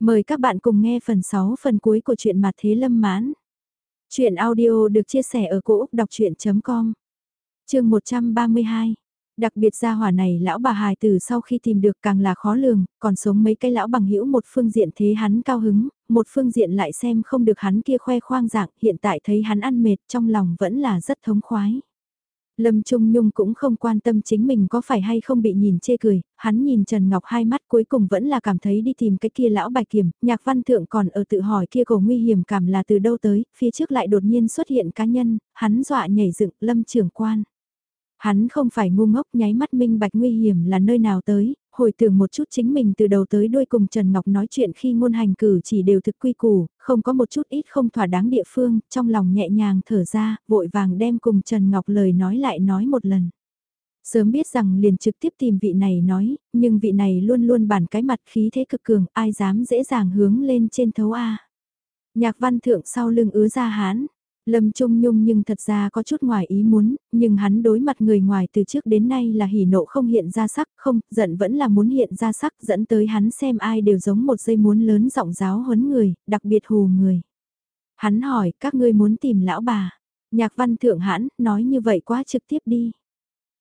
Mời các bạn cùng nghe phần 6 phần cuối của truyện Mạt thế lâm mãn. Chuyện audio được chia sẻ ở cỗ đọc chuyện.com Trường 132 Đặc biệt gia hỏa này lão bà hài từ sau khi tìm được càng là khó lường, còn sống mấy cái lão bằng hữu một phương diện thế hắn cao hứng, một phương diện lại xem không được hắn kia khoe khoang dạng, hiện tại thấy hắn ăn mệt trong lòng vẫn là rất thống khoái. Lâm Trung Nhung cũng không quan tâm chính mình có phải hay không bị nhìn chê cười, hắn nhìn Trần Ngọc hai mắt cuối cùng vẫn là cảm thấy đi tìm cái kia lão bài kiểm, nhạc văn thượng còn ở tự hỏi kia cổ nguy hiểm cảm là từ đâu tới, phía trước lại đột nhiên xuất hiện cá nhân, hắn dọa nhảy dựng Lâm trưởng quan. Hắn không phải ngu ngốc nháy mắt minh bạch nguy hiểm là nơi nào tới, hồi tưởng một chút chính mình từ đầu tới đuôi cùng Trần Ngọc nói chuyện khi ngôn hành cử chỉ đều thực quy củ, không có một chút ít không thỏa đáng địa phương, trong lòng nhẹ nhàng thở ra, vội vàng đem cùng Trần Ngọc lời nói lại nói một lần. Sớm biết rằng liền trực tiếp tìm vị này nói, nhưng vị này luôn luôn bản cái mặt khí thế cực cường, ai dám dễ dàng hướng lên trên thấu A. Nhạc văn thượng sau lưng ứa ra hán, Lâm Trung Nhung nhưng thật ra có chút ngoài ý muốn, nhưng hắn đối mặt người ngoài từ trước đến nay là hỉ nộ không hiện ra sắc, không, giận vẫn là muốn hiện ra sắc, dẫn tới hắn xem ai đều giống một dây muốn lớn giọng giáo huấn người, đặc biệt hù người. Hắn hỏi, các ngươi muốn tìm lão bà. Nhạc văn thượng hãn, nói như vậy quá trực tiếp đi.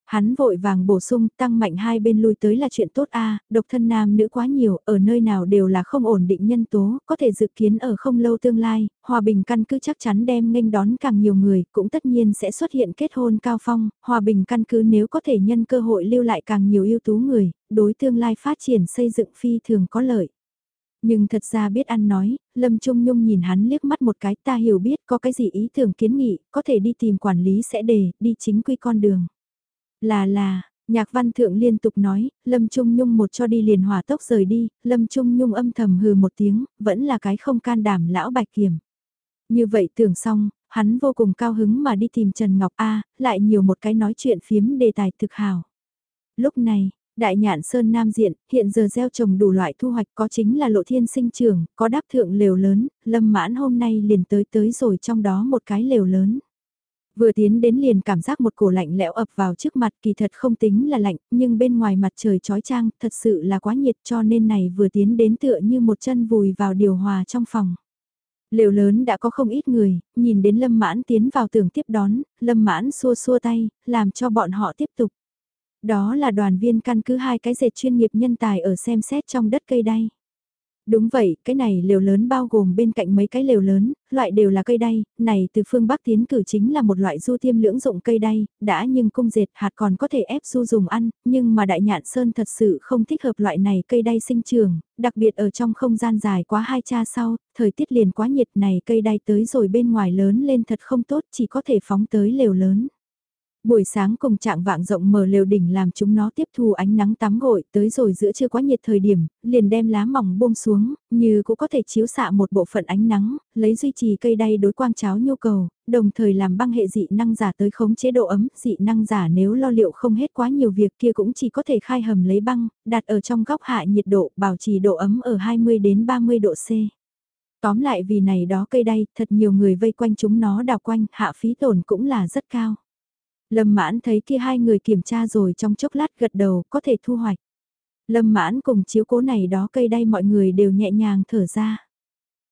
Hắn vội vàng bổ sung tăng mạnh hai bên lui tới là chuyện tốt a độc thân nam nữ quá nhiều, ở nơi nào đều là không ổn định nhân tố, có thể dự kiến ở không lâu tương lai, hòa bình căn cứ chắc chắn đem nghênh đón càng nhiều người, cũng tất nhiên sẽ xuất hiện kết hôn cao phong, hòa bình căn cứ nếu có thể nhân cơ hội lưu lại càng nhiều ưu tú người, đối tương lai phát triển xây dựng phi thường có lợi. Nhưng thật ra biết ăn nói, Lâm Trung Nhung nhìn hắn liếc mắt một cái ta hiểu biết có cái gì ý tưởng kiến nghị, có thể đi tìm quản lý sẽ đề, đi chính quy con đường. Là là, nhạc văn thượng liên tục nói, Lâm Trung Nhung một cho đi liền hỏa tốc rời đi, Lâm Trung Nhung âm thầm hừ một tiếng, vẫn là cái không can đảm lão bạch kiểm. Như vậy tưởng xong, hắn vô cùng cao hứng mà đi tìm Trần Ngọc A, lại nhiều một cái nói chuyện phiếm đề tài thực hào. Lúc này, Đại nhạn sơn nam diện, hiện giờ gieo trồng đủ loại thu hoạch có chính là lộ thiên sinh trường, có đáp thượng lều lớn, lâm mãn hôm nay liền tới tới rồi trong đó một cái lều lớn. Vừa tiến đến liền cảm giác một cổ lạnh lẽo ập vào trước mặt kỳ thật không tính là lạnh, nhưng bên ngoài mặt trời trói trang thật sự là quá nhiệt cho nên này vừa tiến đến tựa như một chân vùi vào điều hòa trong phòng. Lều lớn đã có không ít người, nhìn đến Lâm Mãn tiến vào tưởng tiếp đón, Lâm Mãn xua xua tay, làm cho bọn họ tiếp tục. Đó là đoàn viên căn cứ hai cái dệt chuyên nghiệp nhân tài ở xem xét trong đất cây đay. Đúng vậy, cái này lều lớn bao gồm bên cạnh mấy cái lều lớn, loại đều là cây đay, này từ phương Bắc tiến cử chính là một loại du tiêm lưỡng dụng cây đay, đã nhưng cung dệt hạt còn có thể ép du dùng ăn, nhưng mà đại nhạn sơn thật sự không thích hợp loại này cây đay sinh trường, đặc biệt ở trong không gian dài quá hai cha sau, thời tiết liền quá nhiệt này cây đay tới rồi bên ngoài lớn lên thật không tốt chỉ có thể phóng tới lều lớn. Buổi sáng cùng trạng vạng rộng mở lều đỉnh làm chúng nó tiếp thu ánh nắng tắm gội tới rồi giữa chưa quá nhiệt thời điểm, liền đem lá mỏng buông xuống, như cũng có thể chiếu xạ một bộ phận ánh nắng, lấy duy trì cây đay đối quang cháo nhu cầu, đồng thời làm băng hệ dị năng giả tới khống chế độ ấm, dị năng giả nếu lo liệu không hết quá nhiều việc kia cũng chỉ có thể khai hầm lấy băng, đặt ở trong góc hạ nhiệt độ, bảo trì độ ấm ở 20 đến 30 độ C. Tóm lại vì này đó cây đay, thật nhiều người vây quanh chúng nó đào quanh, hạ phí tổn cũng là rất cao. Lâm mãn thấy kia hai người kiểm tra rồi trong chốc lát gật đầu có thể thu hoạch. Lâm mãn cùng chiếu cố này đó cây đay mọi người đều nhẹ nhàng thở ra.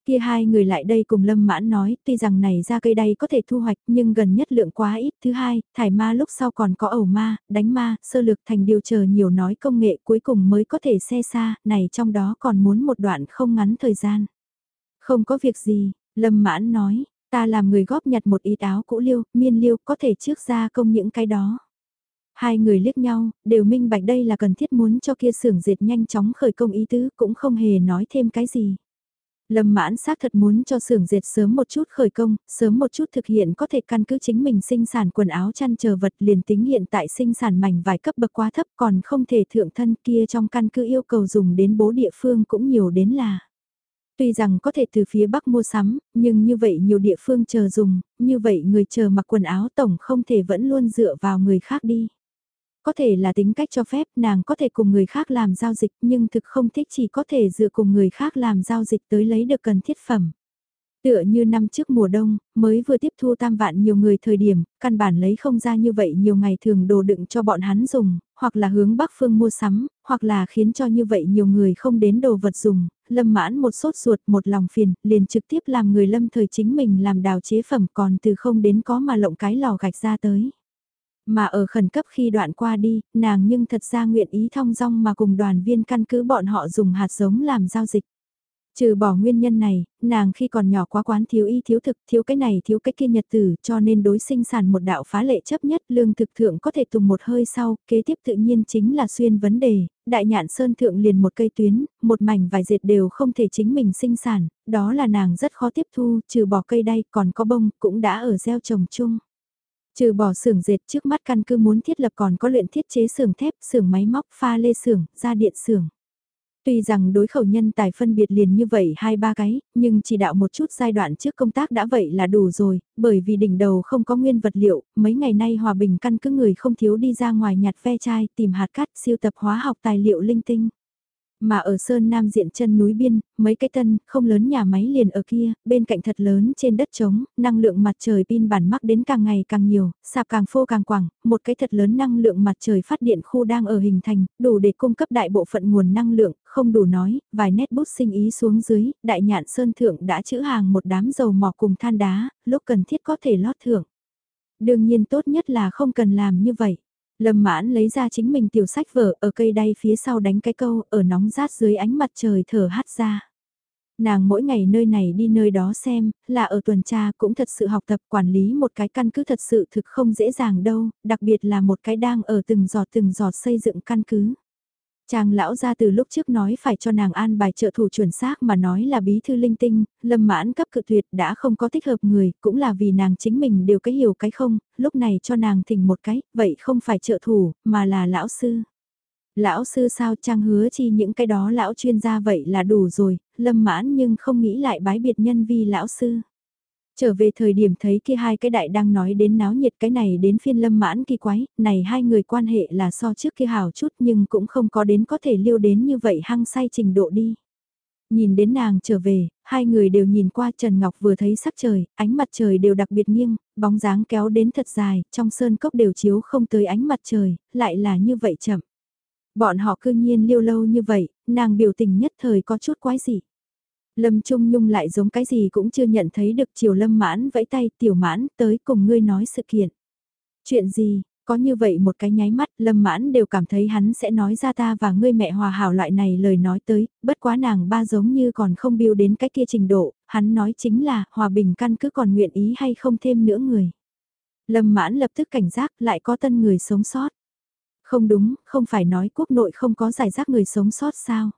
Kia hai người lại đây cùng Lâm mãn nói tuy rằng này ra cây đay có thể thu hoạch nhưng gần nhất lượng quá ít. Thứ hai, thải ma lúc sau còn có ẩu ma, đánh ma, sơ lược thành điều chờ nhiều nói công nghệ cuối cùng mới có thể xe xa, này trong đó còn muốn một đoạn không ngắn thời gian. Không có việc gì, Lâm mãn nói, Ta làm người góp nhặt một ít áo cũ liêu, miên liêu, có thể trước ra công những cái đó. Hai người liếc nhau, đều minh bạch đây là cần thiết muốn cho kia xưởng dệt nhanh chóng khởi công ý tứ, cũng không hề nói thêm cái gì. Lâm mãn xác thật muốn cho xưởng dệt sớm một chút khởi công, sớm một chút thực hiện có thể căn cứ chính mình sinh sản quần áo chăn chờ vật liền tính hiện tại sinh sản mảnh vài cấp bậc quá thấp còn không thể thượng thân kia trong căn cứ yêu cầu dùng đến bố địa phương cũng nhiều đến là. Tuy rằng có thể từ phía Bắc mua sắm, nhưng như vậy nhiều địa phương chờ dùng, như vậy người chờ mặc quần áo tổng không thể vẫn luôn dựa vào người khác đi. Có thể là tính cách cho phép nàng có thể cùng người khác làm giao dịch nhưng thực không thích chỉ có thể dựa cùng người khác làm giao dịch tới lấy được cần thiết phẩm. Tựa như năm trước mùa đông, mới vừa tiếp thu tam vạn nhiều người thời điểm, căn bản lấy không ra như vậy nhiều ngày thường đồ đựng cho bọn hắn dùng, hoặc là hướng bắc phương mua sắm, hoặc là khiến cho như vậy nhiều người không đến đồ vật dùng, lâm mãn một sốt ruột một lòng phiền, liền trực tiếp làm người lâm thời chính mình làm đào chế phẩm còn từ không đến có mà lộng cái lò gạch ra tới. Mà ở khẩn cấp khi đoạn qua đi, nàng nhưng thật ra nguyện ý thong dong mà cùng đoàn viên căn cứ bọn họ dùng hạt giống làm giao dịch. Trừ bỏ nguyên nhân này, nàng khi còn nhỏ quá quán thiếu y thiếu thực, thiếu cái này thiếu cái kia nhật tử cho nên đối sinh sản một đạo phá lệ chấp nhất lương thực thượng có thể tùng một hơi sau, kế tiếp tự nhiên chính là xuyên vấn đề, đại nhạn sơn thượng liền một cây tuyến, một mảnh vài dệt đều không thể chính mình sinh sản, đó là nàng rất khó tiếp thu, trừ bỏ cây đay còn có bông cũng đã ở gieo trồng chung. Trừ bỏ xưởng dệt trước mắt căn cứ muốn thiết lập còn có luyện thiết chế xưởng thép, xưởng máy móc, pha lê xưởng, ra điện xưởng. Tuy rằng đối khẩu nhân tài phân biệt liền như vậy hai ba cái, nhưng chỉ đạo một chút giai đoạn trước công tác đã vậy là đủ rồi, bởi vì đỉnh đầu không có nguyên vật liệu, mấy ngày nay hòa bình căn cứ người không thiếu đi ra ngoài nhặt ve chai tìm hạt cát siêu tập hóa học tài liệu linh tinh. Mà ở Sơn Nam diện chân núi biên, mấy cái tân, không lớn nhà máy liền ở kia, bên cạnh thật lớn trên đất trống, năng lượng mặt trời pin bản mắc đến càng ngày càng nhiều, sạp càng phô càng quảng, một cái thật lớn năng lượng mặt trời phát điện khu đang ở hình thành, đủ để cung cấp đại bộ phận nguồn năng lượng, không đủ nói, vài nét bút sinh ý xuống dưới, đại nhạn Sơn Thượng đã chữ hàng một đám dầu mỏ cùng than đá, lúc cần thiết có thể lót thưởng. Đương nhiên tốt nhất là không cần làm như vậy. Lâm mãn lấy ra chính mình tiểu sách vở ở cây đay phía sau đánh cái câu ở nóng rát dưới ánh mặt trời thở hát ra. Nàng mỗi ngày nơi này đi nơi đó xem, là ở tuần tra cũng thật sự học tập quản lý một cái căn cứ thật sự thực không dễ dàng đâu, đặc biệt là một cái đang ở từng giọt từng giọt xây dựng căn cứ. Chàng lão ra từ lúc trước nói phải cho nàng an bài trợ thủ chuẩn xác mà nói là bí thư linh tinh, lâm mãn cấp cự tuyệt đã không có thích hợp người, cũng là vì nàng chính mình đều cái hiểu cái không, lúc này cho nàng thỉnh một cái, vậy không phải trợ thủ, mà là lão sư. Lão sư sao trang hứa chi những cái đó lão chuyên gia vậy là đủ rồi, lâm mãn nhưng không nghĩ lại bái biệt nhân vi lão sư. Trở về thời điểm thấy kia hai cái đại đang nói đến náo nhiệt cái này đến phiên lâm mãn kỳ quái, này hai người quan hệ là so trước kia hào chút nhưng cũng không có đến có thể lưu đến như vậy hăng say trình độ đi. Nhìn đến nàng trở về, hai người đều nhìn qua Trần Ngọc vừa thấy sắc trời, ánh mặt trời đều đặc biệt nghiêng, bóng dáng kéo đến thật dài, trong sơn cốc đều chiếu không tới ánh mặt trời, lại là như vậy chậm. Bọn họ cư nhiên liêu lâu như vậy, nàng biểu tình nhất thời có chút quái gì. Lâm Trung Nhung lại giống cái gì cũng chưa nhận thấy được chiều Lâm mãn vẫy tay tiểu mãn tới cùng ngươi nói sự kiện. Chuyện gì, có như vậy một cái nháy mắt Lâm mãn đều cảm thấy hắn sẽ nói ra ta và ngươi mẹ hòa hảo loại này lời nói tới, bất quá nàng ba giống như còn không biêu đến cái kia trình độ, hắn nói chính là hòa bình căn cứ còn nguyện ý hay không thêm nữa người. Lâm mãn lập tức cảnh giác lại có tân người sống sót. Không đúng, không phải nói quốc nội không có giải rác người sống sót sao?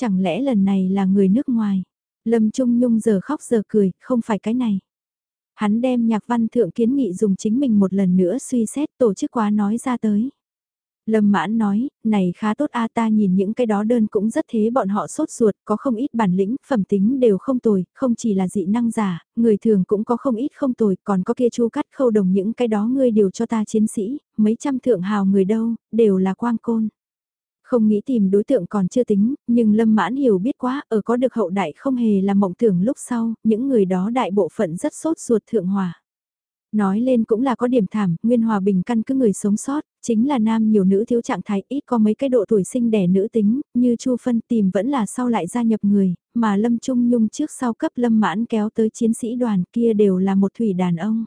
Chẳng lẽ lần này là người nước ngoài? Lâm Trung Nhung giờ khóc giờ cười, không phải cái này. Hắn đem nhạc văn thượng kiến nghị dùng chính mình một lần nữa suy xét tổ chức quá nói ra tới. Lâm mãn nói, này khá tốt a ta nhìn những cái đó đơn cũng rất thế bọn họ sốt ruột, có không ít bản lĩnh, phẩm tính đều không tồi, không chỉ là dị năng giả, người thường cũng có không ít không tồi, còn có kia chu cắt khâu đồng những cái đó ngươi đều cho ta chiến sĩ, mấy trăm thượng hào người đâu, đều là quang côn. Không nghĩ tìm đối tượng còn chưa tính, nhưng Lâm Mãn hiểu biết quá, ở có được hậu đại không hề là mộng tưởng lúc sau, những người đó đại bộ phận rất sốt ruột thượng hòa. Nói lên cũng là có điểm thảm, Nguyên Hòa Bình căn cứ người sống sót, chính là nam nhiều nữ thiếu trạng thái ít có mấy cái độ tuổi sinh đẻ nữ tính, như Chu Phân tìm vẫn là sau lại gia nhập người, mà Lâm Trung Nhung trước sau cấp Lâm Mãn kéo tới chiến sĩ đoàn kia đều là một thủy đàn ông.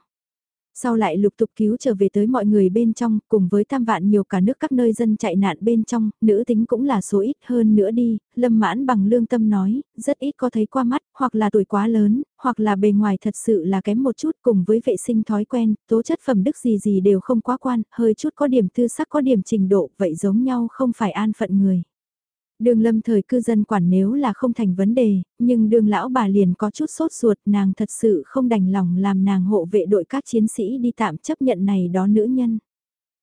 Sau lại lục tục cứu trở về tới mọi người bên trong, cùng với tam vạn nhiều cả nước các nơi dân chạy nạn bên trong, nữ tính cũng là số ít hơn nữa đi, lâm mãn bằng lương tâm nói, rất ít có thấy qua mắt, hoặc là tuổi quá lớn, hoặc là bề ngoài thật sự là kém một chút cùng với vệ sinh thói quen, tố chất phẩm đức gì gì đều không quá quan, hơi chút có điểm tư sắc có điểm trình độ, vậy giống nhau không phải an phận người. Đường lâm thời cư dân quản nếu là không thành vấn đề, nhưng đường lão bà liền có chút sốt ruột nàng thật sự không đành lòng làm nàng hộ vệ đội các chiến sĩ đi tạm chấp nhận này đó nữ nhân.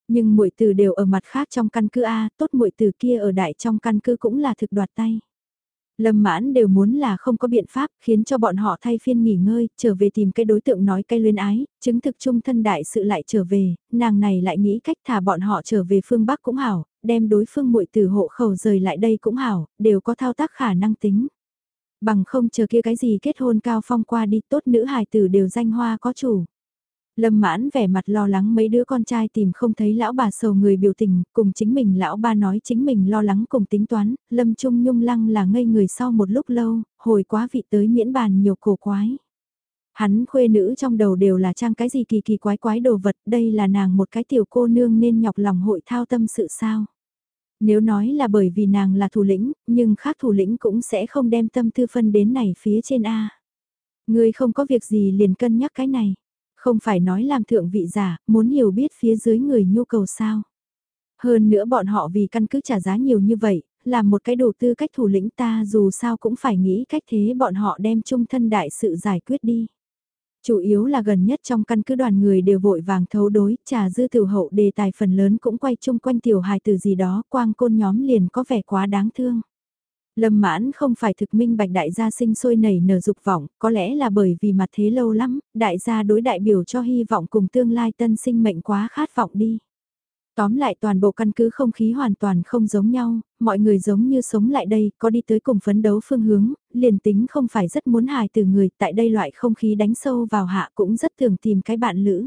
Nhưng muội từ đều ở mặt khác trong căn cứ A, tốt muội từ kia ở đại trong căn cứ cũng là thực đoạt tay. Lâm mãn đều muốn là không có biện pháp khiến cho bọn họ thay phiên nghỉ ngơi, trở về tìm cái đối tượng nói cây luyến ái, chứng thực chung thân đại sự lại trở về, nàng này lại nghĩ cách thả bọn họ trở về phương Bắc cũng hảo, đem đối phương muội từ hộ khẩu rời lại đây cũng hảo, đều có thao tác khả năng tính. Bằng không chờ kia cái gì kết hôn cao phong qua đi tốt nữ hài tử đều danh hoa có chủ. Lâm mãn vẻ mặt lo lắng mấy đứa con trai tìm không thấy lão bà sầu người biểu tình, cùng chính mình lão ba nói chính mình lo lắng cùng tính toán, Lâm Trung Nhung lăng là ngây người sau một lúc lâu, hồi quá vị tới miễn bàn nhiều cổ quái. Hắn khuê nữ trong đầu đều là trang cái gì kỳ kỳ quái quái đồ vật, đây là nàng một cái tiểu cô nương nên nhọc lòng hội thao tâm sự sao. Nếu nói là bởi vì nàng là thủ lĩnh, nhưng khác thủ lĩnh cũng sẽ không đem tâm tư phân đến này phía trên A. Người không có việc gì liền cân nhắc cái này. Không phải nói làm thượng vị giả, muốn hiểu biết phía dưới người nhu cầu sao. Hơn nữa bọn họ vì căn cứ trả giá nhiều như vậy, làm một cái đầu tư cách thủ lĩnh ta dù sao cũng phải nghĩ cách thế bọn họ đem trung thân đại sự giải quyết đi. Chủ yếu là gần nhất trong căn cứ đoàn người đều vội vàng thấu đối, trà dư tiểu hậu đề tài phần lớn cũng quay chung quanh tiểu hài từ gì đó, quang côn nhóm liền có vẻ quá đáng thương. Lâm mãn không phải thực minh bạch đại gia sinh sôi nảy nở dục vọng, có lẽ là bởi vì mặt thế lâu lắm, đại gia đối đại biểu cho hy vọng cùng tương lai tân sinh mệnh quá khát vọng đi. Tóm lại toàn bộ căn cứ không khí hoàn toàn không giống nhau, mọi người giống như sống lại đây, có đi tới cùng phấn đấu phương hướng, liền tính không phải rất muốn hài từ người, tại đây loại không khí đánh sâu vào hạ cũng rất thường tìm cái bạn lữ.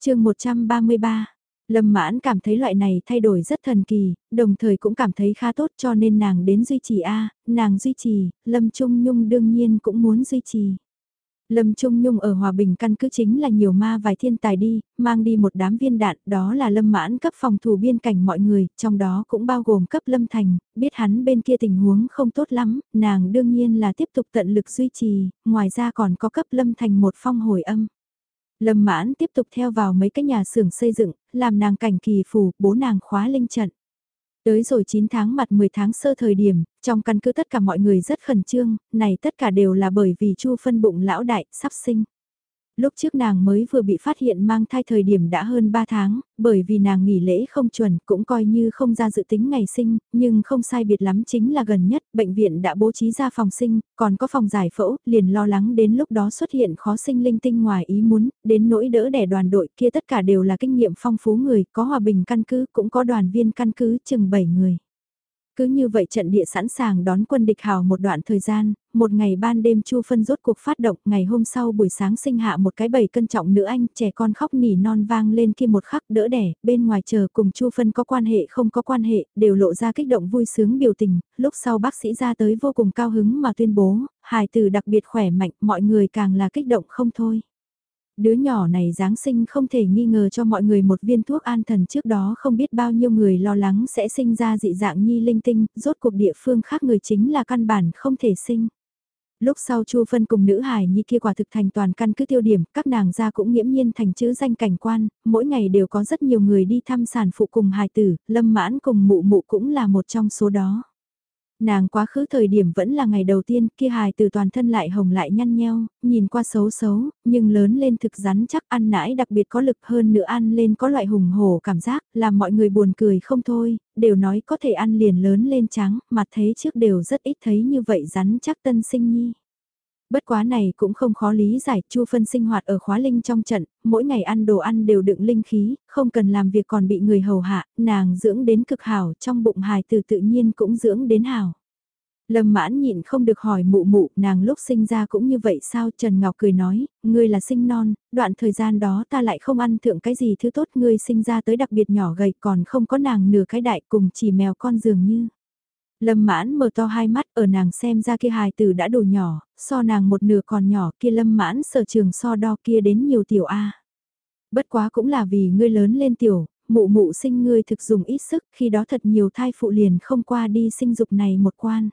chương 133 Lâm mãn cảm thấy loại này thay đổi rất thần kỳ, đồng thời cũng cảm thấy khá tốt cho nên nàng đến duy trì A, nàng duy trì, Lâm Trung Nhung đương nhiên cũng muốn duy trì. Lâm Trung Nhung ở Hòa Bình căn cứ chính là nhiều ma vài thiên tài đi, mang đi một đám viên đạn, đó là Lâm Mãn cấp phòng thủ biên cảnh mọi người, trong đó cũng bao gồm cấp Lâm Thành, biết hắn bên kia tình huống không tốt lắm, nàng đương nhiên là tiếp tục tận lực duy trì, ngoài ra còn có cấp Lâm Thành một phong hồi âm. Lâm mãn tiếp tục theo vào mấy cái nhà xưởng xây dựng, làm nàng cảnh kỳ phủ, bố nàng khóa linh trận. Tới rồi 9 tháng mặt 10 tháng sơ thời điểm, trong căn cứ tất cả mọi người rất khẩn trương, này tất cả đều là bởi vì chu phân bụng lão đại, sắp sinh lúc trước nàng mới vừa bị phát hiện mang thai thời điểm đã hơn 3 tháng, bởi vì nàng nghỉ lễ không chuẩn cũng coi như không ra dự tính ngày sinh, nhưng không sai biệt lắm chính là gần nhất, bệnh viện đã bố trí ra phòng sinh, còn có phòng giải phẫu, liền lo lắng đến lúc đó xuất hiện khó sinh linh tinh ngoài ý muốn, đến nỗi đỡ đẻ đoàn đội kia tất cả đều là kinh nghiệm phong phú người, có hòa bình căn cứ, cũng có đoàn viên căn cứ chừng 7 người. Cứ như vậy trận địa sẵn sàng đón quân địch hào một đoạn thời gian, một ngày ban đêm Chu Phân rốt cuộc phát động, ngày hôm sau buổi sáng sinh hạ một cái bầy cân trọng nữ anh, trẻ con khóc nỉ non vang lên khi một khắc đỡ đẻ, bên ngoài chờ cùng Chu Phân có quan hệ không có quan hệ, đều lộ ra kích động vui sướng biểu tình, lúc sau bác sĩ ra tới vô cùng cao hứng mà tuyên bố, hài tử đặc biệt khỏe mạnh, mọi người càng là kích động không thôi. Đứa nhỏ này Giáng sinh không thể nghi ngờ cho mọi người một viên thuốc an thần trước đó không biết bao nhiêu người lo lắng sẽ sinh ra dị dạng nhi linh tinh, rốt cuộc địa phương khác người chính là căn bản không thể sinh. Lúc sau Chu Phân cùng nữ hài nhi kia quả thực thành toàn căn cứ tiêu điểm, các nàng gia cũng nghiễm nhiên thành chữ danh cảnh quan, mỗi ngày đều có rất nhiều người đi thăm sản phụ cùng hài tử, lâm mãn cùng mụ mụ cũng là một trong số đó. Nàng quá khứ thời điểm vẫn là ngày đầu tiên, kia hài từ toàn thân lại hồng lại nhăn nheo, nhìn qua xấu xấu, nhưng lớn lên thực rắn chắc ăn nãi đặc biệt có lực hơn nữa ăn lên có loại hùng hổ cảm giác, làm mọi người buồn cười không thôi, đều nói có thể ăn liền lớn lên trắng, mà thấy trước đều rất ít thấy như vậy rắn chắc tân sinh nhi. Bất quá này cũng không khó lý giải, Chu phân sinh hoạt ở khóa linh trong trận, mỗi ngày ăn đồ ăn đều đựng linh khí, không cần làm việc còn bị người hầu hạ, nàng dưỡng đến cực hảo, trong bụng hài từ tự nhiên cũng dưỡng đến hảo. Lâm mãn nhịn không được hỏi mụ mụ, nàng lúc sinh ra cũng như vậy sao? Trần Ngọc cười nói, ngươi là sinh non, đoạn thời gian đó ta lại không ăn thượng cái gì thứ tốt ngươi sinh ra tới đặc biệt nhỏ gầy còn không có nàng nửa cái đại cùng chỉ mèo con dường như. Lâm mãn mở to hai mắt ở nàng xem ra kia hài tử đã đủ nhỏ, so nàng một nửa còn nhỏ kia lâm mãn sở trường so đo kia đến nhiều tiểu A. Bất quá cũng là vì ngươi lớn lên tiểu, mụ mụ sinh ngươi thực dùng ít sức khi đó thật nhiều thai phụ liền không qua đi sinh dục này một quan.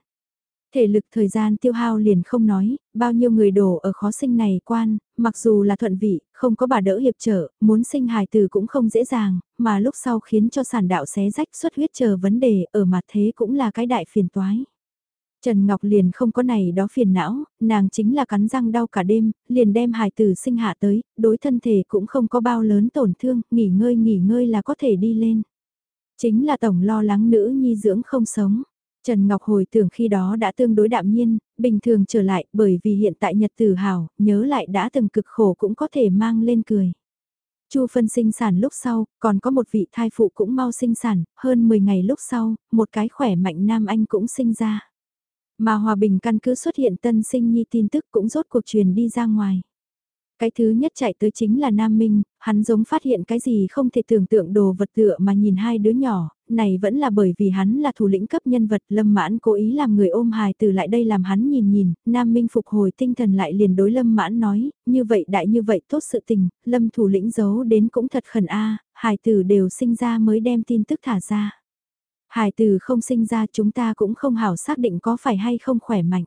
Thể lực thời gian tiêu hao liền không nói, bao nhiêu người đổ ở khó sinh này quan, mặc dù là thuận vị, không có bà đỡ hiệp trợ, muốn sinh hài tử cũng không dễ dàng, mà lúc sau khiến cho sản đạo xé rách xuất huyết chờ vấn đề ở mặt thế cũng là cái đại phiền toái. Trần Ngọc liền không có này đó phiền não, nàng chính là cắn răng đau cả đêm, liền đem hài tử sinh hạ tới, đối thân thể cũng không có bao lớn tổn thương, nghỉ ngơi nghỉ ngơi là có thể đi lên. Chính là tổng lo lắng nữ nhi dưỡng không sống. Trần Ngọc hồi tưởng khi đó đã tương đối đạm nhiên, bình thường trở lại bởi vì hiện tại nhật tử hào, nhớ lại đã từng cực khổ cũng có thể mang lên cười. Chu phân sinh sản lúc sau, còn có một vị thai phụ cũng mau sinh sản, hơn 10 ngày lúc sau, một cái khỏe mạnh nam anh cũng sinh ra. Mà hòa bình căn cứ xuất hiện tân sinh nhi tin tức cũng rốt cuộc truyền đi ra ngoài. Cái thứ nhất chạy tới chính là Nam Minh, hắn giống phát hiện cái gì không thể tưởng tượng đồ vật tựa mà nhìn hai đứa nhỏ, này vẫn là bởi vì hắn là thủ lĩnh cấp nhân vật Lâm Mãn cố ý làm người ôm hài từ lại đây làm hắn nhìn nhìn, Nam Minh phục hồi tinh thần lại liền đối Lâm Mãn nói, như vậy đại như vậy tốt sự tình, Lâm thủ lĩnh giấu đến cũng thật khẩn a hài tử đều sinh ra mới đem tin tức thả ra. Hài tử không sinh ra chúng ta cũng không hảo xác định có phải hay không khỏe mạnh.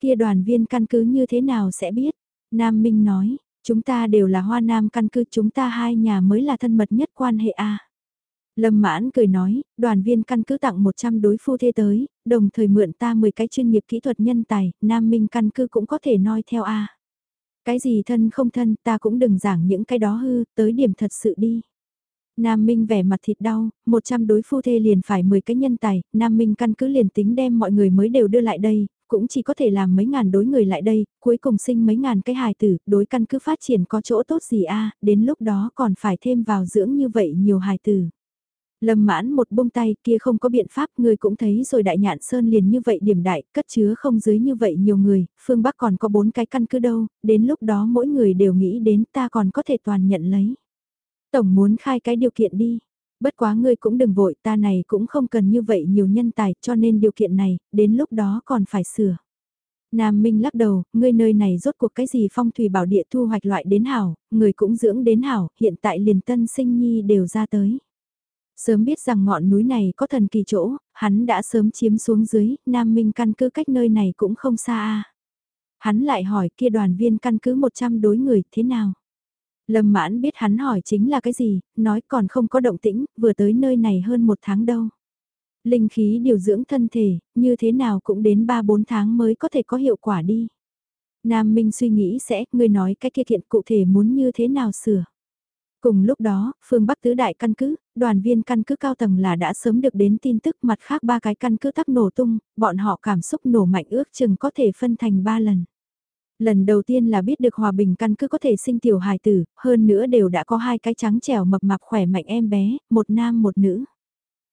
Kia đoàn viên căn cứ như thế nào sẽ biết? Nam Minh nói, chúng ta đều là hoa nam căn cứ chúng ta hai nhà mới là thân mật nhất quan hệ a. Lâm mãn cười nói, đoàn viên căn cứ tặng 100 đối phu thê tới, đồng thời mượn ta 10 cái chuyên nghiệp kỹ thuật nhân tài, Nam Minh căn cứ cũng có thể noi theo a. Cái gì thân không thân ta cũng đừng giảng những cái đó hư, tới điểm thật sự đi. Nam Minh vẻ mặt thịt đau, 100 đối phu thê liền phải 10 cái nhân tài, Nam Minh căn cứ liền tính đem mọi người mới đều đưa lại đây, cũng chỉ có thể làm mấy ngàn đối người lại đây, cuối cùng sinh mấy ngàn cái hài tử, đối căn cứ phát triển có chỗ tốt gì a đến lúc đó còn phải thêm vào dưỡng như vậy nhiều hài tử. Lâm mãn một bông tay kia không có biện pháp người cũng thấy rồi đại nhạn sơn liền như vậy điểm đại, cất chứa không dưới như vậy nhiều người, phương Bắc còn có bốn cái căn cứ đâu, đến lúc đó mỗi người đều nghĩ đến ta còn có thể toàn nhận lấy. Tổng muốn khai cái điều kiện đi, bất quá ngươi cũng đừng vội ta này cũng không cần như vậy nhiều nhân tài cho nên điều kiện này, đến lúc đó còn phải sửa. Nam Minh lắc đầu, ngươi nơi này rốt cuộc cái gì phong thủy bảo địa thu hoạch loại đến hảo, người cũng dưỡng đến hảo, hiện tại liền tân sinh nhi đều ra tới. Sớm biết rằng ngọn núi này có thần kỳ chỗ, hắn đã sớm chiếm xuống dưới, Nam Minh căn cứ cách nơi này cũng không xa a. Hắn lại hỏi kia đoàn viên căn cứ 100 đối người thế nào? Lâm mãn biết hắn hỏi chính là cái gì, nói còn không có động tĩnh, vừa tới nơi này hơn một tháng đâu. Linh khí điều dưỡng thân thể, như thế nào cũng đến 3-4 tháng mới có thể có hiệu quả đi. Nam Minh suy nghĩ sẽ, người nói cái kia kiện cụ thể muốn như thế nào sửa. Cùng lúc đó, phương Bắc tứ đại căn cứ, đoàn viên căn cứ cao tầng là đã sớm được đến tin tức mặt khác ba cái căn cứ tắc nổ tung, bọn họ cảm xúc nổ mạnh ước chừng có thể phân thành ba lần. Lần đầu tiên là biết được hòa bình căn cứ có thể sinh tiểu hài tử, hơn nữa đều đã có hai cái trắng trẻo mập mạp khỏe mạnh em bé, một nam một nữ.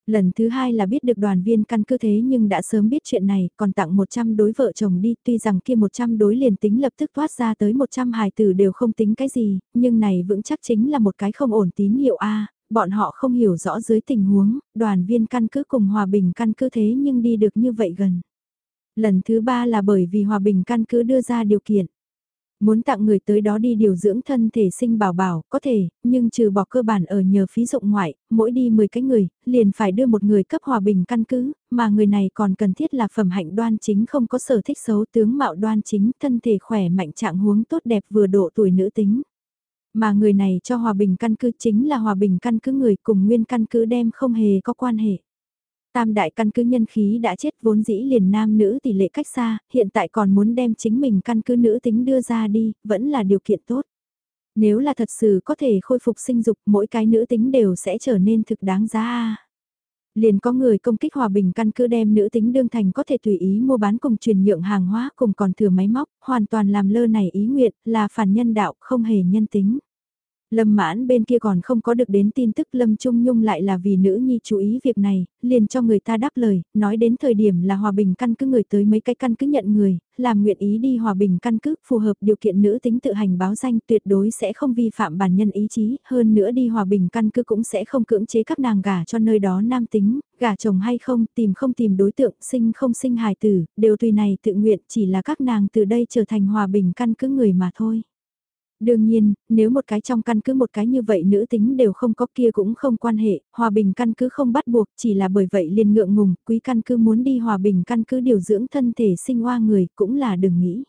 Lần thứ hai là biết được đoàn viên căn cứ thế nhưng đã sớm biết chuyện này, còn tặng 100 đối vợ chồng đi, tuy rằng kia 100 đối liền tính lập tức thoát ra tới 100 hài tử đều không tính cái gì, nhưng này vững chắc chính là một cái không ổn tín hiệu A, bọn họ không hiểu rõ dưới tình huống, đoàn viên căn cứ cùng hòa bình căn cứ thế nhưng đi được như vậy gần. Lần thứ ba là bởi vì hòa bình căn cứ đưa ra điều kiện. Muốn tặng người tới đó đi điều dưỡng thân thể sinh bảo bảo, có thể, nhưng trừ bỏ cơ bản ở nhờ phí dụng ngoại, mỗi đi 10 cái người, liền phải đưa một người cấp hòa bình căn cứ, mà người này còn cần thiết là phẩm hạnh đoan chính không có sở thích xấu tướng mạo đoan chính, thân thể khỏe mạnh trạng huống tốt đẹp vừa độ tuổi nữ tính. Mà người này cho hòa bình căn cứ chính là hòa bình căn cứ người cùng nguyên căn cứ đem không hề có quan hệ. Tam đại căn cứ nhân khí đã chết vốn dĩ liền nam nữ tỷ lệ cách xa, hiện tại còn muốn đem chính mình căn cứ nữ tính đưa ra đi, vẫn là điều kiện tốt. Nếu là thật sự có thể khôi phục sinh dục, mỗi cái nữ tính đều sẽ trở nên thực đáng giá Liền có người công kích hòa bình căn cứ đem nữ tính đương thành có thể tùy ý mua bán cùng truyền nhượng hàng hóa cùng còn thừa máy móc, hoàn toàn làm lơ này ý nguyện, là phản nhân đạo, không hề nhân tính. Lâm mãn bên kia còn không có được đến tin tức Lâm Trung Nhung lại là vì nữ nhi chú ý việc này, liền cho người ta đáp lời, nói đến thời điểm là hòa bình căn cứ người tới mấy cái căn cứ nhận người, làm nguyện ý đi hòa bình căn cứ, phù hợp điều kiện nữ tính tự hành báo danh tuyệt đối sẽ không vi phạm bản nhân ý chí, hơn nữa đi hòa bình căn cứ cũng sẽ không cưỡng chế các nàng gả cho nơi đó nam tính, gả chồng hay không, tìm không tìm đối tượng, sinh không sinh hài tử, đều tùy này tự nguyện chỉ là các nàng từ đây trở thành hòa bình căn cứ người mà thôi. Đương nhiên, nếu một cái trong căn cứ một cái như vậy nữ tính đều không có kia cũng không quan hệ, hòa bình căn cứ không bắt buộc, chỉ là bởi vậy liền ngượng ngùng, quý căn cứ muốn đi hòa bình căn cứ điều dưỡng thân thể sinh hoa người cũng là đừng nghĩ.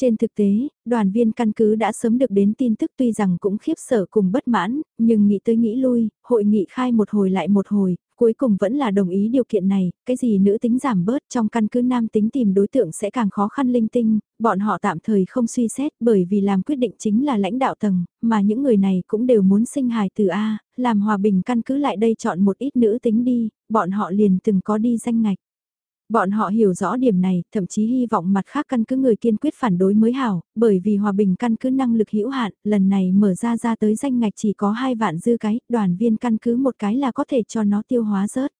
Trên thực tế, đoàn viên căn cứ đã sớm được đến tin tức tuy rằng cũng khiếp sở cùng bất mãn, nhưng nghĩ tới nghĩ lui, hội nghị khai một hồi lại một hồi, cuối cùng vẫn là đồng ý điều kiện này, cái gì nữ tính giảm bớt trong căn cứ nam tính tìm đối tượng sẽ càng khó khăn linh tinh, bọn họ tạm thời không suy xét bởi vì làm quyết định chính là lãnh đạo tầng, mà những người này cũng đều muốn sinh hài từ A, làm hòa bình căn cứ lại đây chọn một ít nữ tính đi, bọn họ liền từng có đi danh ngạch. Bọn họ hiểu rõ điểm này, thậm chí hy vọng mặt khác căn cứ người kiên quyết phản đối mới hảo, bởi vì hòa bình căn cứ năng lực hữu hạn, lần này mở ra ra tới danh ngạch chỉ có hai vạn dư cái, đoàn viên căn cứ một cái là có thể cho nó tiêu hóa rớt.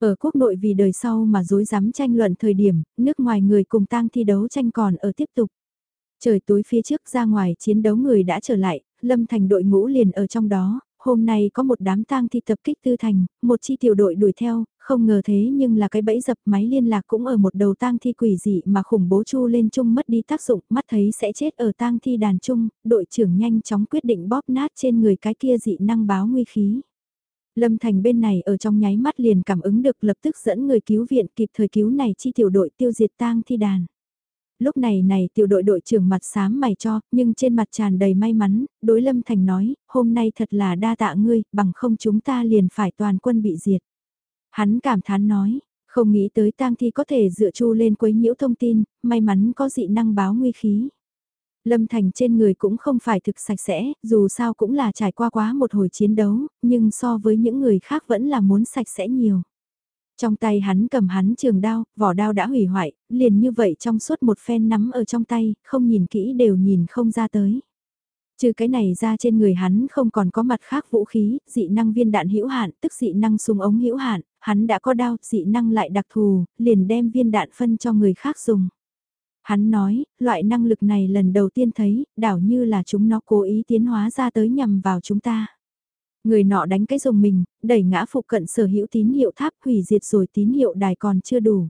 Ở quốc nội vì đời sau mà dối dám tranh luận thời điểm, nước ngoài người cùng tang thi đấu tranh còn ở tiếp tục. Trời tối phía trước ra ngoài chiến đấu người đã trở lại, Lâm Thành đội ngũ liền ở trong đó, hôm nay có một đám tang thi tập kích Tư Thành, một chi tiểu đội đuổi theo, không ngờ thế nhưng là cái bẫy dập máy liên lạc cũng ở một đầu tang thi quỷ dị mà khủng bố chu lên chung mất đi tác dụng, mắt thấy sẽ chết ở tang thi đàn chung, đội trưởng nhanh chóng quyết định bóp nát trên người cái kia dị năng báo nguy khí. Lâm Thành bên này ở trong nháy mắt liền cảm ứng được lập tức dẫn người cứu viện kịp thời cứu này chi tiểu đội tiêu diệt tang thi đàn lúc này này tiểu đội đội trưởng mặt xám mày cho, nhưng trên mặt tràn đầy may mắn, đối Lâm Thành nói, hôm nay thật là đa tạ ngươi, bằng không chúng ta liền phải toàn quân bị diệt. Hắn cảm thán nói, không nghĩ tới tang thi có thể dựa chu lên quấy nhiễu thông tin, may mắn có dị năng báo nguy khí. Lâm Thành trên người cũng không phải thực sạch sẽ, dù sao cũng là trải qua quá một hồi chiến đấu, nhưng so với những người khác vẫn là muốn sạch sẽ nhiều. Trong tay hắn cầm hắn trường đao, vỏ đao đã hủy hoại, liền như vậy trong suốt một phen nắm ở trong tay, không nhìn kỹ đều nhìn không ra tới. Trừ cái này ra trên người hắn không còn có mặt khác vũ khí, dị năng viên đạn hữu hạn, tức dị năng súng ống hữu hạn, hắn đã có đao, dị năng lại đặc thù, liền đem viên đạn phân cho người khác dùng. Hắn nói, loại năng lực này lần đầu tiên thấy, đảo như là chúng nó cố ý tiến hóa ra tới nhằm vào chúng ta. Người nọ đánh cái rồng mình, đẩy ngã phụ cận sở hữu tín hiệu tháp hủy diệt rồi tín hiệu đài còn chưa đủ.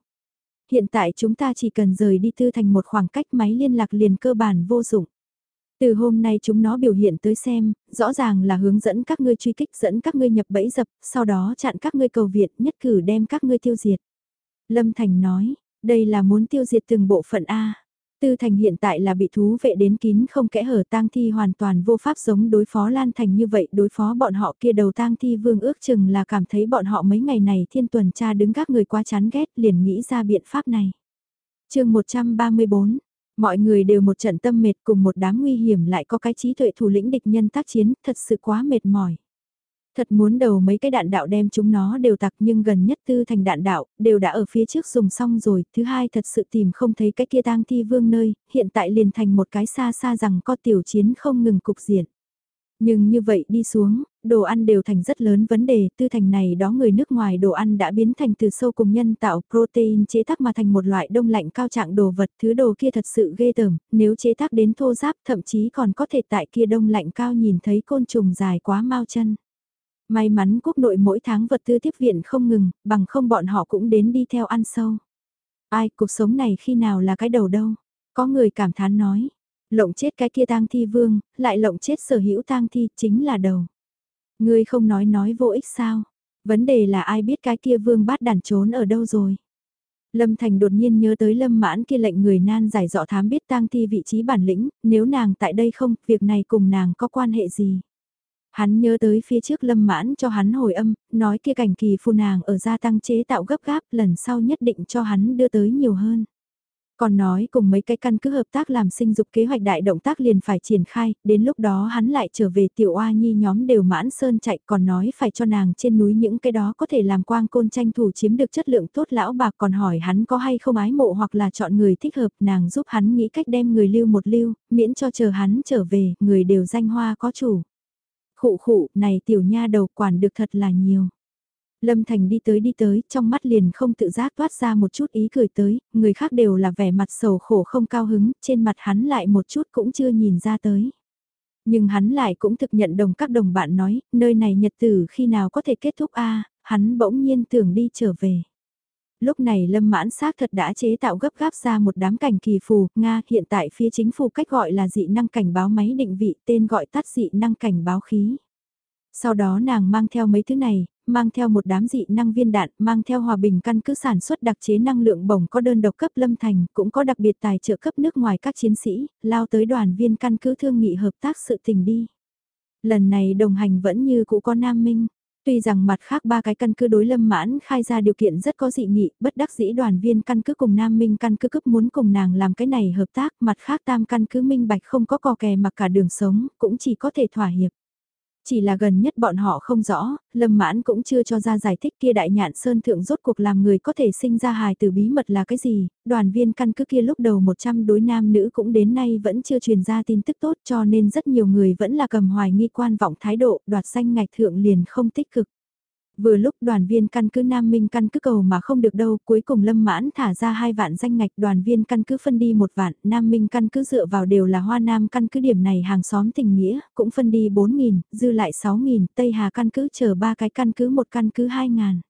Hiện tại chúng ta chỉ cần rời đi tư thành một khoảng cách máy liên lạc liền cơ bản vô dụng. Từ hôm nay chúng nó biểu hiện tới xem, rõ ràng là hướng dẫn các ngươi truy kích dẫn các ngươi nhập bẫy dập, sau đó chặn các ngươi cầu viện nhất cử đem các ngươi tiêu diệt. Lâm Thành nói, đây là muốn tiêu diệt từng bộ phận A. Tư Thành hiện tại là bị thú vệ đến kín không kẽ hở tang thi hoàn toàn vô pháp giống đối phó Lan Thành như vậy đối phó bọn họ kia đầu tang thi vương ước chừng là cảm thấy bọn họ mấy ngày này thiên tuần tra đứng các người quá chán ghét liền nghĩ ra biện pháp này. chương 134 Mọi người đều một trận tâm mệt cùng một đám nguy hiểm lại có cái trí tuệ thủ lĩnh địch nhân tác chiến thật sự quá mệt mỏi. Thật muốn đầu mấy cái đạn đạo đem chúng nó đều tặc nhưng gần nhất tư thành đạn đạo, đều đã ở phía trước dùng xong rồi, thứ hai thật sự tìm không thấy cái kia tang thi vương nơi, hiện tại liền thành một cái xa xa rằng có tiểu chiến không ngừng cục diện. Nhưng như vậy đi xuống, đồ ăn đều thành rất lớn vấn đề, tư thành này đó người nước ngoài đồ ăn đã biến thành từ sâu cùng nhân tạo protein chế tác mà thành một loại đông lạnh cao trạng đồ vật, thứ đồ kia thật sự ghê tởm, nếu chế tác đến thô giáp thậm chí còn có thể tại kia đông lạnh cao nhìn thấy côn trùng dài quá mau chân. May mắn quốc nội mỗi tháng vật tư tiếp viện không ngừng, bằng không bọn họ cũng đến đi theo ăn sâu. Ai, cuộc sống này khi nào là cái đầu đâu? Có người cảm thán nói. Lộng chết cái kia tang thi vương, lại lộng chết sở hữu tang thi chính là đầu. Ngươi không nói nói vô ích sao? Vấn đề là ai biết cái kia vương bát đàn trốn ở đâu rồi? Lâm Thành đột nhiên nhớ tới Lâm Mãn kia lệnh người nan giải dọ thám biết tang thi vị trí bản lĩnh, nếu nàng tại đây không, việc này cùng nàng có quan hệ gì? Hắn nhớ tới phía trước lâm mãn cho hắn hồi âm, nói kia cảnh kỳ phu nàng ở gia tăng chế tạo gấp gáp lần sau nhất định cho hắn đưa tới nhiều hơn. Còn nói cùng mấy cái căn cứ hợp tác làm sinh dục kế hoạch đại động tác liền phải triển khai, đến lúc đó hắn lại trở về tiểu oa nhi nhóm đều mãn sơn chạy còn nói phải cho nàng trên núi những cái đó có thể làm quang côn tranh thủ chiếm được chất lượng tốt lão bạc còn hỏi hắn có hay không ái mộ hoặc là chọn người thích hợp nàng giúp hắn nghĩ cách đem người lưu một lưu, miễn cho chờ hắn trở về, người đều danh hoa có chủ. Khụ khụ, này tiểu nha đầu quản được thật là nhiều. Lâm Thành đi tới đi tới, trong mắt liền không tự giác toát ra một chút ý cười tới, người khác đều là vẻ mặt sầu khổ không cao hứng, trên mặt hắn lại một chút cũng chưa nhìn ra tới. Nhưng hắn lại cũng thực nhận đồng các đồng bạn nói, nơi này nhật tử khi nào có thể kết thúc a hắn bỗng nhiên tưởng đi trở về lúc này Lâm Mãn xác thật đã chế tạo gấp gáp ra một đám cảnh kỳ phù, Nga hiện tại phía chính phủ cách gọi là dị năng cảnh báo máy định vị tên gọi tắt dị năng cảnh báo khí. Sau đó nàng mang theo mấy thứ này, mang theo một đám dị năng viên đạn, mang theo hòa bình căn cứ sản xuất đặc chế năng lượng bổng có đơn độc cấp lâm thành, cũng có đặc biệt tài trợ cấp nước ngoài các chiến sĩ, lao tới đoàn viên căn cứ thương nghị hợp tác sự tình đi. Lần này đồng hành vẫn như cũ có Nam Minh, Tuy rằng mặt khác ba cái căn cứ đối lâm mãn khai ra điều kiện rất có dị nghị, bất đắc dĩ đoàn viên căn cứ cùng Nam Minh căn cứ cấp muốn cùng nàng làm cái này hợp tác, mặt khác tam căn cứ minh bạch không có cò kè mà cả đường sống, cũng chỉ có thể thỏa hiệp. Chỉ là gần nhất bọn họ không rõ, Lâm Mãn cũng chưa cho ra giải thích kia đại nhạn sơn thượng rốt cuộc làm người có thể sinh ra hài từ bí mật là cái gì, đoàn viên căn cứ kia lúc đầu 100 đối nam nữ cũng đến nay vẫn chưa truyền ra tin tức tốt cho nên rất nhiều người vẫn là cầm hoài nghi quan vọng thái độ đoạt danh ngạch thượng liền không tích cực. Vừa lúc đoàn viên căn cứ Nam Minh căn cứ cầu mà không được đâu, cuối cùng Lâm Mãn thả ra hai vạn danh ngạch đoàn viên căn cứ phân đi một vạn, Nam Minh căn cứ dựa vào đều là Hoa Nam căn cứ điểm này hàng xóm tình nghĩa, cũng phân đi 4.000, dư lại 6.000, Tây Hà căn cứ chờ ba cái căn cứ một căn cứ 2.000.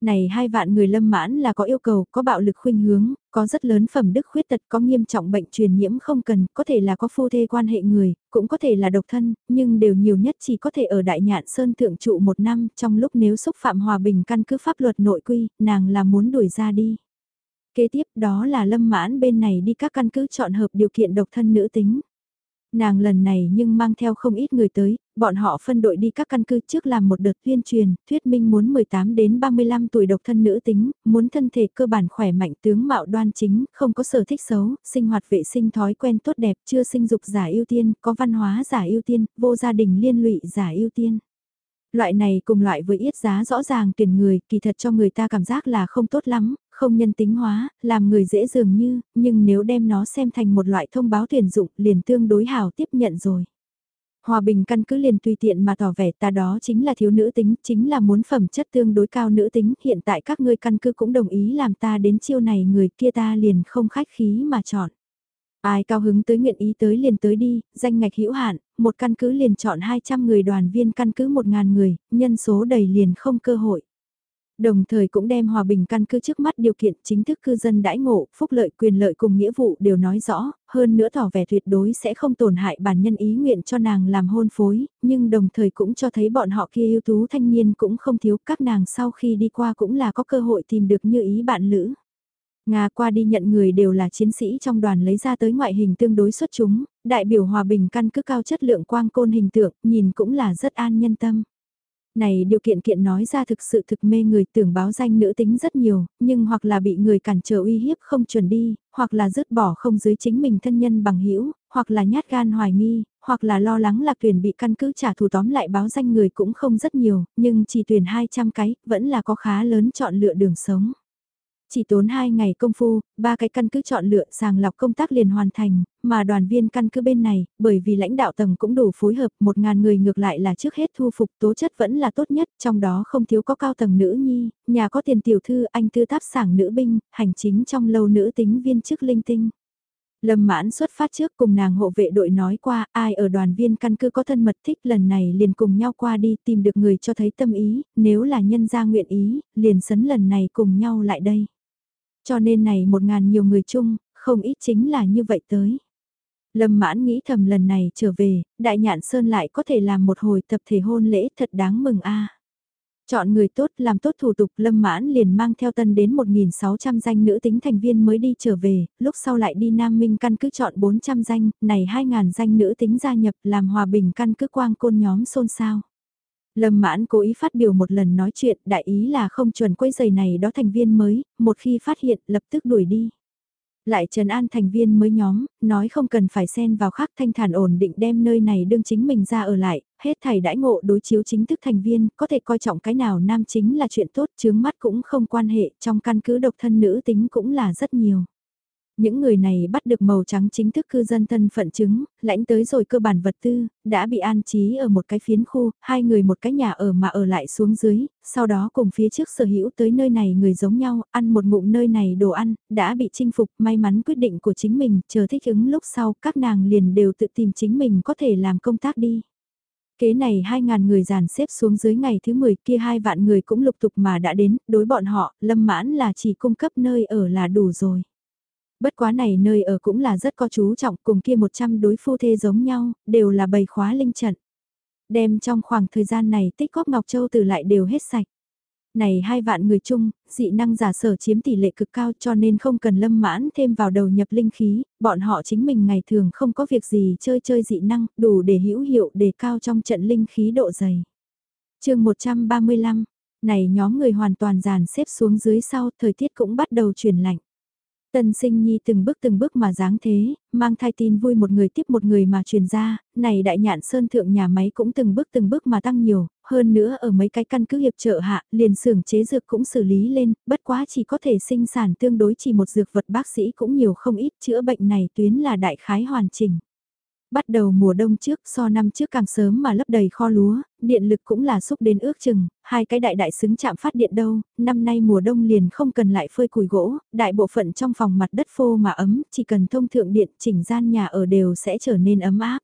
Này hai vạn người lâm mãn là có yêu cầu, có bạo lực khuynh hướng, có rất lớn phẩm đức khuyết tật, có nghiêm trọng bệnh truyền nhiễm không cần, có thể là có phu thê quan hệ người, cũng có thể là độc thân, nhưng đều nhiều nhất chỉ có thể ở Đại Nhạn Sơn thượng trụ một năm, trong lúc nếu xúc phạm hòa bình căn cứ pháp luật nội quy, nàng là muốn đuổi ra đi. Kế tiếp đó là lâm mãn bên này đi các căn cứ chọn hợp điều kiện độc thân nữ tính. Nàng lần này nhưng mang theo không ít người tới, bọn họ phân đội đi các căn cứ trước làm một đợt tuyên truyền, thuyết minh muốn 18 đến 35 tuổi độc thân nữ tính, muốn thân thể cơ bản khỏe mạnh tướng mạo đoan chính, không có sở thích xấu, sinh hoạt vệ sinh thói quen tốt đẹp, chưa sinh dục giả ưu tiên, có văn hóa giả ưu tiên, vô gia đình liên lụy giả ưu tiên. Loại này cùng loại với yết giá rõ ràng tuyển người, kỳ thật cho người ta cảm giác là không tốt lắm, không nhân tính hóa, làm người dễ dường như, nhưng nếu đem nó xem thành một loại thông báo tuyển dụng liền tương đối hảo tiếp nhận rồi. Hòa bình căn cứ liền tùy tiện mà tỏ vẻ ta đó chính là thiếu nữ tính, chính là muốn phẩm chất tương đối cao nữ tính, hiện tại các ngươi căn cứ cũng đồng ý làm ta đến chiêu này người kia ta liền không khách khí mà chọn. Ai cao hứng tới nguyện ý tới liền tới đi, danh ngạch hữu hạn, một căn cứ liền chọn 200 người đoàn viên căn cứ 1.000 người, nhân số đầy liền không cơ hội. Đồng thời cũng đem hòa bình căn cứ trước mắt điều kiện chính thức cư dân đãi ngộ, phúc lợi quyền lợi cùng nghĩa vụ đều nói rõ, hơn nữa tỏ vẻ tuyệt đối sẽ không tổn hại bản nhân ý nguyện cho nàng làm hôn phối, nhưng đồng thời cũng cho thấy bọn họ kia ưu tú thanh niên cũng không thiếu các nàng sau khi đi qua cũng là có cơ hội tìm được như ý bạn lữ. Nga qua đi nhận người đều là chiến sĩ trong đoàn lấy ra tới ngoại hình tương đối xuất chúng, đại biểu hòa bình căn cứ cao chất lượng quang côn hình tượng, nhìn cũng là rất an nhân tâm. Này điều kiện kiện nói ra thực sự thực mê người tưởng báo danh nữ tính rất nhiều, nhưng hoặc là bị người cản trở uy hiếp không chuẩn đi, hoặc là dứt bỏ không dưới chính mình thân nhân bằng hữu hoặc là nhát gan hoài nghi, hoặc là lo lắng là tuyển bị căn cứ trả thù tóm lại báo danh người cũng không rất nhiều, nhưng chỉ tuyển 200 cái, vẫn là có khá lớn chọn lựa đường sống. Chỉ tốn 2 ngày công phu, ba cái căn cứ chọn lựa sàng lọc công tác liền hoàn thành, mà đoàn viên căn cứ bên này, bởi vì lãnh đạo tầng cũng đủ phối hợp, 1.000 người ngược lại là trước hết thu phục tố chất vẫn là tốt nhất, trong đó không thiếu có cao tầng nữ nhi, nhà có tiền tiểu thư, anh tư táp sảng nữ binh, hành chính trong lâu nữ tính viên chức linh tinh. Lâm mãn xuất phát trước cùng nàng hộ vệ đội nói qua ai ở đoàn viên căn cứ có thân mật thích lần này liền cùng nhau qua đi tìm được người cho thấy tâm ý, nếu là nhân gia nguyện ý, liền sấn lần này cùng nhau lại đây. Cho nên này một ngàn nhiều người chung, không ít chính là như vậy tới. Lâm mãn nghĩ thầm lần này trở về, đại nhạn sơn lại có thể làm một hồi tập thể hôn lễ thật đáng mừng a Chọn người tốt làm tốt thủ tục Lâm Mãn liền mang theo tân đến 1.600 danh nữ tính thành viên mới đi trở về, lúc sau lại đi Nam Minh căn cứ chọn 400 danh, này 2.000 danh nữ tính gia nhập làm hòa bình căn cứ quang côn nhóm xôn xao. Lâm mãn cố ý phát biểu một lần nói chuyện, đại ý là không chuẩn quấy giày này đó thành viên mới, một khi phát hiện lập tức đuổi đi. Lại trần an thành viên mới nhóm, nói không cần phải xen vào khác thanh thản ổn định đem nơi này đương chính mình ra ở lại, hết thầy đãi ngộ đối chiếu chính thức thành viên, có thể coi trọng cái nào nam chính là chuyện tốt, chướng mắt cũng không quan hệ, trong căn cứ độc thân nữ tính cũng là rất nhiều. Những người này bắt được màu trắng chính thức cư dân thân phận chứng, lãnh tới rồi cơ bản vật tư, đã bị an trí ở một cái phiến khu, hai người một cái nhà ở mà ở lại xuống dưới, sau đó cùng phía trước sở hữu tới nơi này người giống nhau, ăn một ngụm nơi này đồ ăn, đã bị chinh phục, may mắn quyết định của chính mình, chờ thích ứng lúc sau, các nàng liền đều tự tìm chính mình có thể làm công tác đi. Kế này 2.000 người dàn xếp xuống dưới ngày thứ 10 kia hai vạn người cũng lục tục mà đã đến, đối bọn họ, lâm mãn là chỉ cung cấp nơi ở là đủ rồi. Bất quá này nơi ở cũng là rất có chú trọng cùng kia 100 đối phu thê giống nhau, đều là bầy khóa linh trận. Đem trong khoảng thời gian này tích góp Ngọc Châu từ lại đều hết sạch. Này hai vạn người chung, dị năng giả sở chiếm tỷ lệ cực cao cho nên không cần lâm mãn thêm vào đầu nhập linh khí, bọn họ chính mình ngày thường không có việc gì chơi chơi dị năng, đủ để hữu hiệu đề cao trong trận linh khí độ dày. chương 135, này nhóm người hoàn toàn dàn xếp xuống dưới sau, thời tiết cũng bắt đầu chuyển lạnh. Tân sinh nhi từng bước từng bước mà dáng thế, mang thai tin vui một người tiếp một người mà truyền ra, này đại nhạn sơn thượng nhà máy cũng từng bước từng bước mà tăng nhiều, hơn nữa ở mấy cái căn cứ hiệp trợ hạ, liền xưởng chế dược cũng xử lý lên, bất quá chỉ có thể sinh sản tương đối chỉ một dược vật bác sĩ cũng nhiều không ít chữa bệnh này tuyến là đại khái hoàn chỉnh. Bắt đầu mùa đông trước so năm trước càng sớm mà lấp đầy kho lúa, điện lực cũng là xúc đến ước chừng, hai cái đại đại xứng chạm phát điện đâu, năm nay mùa đông liền không cần lại phơi củi gỗ, đại bộ phận trong phòng mặt đất phô mà ấm, chỉ cần thông thượng điện chỉnh gian nhà ở đều sẽ trở nên ấm áp.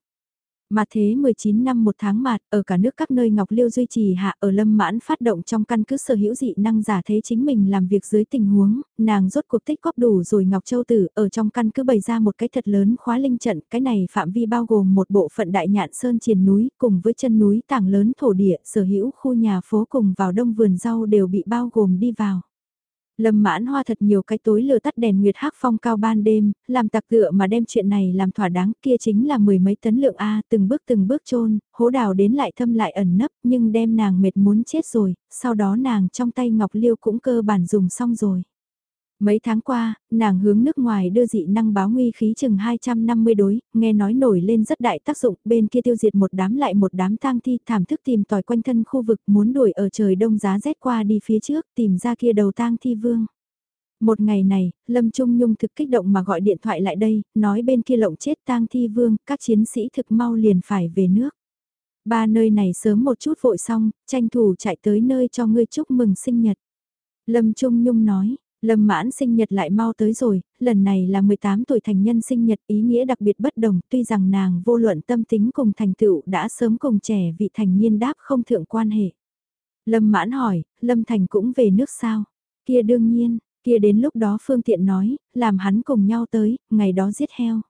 Mà thế 19 năm một tháng mạt, ở cả nước các nơi Ngọc Liêu duy trì hạ ở lâm mãn phát động trong căn cứ sở hữu dị năng giả thế chính mình làm việc dưới tình huống, nàng rốt cuộc tích góp đủ rồi Ngọc Châu Tử ở trong căn cứ bày ra một cái thật lớn khóa linh trận, cái này phạm vi bao gồm một bộ phận đại nhạn sơn triền núi cùng với chân núi tảng lớn thổ địa sở hữu khu nhà phố cùng vào đông vườn rau đều bị bao gồm đi vào. Lâm mãn hoa thật nhiều cái tối lừa tắt đèn nguyệt hắc phong cao ban đêm, làm tạc tựa mà đem chuyện này làm thỏa đáng kia chính là mười mấy tấn lượng A từng bước từng bước trôn, hố đào đến lại thâm lại ẩn nấp nhưng đem nàng mệt muốn chết rồi, sau đó nàng trong tay ngọc liêu cũng cơ bản dùng xong rồi. Mấy tháng qua, nàng hướng nước ngoài đưa dị năng báo nguy khí chừng 250 đối, nghe nói nổi lên rất đại tác dụng, bên kia tiêu diệt một đám lại một đám tang thi thảm thức tìm tòi quanh thân khu vực muốn đuổi ở trời đông giá rét qua đi phía trước tìm ra kia đầu tang thi vương. Một ngày này, Lâm Trung Nhung thực kích động mà gọi điện thoại lại đây, nói bên kia lộng chết tang thi vương, các chiến sĩ thực mau liền phải về nước. Ba nơi này sớm một chút vội xong, tranh thủ chạy tới nơi cho ngươi chúc mừng sinh nhật. Lâm Trung Nhung nói, Lâm mãn sinh nhật lại mau tới rồi, lần này là 18 tuổi thành nhân sinh nhật ý nghĩa đặc biệt bất đồng tuy rằng nàng vô luận tâm tính cùng thành tựu đã sớm cùng trẻ vị thành niên đáp không thượng quan hệ. Lâm mãn hỏi, Lâm Thành cũng về nước sao? Kia đương nhiên, kia đến lúc đó Phương Tiện nói, làm hắn cùng nhau tới, ngày đó giết heo.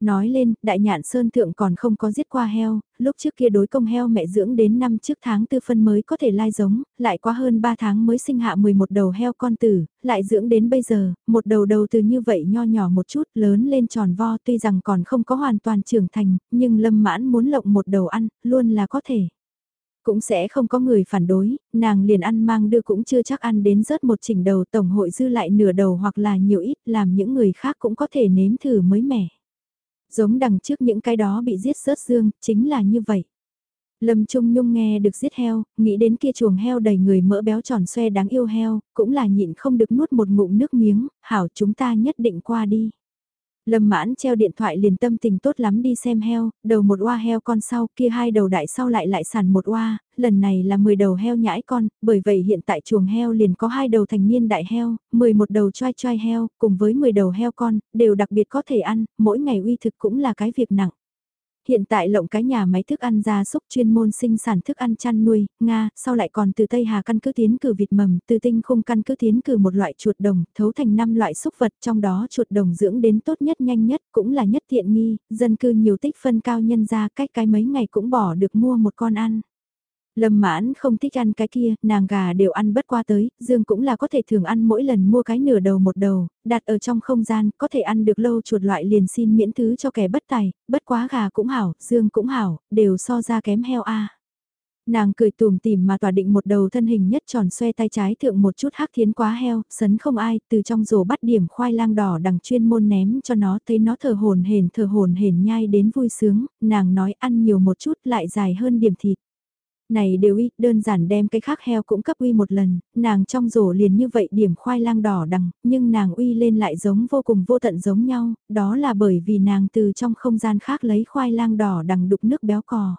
Nói lên, đại nhạn sơn thượng còn không có giết qua heo, lúc trước kia đối công heo mẹ dưỡng đến năm trước tháng tư phân mới có thể lai giống, lại quá hơn 3 tháng mới sinh hạ 11 đầu heo con tử, lại dưỡng đến bây giờ, một đầu đầu từ như vậy nho nhỏ một chút lớn lên tròn vo tuy rằng còn không có hoàn toàn trưởng thành, nhưng lâm mãn muốn lộng một đầu ăn, luôn là có thể cũng sẽ không có người phản đối, nàng liền ăn mang đưa cũng chưa chắc ăn đến rớt một chỉnh đầu tổng hội dư lại nửa đầu hoặc là nhiều ít làm những người khác cũng có thể nếm thử mới mẻ. Giống đằng trước những cái đó bị giết sớt dương, chính là như vậy. Lâm Trung Nhung nghe được giết heo, nghĩ đến kia chuồng heo đầy người mỡ béo tròn xoe đáng yêu heo, cũng là nhịn không được nuốt một ngụm nước miếng, hảo chúng ta nhất định qua đi. Lâm mãn treo điện thoại liền tâm tình tốt lắm đi xem heo, đầu một oa heo con sau kia hai đầu đại sau lại lại sản một oa, lần này là 10 đầu heo nhãi con, bởi vậy hiện tại chuồng heo liền có hai đầu thành niên đại heo, 11 đầu choai choai heo, cùng với 10 đầu heo con, đều đặc biệt có thể ăn, mỗi ngày uy thực cũng là cái việc nặng. Hiện tại lộng cái nhà máy thức ăn gia súc chuyên môn sinh sản thức ăn chăn nuôi, Nga, sau lại còn từ Tây Hà căn cứ tiến cử vịt mầm, từ tinh khung căn cứ tiến cử một loại chuột đồng, thấu thành 5 loại súc vật, trong đó chuột đồng dưỡng đến tốt nhất nhanh nhất, cũng là nhất tiện nghi, dân cư nhiều tích phân cao nhân ra cách cái mấy ngày cũng bỏ được mua một con ăn. Lâm mãn không thích ăn cái kia, nàng gà đều ăn bất qua tới, Dương cũng là có thể thường ăn mỗi lần mua cái nửa đầu một đầu, đặt ở trong không gian, có thể ăn được lâu chuột loại liền xin miễn thứ cho kẻ bất tài, bất quá gà cũng hảo, Dương cũng hảo, đều so ra kém heo a. Nàng cười tùm tìm mà tỏa định một đầu thân hình nhất tròn xoe tay trái thượng một chút hắc thiến quá heo, sấn không ai, từ trong rổ bắt điểm khoai lang đỏ đằng chuyên môn ném cho nó, thấy nó thở hồn hển thở hồn hển nhai đến vui sướng, nàng nói ăn nhiều một chút lại dài hơn điểm thịt. Này đều y, đơn giản đem cái khác heo cũng cấp uy một lần, nàng trong rổ liền như vậy điểm khoai lang đỏ đằng, nhưng nàng uy lên lại giống vô cùng vô tận giống nhau, đó là bởi vì nàng từ trong không gian khác lấy khoai lang đỏ đằng đục nước béo cò.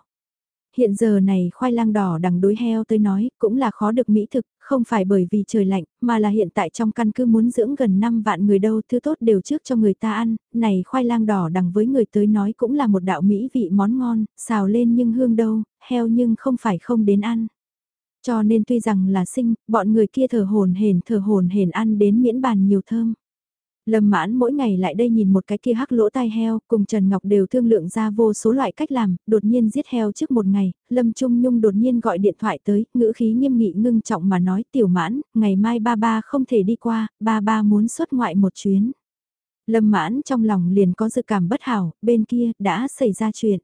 Hiện giờ này khoai lang đỏ đằng đối heo tới nói cũng là khó được mỹ thực, không phải bởi vì trời lạnh, mà là hiện tại trong căn cứ muốn dưỡng gần 5 vạn người đâu thứ tốt đều trước cho người ta ăn, này khoai lang đỏ đằng với người tới nói cũng là một đạo mỹ vị món ngon, xào lên nhưng hương đâu, heo nhưng không phải không đến ăn. Cho nên tuy rằng là sinh, bọn người kia thở hồn hển thở hồn hển ăn đến miễn bàn nhiều thơm. Lâm mãn mỗi ngày lại đây nhìn một cái kia hắc lỗ tai heo, cùng Trần Ngọc đều thương lượng ra vô số loại cách làm, đột nhiên giết heo trước một ngày, Lâm Trung Nhung đột nhiên gọi điện thoại tới, ngữ khí nghiêm nghị ngưng trọng mà nói tiểu mãn, ngày mai ba ba không thể đi qua, ba ba muốn xuất ngoại một chuyến. Lâm mãn trong lòng liền có dự cảm bất hảo, bên kia đã xảy ra chuyện.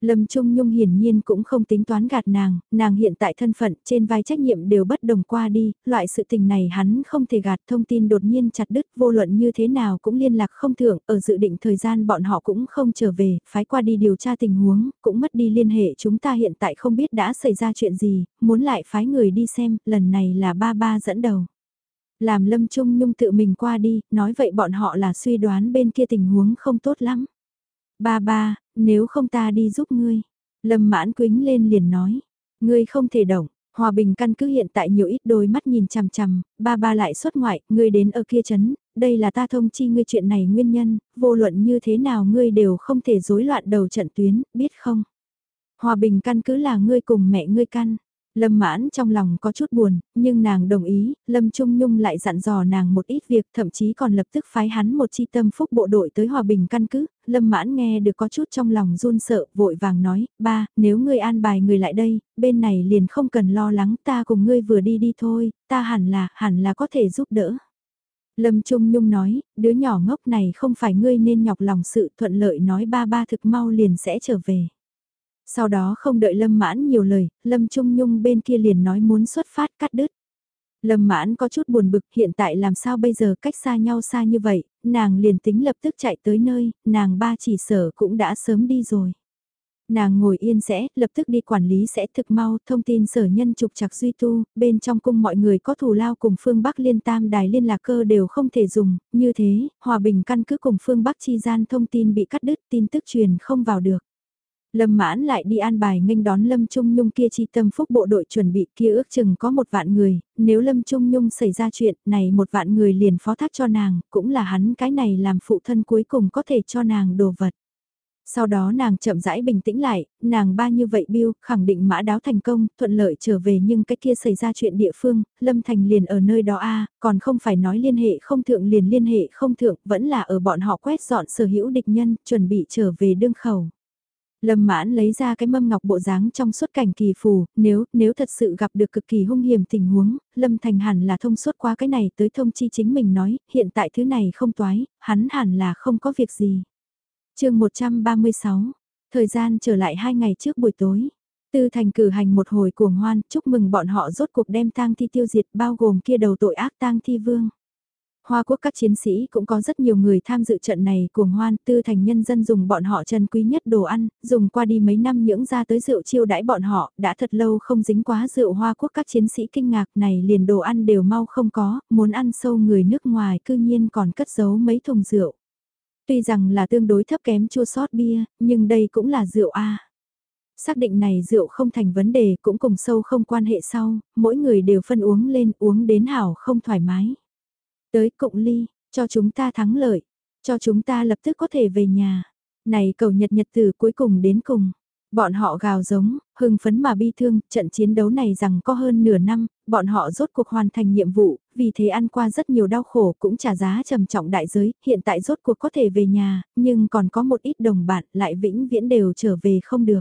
Lâm Trung Nhung hiển nhiên cũng không tính toán gạt nàng, nàng hiện tại thân phận trên vai trách nhiệm đều bất đồng qua đi, loại sự tình này hắn không thể gạt thông tin đột nhiên chặt đứt vô luận như thế nào cũng liên lạc không thượng, ở dự định thời gian bọn họ cũng không trở về, phái qua đi điều tra tình huống, cũng mất đi liên hệ chúng ta hiện tại không biết đã xảy ra chuyện gì, muốn lại phái người đi xem, lần này là ba ba dẫn đầu. Làm Lâm Trung Nhung tự mình qua đi, nói vậy bọn họ là suy đoán bên kia tình huống không tốt lắm. Ba ba, nếu không ta đi giúp ngươi. Lâm mãn quính lên liền nói. Ngươi không thể động, Hòa bình căn cứ hiện tại nhiều ít đôi mắt nhìn chằm chằm, ba ba lại xuất ngoại, ngươi đến ở kia chấn, đây là ta thông chi ngươi chuyện này nguyên nhân, vô luận như thế nào ngươi đều không thể rối loạn đầu trận tuyến, biết không? Hòa bình căn cứ là ngươi cùng mẹ ngươi căn. Lâm mãn trong lòng có chút buồn, nhưng nàng đồng ý, Lâm Trung Nhung lại dặn dò nàng một ít việc, thậm chí còn lập tức phái hắn một chi tâm phúc bộ đội tới hòa bình căn cứ, Lâm mãn nghe được có chút trong lòng run sợ, vội vàng nói, ba, nếu ngươi an bài người lại đây, bên này liền không cần lo lắng, ta cùng ngươi vừa đi đi thôi, ta hẳn là, hẳn là có thể giúp đỡ. Lâm Trung Nhung nói, đứa nhỏ ngốc này không phải ngươi nên nhọc lòng sự thuận lợi nói ba ba thực mau liền sẽ trở về. Sau đó không đợi Lâm Mãn nhiều lời, Lâm Trung Nhung bên kia liền nói muốn xuất phát cắt đứt. Lâm Mãn có chút buồn bực hiện tại làm sao bây giờ cách xa nhau xa như vậy, nàng liền tính lập tức chạy tới nơi, nàng ba chỉ sở cũng đã sớm đi rồi. Nàng ngồi yên sẽ, lập tức đi quản lý sẽ thực mau, thông tin sở nhân trục chặt duy tu, bên trong cung mọi người có thù lao cùng phương Bắc liên tam đài liên lạc cơ đều không thể dùng, như thế, hòa bình căn cứ cùng phương Bắc chi gian thông tin bị cắt đứt, tin tức truyền không vào được. Lâm mãn lại đi an bài nghênh đón Lâm Trung Nhung kia chi tâm phúc bộ đội chuẩn bị kia ước chừng có một vạn người, nếu Lâm Trung Nhung xảy ra chuyện này một vạn người liền phó thác cho nàng, cũng là hắn cái này làm phụ thân cuối cùng có thể cho nàng đồ vật. Sau đó nàng chậm rãi bình tĩnh lại, nàng ba như vậy biêu, khẳng định mã đáo thành công, thuận lợi trở về nhưng cái kia xảy ra chuyện địa phương, Lâm Thành liền ở nơi đó a còn không phải nói liên hệ không thượng liền liên hệ không thượng, vẫn là ở bọn họ quét dọn sở hữu địch nhân, chuẩn bị trở về đương khẩu. Lâm mãn lấy ra cái mâm ngọc bộ dáng trong suốt cảnh kỳ phù, nếu, nếu thật sự gặp được cực kỳ hung hiểm tình huống, Lâm Thành hẳn là thông suốt qua cái này tới thông chi chính mình nói, hiện tại thứ này không toái, hắn hẳn là không có việc gì. chương 136, thời gian trở lại hai ngày trước buổi tối. Tư thành cử hành một hồi cuồng hoan, chúc mừng bọn họ rốt cuộc đem tang thi tiêu diệt bao gồm kia đầu tội ác tang thi vương. Hoa quốc các chiến sĩ cũng có rất nhiều người tham dự trận này cuồng hoan, tư thành nhân dân dùng bọn họ chân quý nhất đồ ăn, dùng qua đi mấy năm nhưỡng ra tới rượu chiêu đãi bọn họ, đã thật lâu không dính quá rượu hoa quốc các chiến sĩ kinh ngạc này liền đồ ăn đều mau không có, muốn ăn sâu người nước ngoài cư nhiên còn cất giấu mấy thùng rượu. Tuy rằng là tương đối thấp kém chua sót bia, nhưng đây cũng là rượu A. Xác định này rượu không thành vấn đề cũng cùng sâu không quan hệ sau, mỗi người đều phân uống lên uống đến hảo không thoải mái. Tới cộng ly, cho chúng ta thắng lợi, cho chúng ta lập tức có thể về nhà. Này cầu nhật nhật từ cuối cùng đến cùng. Bọn họ gào giống, hưng phấn mà bi thương, trận chiến đấu này rằng có hơn nửa năm, bọn họ rốt cuộc hoàn thành nhiệm vụ, vì thế ăn qua rất nhiều đau khổ cũng trả giá trầm trọng đại giới, hiện tại rốt cuộc có thể về nhà, nhưng còn có một ít đồng bạn lại vĩnh viễn đều trở về không được.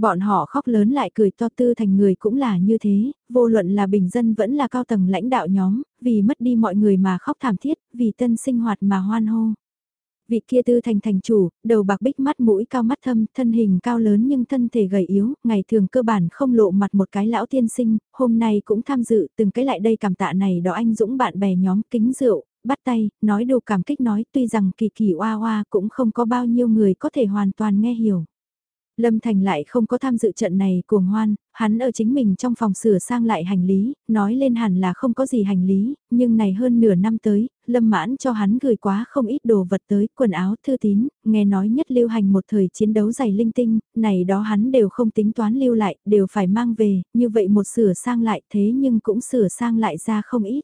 Bọn họ khóc lớn lại cười to tư thành người cũng là như thế, vô luận là bình dân vẫn là cao tầng lãnh đạo nhóm, vì mất đi mọi người mà khóc thảm thiết, vì tân sinh hoạt mà hoan hô. Vị kia tư thành thành chủ, đầu bạc bích mắt mũi cao mắt thâm, thân hình cao lớn nhưng thân thể gầy yếu, ngày thường cơ bản không lộ mặt một cái lão tiên sinh, hôm nay cũng tham dự từng cái lại đây cảm tạ này đó anh dũng bạn bè nhóm kính rượu, bắt tay, nói đồ cảm kích nói tuy rằng kỳ kỳ oa oa cũng không có bao nhiêu người có thể hoàn toàn nghe hiểu. Lâm Thành lại không có tham dự trận này cuồng hoan, hắn ở chính mình trong phòng sửa sang lại hành lý, nói lên hẳn là không có gì hành lý, nhưng này hơn nửa năm tới, Lâm Mãn cho hắn gửi quá không ít đồ vật tới, quần áo, thư tín, nghe nói nhất lưu hành một thời chiến đấu dày linh tinh, này đó hắn đều không tính toán lưu lại, đều phải mang về, như vậy một sửa sang lại thế nhưng cũng sửa sang lại ra không ít.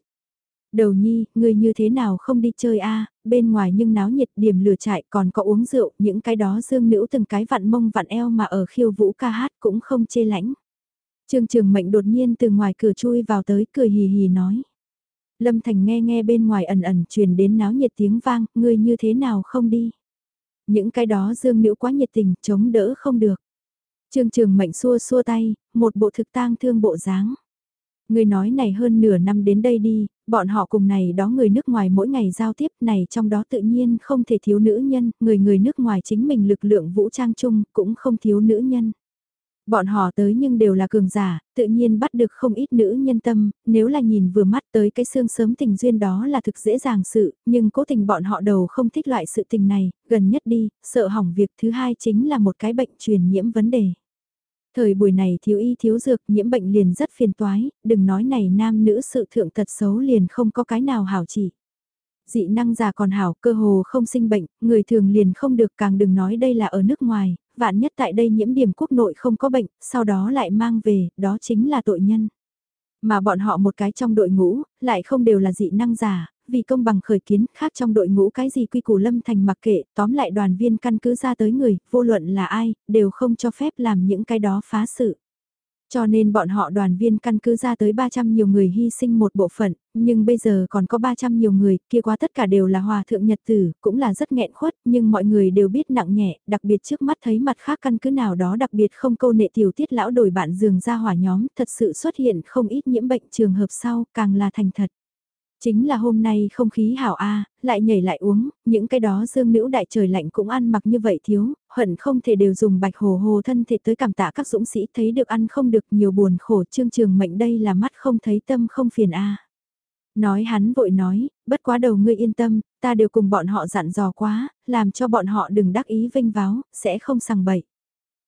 Đầu nhi, ngươi như thế nào không đi chơi a bên ngoài nhưng náo nhiệt điểm lửa trại còn có uống rượu, những cái đó dương nữ từng cái vặn mông vặn eo mà ở khiêu vũ ca hát cũng không chê lãnh. Trương Trường Mệnh đột nhiên từ ngoài cửa chui vào tới cười hì hì nói. Lâm Thành nghe nghe bên ngoài ẩn ẩn truyền đến náo nhiệt tiếng vang, ngươi như thế nào không đi. Những cái đó dương nữ quá nhiệt tình, chống đỡ không được. Trương Trường Mệnh xua xua tay, một bộ thực tang thương bộ dáng. Người nói này hơn nửa năm đến đây đi, bọn họ cùng này đó người nước ngoài mỗi ngày giao tiếp này trong đó tự nhiên không thể thiếu nữ nhân, người người nước ngoài chính mình lực lượng vũ trang chung cũng không thiếu nữ nhân. Bọn họ tới nhưng đều là cường giả, tự nhiên bắt được không ít nữ nhân tâm, nếu là nhìn vừa mắt tới cái xương sớm tình duyên đó là thực dễ dàng sự, nhưng cố tình bọn họ đầu không thích loại sự tình này, gần nhất đi, sợ hỏng việc thứ hai chính là một cái bệnh truyền nhiễm vấn đề. Thời buổi này thiếu y thiếu dược nhiễm bệnh liền rất phiền toái, đừng nói này nam nữ sự thượng tật xấu liền không có cái nào hảo chỉ. Dị năng già còn hảo, cơ hồ không sinh bệnh, người thường liền không được càng đừng nói đây là ở nước ngoài, vạn nhất tại đây nhiễm điểm quốc nội không có bệnh, sau đó lại mang về, đó chính là tội nhân. Mà bọn họ một cái trong đội ngũ, lại không đều là dị năng giả, vì công bằng khởi kiến, khác trong đội ngũ cái gì quy củ lâm thành mặc kệ, tóm lại đoàn viên căn cứ ra tới người, vô luận là ai, đều không cho phép làm những cái đó phá sự. Cho nên bọn họ đoàn viên căn cứ ra tới 300 nhiều người hy sinh một bộ phận, nhưng bây giờ còn có 300 nhiều người, kia quá tất cả đều là hòa thượng nhật tử, cũng là rất nghẹn khuất, nhưng mọi người đều biết nặng nhẹ, đặc biệt trước mắt thấy mặt khác căn cứ nào đó đặc biệt không câu nệ tiểu tiết lão đổi bạn giường ra hỏa nhóm, thật sự xuất hiện không ít nhiễm bệnh trường hợp sau, càng là thành thật. Chính là hôm nay không khí hảo a lại nhảy lại uống, những cái đó dương nữ đại trời lạnh cũng ăn mặc như vậy thiếu, hận không thể đều dùng bạch hồ hồ thân thể tới cảm tạ các dũng sĩ thấy được ăn không được nhiều buồn khổ trương trường mệnh đây là mắt không thấy tâm không phiền a Nói hắn vội nói, bất quá đầu ngươi yên tâm, ta đều cùng bọn họ dặn dò quá, làm cho bọn họ đừng đắc ý vinh váo, sẽ không sằng bậy.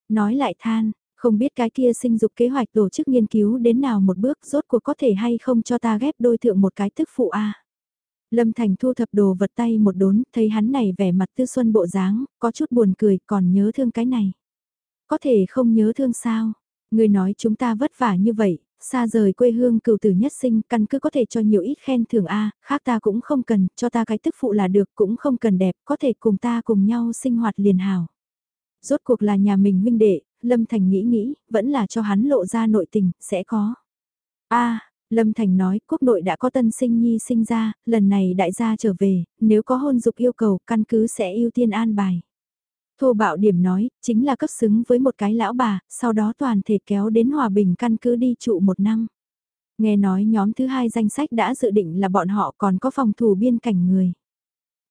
Nói lại than, không biết cái kia sinh dục kế hoạch tổ chức nghiên cứu đến nào một bước rốt cuộc có thể hay không cho ta ghép đôi thượng một cái tức phụ a Lâm Thành thu thập đồ vật tay một đốn, thấy hắn này vẻ mặt tư xuân bộ dáng, có chút buồn cười, còn nhớ thương cái này. Có thể không nhớ thương sao? Người nói chúng ta vất vả như vậy, xa rời quê hương cựu tử nhất sinh, căn cứ có thể cho nhiều ít khen thưởng A, khác ta cũng không cần, cho ta cái tức phụ là được, cũng không cần đẹp, có thể cùng ta cùng nhau sinh hoạt liền hảo. Rốt cuộc là nhà mình huynh đệ, Lâm Thành nghĩ nghĩ, vẫn là cho hắn lộ ra nội tình, sẽ có. a Lâm Thành nói, quốc nội đã có tân sinh nhi sinh ra, lần này đại gia trở về, nếu có hôn dục yêu cầu, căn cứ sẽ ưu tiên an bài. Thô bạo điểm nói, chính là cấp xứng với một cái lão bà, sau đó toàn thể kéo đến hòa bình căn cứ đi trụ một năm. Nghe nói nhóm thứ hai danh sách đã dự định là bọn họ còn có phòng thủ biên cảnh người.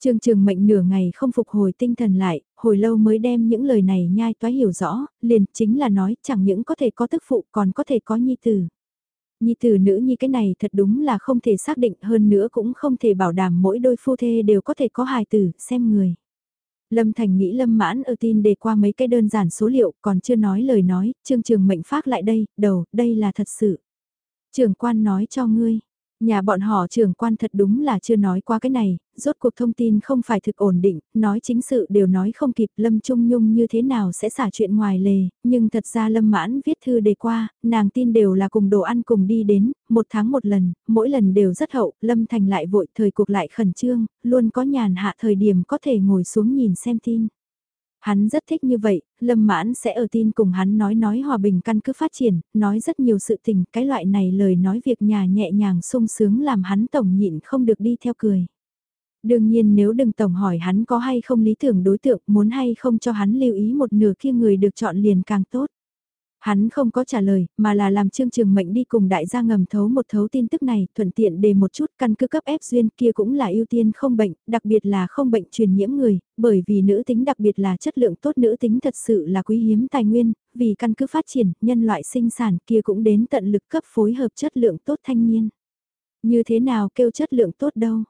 Trương Trường Mệnh nửa ngày không phục hồi tinh thần lại, hồi lâu mới đem những lời này nhai toái hiểu rõ, liền chính là nói chẳng những có thể có tức phụ còn có thể có nhi tử. Nhi tử nữ như cái này thật đúng là không thể xác định hơn nữa cũng không thể bảo đảm mỗi đôi phu thê đều có thể có hài tử, xem người. Lâm Thành nghĩ Lâm Mãn ở tin đề qua mấy cái đơn giản số liệu còn chưa nói lời nói, Trương Trường Mệnh phát lại đây, đầu, đây là thật sự. Trường quan nói cho ngươi, Nhà bọn họ trưởng quan thật đúng là chưa nói qua cái này, rốt cuộc thông tin không phải thực ổn định, nói chính sự đều nói không kịp Lâm Trung Nhung như thế nào sẽ xả chuyện ngoài lề, nhưng thật ra Lâm Mãn viết thư đề qua, nàng tin đều là cùng đồ ăn cùng đi đến, một tháng một lần, mỗi lần đều rất hậu, Lâm Thành lại vội thời cuộc lại khẩn trương, luôn có nhàn hạ thời điểm có thể ngồi xuống nhìn xem tin. Hắn rất thích như vậy, Lâm Mãn sẽ ở tin cùng hắn nói nói hòa bình căn cứ phát triển, nói rất nhiều sự tình, cái loại này lời nói việc nhà nhẹ nhàng sung sướng làm hắn tổng nhịn không được đi theo cười. Đương nhiên nếu đừng tổng hỏi hắn có hay không lý tưởng đối tượng muốn hay không cho hắn lưu ý một nửa kia người được chọn liền càng tốt. Hắn không có trả lời, mà là làm Trương Trường Mệnh đi cùng đại gia ngầm thấu một thấu tin tức này, thuận tiện đề một chút căn cứ cấp ép duyên kia cũng là ưu tiên không bệnh, đặc biệt là không bệnh truyền nhiễm người, bởi vì nữ tính đặc biệt là chất lượng tốt nữ tính thật sự là quý hiếm tài nguyên, vì căn cứ phát triển, nhân loại sinh sản kia cũng đến tận lực cấp phối hợp chất lượng tốt thanh niên. Như thế nào kêu chất lượng tốt đâu?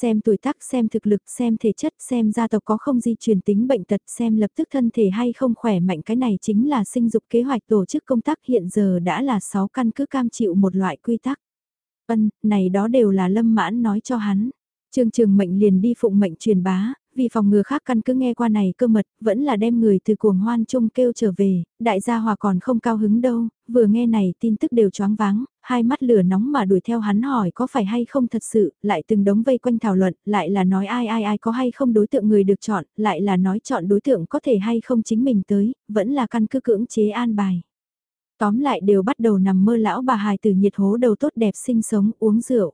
Xem tuổi tác, xem thực lực, xem thể chất, xem gia tộc có không di truyền tính bệnh tật, xem lập tức thân thể hay không khỏe mạnh cái này chính là sinh dục kế hoạch tổ chức công tác hiện giờ đã là 6 căn cứ cam chịu một loại quy tắc. Ân, này đó đều là lâm mãn nói cho hắn. Trương Trường Mệnh liền đi phụng mệnh truyền bá, vì phòng ngừa khác căn cứ nghe qua này cơ mật, vẫn là đem người từ cuồng hoan chung kêu trở về, đại gia hòa còn không cao hứng đâu, vừa nghe này tin tức đều choáng váng, hai mắt lửa nóng mà đuổi theo hắn hỏi có phải hay không thật sự, lại từng đống vây quanh thảo luận, lại là nói ai ai ai có hay không đối tượng người được chọn, lại là nói chọn đối tượng có thể hay không chính mình tới, vẫn là căn cứ cưỡng chế an bài. Tóm lại đều bắt đầu nằm mơ lão bà hài từ nhiệt hố đầu tốt đẹp sinh sống uống rượu.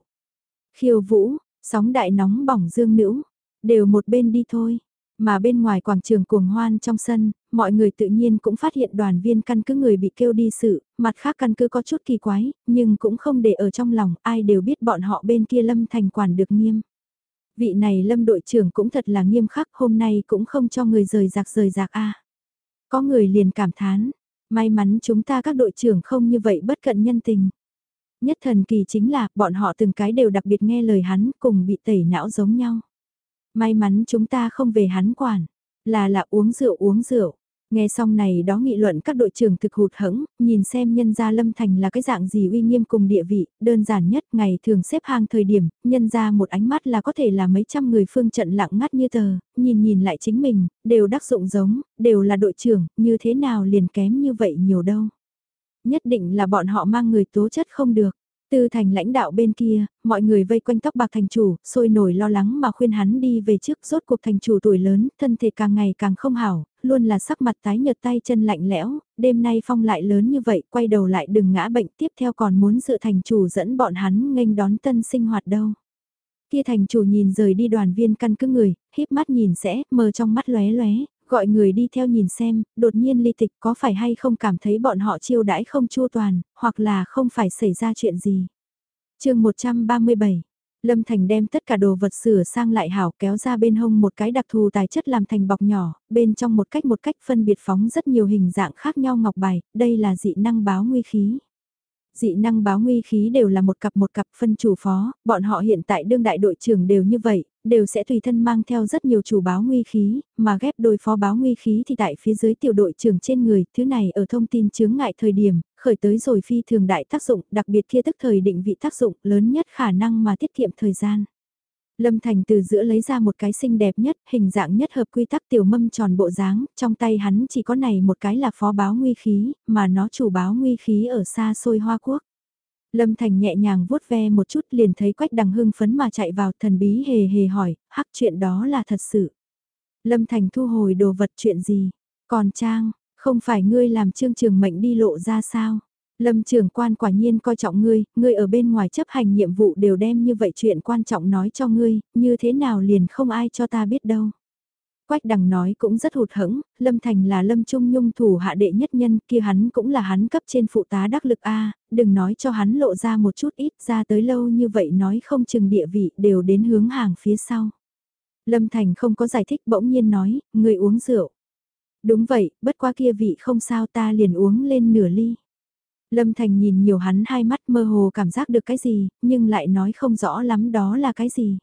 Khiêu vũ, sóng đại nóng bỏng dương nữ, đều một bên đi thôi. Mà bên ngoài quảng trường cuồng hoan trong sân, mọi người tự nhiên cũng phát hiện đoàn viên căn cứ người bị kêu đi sự, mặt khác căn cứ có chút kỳ quái, nhưng cũng không để ở trong lòng, ai đều biết bọn họ bên kia lâm thành quản được nghiêm. Vị này lâm đội trưởng cũng thật là nghiêm khắc, hôm nay cũng không cho người rời rạc rời rạc a Có người liền cảm thán, may mắn chúng ta các đội trưởng không như vậy bất cận nhân tình. Nhất thần kỳ chính là, bọn họ từng cái đều đặc biệt nghe lời hắn, cùng bị tẩy não giống nhau. May mắn chúng ta không về hắn quản, là là uống rượu uống rượu. Nghe xong này đó nghị luận các đội trưởng thực hụt hẫng, nhìn xem nhân gia Lâm Thành là cái dạng gì uy nghiêm cùng địa vị, đơn giản nhất ngày thường xếp hàng thời điểm, nhân gia một ánh mắt là có thể là mấy trăm người phương trận lặng ngắt như tờ, nhìn nhìn lại chính mình, đều đắc dụng giống, đều là đội trưởng, như thế nào liền kém như vậy nhiều đâu. Nhất định là bọn họ mang người tố chất không được. Tư thành lãnh đạo bên kia, mọi người vây quanh tóc bạc thành chủ, sôi nổi lo lắng mà khuyên hắn đi về trước rốt cuộc thành chủ tuổi lớn, thân thể càng ngày càng không hảo, luôn là sắc mặt tái nhợt tay chân lạnh lẽo, đêm nay phong lại lớn như vậy, quay đầu lại đừng ngã bệnh tiếp theo còn muốn dự thành chủ dẫn bọn hắn nghênh đón tân sinh hoạt đâu. Kia thành chủ nhìn rời đi đoàn viên căn cứ người, híp mắt nhìn sẽ, mờ trong mắt lóe lóe, gọi người đi theo nhìn xem, đột nhiên ly tịch có phải hay không cảm thấy bọn họ chiêu đãi không chua toàn, hoặc là không phải xảy ra chuyện gì. chương 137 Lâm Thành đem tất cả đồ vật sửa sang lại hảo kéo ra bên hông một cái đặc thù tài chất làm thành bọc nhỏ, bên trong một cách một cách phân biệt phóng rất nhiều hình dạng khác nhau ngọc bài, đây là dị năng báo nguy khí. Dị năng báo nguy khí đều là một cặp một cặp phân chủ phó, bọn họ hiện tại đương đại đội trưởng đều như vậy, đều sẽ tùy thân mang theo rất nhiều chủ báo nguy khí, mà ghép đôi phó báo nguy khí thì tại phía dưới tiểu đội trưởng trên người, thứ này ở thông tin chướng ngại thời điểm, khởi tới rồi phi thường đại tác dụng, đặc biệt kia tức thời định vị tác dụng lớn nhất khả năng mà tiết kiệm thời gian. Lâm Thành từ giữa lấy ra một cái xinh đẹp nhất, hình dạng nhất hợp quy tắc tiểu mâm tròn bộ dáng, trong tay hắn chỉ có này một cái là phó báo nguy khí, mà nó chủ báo nguy khí ở xa xôi Hoa Quốc. Lâm Thành nhẹ nhàng vuốt ve một chút liền thấy quách đằng hưng phấn mà chạy vào thần bí hề hề hỏi, hắc chuyện đó là thật sự. Lâm Thành thu hồi đồ vật chuyện gì? Còn Trang, không phải ngươi làm trương trường mệnh đi lộ ra sao? Lâm trưởng quan quả nhiên coi trọng ngươi, ngươi ở bên ngoài chấp hành nhiệm vụ đều đem như vậy chuyện quan trọng nói cho ngươi, như thế nào liền không ai cho ta biết đâu. Quách đằng nói cũng rất hụt hẫng, Lâm Thành là Lâm Trung Nhung thủ hạ đệ nhất nhân kia hắn cũng là hắn cấp trên phụ tá đắc lực A, đừng nói cho hắn lộ ra một chút ít ra tới lâu như vậy nói không chừng địa vị đều đến hướng hàng phía sau. Lâm Thành không có giải thích bỗng nhiên nói, người uống rượu. Đúng vậy, bất qua kia vị không sao ta liền uống lên nửa ly. Lâm Thành nhìn nhiều hắn hai mắt mơ hồ cảm giác được cái gì, nhưng lại nói không rõ lắm đó là cái gì.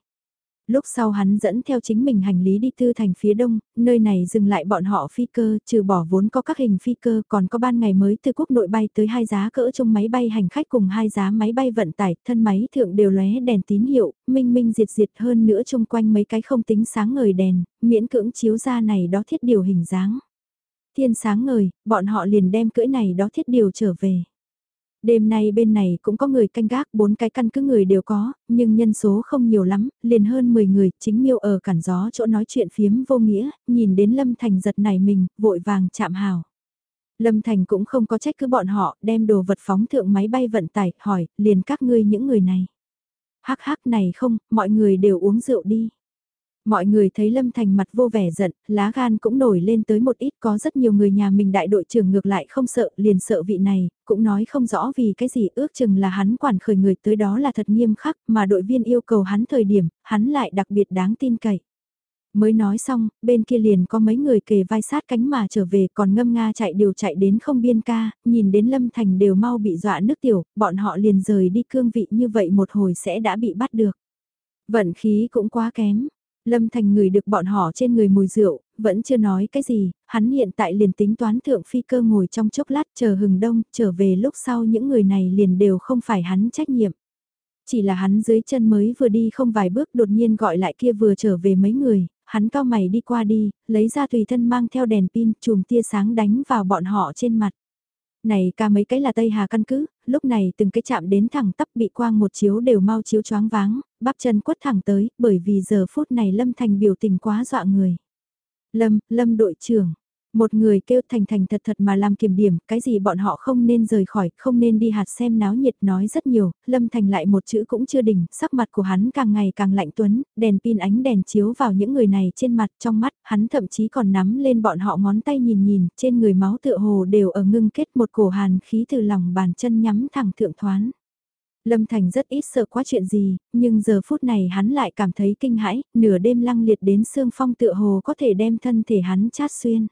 Lúc sau hắn dẫn theo chính mình hành lý đi tư thành phía đông, nơi này dừng lại bọn họ phi cơ, trừ bỏ vốn có các hình phi cơ còn có ban ngày mới từ quốc nội bay tới hai giá cỡ trong máy bay hành khách cùng hai giá máy bay vận tải, thân máy thượng đều lóe đèn tín hiệu, minh minh diệt diệt hơn nữa chung quanh mấy cái không tính sáng ngời đèn, miễn cưỡng chiếu ra này đó thiết điều hình dáng. Thiên sáng ngời, bọn họ liền đem cưỡi này đó thiết điều trở về. Đêm nay bên này cũng có người canh gác, bốn cái căn cứ người đều có, nhưng nhân số không nhiều lắm, liền hơn 10 người, chính miêu ở cản gió chỗ nói chuyện phiếm vô nghĩa, nhìn đến Lâm Thành giật này mình, vội vàng chạm hào. Lâm Thành cũng không có trách cứ bọn họ, đem đồ vật phóng thượng máy bay vận tải, hỏi, liền các ngươi những người này. Hắc hắc này không, mọi người đều uống rượu đi. Mọi người thấy Lâm Thành mặt vô vẻ giận, lá gan cũng nổi lên tới một ít có rất nhiều người nhà mình đại đội trưởng ngược lại không sợ, liền sợ vị này, cũng nói không rõ vì cái gì ước chừng là hắn quản khởi người tới đó là thật nghiêm khắc mà đội viên yêu cầu hắn thời điểm, hắn lại đặc biệt đáng tin cậy. Mới nói xong, bên kia liền có mấy người kề vai sát cánh mà trở về còn ngâm nga chạy điều chạy đến không biên ca, nhìn đến Lâm Thành đều mau bị dọa nước tiểu, bọn họ liền rời đi cương vị như vậy một hồi sẽ đã bị bắt được. Vận khí cũng quá kém, Lâm Thành người được bọn họ trên người mùi rượu, vẫn chưa nói cái gì, hắn hiện tại liền tính toán thượng phi cơ ngồi trong chốc lát chờ hừng đông, trở về lúc sau những người này liền đều không phải hắn trách nhiệm. Chỉ là hắn dưới chân mới vừa đi không vài bước đột nhiên gọi lại kia vừa trở về mấy người, hắn cao mày đi qua đi, lấy ra tùy thân mang theo đèn pin chùm tia sáng đánh vào bọn họ trên mặt. Này ca mấy cái là Tây Hà căn cứ, lúc này từng cái chạm đến thẳng tắp bị quang một chiếu đều mau chiếu choáng váng, bắp chân quất thẳng tới, bởi vì giờ phút này Lâm Thành biểu tình quá dọa người. Lâm, Lâm đội trưởng, một người kêu thành thành thật thật mà làm kiểm điểm, cái gì bọn họ không nên rời khỏi, không nên đi hạt xem náo nhiệt nói rất nhiều, Lâm Thành lại một chữ cũng chưa đỉnh, sắc mặt của hắn càng ngày càng lạnh tuấn, đèn pin ánh đèn chiếu vào những người này trên mặt, trong mắt, hắn thậm chí còn nắm lên bọn họ ngón tay nhìn nhìn, trên người máu tựa hồ đều ở ngưng kết một cổ hàn khí từ lòng bàn chân nhắm thẳng thượng thoán. Lâm Thành rất ít sợ quá chuyện gì, nhưng giờ phút này hắn lại cảm thấy kinh hãi, nửa đêm lăng liệt đến xương phong tựa hồ có thể đem thân thể hắn chát xuyên.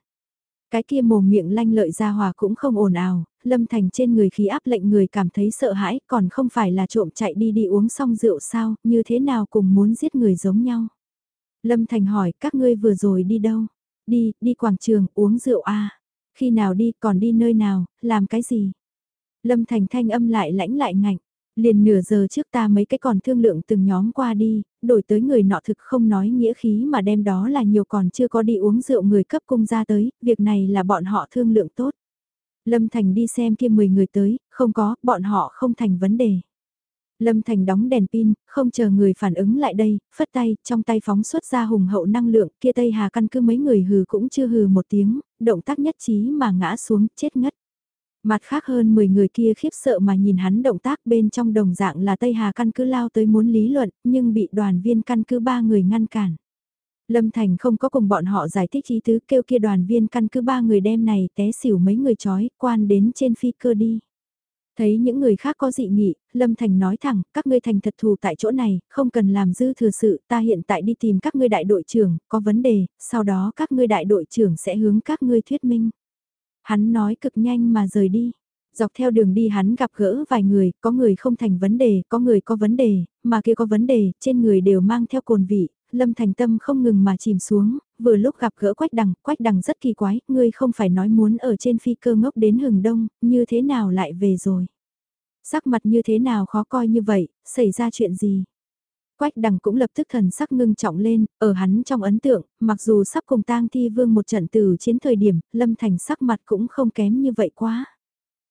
Cái kia mồm miệng lanh lợi ra hòa cũng không ồn ào, Lâm Thành trên người khí áp lệnh người cảm thấy sợ hãi, còn không phải là trộm chạy đi đi uống xong rượu sao, như thế nào cùng muốn giết người giống nhau. Lâm Thành hỏi các ngươi vừa rồi đi đâu? Đi, đi quảng trường, uống rượu à? Khi nào đi, còn đi nơi nào, làm cái gì? Lâm Thành thanh âm lại lãnh lại ngạnh. Liền nửa giờ trước ta mấy cái còn thương lượng từng nhóm qua đi, đổi tới người nọ thực không nói nghĩa khí mà đem đó là nhiều còn chưa có đi uống rượu người cấp cung ra tới, việc này là bọn họ thương lượng tốt. Lâm Thành đi xem kia 10 người tới, không có, bọn họ không thành vấn đề. Lâm Thành đóng đèn pin, không chờ người phản ứng lại đây, phất tay, trong tay phóng xuất ra hùng hậu năng lượng, kia Tây Hà căn cứ mấy người hừ cũng chưa hừ một tiếng, động tác nhất trí mà ngã xuống, chết ngất. Mặt khác hơn 10 người kia khiếp sợ mà nhìn hắn động tác bên trong đồng dạng là Tây Hà căn cứ lao tới muốn lý luận, nhưng bị đoàn viên căn cứ ba người ngăn cản. Lâm Thành không có cùng bọn họ giải thích ý tứ kêu kia đoàn viên căn cứ ba người đem này té xỉu mấy người chói quan đến trên phi cơ đi. Thấy những người khác có dị nghị, Lâm Thành nói thẳng, các ngươi thành thật thù tại chỗ này, không cần làm dư thừa sự, ta hiện tại đi tìm các ngươi đại đội trưởng, có vấn đề, sau đó các ngươi đại đội trưởng sẽ hướng các ngươi thuyết minh. Hắn nói cực nhanh mà rời đi. Dọc theo đường đi hắn gặp gỡ vài người, có người không thành vấn đề, có người có vấn đề, mà kia có vấn đề, trên người đều mang theo cồn vị, Lâm Thành Tâm không ngừng mà chìm xuống, vừa lúc gặp gỡ Quách Đằng, Quách Đằng rất kỳ quái, ngươi không phải nói muốn ở trên phi cơ ngốc đến hừng đông, như thế nào lại về rồi? Sắc mặt như thế nào khó coi như vậy, xảy ra chuyện gì? Quách đằng cũng lập tức thần sắc ngưng trọng lên, ở hắn trong ấn tượng, mặc dù sắp cùng tang thi vương một trận từ chiến thời điểm, Lâm Thành sắc mặt cũng không kém như vậy quá.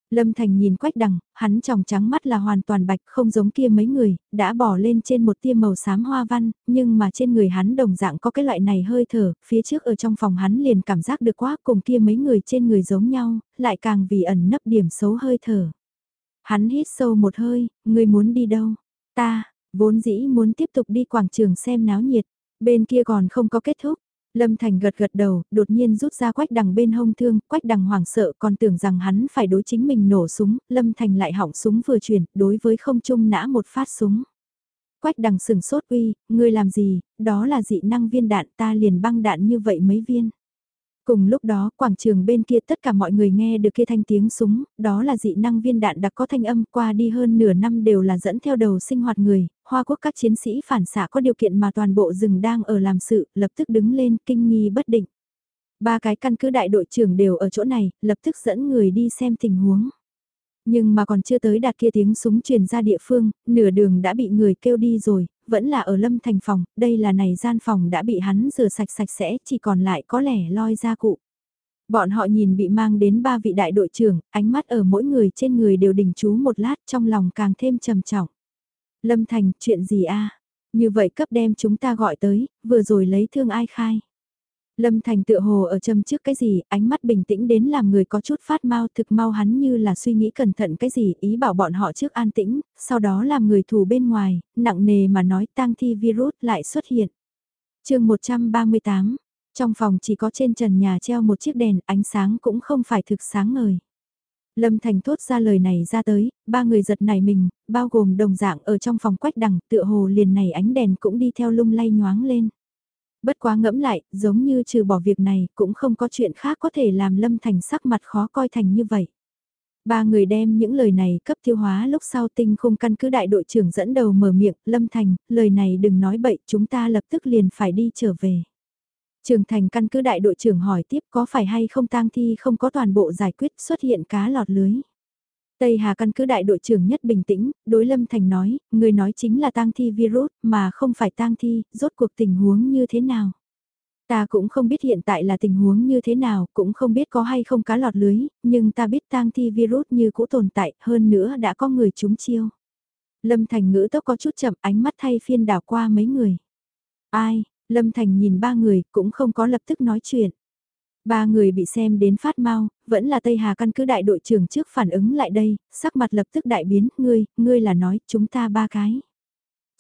Lâm Thành nhìn quách đằng, hắn tròng trắng mắt là hoàn toàn bạch không giống kia mấy người, đã bỏ lên trên một tia màu xám hoa văn, nhưng mà trên người hắn đồng dạng có cái loại này hơi thở, phía trước ở trong phòng hắn liền cảm giác được quá cùng kia mấy người trên người giống nhau, lại càng vì ẩn nấp điểm xấu hơi thở. Hắn hít sâu một hơi, người muốn đi đâu? Ta, vốn dĩ muốn tiếp tục đi quảng trường xem náo nhiệt, bên kia còn không có kết thúc. Lâm Thành gật gật đầu, đột nhiên rút ra quách đằng bên hông thương, quách đằng hoảng sợ còn tưởng rằng hắn phải đối chính mình nổ súng, Lâm Thành lại hỏng súng vừa chuyển, đối với không trung nã một phát súng. Quách đằng sừng sốt uy, ngươi làm gì, đó là dị năng viên đạn ta liền băng đạn như vậy mấy viên. Cùng lúc đó, quảng trường bên kia tất cả mọi người nghe được kia thanh tiếng súng, đó là dị năng viên đạn đặc có thanh âm qua đi hơn nửa năm đều là dẫn theo đầu sinh hoạt người, Hoa Quốc các chiến sĩ phản xạ có điều kiện mà toàn bộ rừng đang ở làm sự, lập tức đứng lên kinh nghi bất định. Ba cái căn cứ đại đội trưởng đều ở chỗ này, lập tức dẫn người đi xem tình huống. Nhưng mà còn chưa tới đạt kia tiếng súng truyền ra địa phương, nửa đường đã bị người kêu đi rồi, vẫn là ở lâm thành phòng, đây là này gian phòng đã bị hắn rửa sạch sạch sẽ, chỉ còn lại có lẻ loi ra cụ. Bọn họ nhìn bị mang đến ba vị đại đội trưởng, ánh mắt ở mỗi người trên người đều đình chú một lát trong lòng càng thêm trầm trọng. Lâm Thành, chuyện gì a? Như vậy cấp đem chúng ta gọi tới, vừa rồi lấy thương ai khai. Lâm Thành tựa hồ ở châm trước cái gì, ánh mắt bình tĩnh đến làm người có chút phát mau thực mau hắn như là suy nghĩ cẩn thận cái gì, ý bảo bọn họ trước an tĩnh, sau đó làm người thủ bên ngoài, nặng nề mà nói tang thi virus lại xuất hiện. chương 138, trong phòng chỉ có trên trần nhà treo một chiếc đèn, ánh sáng cũng không phải thực sáng ngời. Lâm Thành thốt ra lời này ra tới, ba người giật nảy mình, bao gồm đồng dạng ở trong phòng quách đằng, tựa hồ liền này ánh đèn cũng đi theo lung lay nhoáng lên. Bất quá ngẫm lại, giống như trừ bỏ việc này, cũng không có chuyện khác có thể làm Lâm Thành sắc mặt khó coi thành như vậy. Ba người đem những lời này cấp tiêu hóa lúc sau tinh khung căn cứ đại đội trưởng dẫn đầu mở miệng, Lâm Thành, lời này đừng nói bậy, chúng ta lập tức liền phải đi trở về. Trường thành căn cứ đại đội trưởng hỏi tiếp có phải hay không tang thi không có toàn bộ giải quyết xuất hiện cá lọt lưới. Tây Hà căn cứ đại đội trưởng nhất bình tĩnh, đối Lâm Thành nói, người nói chính là tang thi virus, mà không phải tang thi, rốt cuộc tình huống như thế nào. Ta cũng không biết hiện tại là tình huống như thế nào, cũng không biết có hay không cá lọt lưới, nhưng ta biết tang thi virus như cũ tồn tại, hơn nữa đã có người trúng chiêu. Lâm Thành ngữ tốc có chút chậm ánh mắt thay phiên đảo qua mấy người. Ai, Lâm Thành nhìn ba người, cũng không có lập tức nói chuyện. Ba người bị xem đến phát mau, vẫn là Tây Hà căn cứ đại đội trưởng trước phản ứng lại đây, sắc mặt lập tức đại biến, ngươi, ngươi là nói, chúng ta ba cái.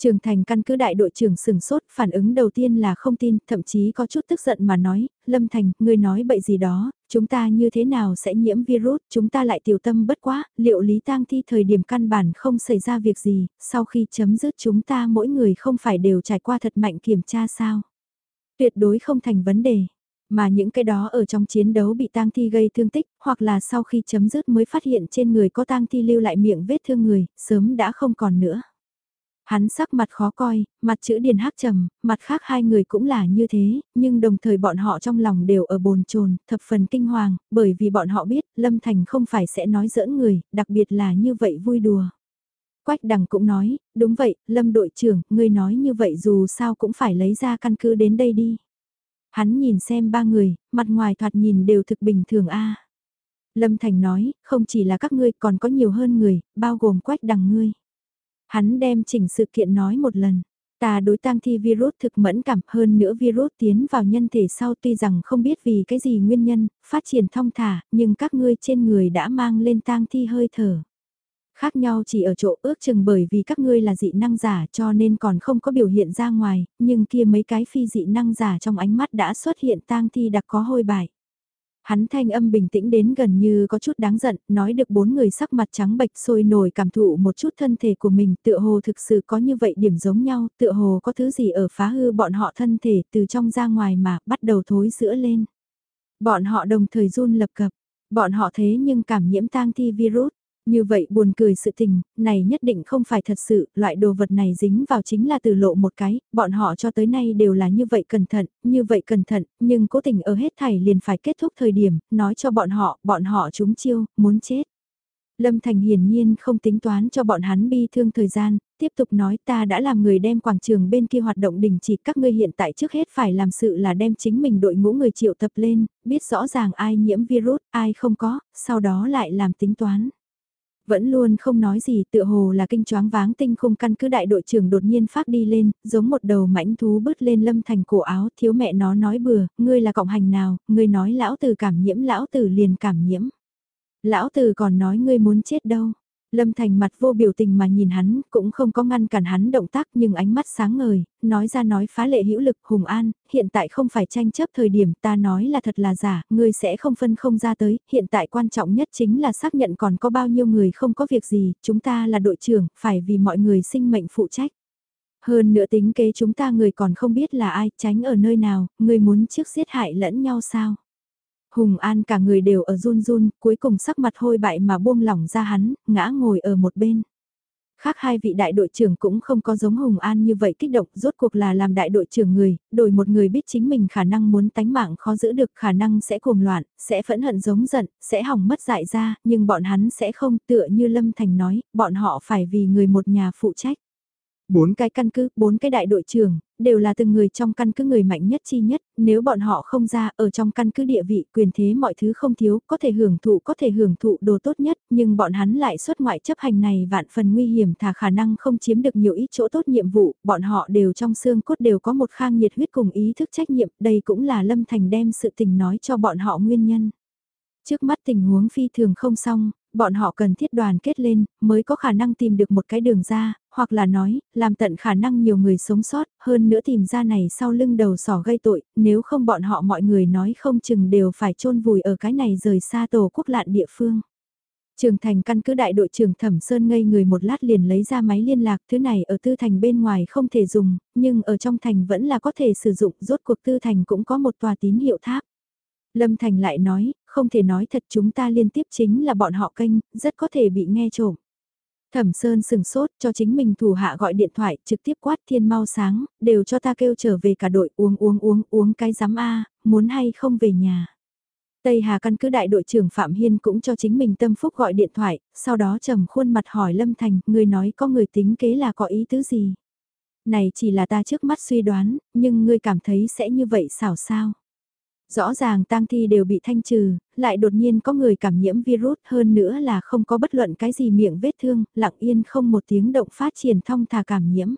Trường thành căn cứ đại đội trưởng sừng sốt, phản ứng đầu tiên là không tin, thậm chí có chút tức giận mà nói, Lâm Thành, ngươi nói bậy gì đó, chúng ta như thế nào sẽ nhiễm virus, chúng ta lại tiểu tâm bất quá, liệu lý tang thi thời điểm căn bản không xảy ra việc gì, sau khi chấm dứt chúng ta mỗi người không phải đều trải qua thật mạnh kiểm tra sao. Tuyệt đối không thành vấn đề. Mà những cái đó ở trong chiến đấu bị tang thi gây thương tích, hoặc là sau khi chấm dứt mới phát hiện trên người có tang thi lưu lại miệng vết thương người, sớm đã không còn nữa. Hắn sắc mặt khó coi, mặt chữ điền hắc trầm, mặt khác hai người cũng là như thế, nhưng đồng thời bọn họ trong lòng đều ở bồn chồn, thập phần kinh hoàng, bởi vì bọn họ biết Lâm Thành không phải sẽ nói giỡn người, đặc biệt là như vậy vui đùa. Quách đằng cũng nói, đúng vậy, Lâm đội trưởng, ngươi nói như vậy dù sao cũng phải lấy ra căn cứ đến đây đi. Hắn nhìn xem ba người, mặt ngoài thoạt nhìn đều thực bình thường a. Lâm Thành nói, không chỉ là các ngươi còn có nhiều hơn người, bao gồm quách đằng ngươi. Hắn đem chỉnh sự kiện nói một lần. Ta đối tang thi virus thực mẫn cảm hơn nữa virus tiến vào nhân thể sau tuy rằng không biết vì cái gì nguyên nhân, phát triển thong thả, nhưng các ngươi trên người đã mang lên tang thi hơi thở. Khác nhau chỉ ở chỗ ước chừng bởi vì các ngươi là dị năng giả cho nên còn không có biểu hiện ra ngoài, nhưng kia mấy cái phi dị năng giả trong ánh mắt đã xuất hiện tang thi đặc có hôi bại. Hắn thanh âm bình tĩnh đến gần như có chút đáng giận, nói được bốn người sắc mặt trắng bệch sôi nổi cảm thụ một chút thân thể của mình tựa hồ thực sự có như vậy điểm giống nhau, tựa hồ có thứ gì ở phá hư bọn họ thân thể từ trong ra ngoài mà bắt đầu thối giữa lên. Bọn họ đồng thời run lập cập, bọn họ thế nhưng cảm nhiễm tang thi virus. Như vậy buồn cười sự tình, này nhất định không phải thật sự, loại đồ vật này dính vào chính là từ lộ một cái, bọn họ cho tới nay đều là như vậy cẩn thận, như vậy cẩn thận, nhưng cố tình ở hết thảy liền phải kết thúc thời điểm, nói cho bọn họ, bọn họ trúng chiêu, muốn chết. Lâm Thành hiển nhiên không tính toán cho bọn hắn bi thương thời gian, tiếp tục nói ta đã làm người đem quảng trường bên kia hoạt động đình chỉ các ngươi hiện tại trước hết phải làm sự là đem chính mình đội ngũ người triệu tập lên, biết rõ ràng ai nhiễm virus, ai không có, sau đó lại làm tính toán vẫn luôn không nói gì tựa hồ là kinh choáng váng tinh khung căn cứ đại đội trưởng đột nhiên phát đi lên, giống một đầu mãnh thú bứt lên lâm thành cổ áo thiếu mẹ nó nói bừa, ngươi là cộng hành nào, ngươi nói lão tử cảm nhiễm lão tử liền cảm nhiễm. Lão tử còn nói ngươi muốn chết đâu. Lâm Thành mặt vô biểu tình mà nhìn hắn, cũng không có ngăn cản hắn động tác nhưng ánh mắt sáng ngời, nói ra nói phá lệ hữu lực hùng an, hiện tại không phải tranh chấp thời điểm ta nói là thật là giả, ngươi sẽ không phân không ra tới, hiện tại quan trọng nhất chính là xác nhận còn có bao nhiêu người không có việc gì, chúng ta là đội trưởng, phải vì mọi người sinh mệnh phụ trách. Hơn nữa tính kế chúng ta người còn không biết là ai, tránh ở nơi nào, người muốn trước giết hại lẫn nhau sao? Hùng An cả người đều ở run run, cuối cùng sắc mặt hôi bại mà buông lỏng ra hắn, ngã ngồi ở một bên. Khác hai vị đại đội trưởng cũng không có giống Hùng An như vậy kích động, rốt cuộc là làm đại đội trưởng người, đổi một người biết chính mình khả năng muốn tánh mạng khó giữ được khả năng sẽ cuồng loạn, sẽ phẫn hận giống giận, sẽ hỏng mất dại ra, nhưng bọn hắn sẽ không tựa như Lâm Thành nói, bọn họ phải vì người một nhà phụ trách. Bốn cái căn cứ, bốn cái đại đội trưởng, đều là từng người trong căn cứ người mạnh nhất chi nhất, nếu bọn họ không ra ở trong căn cứ địa vị quyền thế mọi thứ không thiếu, có thể hưởng thụ có thể hưởng thụ đồ tốt nhất, nhưng bọn hắn lại xuất ngoại chấp hành này vạn phần nguy hiểm thà khả năng không chiếm được nhiều ít chỗ tốt nhiệm vụ, bọn họ đều trong xương cốt đều có một khang nhiệt huyết cùng ý thức trách nhiệm, đây cũng là Lâm Thành đem sự tình nói cho bọn họ nguyên nhân. Trước mắt tình huống phi thường không xong, bọn họ cần thiết đoàn kết lên, mới có khả năng tìm được một cái đường ra, hoặc là nói, làm tận khả năng nhiều người sống sót, hơn nữa tìm ra này sau lưng đầu sỏ gây tội, nếu không bọn họ mọi người nói không chừng đều phải chôn vùi ở cái này rời xa tổ quốc lạn địa phương. Trường thành căn cứ đại đội trưởng Thẩm Sơn ngây người một lát liền lấy ra máy liên lạc, thứ này ở tư thành bên ngoài không thể dùng, nhưng ở trong thành vẫn là có thể sử dụng, rốt cuộc tư thành cũng có một tòa tín hiệu tháp. Lâm Thành lại nói, không thể nói thật chúng ta liên tiếp chính là bọn họ kênh, rất có thể bị nghe trộm. Thẩm Sơn sừng sốt cho chính mình thủ hạ gọi điện thoại trực tiếp quát thiên mau sáng, đều cho ta kêu trở về cả đội uống uống uống uống cái giám A, muốn hay không về nhà. Tây Hà căn cứ đại đội trưởng Phạm Hiên cũng cho chính mình tâm phúc gọi điện thoại, sau đó trầm khuôn mặt hỏi Lâm Thành, người nói có người tính kế là có ý tứ gì. Này chỉ là ta trước mắt suy đoán, nhưng ngươi cảm thấy sẽ như vậy xảo sao. Rõ ràng tang thi đều bị thanh trừ, lại đột nhiên có người cảm nhiễm virus hơn nữa là không có bất luận cái gì miệng vết thương, lặng yên không một tiếng động phát triển thong thả cảm nhiễm.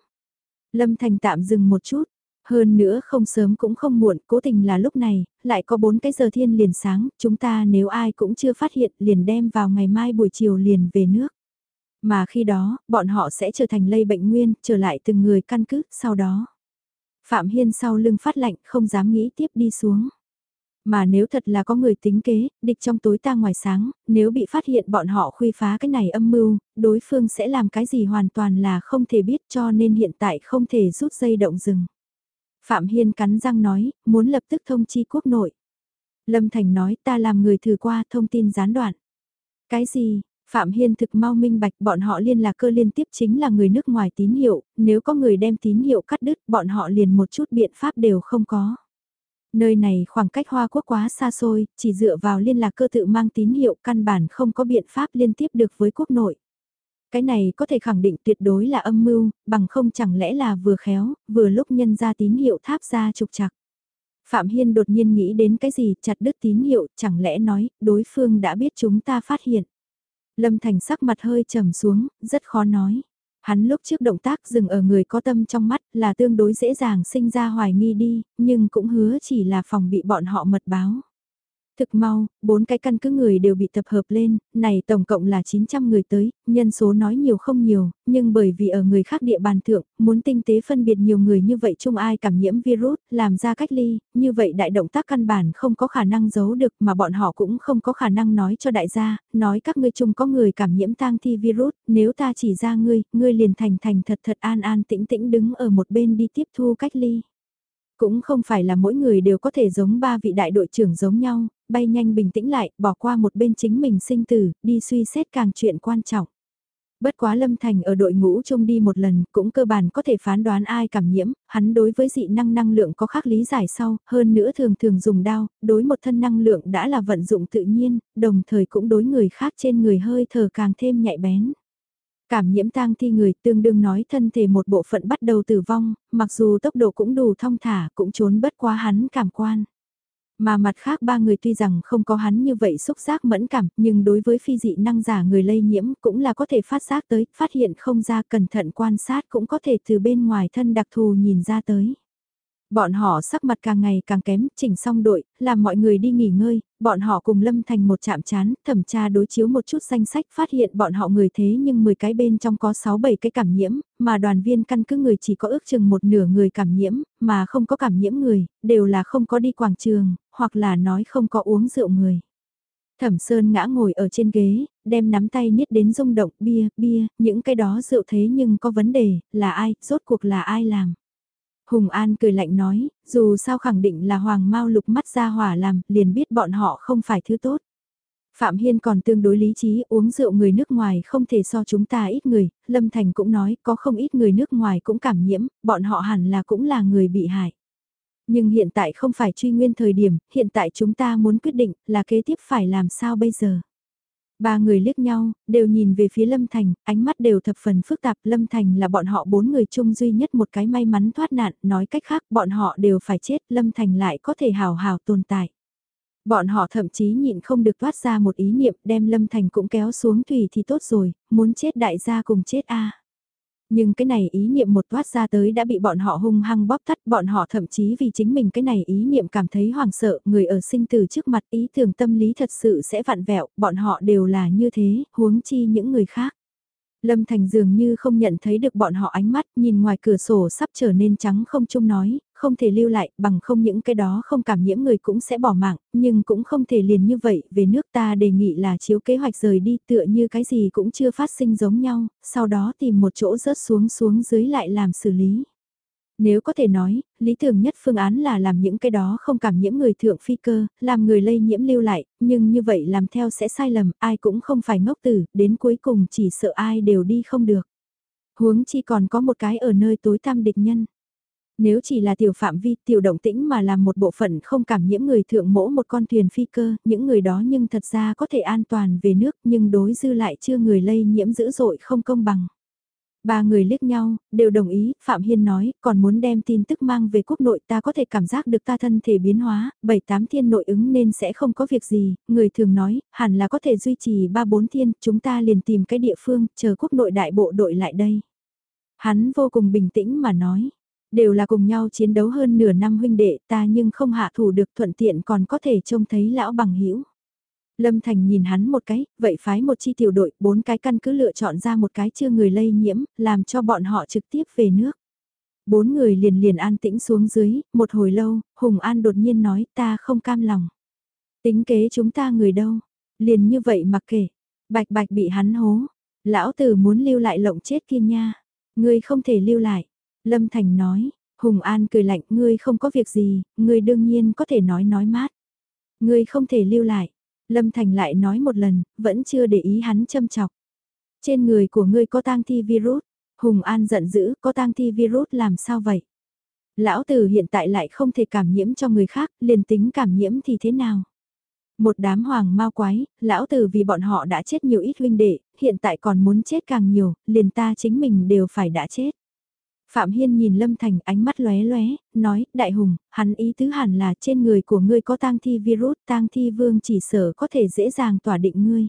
Lâm Thành tạm dừng một chút, hơn nữa không sớm cũng không muộn, cố tình là lúc này, lại có bốn cái giờ thiên liền sáng, chúng ta nếu ai cũng chưa phát hiện liền đem vào ngày mai buổi chiều liền về nước. Mà khi đó, bọn họ sẽ trở thành lây bệnh nguyên, trở lại từng người căn cứ, sau đó. Phạm Hiên sau lưng phát lạnh không dám nghĩ tiếp đi xuống. Mà nếu thật là có người tính kế, địch trong tối ta ngoài sáng, nếu bị phát hiện bọn họ khuy phá cái này âm mưu, đối phương sẽ làm cái gì hoàn toàn là không thể biết cho nên hiện tại không thể rút dây động rừng. Phạm Hiên cắn răng nói, muốn lập tức thông chi quốc nội. Lâm Thành nói ta làm người thử qua thông tin gián đoạn. Cái gì, Phạm Hiên thực mau minh bạch bọn họ liên lạc cơ liên tiếp chính là người nước ngoài tín hiệu, nếu có người đem tín hiệu cắt đứt bọn họ liền một chút biện pháp đều không có. Nơi này khoảng cách Hoa Quốc quá xa xôi, chỉ dựa vào liên lạc cơ tự mang tín hiệu căn bản không có biện pháp liên tiếp được với quốc nội. Cái này có thể khẳng định tuyệt đối là âm mưu, bằng không chẳng lẽ là vừa khéo, vừa lúc nhân ra tín hiệu tháp ra trục chặt. Phạm Hiên đột nhiên nghĩ đến cái gì chặt đứt tín hiệu, chẳng lẽ nói, đối phương đã biết chúng ta phát hiện. Lâm Thành sắc mặt hơi trầm xuống, rất khó nói. Hắn lúc trước động tác dừng ở người có tâm trong mắt là tương đối dễ dàng sinh ra hoài nghi đi, nhưng cũng hứa chỉ là phòng bị bọn họ mật báo. Thực mau, bốn cái căn cứ người đều bị tập hợp lên, này tổng cộng là 900 người tới, nhân số nói nhiều không nhiều, nhưng bởi vì ở người khác địa bàn thượng, muốn tinh tế phân biệt nhiều người như vậy chung ai cảm nhiễm virus, làm ra cách ly, như vậy đại động tác căn bản không có khả năng giấu được mà bọn họ cũng không có khả năng nói cho đại gia, nói các ngươi chung có người cảm nhiễm tang thi virus, nếu ta chỉ ra ngươi, ngươi liền thành thành thật thật an an tĩnh tĩnh đứng ở một bên đi tiếp thu cách ly. Cũng không phải là mỗi người đều có thể giống ba vị đại đội trưởng giống nhau, bay nhanh bình tĩnh lại, bỏ qua một bên chính mình sinh tử, đi suy xét càng chuyện quan trọng. Bất quá Lâm Thành ở đội ngũ chung đi một lần cũng cơ bản có thể phán đoán ai cảm nhiễm, hắn đối với dị năng năng lượng có khác lý giải sau, hơn nữa thường thường dùng đao, đối một thân năng lượng đã là vận dụng tự nhiên, đồng thời cũng đối người khác trên người hơi thở càng thêm nhạy bén. Cảm nhiễm tang thi người tương đương nói thân thể một bộ phận bắt đầu tử vong, mặc dù tốc độ cũng đủ thong thả cũng trốn bất quá hắn cảm quan. Mà mặt khác ba người tuy rằng không có hắn như vậy xúc giác mẫn cảm, nhưng đối với phi dị năng giả người lây nhiễm cũng là có thể phát giác tới, phát hiện không ra cẩn thận quan sát cũng có thể từ bên ngoài thân đặc thù nhìn ra tới. Bọn họ sắc mặt càng ngày càng kém, chỉnh xong đội, làm mọi người đi nghỉ ngơi, bọn họ cùng Lâm Thành một chạm chán, thẩm tra đối chiếu một chút danh sách phát hiện bọn họ người thế nhưng 10 cái bên trong có 6-7 cái cảm nhiễm, mà đoàn viên căn cứ người chỉ có ước chừng một nửa người cảm nhiễm, mà không có cảm nhiễm người, đều là không có đi quảng trường, hoặc là nói không có uống rượu người. Thẩm Sơn ngã ngồi ở trên ghế, đem nắm tay niết đến rung động bia, bia, những cái đó rượu thế nhưng có vấn đề, là ai, rốt cuộc là ai làm. Hùng An cười lạnh nói, dù sao khẳng định là Hoàng Mao lục mắt ra hỏa làm, liền biết bọn họ không phải thứ tốt. Phạm Hiên còn tương đối lý trí uống rượu người nước ngoài không thể so chúng ta ít người, Lâm Thành cũng nói có không ít người nước ngoài cũng cảm nhiễm, bọn họ hẳn là cũng là người bị hại. Nhưng hiện tại không phải truy nguyên thời điểm, hiện tại chúng ta muốn quyết định là kế tiếp phải làm sao bây giờ. Ba người liếc nhau, đều nhìn về phía Lâm Thành, ánh mắt đều thập phần phức tạp. Lâm Thành là bọn họ bốn người chung duy nhất một cái may mắn thoát nạn, nói cách khác bọn họ đều phải chết, Lâm Thành lại có thể hào hào tồn tại. Bọn họ thậm chí nhịn không được thoát ra một ý niệm đem Lâm Thành cũng kéo xuống thủy thì tốt rồi, muốn chết đại gia cùng chết a nhưng cái này ý niệm một thoát ra tới đã bị bọn họ hung hăng bóp tắt, bọn họ thậm chí vì chính mình cái này ý niệm cảm thấy hoảng sợ, người ở sinh từ trước mặt ý tưởng tâm lý thật sự sẽ vặn vẹo, bọn họ đều là như thế, huống chi những người khác. Lâm Thành dường như không nhận thấy được bọn họ ánh mắt, nhìn ngoài cửa sổ sắp trở nên trắng không chung nói, không thể lưu lại, bằng không những cái đó không cảm nhiễm người cũng sẽ bỏ mạng, nhưng cũng không thể liền như vậy, về nước ta đề nghị là chiếu kế hoạch rời đi tựa như cái gì cũng chưa phát sinh giống nhau, sau đó tìm một chỗ rớt xuống xuống dưới lại làm xử lý. Nếu có thể nói, lý tưởng nhất phương án là làm những cái đó không cảm nhiễm người thượng phi cơ, làm người lây nhiễm lưu lại, nhưng như vậy làm theo sẽ sai lầm, ai cũng không phải ngốc tử, đến cuối cùng chỉ sợ ai đều đi không được. Huống chi còn có một cái ở nơi tối tam địch nhân. Nếu chỉ là tiểu phạm vi tiểu động tĩnh mà làm một bộ phận không cảm nhiễm người thượng mỗ một con thuyền phi cơ, những người đó nhưng thật ra có thể an toàn về nước nhưng đối dư lại chưa người lây nhiễm dữ dội không công bằng. Ba người liếc nhau, đều đồng ý, Phạm Hiên nói, còn muốn đem tin tức mang về quốc nội ta có thể cảm giác được ta thân thể biến hóa, bảy tám thiên nội ứng nên sẽ không có việc gì, người thường nói, hẳn là có thể duy trì ba bốn thiên, chúng ta liền tìm cái địa phương, chờ quốc nội đại bộ đội lại đây. Hắn vô cùng bình tĩnh mà nói, đều là cùng nhau chiến đấu hơn nửa năm huynh đệ ta nhưng không hạ thủ được thuận tiện còn có thể trông thấy lão bằng hữu Lâm Thành nhìn hắn một cái, vậy phái một chi tiểu đội, bốn cái căn cứ lựa chọn ra một cái chưa người lây nhiễm, làm cho bọn họ trực tiếp về nước. Bốn người liền liền an tĩnh xuống dưới, một hồi lâu, Hùng An đột nhiên nói ta không cam lòng. Tính kế chúng ta người đâu, liền như vậy mặc kể, bạch bạch bị hắn hố, lão tử muốn lưu lại lộng chết kia nha, ngươi không thể lưu lại. Lâm Thành nói, Hùng An cười lạnh ngươi không có việc gì, ngươi đương nhiên có thể nói nói mát. Ngươi không thể lưu lại, Lâm Thành lại nói một lần, vẫn chưa để ý hắn châm chọc. Trên người của ngươi có tang thi virus, Hùng An giận dữ, có tang thi virus làm sao vậy? Lão tử hiện tại lại không thể cảm nhiễm cho người khác, liền tính cảm nhiễm thì thế nào? Một đám hoàng mau quái, lão tử vì bọn họ đã chết nhiều ít huynh đệ, hiện tại còn muốn chết càng nhiều, liền ta chính mình đều phải đã chết. Phạm Hiên nhìn Lâm Thành ánh mắt lóe lóe, nói, đại hùng, hắn ý tứ hẳn là trên người của ngươi có tang thi virus, tang thi vương chỉ sở có thể dễ dàng tỏa định ngươi.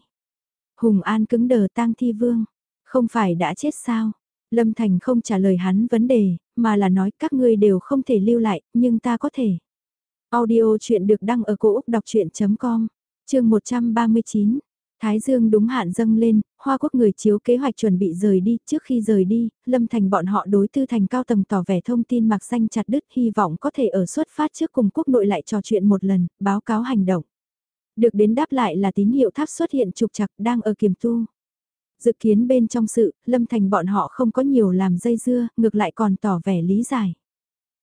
Hùng An cứng đờ tang thi vương, không phải đã chết sao? Lâm Thành không trả lời hắn vấn đề, mà là nói các ngươi đều không thể lưu lại, nhưng ta có thể. Audio chuyện được đăng ở cổ Úc đọc chuyện.com, chương 139. Thái Dương đúng hạn dâng lên, Hoa Quốc người chiếu kế hoạch chuẩn bị rời đi, trước khi rời đi, Lâm Thành bọn họ đối tư thành cao tầng tỏ vẻ thông tin mặc xanh chặt đứt hy vọng có thể ở xuất phát trước cùng quốc nội lại trò chuyện một lần, báo cáo hành động. Được đến đáp lại là tín hiệu tháp xuất hiện trục chặt đang ở kiềm tu. Dự kiến bên trong sự, Lâm Thành bọn họ không có nhiều làm dây dưa, ngược lại còn tỏ vẻ lý giải.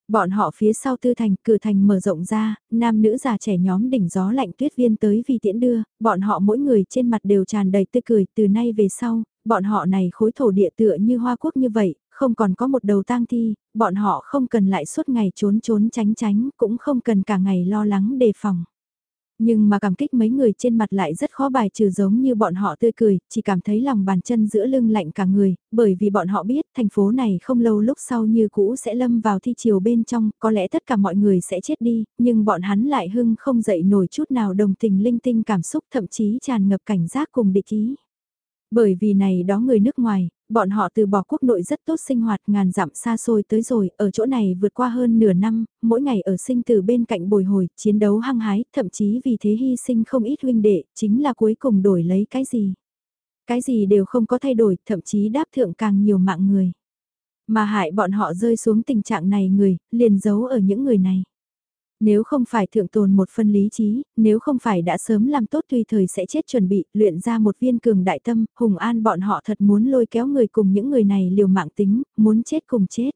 Bọn họ phía sau tư thành, cử thành mở rộng ra, nam nữ già trẻ nhóm đỉnh gió lạnh tuyết viên tới vì tiễn đưa, bọn họ mỗi người trên mặt đều tràn đầy tươi cười, từ nay về sau, bọn họ này khối thổ địa tựa như hoa quốc như vậy, không còn có một đầu tang thi, bọn họ không cần lại suốt ngày trốn trốn tránh tránh, cũng không cần cả ngày lo lắng đề phòng. Nhưng mà cảm kích mấy người trên mặt lại rất khó bài trừ giống như bọn họ tươi cười, chỉ cảm thấy lòng bàn chân giữa lưng lạnh cả người, bởi vì bọn họ biết thành phố này không lâu lúc sau như cũ sẽ lâm vào thi chiều bên trong, có lẽ tất cả mọi người sẽ chết đi, nhưng bọn hắn lại hưng không dậy nổi chút nào đồng tình linh tinh cảm xúc thậm chí tràn ngập cảnh giác cùng địch ý. Bởi vì này đó người nước ngoài, bọn họ từ bỏ quốc nội rất tốt sinh hoạt ngàn dặm xa xôi tới rồi, ở chỗ này vượt qua hơn nửa năm, mỗi ngày ở sinh từ bên cạnh bồi hồi, chiến đấu hăng hái, thậm chí vì thế hy sinh không ít huynh đệ, chính là cuối cùng đổi lấy cái gì. Cái gì đều không có thay đổi, thậm chí đáp thượng càng nhiều mạng người. Mà hại bọn họ rơi xuống tình trạng này người, liền giấu ở những người này. Nếu không phải thượng tồn một phân lý trí, nếu không phải đã sớm làm tốt tùy thời sẽ chết chuẩn bị, luyện ra một viên cường đại tâm, hùng an bọn họ thật muốn lôi kéo người cùng những người này liều mạng tính, muốn chết cùng chết.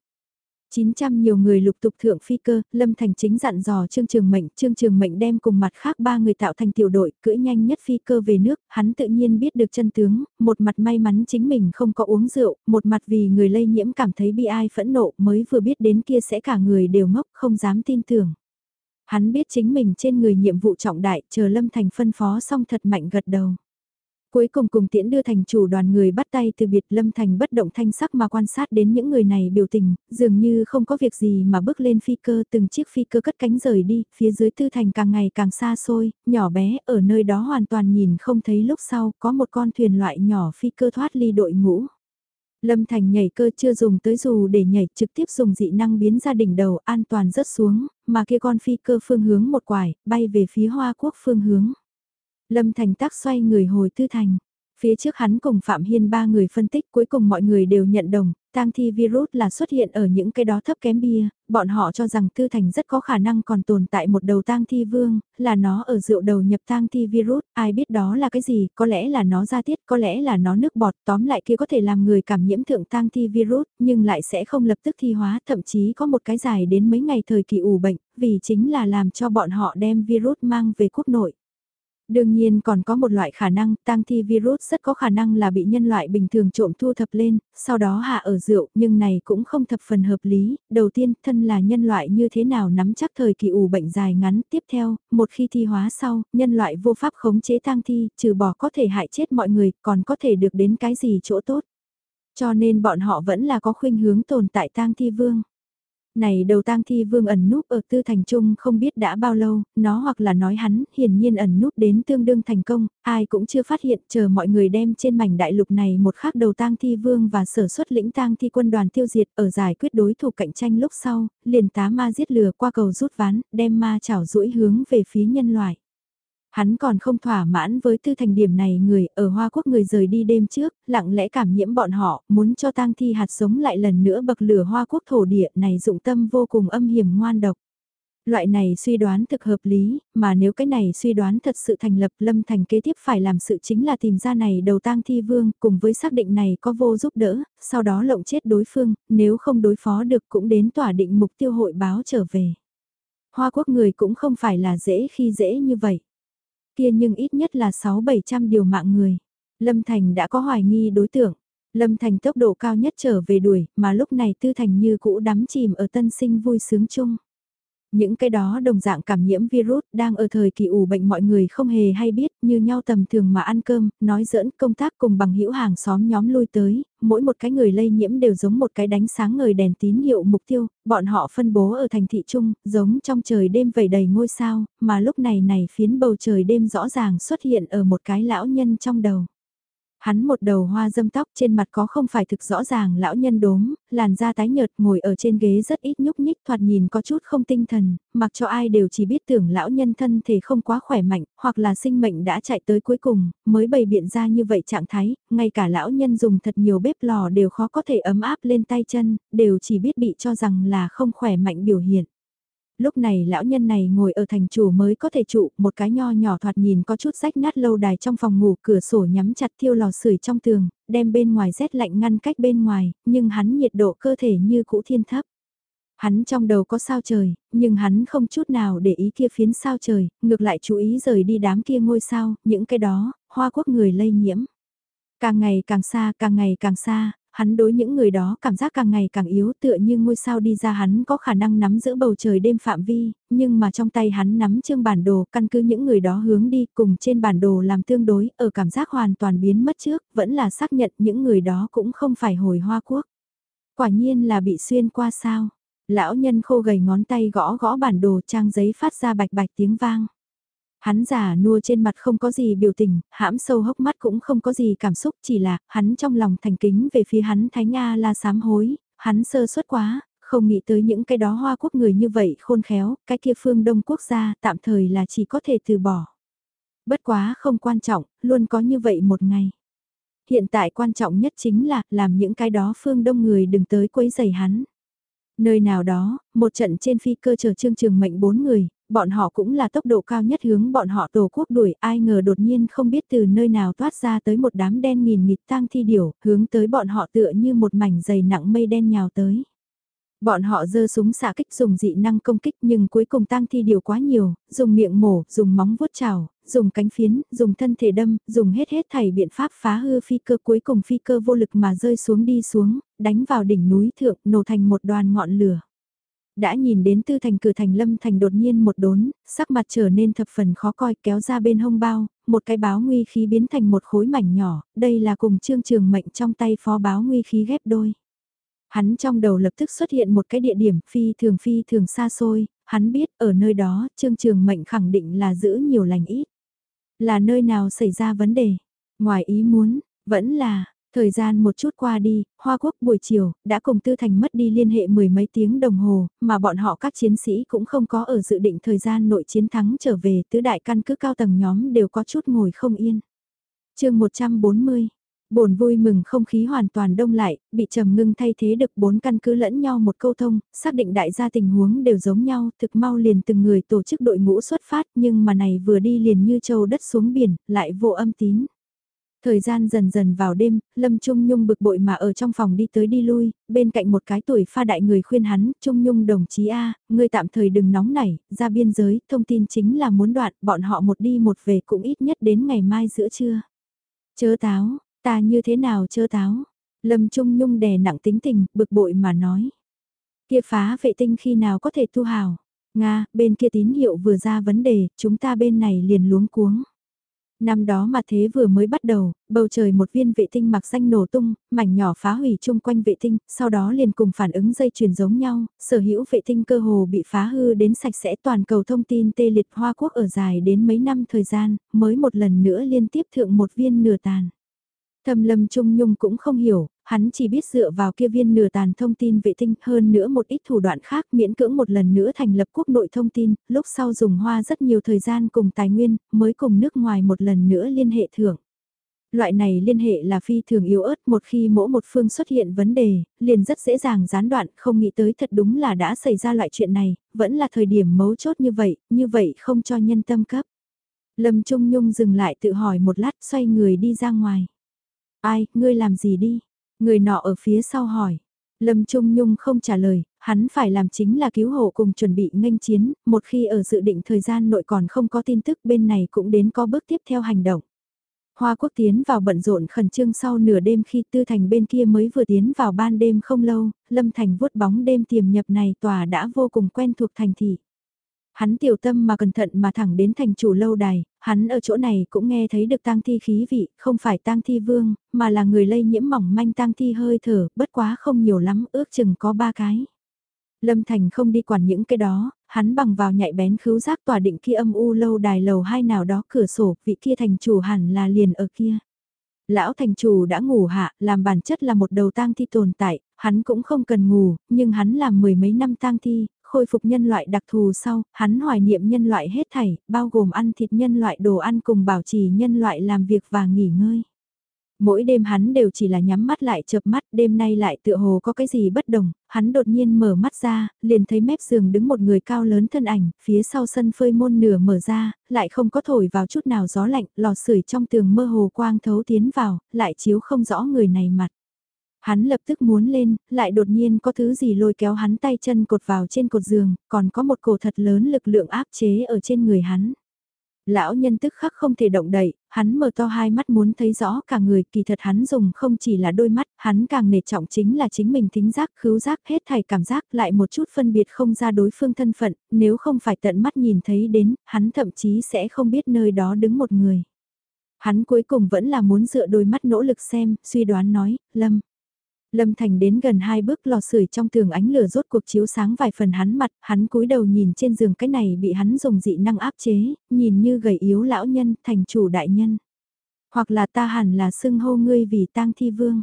900 nhiều người lục tục thượng phi cơ, Lâm Thành chính dặn dò Trương Trường Mệnh, Trương Trường Mệnh đem cùng mặt khác ba người tạo thành tiểu đội, cưỡi nhanh nhất phi cơ về nước, hắn tự nhiên biết được chân tướng, một mặt may mắn chính mình không có uống rượu, một mặt vì người lây nhiễm cảm thấy bi ai phẫn nộ mới vừa biết đến kia sẽ cả người đều ngốc không dám tin tưởng. Hắn biết chính mình trên người nhiệm vụ trọng đại, chờ Lâm Thành phân phó xong thật mạnh gật đầu. Cuối cùng cùng tiễn đưa thành chủ đoàn người bắt tay từ biệt Lâm Thành bất động thanh sắc mà quan sát đến những người này biểu tình, dường như không có việc gì mà bước lên phi cơ từng chiếc phi cơ cất cánh rời đi, phía dưới tư thành càng ngày càng xa xôi, nhỏ bé, ở nơi đó hoàn toàn nhìn không thấy lúc sau có một con thuyền loại nhỏ phi cơ thoát ly đội ngũ. Lâm Thành nhảy cơ chưa dùng tới dù để nhảy trực tiếp dùng dị năng biến ra đỉnh đầu an toàn rớt xuống, mà kia con phi cơ phương hướng một quải, bay về phía Hoa Quốc phương hướng. Lâm Thành tác xoay người hồi tư thành. Phía trước hắn cùng Phạm Hiên ba người phân tích cuối cùng mọi người đều nhận đồng, tang thi virus là xuất hiện ở những cái đó thấp kém bia, bọn họ cho rằng Tư Thành rất có khả năng còn tồn tại một đầu tang thi vương, là nó ở rượu đầu nhập tang thi virus, ai biết đó là cái gì, có lẽ là nó ra tiết, có lẽ là nó nước bọt, tóm lại kia có thể làm người cảm nhiễm thượng tang thi virus, nhưng lại sẽ không lập tức thi hóa, thậm chí có một cái dài đến mấy ngày thời kỳ ủ bệnh, vì chính là làm cho bọn họ đem virus mang về quốc nội. Đương nhiên còn có một loại khả năng, tang thi virus rất có khả năng là bị nhân loại bình thường trộm thu thập lên, sau đó hạ ở rượu, nhưng này cũng không thập phần hợp lý. Đầu tiên, thân là nhân loại như thế nào nắm chắc thời kỳ ủ bệnh dài ngắn. Tiếp theo, một khi thi hóa sau, nhân loại vô pháp khống chế tang thi, trừ bỏ có thể hại chết mọi người, còn có thể được đến cái gì chỗ tốt. Cho nên bọn họ vẫn là có khuynh hướng tồn tại tang thi vương. Này đầu tang thi vương ẩn núp ở tư thành trung không biết đã bao lâu, nó hoặc là nói hắn, hiển nhiên ẩn núp đến tương đương thành công, ai cũng chưa phát hiện, chờ mọi người đem trên mảnh đại lục này một khắc đầu tang thi vương và sở xuất lĩnh tang thi quân đoàn tiêu diệt ở giải quyết đối thủ cạnh tranh lúc sau, liền tá ma giết lừa qua cầu rút ván, đem ma chảo rũi hướng về phía nhân loại. Hắn còn không thỏa mãn với tư thành điểm này người ở Hoa Quốc người rời đi đêm trước, lặng lẽ cảm nhiễm bọn họ, muốn cho tang thi hạt sống lại lần nữa bậc lửa Hoa Quốc thổ địa này dụng tâm vô cùng âm hiểm ngoan độc. Loại này suy đoán thực hợp lý, mà nếu cái này suy đoán thật sự thành lập Lâm Thành kế tiếp phải làm sự chính là tìm ra này đầu tang thi vương, cùng với xác định này có vô giúp đỡ, sau đó lộng chết đối phương, nếu không đối phó được cũng đến tỏa định mục tiêu hội báo trở về. Hoa quốc người cũng không phải là dễ khi dễ như vậy. Kia nhưng ít nhất là 6-700 điều mạng người. Lâm Thành đã có hoài nghi đối tượng. Lâm Thành tốc độ cao nhất trở về đuổi, mà lúc này Tư Thành như cũ đắm chìm ở tân sinh vui sướng chung. Những cái đó đồng dạng cảm nhiễm virus đang ở thời kỳ ủ bệnh mọi người không hề hay biết như nhau tầm thường mà ăn cơm, nói giỡn công tác cùng bằng hữu hàng xóm nhóm lui tới, mỗi một cái người lây nhiễm đều giống một cái đánh sáng ngời đèn tín hiệu mục tiêu, bọn họ phân bố ở thành thị trung, giống trong trời đêm vầy đầy ngôi sao, mà lúc này này phiến bầu trời đêm rõ ràng xuất hiện ở một cái lão nhân trong đầu. Hắn một đầu hoa dâm tóc trên mặt có không phải thực rõ ràng lão nhân đốm, làn da tái nhợt ngồi ở trên ghế rất ít nhúc nhích thoạt nhìn có chút không tinh thần, mặc cho ai đều chỉ biết tưởng lão nhân thân thể không quá khỏe mạnh, hoặc là sinh mệnh đã chạy tới cuối cùng, mới bày biện ra như vậy trạng thái, ngay cả lão nhân dùng thật nhiều bếp lò đều khó có thể ấm áp lên tay chân, đều chỉ biết bị cho rằng là không khỏe mạnh biểu hiện. Lúc này lão nhân này ngồi ở thành chủ mới có thể trụ, một cái nho nhỏ thoạt nhìn có chút rách nát lâu đài trong phòng ngủ, cửa sổ nhắm chặt thiêu lò sưởi trong tường, đem bên ngoài rét lạnh ngăn cách bên ngoài, nhưng hắn nhiệt độ cơ thể như cũ thiên thấp. Hắn trong đầu có sao trời, nhưng hắn không chút nào để ý kia phiến sao trời, ngược lại chú ý rời đi đám kia ngôi sao, những cái đó, hoa quốc người lây nhiễm. Càng ngày càng xa, càng ngày càng xa, hắn đối những người đó cảm giác càng ngày càng yếu tựa như ngôi sao đi ra hắn có khả năng nắm giữ bầu trời đêm phạm vi, nhưng mà trong tay hắn nắm chương bản đồ căn cứ những người đó hướng đi cùng trên bản đồ làm tương đối ở cảm giác hoàn toàn biến mất trước, vẫn là xác nhận những người đó cũng không phải hồi hoa quốc. Quả nhiên là bị xuyên qua sao. Lão nhân khô gầy ngón tay gõ gõ bản đồ trang giấy phát ra bạch bạch tiếng vang. Hắn giả nua trên mặt không có gì biểu tình, hãm sâu hốc mắt cũng không có gì cảm xúc, chỉ là, hắn trong lòng thành kính về phía hắn Thánh A la sám hối, hắn sơ suất quá, không nghĩ tới những cái đó hoa quốc người như vậy khôn khéo, cái kia phương đông quốc gia tạm thời là chỉ có thể từ bỏ. Bất quá không quan trọng, luôn có như vậy một ngày. Hiện tại quan trọng nhất chính là làm những cái đó phương đông người đừng tới quấy giày hắn. Nơi nào đó, một trận trên phi cơ chờ trương trường mệnh bốn người, bọn họ cũng là tốc độ cao nhất hướng bọn họ tổ quốc đuổi, ai ngờ đột nhiên không biết từ nơi nào toát ra tới một đám đen nghìn nghịt tang thi điểu, hướng tới bọn họ tựa như một mảnh dày nặng mây đen nhào tới. Bọn họ giơ súng xạ kích dùng dị năng công kích nhưng cuối cùng tang thi điều quá nhiều, dùng miệng mổ, dùng móng vuốt chảo, dùng cánh phiến, dùng thân thể đâm, dùng hết hết thảy biện pháp phá hư phi cơ cuối cùng phi cơ vô lực mà rơi xuống đi xuống, đánh vào đỉnh núi thượng, nổ thành một đoàn ngọn lửa. Đã nhìn đến tư thành cửa thành lâm thành đột nhiên một đốn, sắc mặt trở nên thập phần khó coi kéo ra bên hông bao, một cái báo nguy khí biến thành một khối mảnh nhỏ, đây là cùng trương trường mệnh trong tay phó báo nguy khí ghép đôi. Hắn trong đầu lập tức xuất hiện một cái địa điểm phi thường phi thường xa xôi, hắn biết ở nơi đó trương trường mệnh khẳng định là giữ nhiều lành ít. Là nơi nào xảy ra vấn đề? Ngoài ý muốn, vẫn là, Thời gian một chút qua đi, Hoa Quốc buổi chiều, đã cùng Tư Thành mất đi liên hệ mười mấy tiếng đồng hồ, mà bọn họ các chiến sĩ cũng không có ở dự định thời gian nội chiến thắng trở về, tứ đại căn cứ cao tầng nhóm đều có chút ngồi không yên. chương 140 bổn vui mừng không khí hoàn toàn đông lại, bị trầm ngưng thay thế được bốn căn cứ lẫn nhau một câu thông, xác định đại gia tình huống đều giống nhau, thực mau liền từng người tổ chức đội ngũ xuất phát nhưng mà này vừa đi liền như châu đất xuống biển, lại vô âm tín. Thời gian dần dần vào đêm, Lâm Trung Nhung bực bội mà ở trong phòng đi tới đi lui, bên cạnh một cái tuổi pha đại người khuyên hắn, Trung Nhung đồng chí A, ngươi tạm thời đừng nóng nảy, ra biên giới, thông tin chính là muốn đoạn, bọn họ một đi một về cũng ít nhất đến ngày mai giữa trưa. Chớ táo, ta như thế nào chớ táo? Lâm Trung Nhung đè nặng tính tình, bực bội mà nói. Kia phá vệ tinh khi nào có thể thu hào? Nga, bên kia tín hiệu vừa ra vấn đề, chúng ta bên này liền luống cuống. Năm đó mà thế vừa mới bắt đầu, bầu trời một viên vệ tinh mặc xanh nổ tung, mảnh nhỏ phá hủy chung quanh vệ tinh, sau đó liền cùng phản ứng dây chuyền giống nhau, sở hữu vệ tinh cơ hồ bị phá hư đến sạch sẽ toàn cầu thông tin tê liệt Hoa Quốc ở dài đến mấy năm thời gian, mới một lần nữa liên tiếp thượng một viên nửa tàn. Thâm lâm trung nhung cũng không hiểu, hắn chỉ biết dựa vào kia viên nửa tàn thông tin vệ tinh hơn nữa một ít thủ đoạn khác miễn cưỡng một lần nữa thành lập quốc nội thông tin, lúc sau dùng hoa rất nhiều thời gian cùng tài nguyên, mới cùng nước ngoài một lần nữa liên hệ thưởng. Loại này liên hệ là phi thường yếu ớt một khi mỗi một phương xuất hiện vấn đề, liền rất dễ dàng gián đoạn, không nghĩ tới thật đúng là đã xảy ra loại chuyện này, vẫn là thời điểm mấu chốt như vậy, như vậy không cho nhân tâm cấp. Lâm Trung Nhung dừng lại tự hỏi một lát xoay người đi ra ngoài. Ai, ngươi làm gì đi? Người nọ ở phía sau hỏi. Lâm Trung Nhung không trả lời, hắn phải làm chính là cứu hộ cùng chuẩn bị nghênh chiến, một khi ở dự định thời gian nội còn không có tin tức bên này cũng đến có bước tiếp theo hành động. Hoa quốc tiến vào bận rộn khẩn trương sau nửa đêm khi tư thành bên kia mới vừa tiến vào ban đêm không lâu, lâm thành vuốt bóng đêm tiềm nhập này tòa đã vô cùng quen thuộc thành thị. Hắn tiểu tâm mà cẩn thận mà thẳng đến thành chủ lâu đài, hắn ở chỗ này cũng nghe thấy được tang thi khí vị, không phải tang thi vương, mà là người lây nhiễm mỏng manh tang thi hơi thở, bất quá không nhiều lắm, ước chừng có ba cái. Lâm Thành không đi quản những cái đó, hắn bằng vào nhạy bén khứu giác tòa định kia âm u lâu đài lầu hai nào đó cửa sổ, vị kia thành chủ hẳn là liền ở kia. Lão thành chủ đã ngủ hạ, làm bản chất là một đầu tang thi tồn tại, hắn cũng không cần ngủ, nhưng hắn làm mười mấy năm tang thi, khôi phục nhân loại đặc thù sau, hắn hoài niệm nhân loại hết thảy, bao gồm ăn thịt nhân loại đồ ăn cùng bảo trì nhân loại làm việc và nghỉ ngơi. Mỗi đêm hắn đều chỉ là nhắm mắt lại chợp mắt, đêm nay lại tựa hồ có cái gì bất đồng, hắn đột nhiên mở mắt ra, liền thấy mép giường đứng một người cao lớn thân ảnh, phía sau sân phơi môn nửa mở ra, lại không có thổi vào chút nào gió lạnh, lò sưởi trong tường mơ hồ quang thấu tiến vào, lại chiếu không rõ người này mặt. Hắn lập tức muốn lên, lại đột nhiên có thứ gì lôi kéo hắn tay chân cột vào trên cột giường, còn có một cổ thật lớn lực lượng áp chế ở trên người hắn. Lão nhân tức khắc không thể động đậy, hắn mở to hai mắt muốn thấy rõ cả người, kỳ thật hắn dùng không chỉ là đôi mắt, hắn càng nể trọng chính là chính mình thính giác, khứu giác, hết thảy cảm giác lại một chút phân biệt không ra đối phương thân phận, nếu không phải tận mắt nhìn thấy đến, hắn thậm chí sẽ không biết nơi đó đứng một người. Hắn cuối cùng vẫn là muốn dựa đôi mắt nỗ lực xem, suy đoán nói, Lâm. Lâm Thành đến gần hai bước lò sưởi trong tường ánh lửa rốt cuộc chiếu sáng vài phần hắn mặt, hắn cúi đầu nhìn trên giường cái này bị hắn dùng dị năng áp chế, nhìn như gầy yếu lão nhân, thành chủ đại nhân. Hoặc là ta hẳn là xưng hô ngươi vì tang thi vương.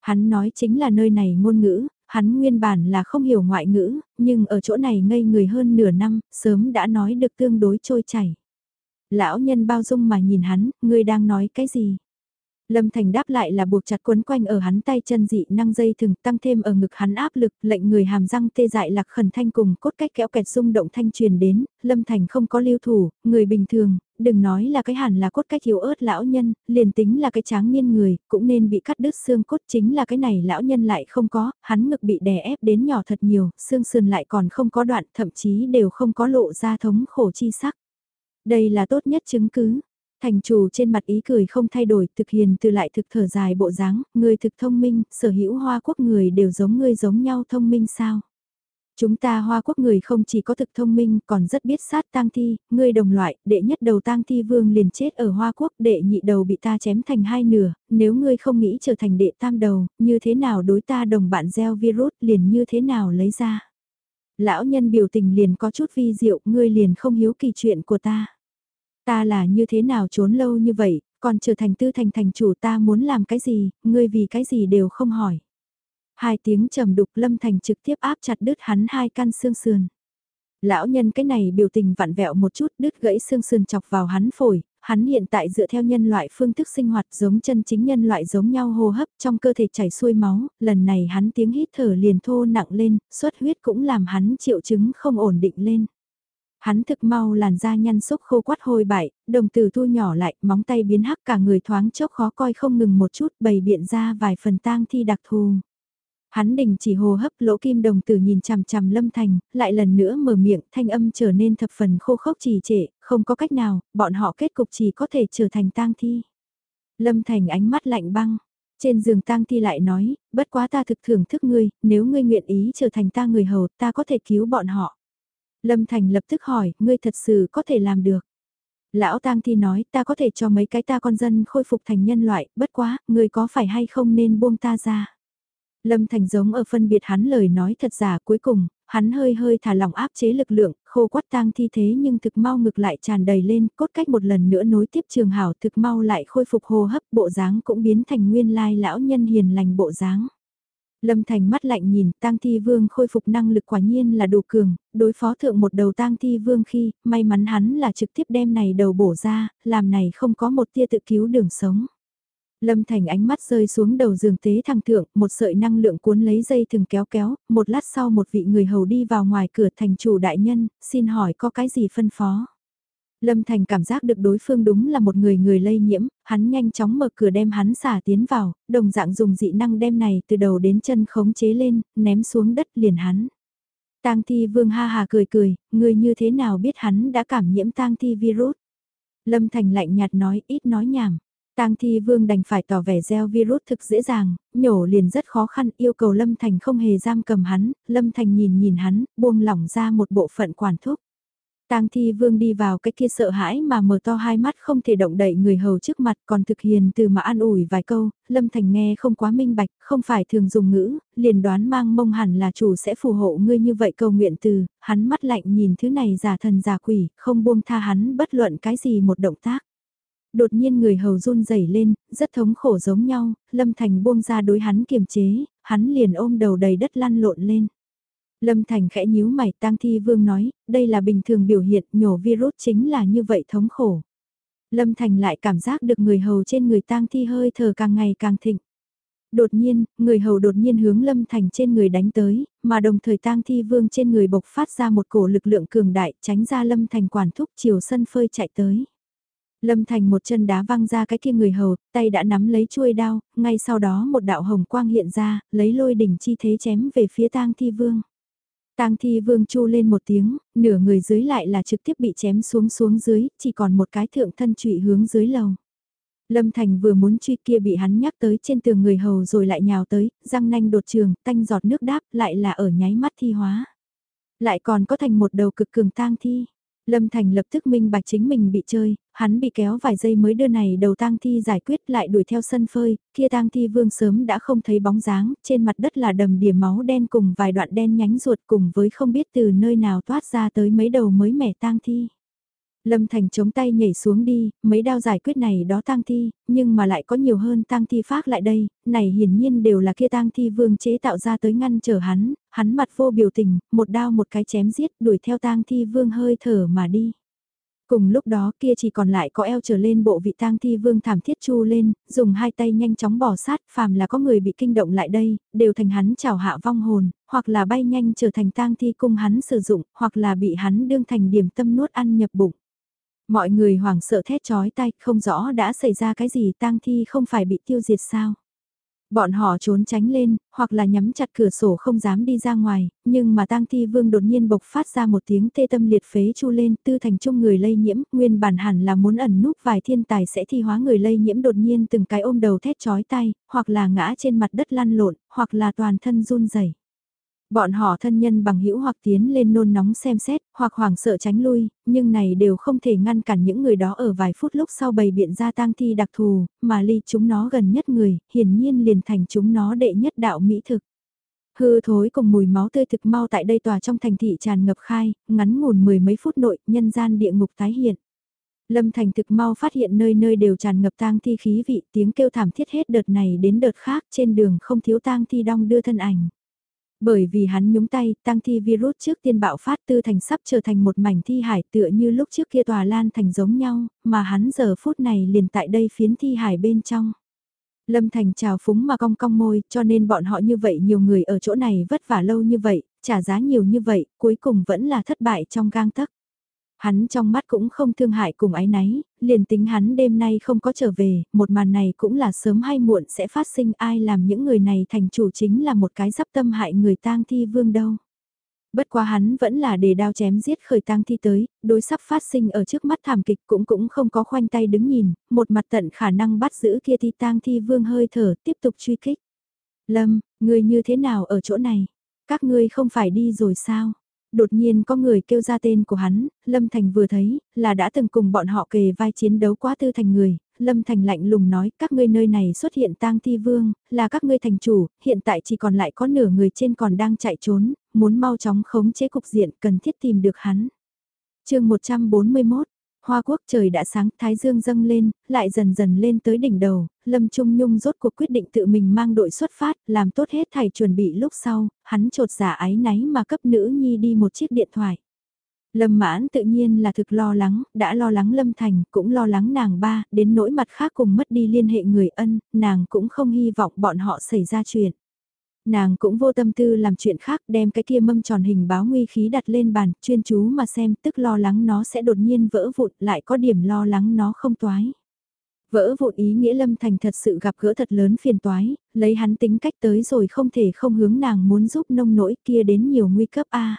Hắn nói chính là nơi này ngôn ngữ, hắn nguyên bản là không hiểu ngoại ngữ, nhưng ở chỗ này ngây người hơn nửa năm, sớm đã nói được tương đối trôi chảy. Lão nhân bao dung mà nhìn hắn, ngươi đang nói cái gì? Lâm Thành đáp lại là buộc chặt quấn quanh ở hắn tay chân dị năng dây thừng tăng thêm ở ngực hắn áp lực, lệnh người hàm răng tê dại lạc khẩn thanh cùng cốt cách kéo kẹt rung động thanh truyền đến, Lâm Thành không có lưu thủ, người bình thường, đừng nói là cái hẳn là cốt cách yếu ớt lão nhân, liền tính là cái tráng niên người, cũng nên bị cắt đứt xương cốt chính là cái này lão nhân lại không có, hắn ngực bị đè ép đến nhỏ thật nhiều, xương sườn lại còn không có đoạn, thậm chí đều không có lộ ra thống khổ chi sắc. Đây là tốt nhất chứng cứ, Thành chủ trên mặt ý cười không thay đổi, thực hiền từ lại thực thở dài bộ dáng, người thực thông minh, sở hữu hoa quốc người đều giống ngươi giống nhau thông minh sao? Chúng ta hoa quốc người không chỉ có thực thông minh còn rất biết sát tang thi, ngươi đồng loại, đệ nhất đầu tang thi vương liền chết ở hoa quốc, đệ nhị đầu bị ta chém thành hai nửa, nếu ngươi không nghĩ trở thành đệ tam đầu, như thế nào đối ta đồng bạn gieo virus liền như thế nào lấy ra. Lão nhân biểu tình liền có chút vi diệu, ngươi liền không hiếu kỳ chuyện của ta. Ta là như thế nào trốn lâu như vậy, còn trở thành tư thành thành chủ ta muốn làm cái gì, ngươi vì cái gì đều không hỏi. Hai tiếng trầm đục lâm thành trực tiếp áp chặt đứt hắn hai căn xương sườn. Lão nhân cái này biểu tình vặn vẹo một chút đứt gãy xương sườn chọc vào hắn phổi, hắn hiện tại dựa theo nhân loại phương thức sinh hoạt giống chân chính nhân loại giống nhau hô hấp trong cơ thể chảy xuôi máu, lần này hắn tiếng hít thở liền thô nặng lên, xuất huyết cũng làm hắn triệu chứng không ổn định lên. Hắn thực mau làn da nhăn xúc khô quắt hôi bại, đồng tử thu nhỏ lại, móng tay biến hắc cả người thoáng chốc khó coi không ngừng một chút bày biện ra vài phần tang thi đặc thù. Hắn đình chỉ hồ hấp lỗ kim đồng tử nhìn chằm chằm lâm thành, lại lần nữa mở miệng thanh âm trở nên thập phần khô khốc trì trệ, không có cách nào, bọn họ kết cục chỉ có thể trở thành tang thi. Lâm thành ánh mắt lạnh băng, trên giường tang thi lại nói, bất quá ta thực thưởng thức ngươi, nếu ngươi nguyện ý trở thành ta người hầu ta có thể cứu bọn họ. Lâm Thành lập tức hỏi, ngươi thật sự có thể làm được. Lão Tang Thi nói, ta có thể cho mấy cái ta con dân khôi phục thành nhân loại, bất quá, ngươi có phải hay không nên buông ta ra. Lâm Thành giống ở phân biệt hắn lời nói thật giả cuối cùng, hắn hơi hơi thả lỏng áp chế lực lượng, khô quắt tang thi thế nhưng thực mau ngực lại tràn đầy lên, cốt cách một lần nữa nối tiếp trường hảo thực mau lại khôi phục hô hấp bộ dáng cũng biến thành nguyên lai lão nhân hiền lành bộ dáng. Lâm Thành mắt lạnh nhìn, tang thi vương khôi phục năng lực quả nhiên là đủ cường, đối phó thượng một đầu tang thi vương khi, may mắn hắn là trực tiếp đem này đầu bổ ra, làm này không có một tia tự cứu đường sống. Lâm Thành ánh mắt rơi xuống đầu giường tế thăng thượng, một sợi năng lượng cuốn lấy dây thừng kéo kéo, một lát sau một vị người hầu đi vào ngoài cửa thành chủ đại nhân, xin hỏi có cái gì phân phó. Lâm Thành cảm giác được đối phương đúng là một người người lây nhiễm, hắn nhanh chóng mở cửa đem hắn xả tiến vào, đồng dạng dùng dị năng đem này từ đầu đến chân khống chế lên, ném xuống đất liền hắn. Tang Thi Vương ha hà cười cười, người như thế nào biết hắn đã cảm nhiễm Tang Thi virus? Lâm Thành lạnh nhạt nói, ít nói nhảm. Tang Thi Vương đành phải tỏ vẻ gieo virus thực dễ dàng, nhổ liền rất khó khăn, yêu cầu Lâm Thành không hề giam cầm hắn, Lâm Thành nhìn nhìn hắn, buông lỏng ra một bộ phận quản thúc. Tang Thi Vương đi vào cái kia sợ hãi mà mở to hai mắt không thể động đậy người hầu trước mặt còn thực hiền từ mà an ủi vài câu, Lâm Thành nghe không quá minh bạch, không phải thường dùng ngữ, liền đoán mang mông hẳn là chủ sẽ phù hộ ngươi như vậy cầu nguyện từ, hắn mắt lạnh nhìn thứ này giả thần giả quỷ, không buông tha hắn bất luận cái gì một động tác. Đột nhiên người hầu run rẩy lên, rất thống khổ giống nhau, Lâm Thành buông ra đối hắn kiềm chế, hắn liền ôm đầu đầy đất lăn lộn lên. Lâm Thành khẽ nhíu mày tang thi vương nói, đây là bình thường biểu hiện nhổ virus chính là như vậy thống khổ. Lâm Thành lại cảm giác được người hầu trên người tang thi hơi thở càng ngày càng thịnh. Đột nhiên, người hầu đột nhiên hướng Lâm Thành trên người đánh tới, mà đồng thời tang thi vương trên người bộc phát ra một cổ lực lượng cường đại tránh ra Lâm Thành quản thúc chiều sân phơi chạy tới. Lâm Thành một chân đá văng ra cái kia người hầu, tay đã nắm lấy chuôi đao, ngay sau đó một đạo hồng quang hiện ra, lấy lôi đỉnh chi thế chém về phía tang thi vương. Tang thi vương chu lên một tiếng, nửa người dưới lại là trực tiếp bị chém xuống xuống dưới, chỉ còn một cái thượng thân trụy hướng dưới lầu. Lâm Thành vừa muốn truy kia bị hắn nhắc tới trên tường người hầu rồi lại nhào tới, răng nanh đột trường, tanh giọt nước đáp lại là ở nháy mắt thi hóa. Lại còn có thành một đầu cực cường tang thi. Lâm Thành lập tức minh bạch chính mình bị chơi, hắn bị kéo vài giây mới đưa này đầu tang thi giải quyết lại đuổi theo sân phơi, kia tang thi vương sớm đã không thấy bóng dáng, trên mặt đất là đầm đìa máu đen cùng vài đoạn đen nhánh ruột cùng với không biết từ nơi nào toát ra tới mấy đầu mới mẻ tang thi. Lâm Thành chống tay nhảy xuống đi, mấy đao giải quyết này đó tang thi, nhưng mà lại có nhiều hơn tang thi phát lại đây, này hiển nhiên đều là kia tang thi vương chế tạo ra tới ngăn trở hắn, hắn mặt vô biểu tình, một đao một cái chém giết đuổi theo tang thi vương hơi thở mà đi. Cùng lúc đó kia chỉ còn lại có eo trở lên bộ vị tang thi vương thảm thiết chu lên, dùng hai tay nhanh chóng bỏ sát, phàm là có người bị kinh động lại đây, đều thành hắn chào hạ vong hồn, hoặc là bay nhanh trở thành tang thi cung hắn sử dụng, hoặc là bị hắn đương thành điểm tâm nuốt ăn nhập bụng. Mọi người hoảng sợ thét chói tay, không rõ đã xảy ra cái gì tang thi không phải bị tiêu diệt sao. Bọn họ trốn tránh lên, hoặc là nhắm chặt cửa sổ không dám đi ra ngoài, nhưng mà tang thi vương đột nhiên bộc phát ra một tiếng tê tâm liệt phế chu lên tư thành chung người lây nhiễm, nguyên bản hẳn là muốn ẩn núp vài thiên tài sẽ thi hóa người lây nhiễm đột nhiên từng cái ôm đầu thét chói tay, hoặc là ngã trên mặt đất lăn lộn, hoặc là toàn thân run rẩy. Bọn họ thân nhân bằng hữu hoặc tiến lên nôn nóng xem xét, hoặc hoảng sợ tránh lui, nhưng này đều không thể ngăn cản những người đó ở vài phút lúc sau bày biện ra tang thi đặc thù, mà ly chúng nó gần nhất người, hiển nhiên liền thành chúng nó đệ nhất đạo mỹ thực. Hư thối cùng mùi máu tươi thực mau tại đây tòa trong thành thị tràn ngập khai, ngắn ngủn mười mấy phút nội, nhân gian địa ngục tái hiện. Lâm Thành thực mau phát hiện nơi nơi đều tràn ngập tang thi khí vị, tiếng kêu thảm thiết hết đợt này đến đợt khác trên đường không thiếu tang thi đong đưa thân ảnh. Bởi vì hắn nhúng tay, tăng thi virus trước tiên bạo phát tư thành sắp trở thành một mảnh thi hải tựa như lúc trước kia tòa lan thành giống nhau, mà hắn giờ phút này liền tại đây phiến thi hải bên trong. Lâm Thành chào phúng mà cong cong môi, cho nên bọn họ như vậy nhiều người ở chỗ này vất vả lâu như vậy, trả giá nhiều như vậy, cuối cùng vẫn là thất bại trong gang tấc. Hắn trong mắt cũng không thương hại cùng ái náy, liền tính hắn đêm nay không có trở về, một màn này cũng là sớm hay muộn sẽ phát sinh ai làm những người này thành chủ chính là một cái sắp tâm hại người tang thi vương đâu. Bất quá hắn vẫn là để đao chém giết khởi tang thi tới, đối sắp phát sinh ở trước mắt thảm kịch cũng cũng không có khoanh tay đứng nhìn, một mặt tận khả năng bắt giữ kia thi tang thi vương hơi thở tiếp tục truy kích. Lâm, người như thế nào ở chỗ này? Các ngươi không phải đi rồi sao? Đột nhiên có người kêu ra tên của hắn, Lâm Thành vừa thấy, là đã từng cùng bọn họ kề vai chiến đấu quá tư thành người, Lâm Thành lạnh lùng nói các ngươi nơi này xuất hiện tang thi vương, là các ngươi thành chủ, hiện tại chỉ còn lại có nửa người trên còn đang chạy trốn, muốn mau chóng khống chế cục diện cần thiết tìm được hắn. chương 141 Hoa quốc trời đã sáng, thái dương dâng lên, lại dần dần lên tới đỉnh đầu, Lâm Trung Nhung rốt cuộc quyết định tự mình mang đội xuất phát, làm tốt hết thầy chuẩn bị lúc sau, hắn trột dạ giả ái náy mà cấp nữ nhi đi một chiếc điện thoại. Lâm mãn tự nhiên là thực lo lắng, đã lo lắng Lâm Thành, cũng lo lắng nàng ba, đến nỗi mặt khác cùng mất đi liên hệ người ân, nàng cũng không hy vọng bọn họ xảy ra chuyện. Nàng cũng vô tâm tư làm chuyện khác đem cái kia mâm tròn hình báo nguy khí đặt lên bàn, chuyên chú mà xem tức lo lắng nó sẽ đột nhiên vỡ vụn lại có điểm lo lắng nó không toái. Vỡ vụn ý nghĩa Lâm Thành thật sự gặp gỡ thật lớn phiền toái, lấy hắn tính cách tới rồi không thể không hướng nàng muốn giúp nông nỗi kia đến nhiều nguy cấp A.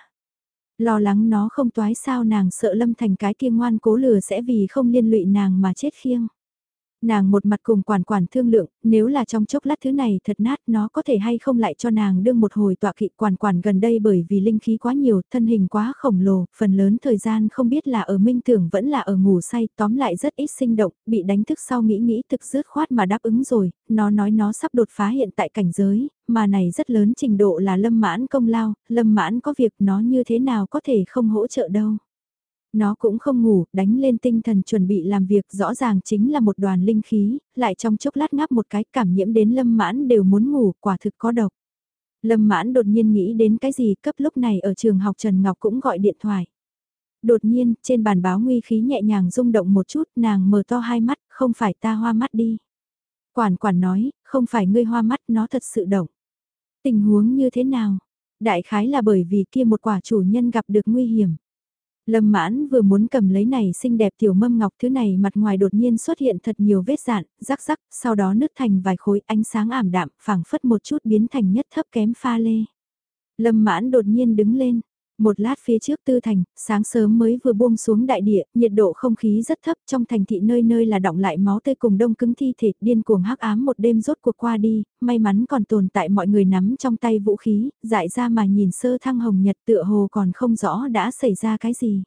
Lo lắng nó không toái sao nàng sợ Lâm Thành cái kia ngoan cố lừa sẽ vì không liên lụy nàng mà chết khiêng. Nàng một mặt cùng quản quản thương lượng, nếu là trong chốc lát thứ này thật nát nó có thể hay không lại cho nàng đương một hồi tọa kỵ quản quản gần đây bởi vì linh khí quá nhiều, thân hình quá khổng lồ, phần lớn thời gian không biết là ở minh tưởng vẫn là ở ngủ say, tóm lại rất ít sinh động, bị đánh thức sau nghĩ nghĩ thực dứt khoát mà đáp ứng rồi, nó nói nó sắp đột phá hiện tại cảnh giới, mà này rất lớn trình độ là lâm mãn công lao, lâm mãn có việc nó như thế nào có thể không hỗ trợ đâu. Nó cũng không ngủ, đánh lên tinh thần chuẩn bị làm việc rõ ràng chính là một đoàn linh khí, lại trong chốc lát ngáp một cái cảm nhiễm đến lâm mãn đều muốn ngủ, quả thực có độc. Lâm mãn đột nhiên nghĩ đến cái gì cấp lúc này ở trường học Trần Ngọc cũng gọi điện thoại. Đột nhiên, trên bàn báo nguy khí nhẹ nhàng rung động một chút, nàng mở to hai mắt, không phải ta hoa mắt đi. Quản quản nói, không phải ngươi hoa mắt, nó thật sự động. Tình huống như thế nào? Đại khái là bởi vì kia một quả chủ nhân gặp được nguy hiểm. Lâm mãn vừa muốn cầm lấy này xinh đẹp tiểu mâm ngọc thứ này mặt ngoài đột nhiên xuất hiện thật nhiều vết dạn, rắc rắc, sau đó nứt thành vài khối ánh sáng ảm đạm, phảng phất một chút biến thành nhất thấp kém pha lê. Lâm mãn đột nhiên đứng lên, một lát phía trước tư thành, sáng sớm mới vừa buông xuống đại địa, nhiệt độ không khí rất thấp trong thành thị nơi nơi là động lại máu tươi cùng đông cứng thi thể, điên cuồng hắc ám một đêm rốt cuộc qua đi, may mắn còn tồn tại mọi người nắm trong tay vũ khí, dại ra mà nhìn sơ thăng hồng nhật tựa hồ còn không rõ đã xảy ra cái gì.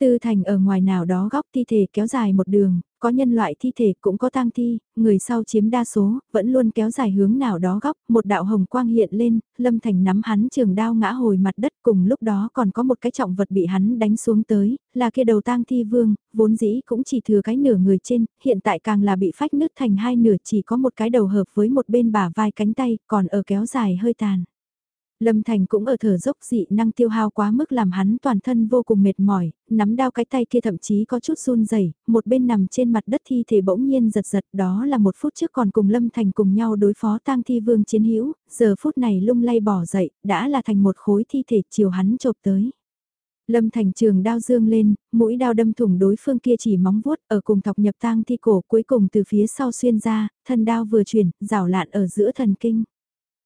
Tư thành ở ngoài nào đó góc thi thể kéo dài một đường, có nhân loại thi thể cũng có tang thi, người sau chiếm đa số, vẫn luôn kéo dài hướng nào đó góc, một đạo hồng quang hiện lên, Lâm Thành nắm hắn trường đao ngã hồi mặt đất cùng lúc đó còn có một cái trọng vật bị hắn đánh xuống tới, là kia đầu tang thi vương, vốn dĩ cũng chỉ thừa cái nửa người trên, hiện tại càng là bị phách nứt thành hai nửa chỉ có một cái đầu hợp với một bên bả vai cánh tay, còn ở kéo dài hơi tàn. Lâm Thành cũng ở thở dốc dị năng tiêu hao quá mức làm hắn toàn thân vô cùng mệt mỏi, nắm đao cái tay kia thậm chí có chút run rẩy, một bên nằm trên mặt đất thi thể bỗng nhiên giật giật, đó là một phút trước còn cùng Lâm Thành cùng nhau đối phó tang thi vương chiến hữu, giờ phút này lung lay bỏ dậy, đã là thành một khối thi thể chiều hắn chộp tới. Lâm Thành trường đao dương lên, mũi đao đâm thủng đối phương kia chỉ móng vuốt ở cùng thọc nhập tang thi cổ cuối cùng từ phía sau xuyên ra, thân đao vừa chuyển, rào lạn ở giữa thần kinh.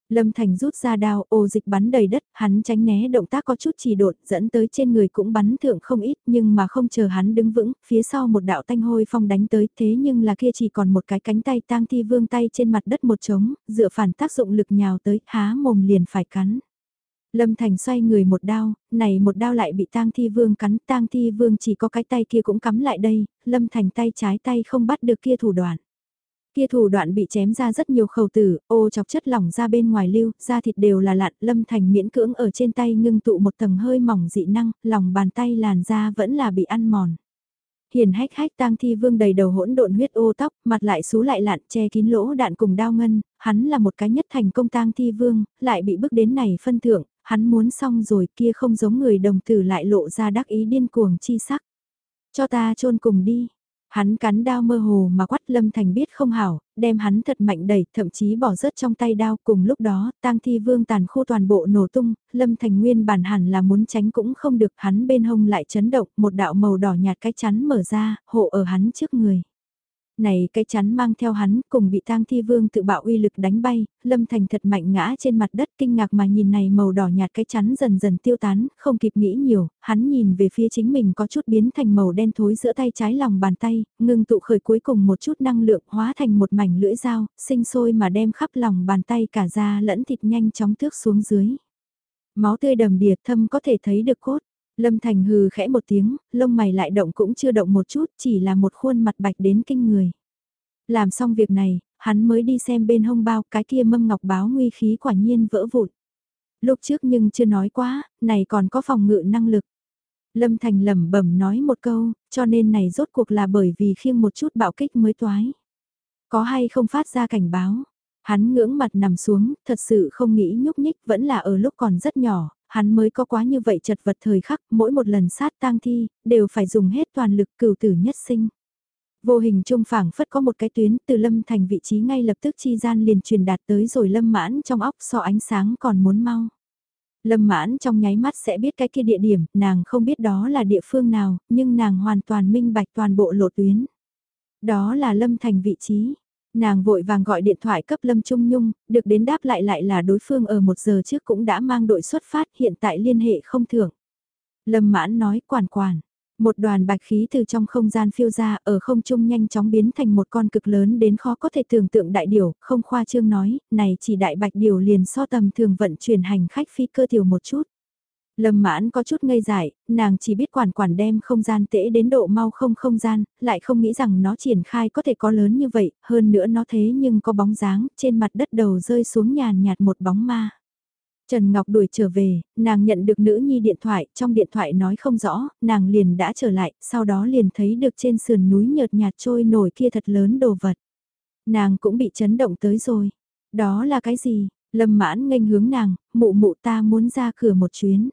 Lâm Thành rút ra đao, ô dịch bắn đầy đất, hắn tránh né động tác có chút trì đột, dẫn tới trên người cũng bắn thượng không ít, nhưng mà không chờ hắn đứng vững, phía sau một đạo tanh hôi phong đánh tới, thế nhưng là kia chỉ còn một cái cánh tay tang thi vương tay trên mặt đất một trống, dựa phản tác dụng lực nhào tới, há mồm liền phải cắn. Lâm Thành xoay người một đao, này một đao lại bị tang thi vương cắn, tang thi vương chỉ có cái tay kia cũng cắm lại đây, Lâm Thành tay trái tay không bắt được kia thủ đoạn. Kia thủ đoạn bị chém ra rất nhiều khẩu tử, ô chọc chất lỏng ra bên ngoài lưu, da thịt đều là lạn, lâm thành miễn cưỡng ở trên tay ngưng tụ một tầng hơi mỏng dị năng, lòng bàn tay làn da vẫn là bị ăn mòn. Hiền hách hách tang thi vương đầy đầu hỗn độn huyết ô tóc, mặt lại xú lại lạn che kín lỗ đạn cùng đao ngân, hắn là một cái nhất thành công tang thi vương, lại bị bước đến này phân thượng, hắn muốn xong rồi kia không giống người đồng tử lại lộ ra đắc ý điên cuồng chi sắc. Cho ta chôn cùng đi, Hắn cắn đao mơ hồ mà quát Lâm Thành biết không hảo, đem hắn thật mạnh đẩy, thậm chí bỏ rớt trong tay đao. Cùng lúc đó, tang thi vương tàn khu toàn bộ nổ tung, Lâm Thành nguyên bản hẳn là muốn tránh cũng không được. Hắn bên hông lại chấn động, một đạo màu đỏ nhạt cái chắn mở ra, hộ ở hắn trước người. Này cái chắn mang theo hắn cùng bị tang thi vương tự bạo uy lực đánh bay, lâm thành thật mạnh ngã trên mặt đất kinh ngạc mà nhìn này màu đỏ nhạt cái chắn dần dần tiêu tán, không kịp nghĩ nhiều, hắn nhìn về phía chính mình có chút biến thành màu đen thối giữa tay trái lòng bàn tay, ngưng tụ khởi cuối cùng một chút năng lượng hóa thành một mảnh lưỡi dao, sinh sôi mà đem khắp lòng bàn tay cả da lẫn thịt nhanh chóng tước xuống dưới. Máu tươi đầm đìa thâm có thể thấy được cốt. Lâm Thành hừ khẽ một tiếng, lông mày lại động cũng chưa động một chút, chỉ là một khuôn mặt bạch đến kinh người. Làm xong việc này, hắn mới đi xem bên hông bao cái kia mâm ngọc báo nguy khí quả nhiên vỡ vụn. Lúc trước nhưng chưa nói quá, này còn có phòng ngự năng lực. Lâm Thành lẩm bẩm nói một câu, cho nên này rốt cuộc là bởi vì khiêng một chút bạo kích mới toái. Có hay không phát ra cảnh báo, hắn ngưỡng mặt nằm xuống, thật sự không nghĩ nhúc nhích vẫn là ở lúc còn rất nhỏ, hắn mới có quá như vậy chật vật thời khắc, mỗi một lần sát tang thi, đều phải dùng hết toàn lực cửu tử nhất sinh. Vô hình trung phảng phất có một cái tuyến từ lâm thành vị trí ngay lập tức chi gian liền truyền đạt tới rồi lâm mãn trong óc so ánh sáng còn muốn mau. Lâm mãn trong nháy mắt sẽ biết cái kia địa điểm, nàng không biết đó là địa phương nào, nhưng nàng hoàn toàn minh bạch toàn bộ lộ tuyến. Đó là lâm thành vị trí, Nàng vội vàng gọi điện thoại cấp Lâm Trung Nhung, được đến đáp lại lại là đối phương ở một giờ trước cũng đã mang đội xuất phát hiện tại liên hệ không thưởng. Lâm mãn nói quản quản. Một đoàn bạch khí từ trong không gian phiêu ra ở không trung nhanh chóng biến thành một con cực lớn đến khó có thể tưởng tượng đại điều. không khoa trương nói, này chỉ đại bạch điều liền so tầm thường vận chuyển hành khách phi cơ tiểu một chút. Lâm mãn có chút ngây dại, nàng chỉ biết quản quản đem không gian tễ đến độ mau không không gian, lại không nghĩ rằng nó triển khai có thể có lớn như vậy, hơn nữa nó thế nhưng có bóng dáng, trên mặt đất đầu rơi xuống nhàn nhạt một bóng ma. Trần Ngọc đuổi trở về, nàng nhận được nữ nhi điện thoại, trong điện thoại nói không rõ, nàng liền đã trở lại, sau đó liền thấy được trên sườn núi nhợt nhạt trôi nổi kia thật lớn đồ vật. Nàng cũng bị chấn động tới rồi. Đó là cái gì? Lâm mãn nghênh hướng nàng, mụ mụ ta muốn ra cửa một chuyến.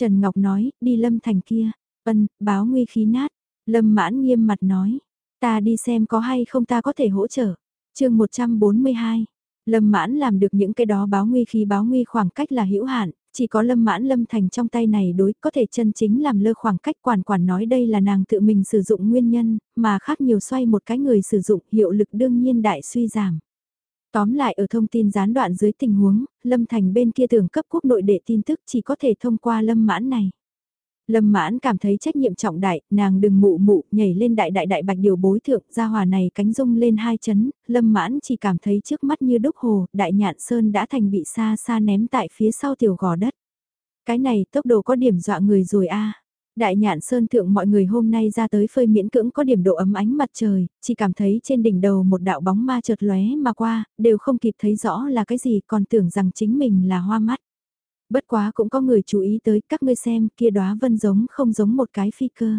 Trần Ngọc nói, đi Lâm Thành kia, ân, báo nguy khí nát. Lâm mãn nghiêm mặt nói, ta đi xem có hay không ta có thể hỗ trợ. chương 142, Lâm mãn làm được những cái đó báo nguy khí báo nguy khoảng cách là hữu hạn, chỉ có lâm mãn lâm thành trong tay này đối có thể chân chính làm lơ khoảng cách quản quản nói đây là nàng tự mình sử dụng nguyên nhân, mà khác nhiều xoay một cái người sử dụng hiệu lực đương nhiên đại suy giảm. Tóm lại ở thông tin gián đoạn dưới tình huống, Lâm Thành bên kia tưởng cấp quốc nội để tin tức chỉ có thể thông qua Lâm Mãn này. Lâm mãn cảm thấy trách nhiệm trọng đại, nàng đừng mụ mụ, nhảy lên đại đại đại bạch điều bối thượng, ra hòa này cánh rung lên hai chấn, lâm mãn chỉ cảm thấy trước mắt như đúc hồ, đại nhạn sơn đã thành bị xa xa ném tại phía sau tiểu gò đất. Cái này tốc độ có điểm dọa người rồi a Đại nhạn sơn thượng mọi người hôm nay ra tới phơi miễn cưỡng có điểm độ ấm ánh mặt trời, chỉ cảm thấy trên đỉnh đầu một đạo bóng ma chợt lóe mà qua, đều không kịp thấy rõ là cái gì còn tưởng rằng chính mình là hoa mắt. Bất quá cũng có người chú ý tới các ngươi xem kia đóa vân giống không giống một cái phi cơ.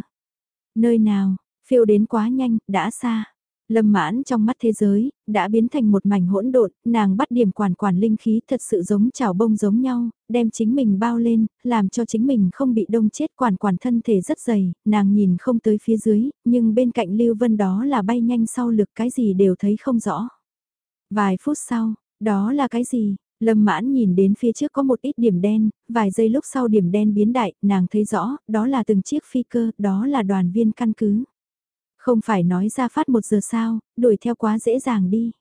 Nơi nào, phiêu đến quá nhanh, đã xa. Lâm mãn trong mắt thế giới, đã biến thành một mảnh hỗn độn, nàng bắt điểm quản quản linh khí thật sự giống chảo bông giống nhau, đem chính mình bao lên, làm cho chính mình không bị đông chết quản quản thân thể rất dày, nàng nhìn không tới phía dưới, nhưng bên cạnh Lưu Vân đó là bay nhanh sau lực cái gì đều thấy không rõ. Vài phút sau, đó là cái gì? Lâm mãn nhìn đến phía trước có một ít điểm đen, vài giây lúc sau điểm đen biến đại, nàng thấy rõ, đó là từng chiếc phi cơ, đó là đoàn viên căn cứ. Không phải nói ra phát một giờ sao, đuổi theo quá dễ dàng đi.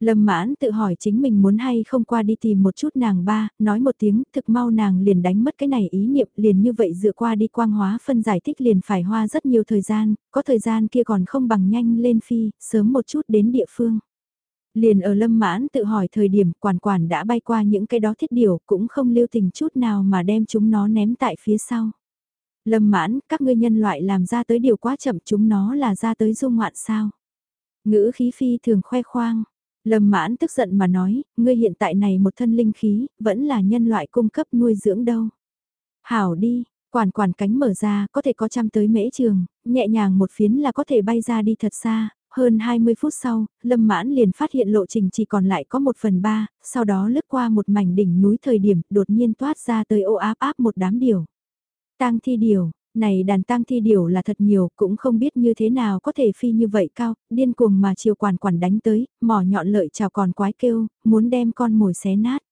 Lâm mãn tự hỏi chính mình muốn hay không qua đi tìm một chút nàng ba, nói một tiếng, thực mau nàng liền đánh mất cái này ý niệm, liền như vậy dựa qua đi quang hóa phân giải thích liền phải hoa rất nhiều thời gian, có thời gian kia còn không bằng nhanh lên phi, sớm một chút đến địa phương. Liền ở lâm mãn tự hỏi thời điểm quản quản đã bay qua những cái đó thiết điều cũng không lưu tình chút nào mà đem chúng nó ném tại phía sau. Lâm mãn, các ngươi nhân loại làm ra tới điều quá chậm chúng nó là ra tới dung ngoạn sao. Ngữ khí phi thường khoe khoang. Lâm mãn tức giận mà nói, ngươi hiện tại này một thân linh khí, vẫn là nhân loại cung cấp nuôi dưỡng đâu. Hảo đi, quản quản cánh mở ra, có thể có trăm tới mễ trường, nhẹ nhàng một phiến là có thể bay ra đi thật xa, hơn 20 phút sau, Lâm Mãn liền phát hiện lộ trình chỉ còn lại có một phần ba, sau đó lướt qua một mảnh đỉnh núi thời điểm đột nhiên toát ra tới ô áp áp một đám điều. Tang thi điều, này đàn tang thi điều là thật nhiều, cũng không biết như thế nào có thể phi như vậy cao, điên cuồng mà chiều quản quản đánh tới, mỏ nhọn lợi chào còn quái kêu, muốn đem con mồi xé nát.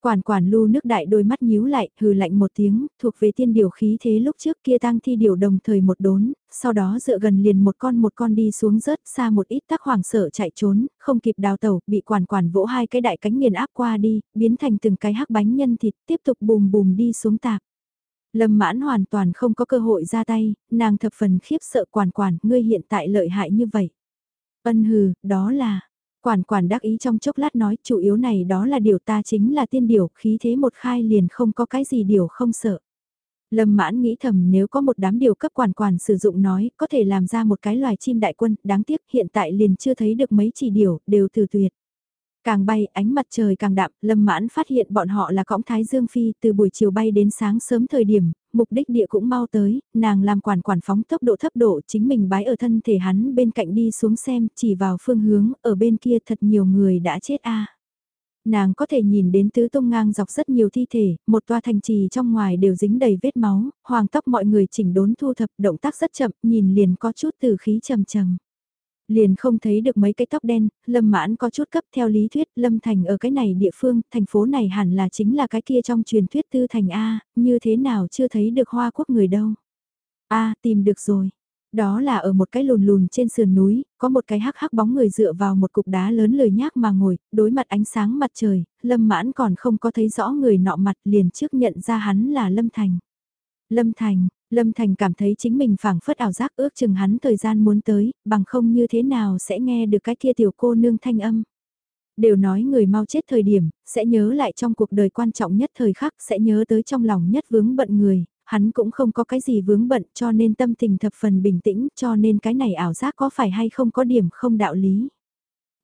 Quản quản lưu nước đại đôi mắt nhíu lại, hừ lạnh một tiếng, thuộc về tiên điều khí thế lúc trước kia tang thi điều đồng thời một đốn, sau đó dựa gần liền một con một con đi xuống rớt xa một ít tắc hoàng sợ chạy trốn, không kịp đào tẩu, bị quản quản vỗ hai cái đại cánh nghiền áp qua đi, biến thành từng cái hắc bánh nhân thịt tiếp tục bùm bùm đi xuống tạp. Lâm mãn hoàn toàn không có cơ hội ra tay, nàng thập phần khiếp sợ quản quản, ngươi hiện tại lợi hại như vậy. Ân hừ, đó là, Quản quản đắc ý trong chốc lát nói chủ yếu này đó là điều ta chính là tiên điều, khí thế một khai liền không có cái gì điều không sợ. Lâm mãn nghĩ thầm nếu có một đám điều cấp quản quản sử dụng nói, có thể làm ra một cái loài chim đại quân, đáng tiếc hiện tại liền chưa thấy được mấy chỉ điều, đều từ tuyệt. Càng bay, ánh mặt trời càng đạm, Lâm Mãn phát hiện bọn họ là cõng Thái Dương Phi từ buổi chiều bay đến sáng sớm thời điểm, mục đích địa cũng mau tới, nàng làm quản quản phóng tốc độ thấp độ chính mình bái ở thân thể hắn bên cạnh đi xuống xem, chỉ vào phương hướng, ở bên kia thật nhiều người đã chết a. Nàng có thể nhìn đến tứ tung ngang dọc rất nhiều thi thể, một toa thành trì trong ngoài đều dính đầy vết máu, hoàng tóc mọi người chỉnh đốn thu thập, động tác rất chậm, nhìn liền có chút từ khí trầm trầm liền không thấy được mấy cái tóc đen, Lâm Mãn có chút cấp theo lý thuyết, Lâm Thành ở cái này địa phương, thành phố này hẳn là chính là cái kia trong truyền thuyết tư thành A, như thế nào chưa thấy được hoa quốc người đâu. A, tìm được rồi. Đó là ở một cái lùn lùn trên sườn núi, có một cái hắc hắc bóng người dựa vào một cục đá lớn lời nhác mà ngồi, đối mặt ánh sáng mặt trời, Lâm Mãn còn không có thấy rõ người nọ mặt liền trước nhận ra hắn là Lâm Thành. Lâm Thành, Lâm Thành cảm thấy chính mình phảng phất ảo giác ước chừng hắn thời gian muốn tới, bằng không như thế nào sẽ nghe được cái kia tiểu cô nương thanh âm. Đều nói người mau chết thời điểm, sẽ nhớ lại trong cuộc đời quan trọng nhất thời khắc, sẽ nhớ tới trong lòng nhất vướng bận người, hắn cũng không có cái gì vướng bận cho nên tâm tình thập phần bình tĩnh cho nên cái này ảo giác có phải hay không có điểm không đạo lý.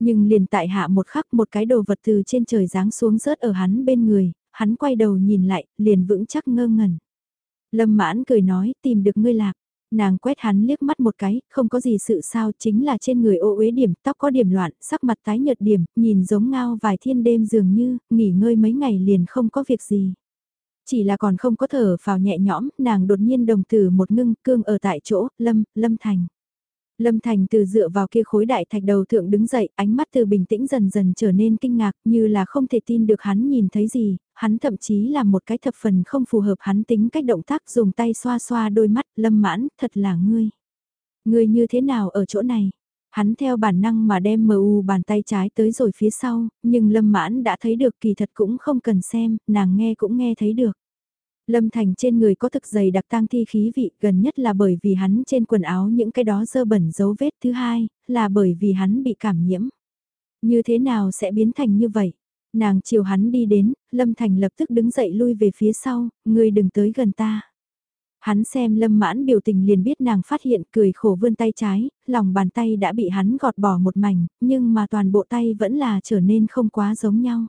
Nhưng liền tại hạ một khắc một cái đồ vật từ trên trời giáng xuống rớt ở hắn bên người, hắn quay đầu nhìn lại, liền vững chắc ngơ ngẩn. Lâm mãn cười nói tìm được ngươi lạc. Nàng quét hắn liếc mắt một cái, không có gì sự sao chính là trên người ô uế điểm, tóc có điểm loạn, sắc mặt tái nhợt điểm, nhìn giống ngao vài thiên đêm dường như, nghỉ ngơi mấy ngày liền không có việc gì. Chỉ là còn không có thở vào nhẹ nhõm, nàng đột nhiên đồng tử một ngưng cương ở tại chỗ, lâm, lâm thành. Lâm Thành từ dựa vào kia khối đại thạch đầu thượng đứng dậy, ánh mắt từ bình tĩnh dần dần trở nên kinh ngạc như là không thể tin được hắn nhìn thấy gì, hắn thậm chí là một cái thập phần không phù hợp hắn tính cách động tác dùng tay xoa xoa đôi mắt, lâm mãn, thật là ngươi. Ngươi như thế nào ở chỗ này? Hắn theo bản năng mà đem mu bàn tay trái tới rồi phía sau, nhưng lâm mãn đã thấy được kỳ thật cũng không cần xem, nàng nghe cũng nghe thấy được. Lâm Thành trên người có thực dày đặc tang thi khí vị gần nhất là bởi vì hắn trên quần áo những cái đó dơ bẩn dấu vết thứ hai, là bởi vì hắn bị cảm nhiễm. Như thế nào sẽ biến thành như vậy? Nàng chiều hắn đi đến, Lâm Thành lập tức đứng dậy lui về phía sau, ngươi đừng tới gần ta. Hắn xem lâm mãn biểu tình liền biết nàng phát hiện cười khổ vươn tay trái, lòng bàn tay đã bị hắn gọt bỏ một mảnh, nhưng mà toàn bộ tay vẫn là trở nên không quá giống nhau.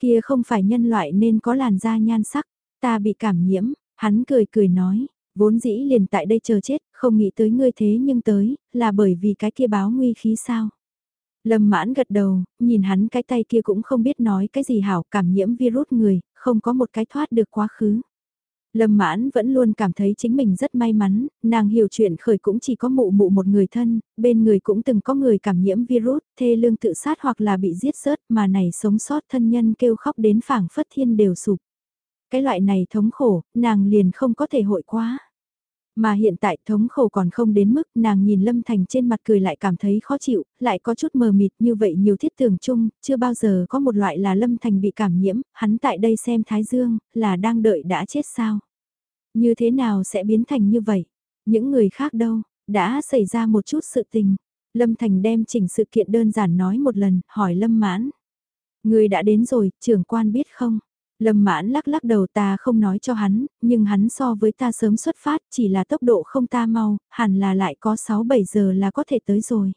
Kia không phải nhân loại nên có làn da nhan sắc, Ta bị cảm nhiễm, hắn cười cười nói, vốn dĩ liền tại đây chờ chết, không nghĩ tới ngươi thế nhưng tới, là bởi vì cái kia báo nguy khí sao. Lâm mãn gật đầu, nhìn hắn cái tay kia cũng không biết nói cái gì hảo cảm nhiễm virus người, không có một cái thoát được quá khứ. Lâm mãn vẫn luôn cảm thấy chính mình rất may mắn, nàng hiểu chuyện khởi cũng chỉ có mụ mụ một người thân, bên người cũng từng có người cảm nhiễm virus, thê lương tự sát hoặc là bị giết rớt mà này sống sót thân nhân kêu khóc đến phảng phất thiên đều sụp. Cái loại này thống khổ, nàng liền không có thể hội quá. Mà hiện tại thống khổ còn không đến mức nàng nhìn Lâm Thành trên mặt cười lại cảm thấy khó chịu, lại có chút mờ mịt như vậy nhiều thiết tưởng chung, chưa bao giờ có một loại là Lâm Thành bị cảm nhiễm, hắn tại đây xem Thái Dương, là đang đợi đã chết sao. Như thế nào sẽ biến thành như vậy? Những người khác đâu, đã xảy ra một chút sự tình. Lâm Thành đem chỉnh sự kiện đơn giản nói một lần, hỏi Lâm Mãn. Người đã đến rồi, trưởng quan biết không? Lâm mãn lắc lắc đầu ta không nói cho hắn, nhưng hắn so với ta sớm xuất phát chỉ là tốc độ không ta mau, hẳn là lại có 6-7 giờ là có thể tới rồi.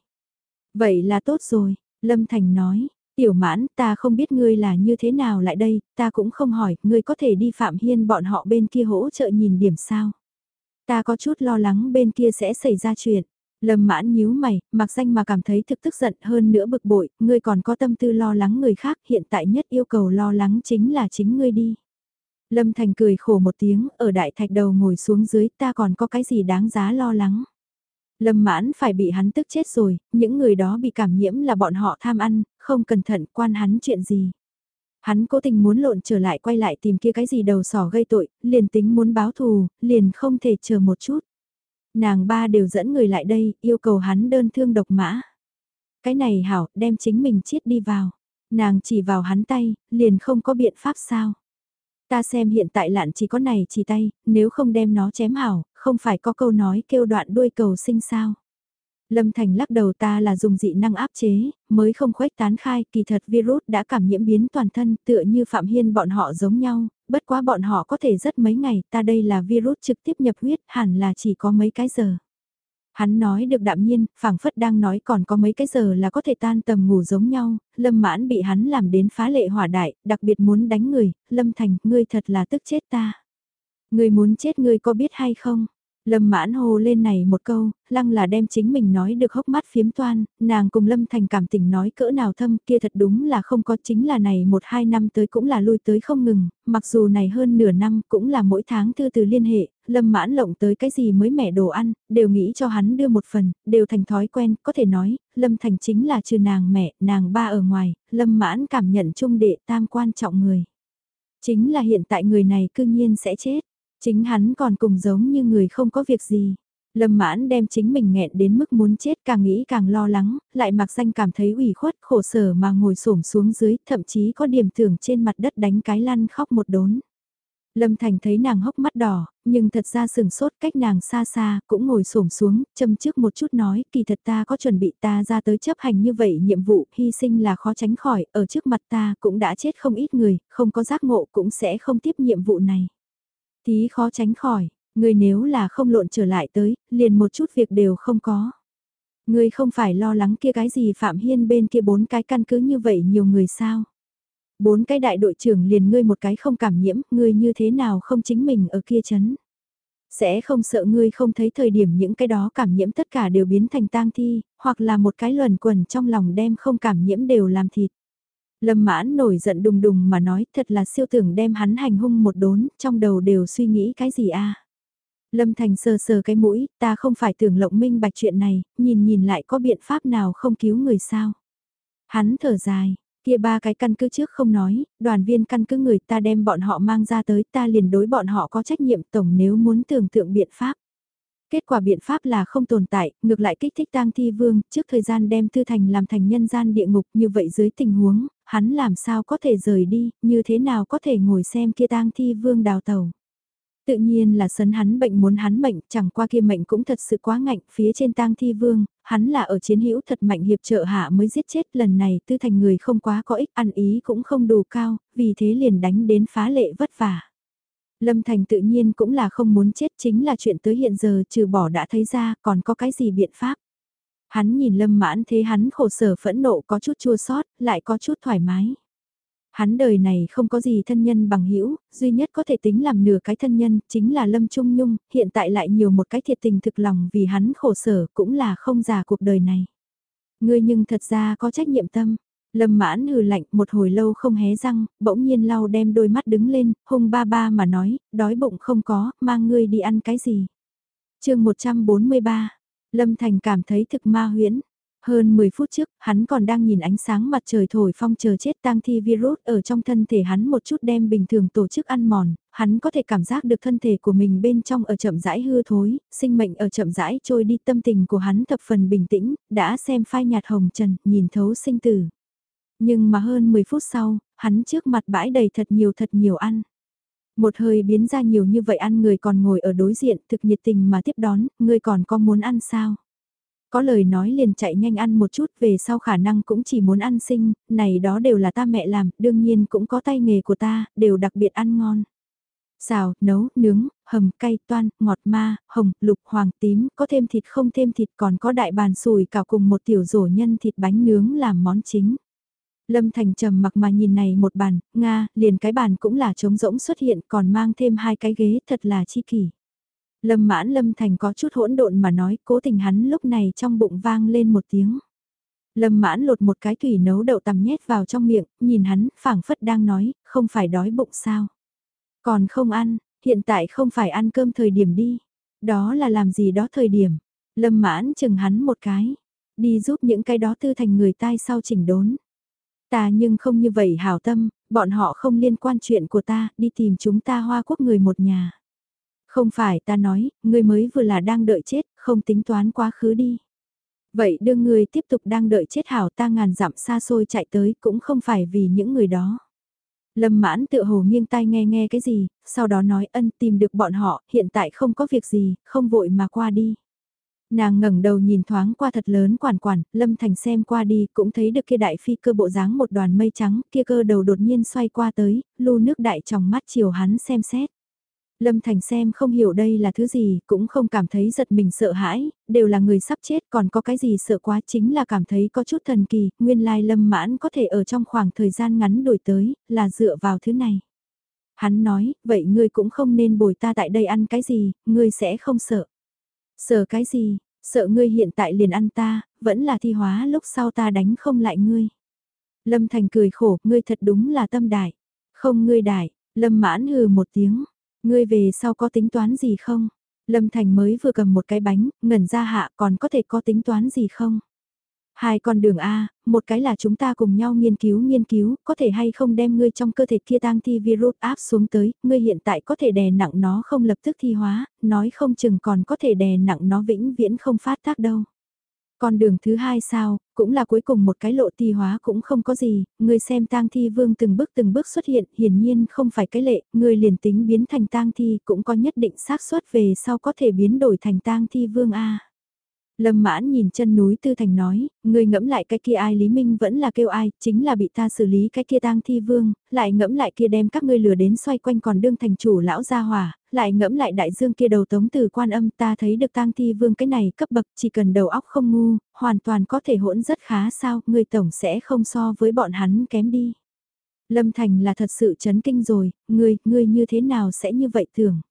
Vậy là tốt rồi, Lâm Thành nói, tiểu mãn ta không biết ngươi là như thế nào lại đây, ta cũng không hỏi, ngươi có thể đi Phạm Hiên bọn họ bên kia hỗ trợ nhìn điểm sao. Ta có chút lo lắng bên kia sẽ xảy ra chuyện. Lâm mãn nhíu mày, mặc danh mà cảm thấy thực tức giận hơn nữa bực bội, ngươi còn có tâm tư lo lắng người khác, hiện tại nhất yêu cầu lo lắng chính là chính ngươi đi. Lâm Thành cười khổ một tiếng, ở đại thạch đầu ngồi xuống dưới, ta còn có cái gì đáng giá lo lắng. Lâm mãn phải bị hắn tức chết rồi, những người đó bị cảm nhiễm là bọn họ tham ăn, không cẩn thận quan hắn chuyện gì. Hắn cố tình muốn lộn trở lại quay lại tìm kia cái gì đầu sỏ gây tội, liền tính muốn báo thù, liền không thể chờ một chút. Nàng ba đều dẫn người lại đây, yêu cầu hắn đơn thương độc mã. Cái này hảo, đem chính mình chiết đi vào. Nàng chỉ vào hắn tay, liền không có biện pháp sao. Ta xem hiện tại lạn chỉ có này chỉ tay, nếu không đem nó chém hảo, không phải có câu nói kêu đoạn đuôi cầu sinh sao. Lâm Thành lắc đầu ta là dùng dị năng áp chế, mới không khuếch tán khai, kỳ thật virus đã cảm nhiễm biến toàn thân tựa như Phạm Hiên bọn họ giống nhau, bất quá bọn họ có thể rất mấy ngày, ta đây là virus trực tiếp nhập huyết, hẳn là chỉ có mấy cái giờ. Hắn nói được đạm nhiên, phảng phất đang nói còn có mấy cái giờ là có thể tan tầm ngủ giống nhau, lâm mãn bị hắn làm đến phá lệ hỏa đại, đặc biệt muốn đánh người, lâm thành, ngươi thật là tức chết ta. Ngươi muốn chết ngươi có biết hay không? Lâm mãn hồ lên này một câu, lăng là đem chính mình nói được hốc mắt phiếm toan, nàng cùng Lâm Thành cảm tình nói cỡ nào thâm kia thật đúng là không có chính là này một hai năm tới cũng là lui tới không ngừng, mặc dù này hơn nửa năm cũng là mỗi tháng thư từ liên hệ, Lâm mãn lộng tới cái gì mới mẻ đồ ăn, đều nghĩ cho hắn đưa một phần, đều thành thói quen, có thể nói, Lâm Thành chính là trừ nàng mẹ, nàng ba ở ngoài, Lâm mãn cảm nhận chung đệ tam quan trọng người. Chính là hiện tại người này cương nhiên sẽ chết. Chính hắn còn cùng giống như người không có việc gì. Lâm mãn đem chính mình nghẹn đến mức muốn chết càng nghĩ càng lo lắng, lại mặc danh cảm thấy ủy khuất khổ sở mà ngồi xổm xuống dưới, thậm chí có điểm tưởng trên mặt đất đánh cái lăn khóc một đốn. Lâm Thành thấy nàng hốc mắt đỏ, nhưng thật ra sừng sốt cách nàng xa xa, cũng ngồi xổm xuống, châm trước một chút nói, kỳ thật ta có chuẩn bị ta ra tới chấp hành như vậy nhiệm vụ, hy sinh là khó tránh khỏi, ở trước mặt ta cũng đã chết không ít người, không có giác ngộ cũng sẽ không tiếp nhiệm vụ này. Tí khó tránh khỏi, người nếu là không lộn trở lại tới, liền một chút việc đều không có. Người không phải lo lắng kia cái gì Phạm Hiên bên kia bốn cái căn cứ như vậy nhiều người sao? Bốn cái đại đội trưởng liền ngươi một cái không cảm nhiễm, ngươi như thế nào không chính mình ở kia chấn. Sẽ không sợ ngươi không thấy thời điểm những cái đó cảm nhiễm tất cả đều biến thành tang thi, hoặc là một cái luẩn quẩn trong lòng đem không cảm nhiễm đều làm thịt. Lâm mãn nổi giận đùng đùng mà nói thật là siêu tưởng đem hắn hành hung một đốn, trong đầu đều suy nghĩ cái gì a Lâm Thành sờ sờ cái mũi, ta không phải tưởng lộng minh bạch chuyện này, nhìn nhìn lại có biện pháp nào không cứu người sao. Hắn thở dài, Kia ba cái căn cứ trước không nói, đoàn viên căn cứ người ta đem bọn họ mang ra tới ta liền đối bọn họ có trách nhiệm tổng nếu muốn tưởng tượng biện pháp. Kết quả biện pháp là không tồn tại, ngược lại kích thích tang thi vương, trước thời gian đem thư thành làm thành nhân gian địa ngục như vậy dưới tình huống, hắn làm sao có thể rời đi, như thế nào có thể ngồi xem kia tang thi vương đào tàu. Tự nhiên là sấn hắn bệnh muốn hắn mệnh, chẳng qua kia mệnh cũng thật sự quá ngạnh, phía trên tang thi vương, hắn là ở chiến hữu thật mạnh hiệp trợ hạ mới giết chết lần này tư thành người không quá có ích ăn ý cũng không đủ cao, vì thế liền đánh đến phá lệ vất vả. Lâm Thành tự nhiên cũng là không muốn chết chính là chuyện tới hiện giờ trừ bỏ đã thấy ra còn có cái gì biện pháp. Hắn nhìn Lâm mãn thế hắn khổ sở phẫn nộ có chút chua sót, lại có chút thoải mái. Hắn đời này không có gì thân nhân bằng hữu duy nhất có thể tính làm nửa cái thân nhân, chính là Lâm Trung Nhung, hiện tại lại nhiều một cái thiệt tình thực lòng vì hắn khổ sở cũng là không già cuộc đời này. Ngươi nhưng thật ra có trách nhiệm tâm. Lâm mãn hừ lạnh một hồi lâu không hé răng, bỗng nhiên lau đem đôi mắt đứng lên, hung ba ba mà nói, đói bụng không có, mang ngươi đi ăn cái gì. chương 143, Lâm Thành cảm thấy thực ma huyễn, hơn 10 phút trước, hắn còn đang nhìn ánh sáng mặt trời thổi phong chờ chết tang thi virus ở trong thân thể hắn một chút đem bình thường tổ chức ăn mòn, hắn có thể cảm giác được thân thể của mình bên trong ở chậm rãi hư thối, sinh mệnh ở chậm rãi trôi đi tâm tình của hắn thập phần bình tĩnh, đã xem phai nhạt hồng trần, nhìn thấu sinh tử. Nhưng mà hơn 10 phút sau, hắn trước mặt bãi đầy thật nhiều thật nhiều ăn. Một hơi biến ra nhiều như vậy ăn người còn ngồi ở đối diện thực nhiệt tình mà tiếp đón, người còn có muốn ăn sao? Có lời nói liền chạy nhanh ăn một chút về sau khả năng cũng chỉ muốn ăn sinh, này đó đều là ta mẹ làm, đương nhiên cũng có tay nghề của ta, đều đặc biệt ăn ngon. Xào, nấu, nướng, hầm, cay, toan, ngọt ma, hồng, lục, hoàng, tím, có thêm thịt không thêm thịt còn có đại bàn sùi cảo cùng một tiểu rổ nhân thịt bánh nướng làm món chính. Lâm Thành trầm mặc mà nhìn này một bàn, Nga, liền cái bàn cũng là trống rỗng xuất hiện còn mang thêm hai cái ghế thật là chi kỷ. Lâm mãn lâm thành có chút hỗn độn mà nói cố tình hắn lúc này trong bụng vang lên một tiếng. Lâm mãn lột một cái thủy nấu đậu tằm nhét vào trong miệng, nhìn hắn, phảng phất đang nói, không phải đói bụng sao. Còn không ăn, hiện tại không phải ăn cơm thời điểm đi. Đó là làm gì đó thời điểm. Lâm mãn chừng hắn một cái. Đi giúp những cái đó tư thành người tai sau chỉnh đốn. Ta nhưng không như vậy hảo tâm, bọn họ không liên quan chuyện của ta, đi tìm chúng ta hoa quốc người một nhà. Không phải ta nói, ngươi mới vừa là đang đợi chết, không tính toán quá khứ đi. Vậy đưa ngươi tiếp tục đang đợi chết hảo ta ngàn dặm xa xôi chạy tới cũng không phải vì những người đó. Lâm mãn tự hồ nghiêng tai nghe nghe cái gì, sau đó nói ân tìm được bọn họ, hiện tại không có việc gì, không vội mà qua đi. Nàng ngẩng đầu nhìn thoáng qua thật lớn quản quản, Lâm Thành xem qua đi cũng thấy được kia đại phi cơ bộ dáng một đoàn mây trắng, kia cơ đầu đột nhiên xoay qua tới, lu nước đại trong mắt chiều hắn xem xét. Lâm Thành xem không hiểu đây là thứ gì, cũng không cảm thấy giật mình sợ hãi, đều là người sắp chết còn có cái gì sợ quá chính là cảm thấy có chút thần kỳ, nguyên lai Lâm mãn có thể ở trong khoảng thời gian ngắn đổi tới, là dựa vào thứ này. Hắn nói, vậy ngươi cũng không nên bồi ta tại đây ăn cái gì, ngươi sẽ không sợ. Sợ cái gì, sợ ngươi hiện tại liền ăn ta, vẫn là thi hóa lúc sau ta đánh không lại ngươi. Lâm Thành cười khổ, ngươi thật đúng là tâm đại. Không ngươi đại, Lâm mãn hừ một tiếng Ngươi về sau có tính toán gì không? Lâm Thành mới vừa cầm một cái bánh, ngẩn ra hạ còn có thể có tính toán gì không? Hai con đường A, một cái là chúng ta cùng nhau nghiên cứu nghiên cứu, có thể hay không đem ngươi trong cơ thể kia tang thi virus áp xuống tới, ngươi hiện tại có thể đè nặng nó không lập tức thi hóa, nói không chừng còn có thể đè nặng nó vĩnh viễn không phát tác đâu. Con đường thứ hai sao, cũng là cuối cùng một cái lộ thi hóa cũng không có gì, ngươi xem tang thi vương từng bước từng bước xuất hiện, hiển nhiên không phải cái lệ, ngươi liền tính biến thành tang thi cũng có nhất định xác suất về sau có thể biến đổi thành tang thi vương A. Lâm mãn nhìn chân núi Tư Thành nói, người ngẫm lại cái kia ai Lý Minh vẫn là kêu ai, chính là bị ta xử lý cái kia tang thi vương, lại ngẫm lại kia đem các ngươi lừa đến xoay quanh còn đương thành chủ lão gia hỏa, lại ngẫm lại đại dương kia đầu tống từ quan âm ta thấy được tang thi vương cái này cấp bậc chỉ cần đầu óc không ngu, hoàn toàn có thể hỗn rất khá sao, người tổng sẽ không so với bọn hắn kém đi. Lâm Thành là thật sự chấn kinh rồi, ngươi, ngươi như thế nào sẽ như vậy tưởng?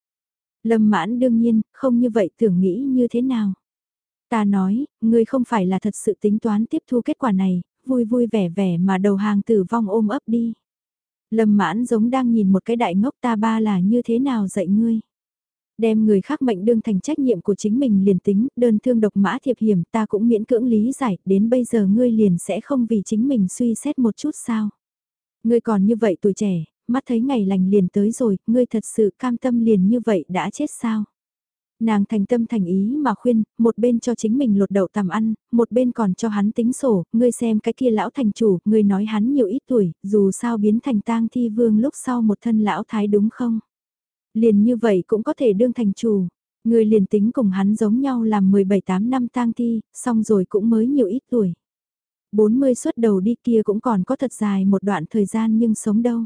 Lâm mãn đương nhiên, không như vậy tưởng nghĩ như thế nào? Ta nói, ngươi không phải là thật sự tính toán tiếp thu kết quả này, vui vui vẻ vẻ mà đầu hàng tử vong ôm ấp đi. Lâm mãn giống đang nhìn một cái đại ngốc ta ba là như thế nào dạy ngươi. Đem người khác mệnh đương thành trách nhiệm của chính mình liền tính, đơn thương độc mã thiệp hiểm ta cũng miễn cưỡng lý giải, đến bây giờ ngươi liền sẽ không vì chính mình suy xét một chút sao. Ngươi còn như vậy tuổi trẻ, mắt thấy ngày lành liền tới rồi, ngươi thật sự cam tâm liền như vậy đã chết sao. Nàng thành tâm thành ý mà khuyên, một bên cho chính mình lột đậu tằm ăn, một bên còn cho hắn tính sổ, ngươi xem cái kia lão thành chủ, ngươi nói hắn nhiều ít tuổi, dù sao biến thành tang thi vương lúc sau một thân lão thái đúng không? Liền như vậy cũng có thể đương thành chủ, ngươi liền tính cùng hắn giống nhau làm 17-8 năm tang thi, xong rồi cũng mới nhiều ít tuổi. 40 suốt đầu đi kia cũng còn có thật dài một đoạn thời gian nhưng sống đâu.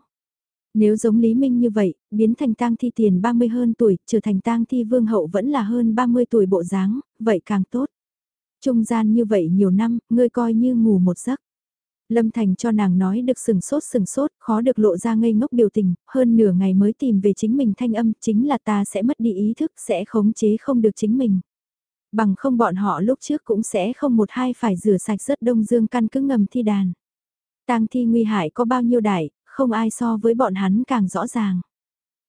Nếu giống Lý Minh như vậy, biến thành tang thi tiền 30 hơn tuổi, trở thành tang thi vương hậu vẫn là hơn 30 tuổi bộ dáng, vậy càng tốt. Trung gian như vậy nhiều năm, ngươi coi như ngủ một giấc. Lâm Thành cho nàng nói được sừng sốt sừng sốt, khó được lộ ra ngây ngốc biểu tình, hơn nửa ngày mới tìm về chính mình thanh âm, chính là ta sẽ mất đi ý thức, sẽ khống chế không được chính mình. Bằng không bọn họ lúc trước cũng sẽ không một hai phải rửa sạch rất đông dương căn cứ ngầm thi đàn. Tang thi nguy hại có bao nhiêu đại, không ai so với bọn hắn càng rõ ràng.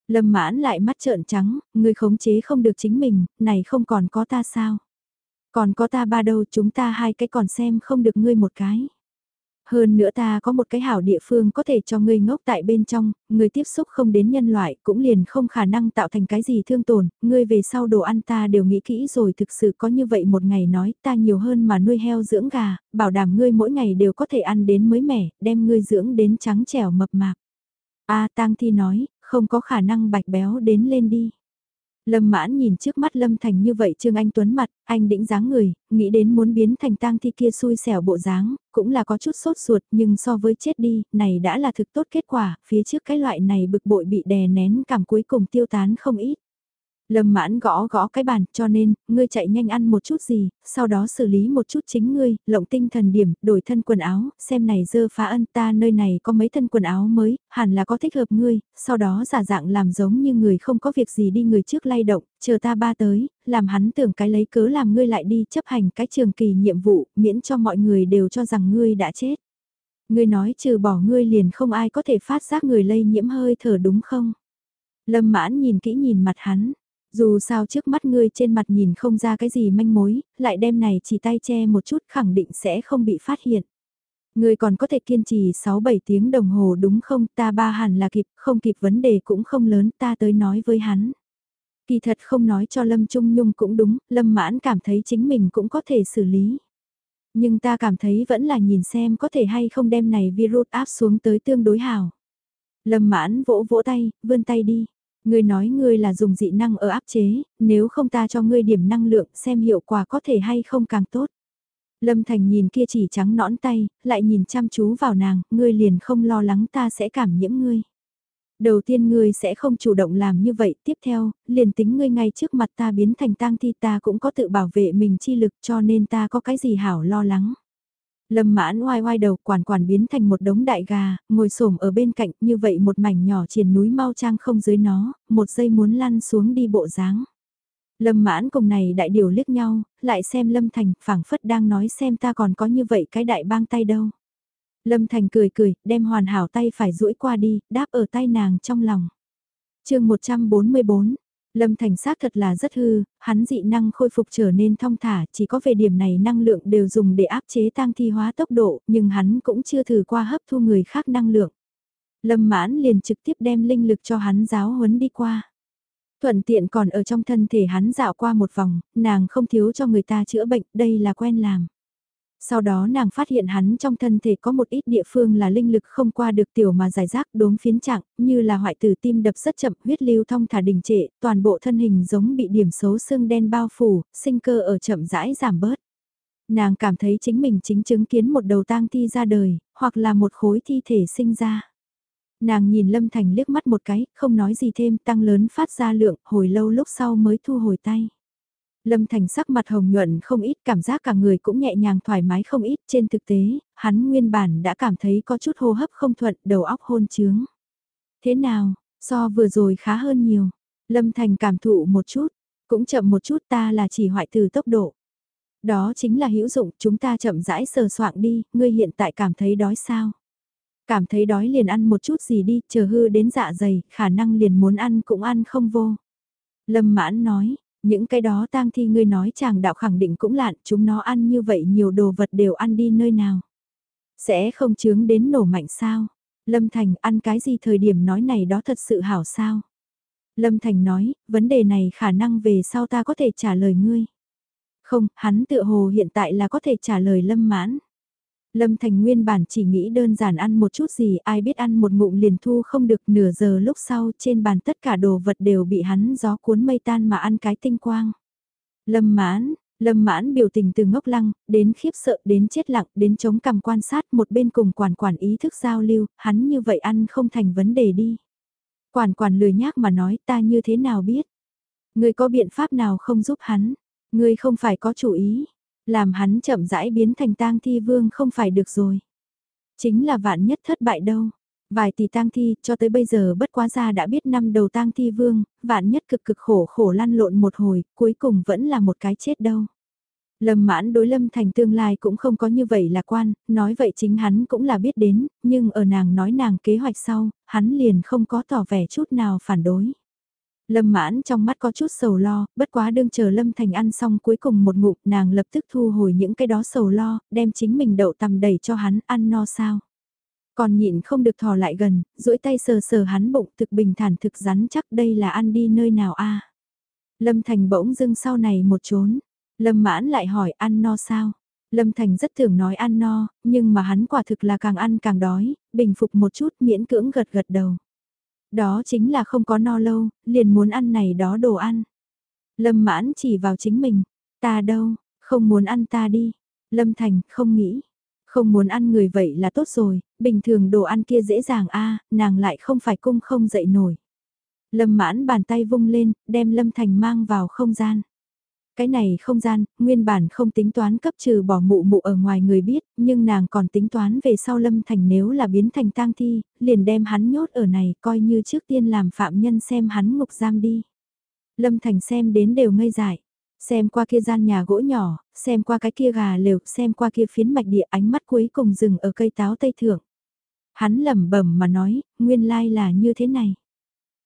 Lâm mãn lại mắt trợn trắng, người khống chế không được chính mình, này không còn có ta sao? Còn có ta ba đâu chúng ta hai cái còn xem không được ngươi một cái. Hơn nữa ta có một cái hảo địa phương có thể cho ngươi ngốc tại bên trong, ngươi tiếp xúc không đến nhân loại cũng liền không khả năng tạo thành cái gì thương tổn, ngươi về sau đồ ăn ta đều nghĩ kỹ rồi thực sự có như vậy một ngày nói ta nhiều hơn mà nuôi heo dưỡng gà, bảo đảm ngươi mỗi ngày đều có thể ăn đến mới mẻ, đem ngươi dưỡng đến trắng trẻo mập mạp. A tang thi nói, không có khả năng bạch béo đến lên đi. Lâm mãn nhìn trước mắt Lâm Thành như vậy Trương Anh Tuấn mặt, anh đĩnh dáng người, nghĩ đến muốn biến thành tang thi kia xui xẻo bộ dáng, cũng là có chút sốt ruột nhưng so với chết đi, này đã là thực tốt kết quả, phía trước cái loại này bực bội bị đè nén cảm cuối cùng tiêu tán không ít. Lâm mãn gõ gõ cái bàn, cho nên, ngươi chạy nhanh ăn một chút gì, sau đó xử lý một chút chính ngươi, lộng tinh thần điểm, đổi thân quần áo, xem này dơ phá ân ta nơi này có mấy thân quần áo mới, hẳn là có thích hợp ngươi, sau đó giả dạng làm giống như người không có việc gì đi người trước lay động, chờ ta ba tới, làm hắn tưởng cái lấy cớ làm ngươi lại đi chấp hành cái trường kỳ nhiệm vụ, miễn cho mọi người đều cho rằng ngươi đã chết. Ngươi nói trừ bỏ ngươi liền không ai có thể phát giác người lây nhiễm hơi thở đúng không? Lâm mãn nhìn kỹ nhìn mặt hắn, dù sao trước mắt ngươi trên mặt nhìn không ra cái gì manh mối, lại đem này chỉ tay che một chút khẳng định sẽ không bị phát hiện. Ngươi còn có thể kiên trì 6-7 tiếng đồng hồ đúng không ta ba hẳn là kịp, không kịp vấn đề cũng không lớn ta tới nói với hắn. Kỳ thật không nói cho Lâm Trung Nhung cũng đúng, Lâm Mãn cảm thấy chính mình cũng có thể xử lý. Nhưng ta cảm thấy vẫn là nhìn xem có thể hay không đem này virus áp xuống tới tương đối hào. Lâm Mãn vỗ vỗ tay, vươn tay đi. Ngươi nói ngươi là dùng dị năng ở áp chế, nếu không ta cho ngươi điểm năng lượng xem hiệu quả có thể hay không càng tốt. Lâm Thành nhìn kia chỉ trắng nõn tay, lại nhìn chăm chú vào nàng, ngươi liền không lo lắng ta sẽ cảm nhiễm ngươi. Đầu tiên ngươi sẽ không chủ động làm như vậy, tiếp theo, liền tính ngươi ngay trước mặt ta biến thành tang thi ta cũng có tự bảo vệ mình chi lực cho nên ta có cái gì hảo lo lắng. Lâm mãn oai oai đầu quản quản biến thành một đống đại gà, ngồi xổm ở bên cạnh như vậy một mảnh nhỏ triền núi mau trang không dưới nó, một giây muốn lăn xuống đi bộ dáng. Lâm mãn cùng này đại điều liếc nhau, lại xem Lâm Thành phảng phất đang nói xem ta còn có như vậy cái đại bang tay đâu. Lâm Thành cười cười, đem hoàn hảo tay phải duỗi qua đi, đáp ở tay nàng trong lòng. chương 144, Lâm Thành xác thật là rất hư, hắn dị năng khôi phục trở nên thong thả, chỉ có về điểm này năng lượng đều dùng để áp chế tăng thi hóa tốc độ, nhưng hắn cũng chưa thử qua hấp thu người khác năng lượng. Lâm mãn liền trực tiếp đem linh lực cho hắn giáo huấn đi qua. Thuận tiện còn ở trong thân thể hắn dạo qua một vòng, nàng không thiếu cho người ta chữa bệnh, đây là quen làm. Sau đó nàng phát hiện hắn trong thân thể có một ít địa phương là linh lực không qua được tiểu mà giải rác đốm phiến trạng, như là hoại tử tim đập rất chậm, huyết lưu thông thả đình trệ, toàn bộ thân hình giống bị điểm xấu xương đen bao phủ, sinh cơ ở chậm rãi giảm bớt. Nàng cảm thấy chính mình chính chứng kiến một đầu tang thi ra đời, hoặc là một khối thi thể sinh ra. Nàng nhìn Lâm Thành liếc mắt một cái, không nói gì thêm, tăng lớn phát ra lượng, hồi lâu lúc sau mới thu hồi tay. Lâm Thành sắc mặt hồng nhuận không ít, cảm giác cả người cũng nhẹ nhàng thoải mái không ít, trên thực tế, hắn nguyên bản đã cảm thấy có chút hô hấp không thuận, đầu óc hôn trướng. Thế nào, so vừa rồi khá hơn nhiều. Lâm Thành cảm thụ một chút, cũng chậm một chút ta là chỉ hoại từ tốc độ. Đó chính là hữu dụng, chúng ta chậm rãi sờ soạn đi, ngươi hiện tại cảm thấy đói sao? Cảm thấy đói liền ăn một chút gì đi, chờ hư đến dạ dày, khả năng liền muốn ăn cũng ăn không vô. Lâm mãn nói, những cái đó tang thi ngươi nói chàng đạo khẳng định cũng lạn, chúng nó ăn như vậy nhiều đồ vật đều ăn đi nơi nào. Sẽ không chướng đến nổ mạnh sao? Lâm Thành ăn cái gì thời điểm nói này đó thật sự hảo sao? Lâm Thành nói, vấn đề này khả năng về sau ta có thể trả lời ngươi. Không, hắn tự hồ hiện tại là có thể trả lời Lâm mãn. Lâm Thành nguyên bản chỉ nghĩ đơn giản ăn một chút gì ai biết ăn một ngụm liền thu không được nửa giờ lúc sau trên bàn tất cả đồ vật đều bị hắn gió cuốn mây tan mà ăn cái tinh quang. Lâm mãn, Lâm mãn biểu tình từ ngốc lăng, đến khiếp sợ, đến chết lặng, đến chống cằm quan sát một bên cùng quản quản ý thức giao lưu, hắn như vậy ăn không thành vấn đề đi. Quản quản lười nhác mà nói ta như thế nào biết. Người có biện pháp nào không giúp hắn, người không phải có chủ ý, làm hắn chậm rãi biến thành tang thi vương không phải được rồi. Chính là vạn nhất thất bại đâu. Vài tỷ tang thi, cho tới bây giờ bất quá ra đã biết năm đầu tang thi vương, vạn nhất cực cực khổ khổ lăn lộn một hồi, cuối cùng vẫn là một cái chết đâu. Lâm mãn đối lâm thành tương lai cũng không có như vậy là quan, nói vậy chính hắn cũng là biết đến, nhưng ở nàng nói nàng kế hoạch sau, hắn liền không có tỏ vẻ chút nào phản đối. Lâm mãn trong mắt có chút sầu lo, bất quá đương chờ Lâm Thành ăn xong cuối cùng một ngụm nàng lập tức thu hồi những cái đó sầu lo, đem chính mình đậu tầm đầy cho hắn ăn no sao. Còn nhịn không được thò lại gần, duỗi tay sờ sờ hắn bụng thực bình thản thực rắn chắc đây là ăn đi nơi nào a Lâm Thành bỗng dưng sau này một trốn, Lâm mãn lại hỏi ăn no sao. Lâm Thành rất thường nói ăn no, nhưng mà hắn quả thực là càng ăn càng đói, bình phục một chút miễn cưỡng gật gật đầu. Đó chính là không có no lâu, liền muốn ăn này đó đồ ăn. Lâm mãn chỉ vào chính mình, ta đâu, không muốn ăn ta đi. Lâm Thành, không nghĩ. Không muốn ăn người vậy là tốt rồi, bình thường đồ ăn kia dễ dàng a nàng lại không phải cung không dậy nổi. Lâm mãn bàn tay vung lên, đem Lâm Thành mang vào không gian. Cái này không gian, nguyên bản không tính toán cấp trừ bỏ mụ mụ ở ngoài người biết, nhưng nàng còn tính toán về sau lâm thành nếu là biến thành tang thi, liền đem hắn nhốt ở này coi như trước tiên làm phạm nhân xem hắn ngục giam đi. Lâm thành xem đến đều ngây dại, xem qua kia gian nhà gỗ nhỏ, xem qua cái kia gà lều, xem qua kia phiến mạch địa ánh mắt cuối cùng dừng ở cây táo tây thượng. Hắn lẩm bẩm mà nói, nguyên lai là như thế này.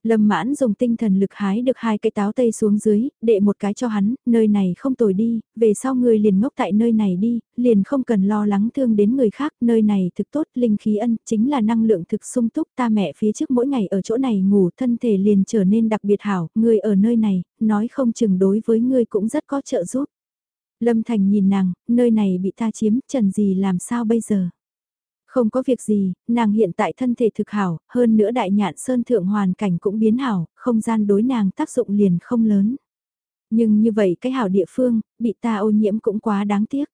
Lâm mãn dùng tinh thần lực hái được hai cái táo tây xuống dưới, đệ một cái cho hắn, nơi này không tồi đi, về sau người liền ngốc tại nơi này đi, liền không cần lo lắng thương đến người khác, nơi này thực tốt, linh khí ân, chính là năng lượng thực sung túc, ta mẹ phía trước mỗi ngày ở chỗ này ngủ, thân thể liền trở nên đặc biệt hảo, người ở nơi này, nói không chừng đối với ngươi cũng rất có trợ giúp. Lâm Thành nhìn nàng, nơi này bị ta chiếm, trần gì làm sao bây giờ? Không có việc gì, nàng hiện tại thân thể thực hảo, hơn nữa đại nhạn sơn thượng hoàn cảnh cũng biến hảo, không gian đối nàng tác dụng liền không lớn. Nhưng như vậy cái hảo địa phương, bị ta ô nhiễm cũng quá đáng tiếc.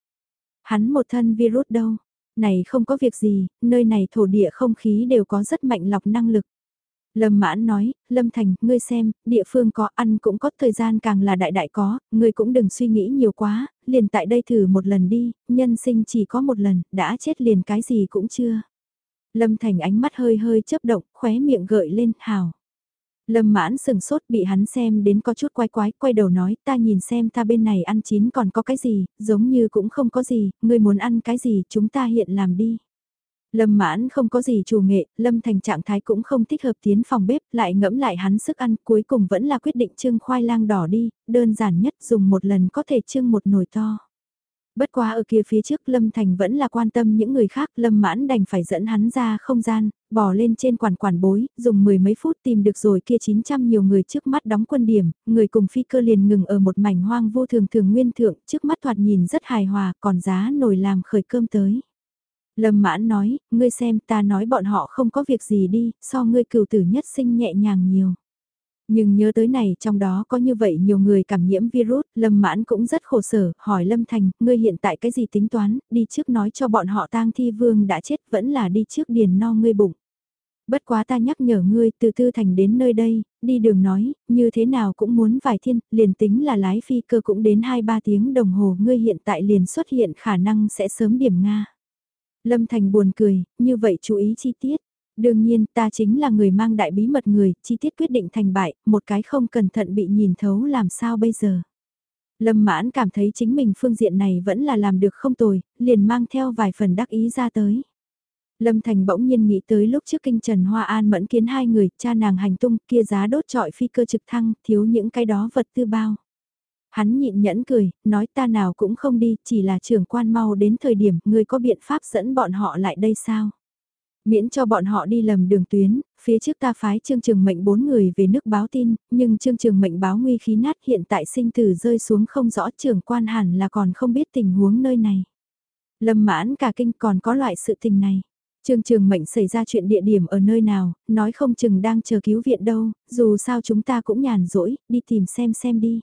Hắn một thân virus đâu, này không có việc gì, nơi này thổ địa không khí đều có rất mạnh lọc năng lực. Lâm mãn nói, Lâm Thành, ngươi xem, địa phương có ăn cũng có thời gian càng là đại đại có, ngươi cũng đừng suy nghĩ nhiều quá, liền tại đây thử một lần đi, nhân sinh chỉ có một lần, đã chết liền cái gì cũng chưa. Lâm Thành ánh mắt hơi hơi chớp động, khóe miệng gợi lên, hào. Lâm mãn sừng sốt bị hắn xem đến có chút quái quái, quay đầu nói, ta nhìn xem ta bên này ăn chín còn có cái gì, giống như cũng không có gì, ngươi muốn ăn cái gì, chúng ta hiện làm đi. Lâm mãn không có gì chủ nghệ, Lâm thành trạng thái cũng không thích hợp tiến phòng bếp, lại ngẫm lại hắn sức ăn, cuối cùng vẫn là quyết định trưng khoai lang đỏ đi, đơn giản nhất dùng một lần có thể trưng một nồi to. Bất quá ở kia phía trước Lâm Thành vẫn là quan tâm những người khác, Lâm mãn đành phải dẫn hắn ra không gian, bỏ lên trên quản quản bối, dùng mười mấy phút tìm được rồi kia 900 nhiều người trước mắt đóng quân điểm, người cùng phi cơ liền ngừng ở một mảnh hoang vô thường thường nguyên thượng, trước mắt thoạt nhìn rất hài hòa, còn giá nổi làm khởi cơm tới. Lâm mãn nói, ngươi xem ta nói bọn họ không có việc gì đi, so ngươi cửu tử nhất sinh nhẹ nhàng nhiều. Nhưng nhớ tới này trong đó có như vậy nhiều người cảm nhiễm virus, Lâm Mãn cũng rất khổ sở, hỏi Lâm Thành, ngươi hiện tại cái gì tính toán, đi trước nói cho bọn họ tang thi vương đã chết vẫn là đi trước điền no ngươi bụng. Bất quá ta nhắc nhở ngươi từ Tư Thành đến nơi đây, đi đường nói, như thế nào cũng muốn vài thiên, liền tính là lái phi cơ cũng đến 2-3 tiếng đồng hồ, ngươi hiện tại liền xuất hiện khả năng sẽ sớm điểm Nga. Lâm Thành buồn cười, như vậy chú ý chi tiết. Đương nhiên ta chính là người mang đại bí mật người, chi tiết quyết định thành bại, một cái không cẩn thận bị nhìn thấu làm sao bây giờ. Lâm mãn cảm thấy chính mình phương diện này vẫn là làm được không tồi, liền mang theo vài phần đắc ý ra tới. Lâm Thành bỗng nhiên nghĩ tới lúc trước kinh Trần Hoa An mẫn kiến hai người, cha nàng hành tung kia giá đốt trọi phi cơ trực thăng, thiếu những cái đó vật tư bao. Hắn nhịn nhẫn cười, nói ta nào cũng không đi, chỉ là trưởng quan mau đến thời điểm, người có biện pháp dẫn bọn họ lại đây sao? Miễn cho bọn họ đi lầm đường tuyến, phía trước ta phái Trương Trường Mệnh bốn người về nước báo tin, nhưng Trương Trường Mệnh báo nguy khí nát hiện tại sinh tử rơi xuống không rõ trưởng quan hẳn là còn không biết tình huống nơi này. Lâm mãn cả kinh còn có loại sự tình này. Trương Trường Mệnh xảy ra chuyện địa điểm ở nơi nào, nói không chừng đang chờ cứu viện đâu, dù sao chúng ta cũng nhàn rỗi, đi tìm xem xem đi.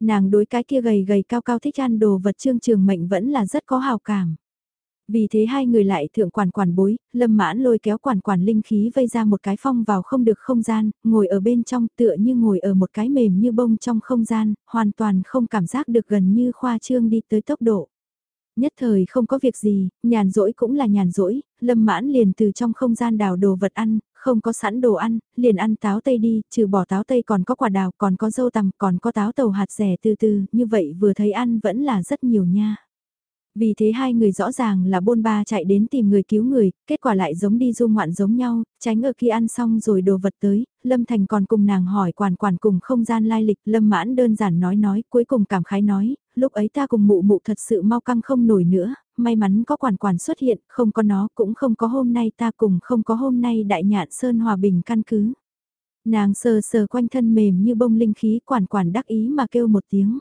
Nàng đối cái kia gầy gầy cao cao thích ăn đồ vật Trương Trường Mệnh vẫn là rất có hào cảm. Vì thế hai người lại thượng quản quản bối, lâm mãn lôi kéo quản quản linh khí vây ra một cái phong vào không được không gian, ngồi ở bên trong tựa như ngồi ở một cái mềm như bông trong không gian, hoàn toàn không cảm giác được gần như khoa trương đi tới tốc độ. Nhất thời không có việc gì, nhàn rỗi cũng là nhàn rỗi, lâm mãn liền từ trong không gian đào đồ vật ăn, không có sẵn đồ ăn, liền ăn táo tây đi, trừ bỏ táo tây còn có quả đào, còn có dâu tằm, còn có táo tàu hạt rẻ từ từ, như vậy vừa thấy ăn vẫn là rất nhiều nha. Vì thế hai người rõ ràng là bôn ba chạy đến tìm người cứu người, kết quả lại giống đi du ngoạn giống nhau, tránh ở khi ăn xong rồi đồ vật tới, Lâm Thành còn cùng nàng hỏi quản quản cùng không gian lai lịch, Lâm mãn đơn giản nói nói, cuối cùng cảm khái nói, lúc ấy ta cùng mụ mụ thật sự mau căng không nổi nữa, may mắn có quản quản xuất hiện, không có nó cũng không có hôm nay ta cùng không có hôm nay đại nhạn sơn hòa bình căn cứ. Nàng sờ sờ quanh thân mềm như bông linh khí quản quản đắc ý mà kêu một tiếng.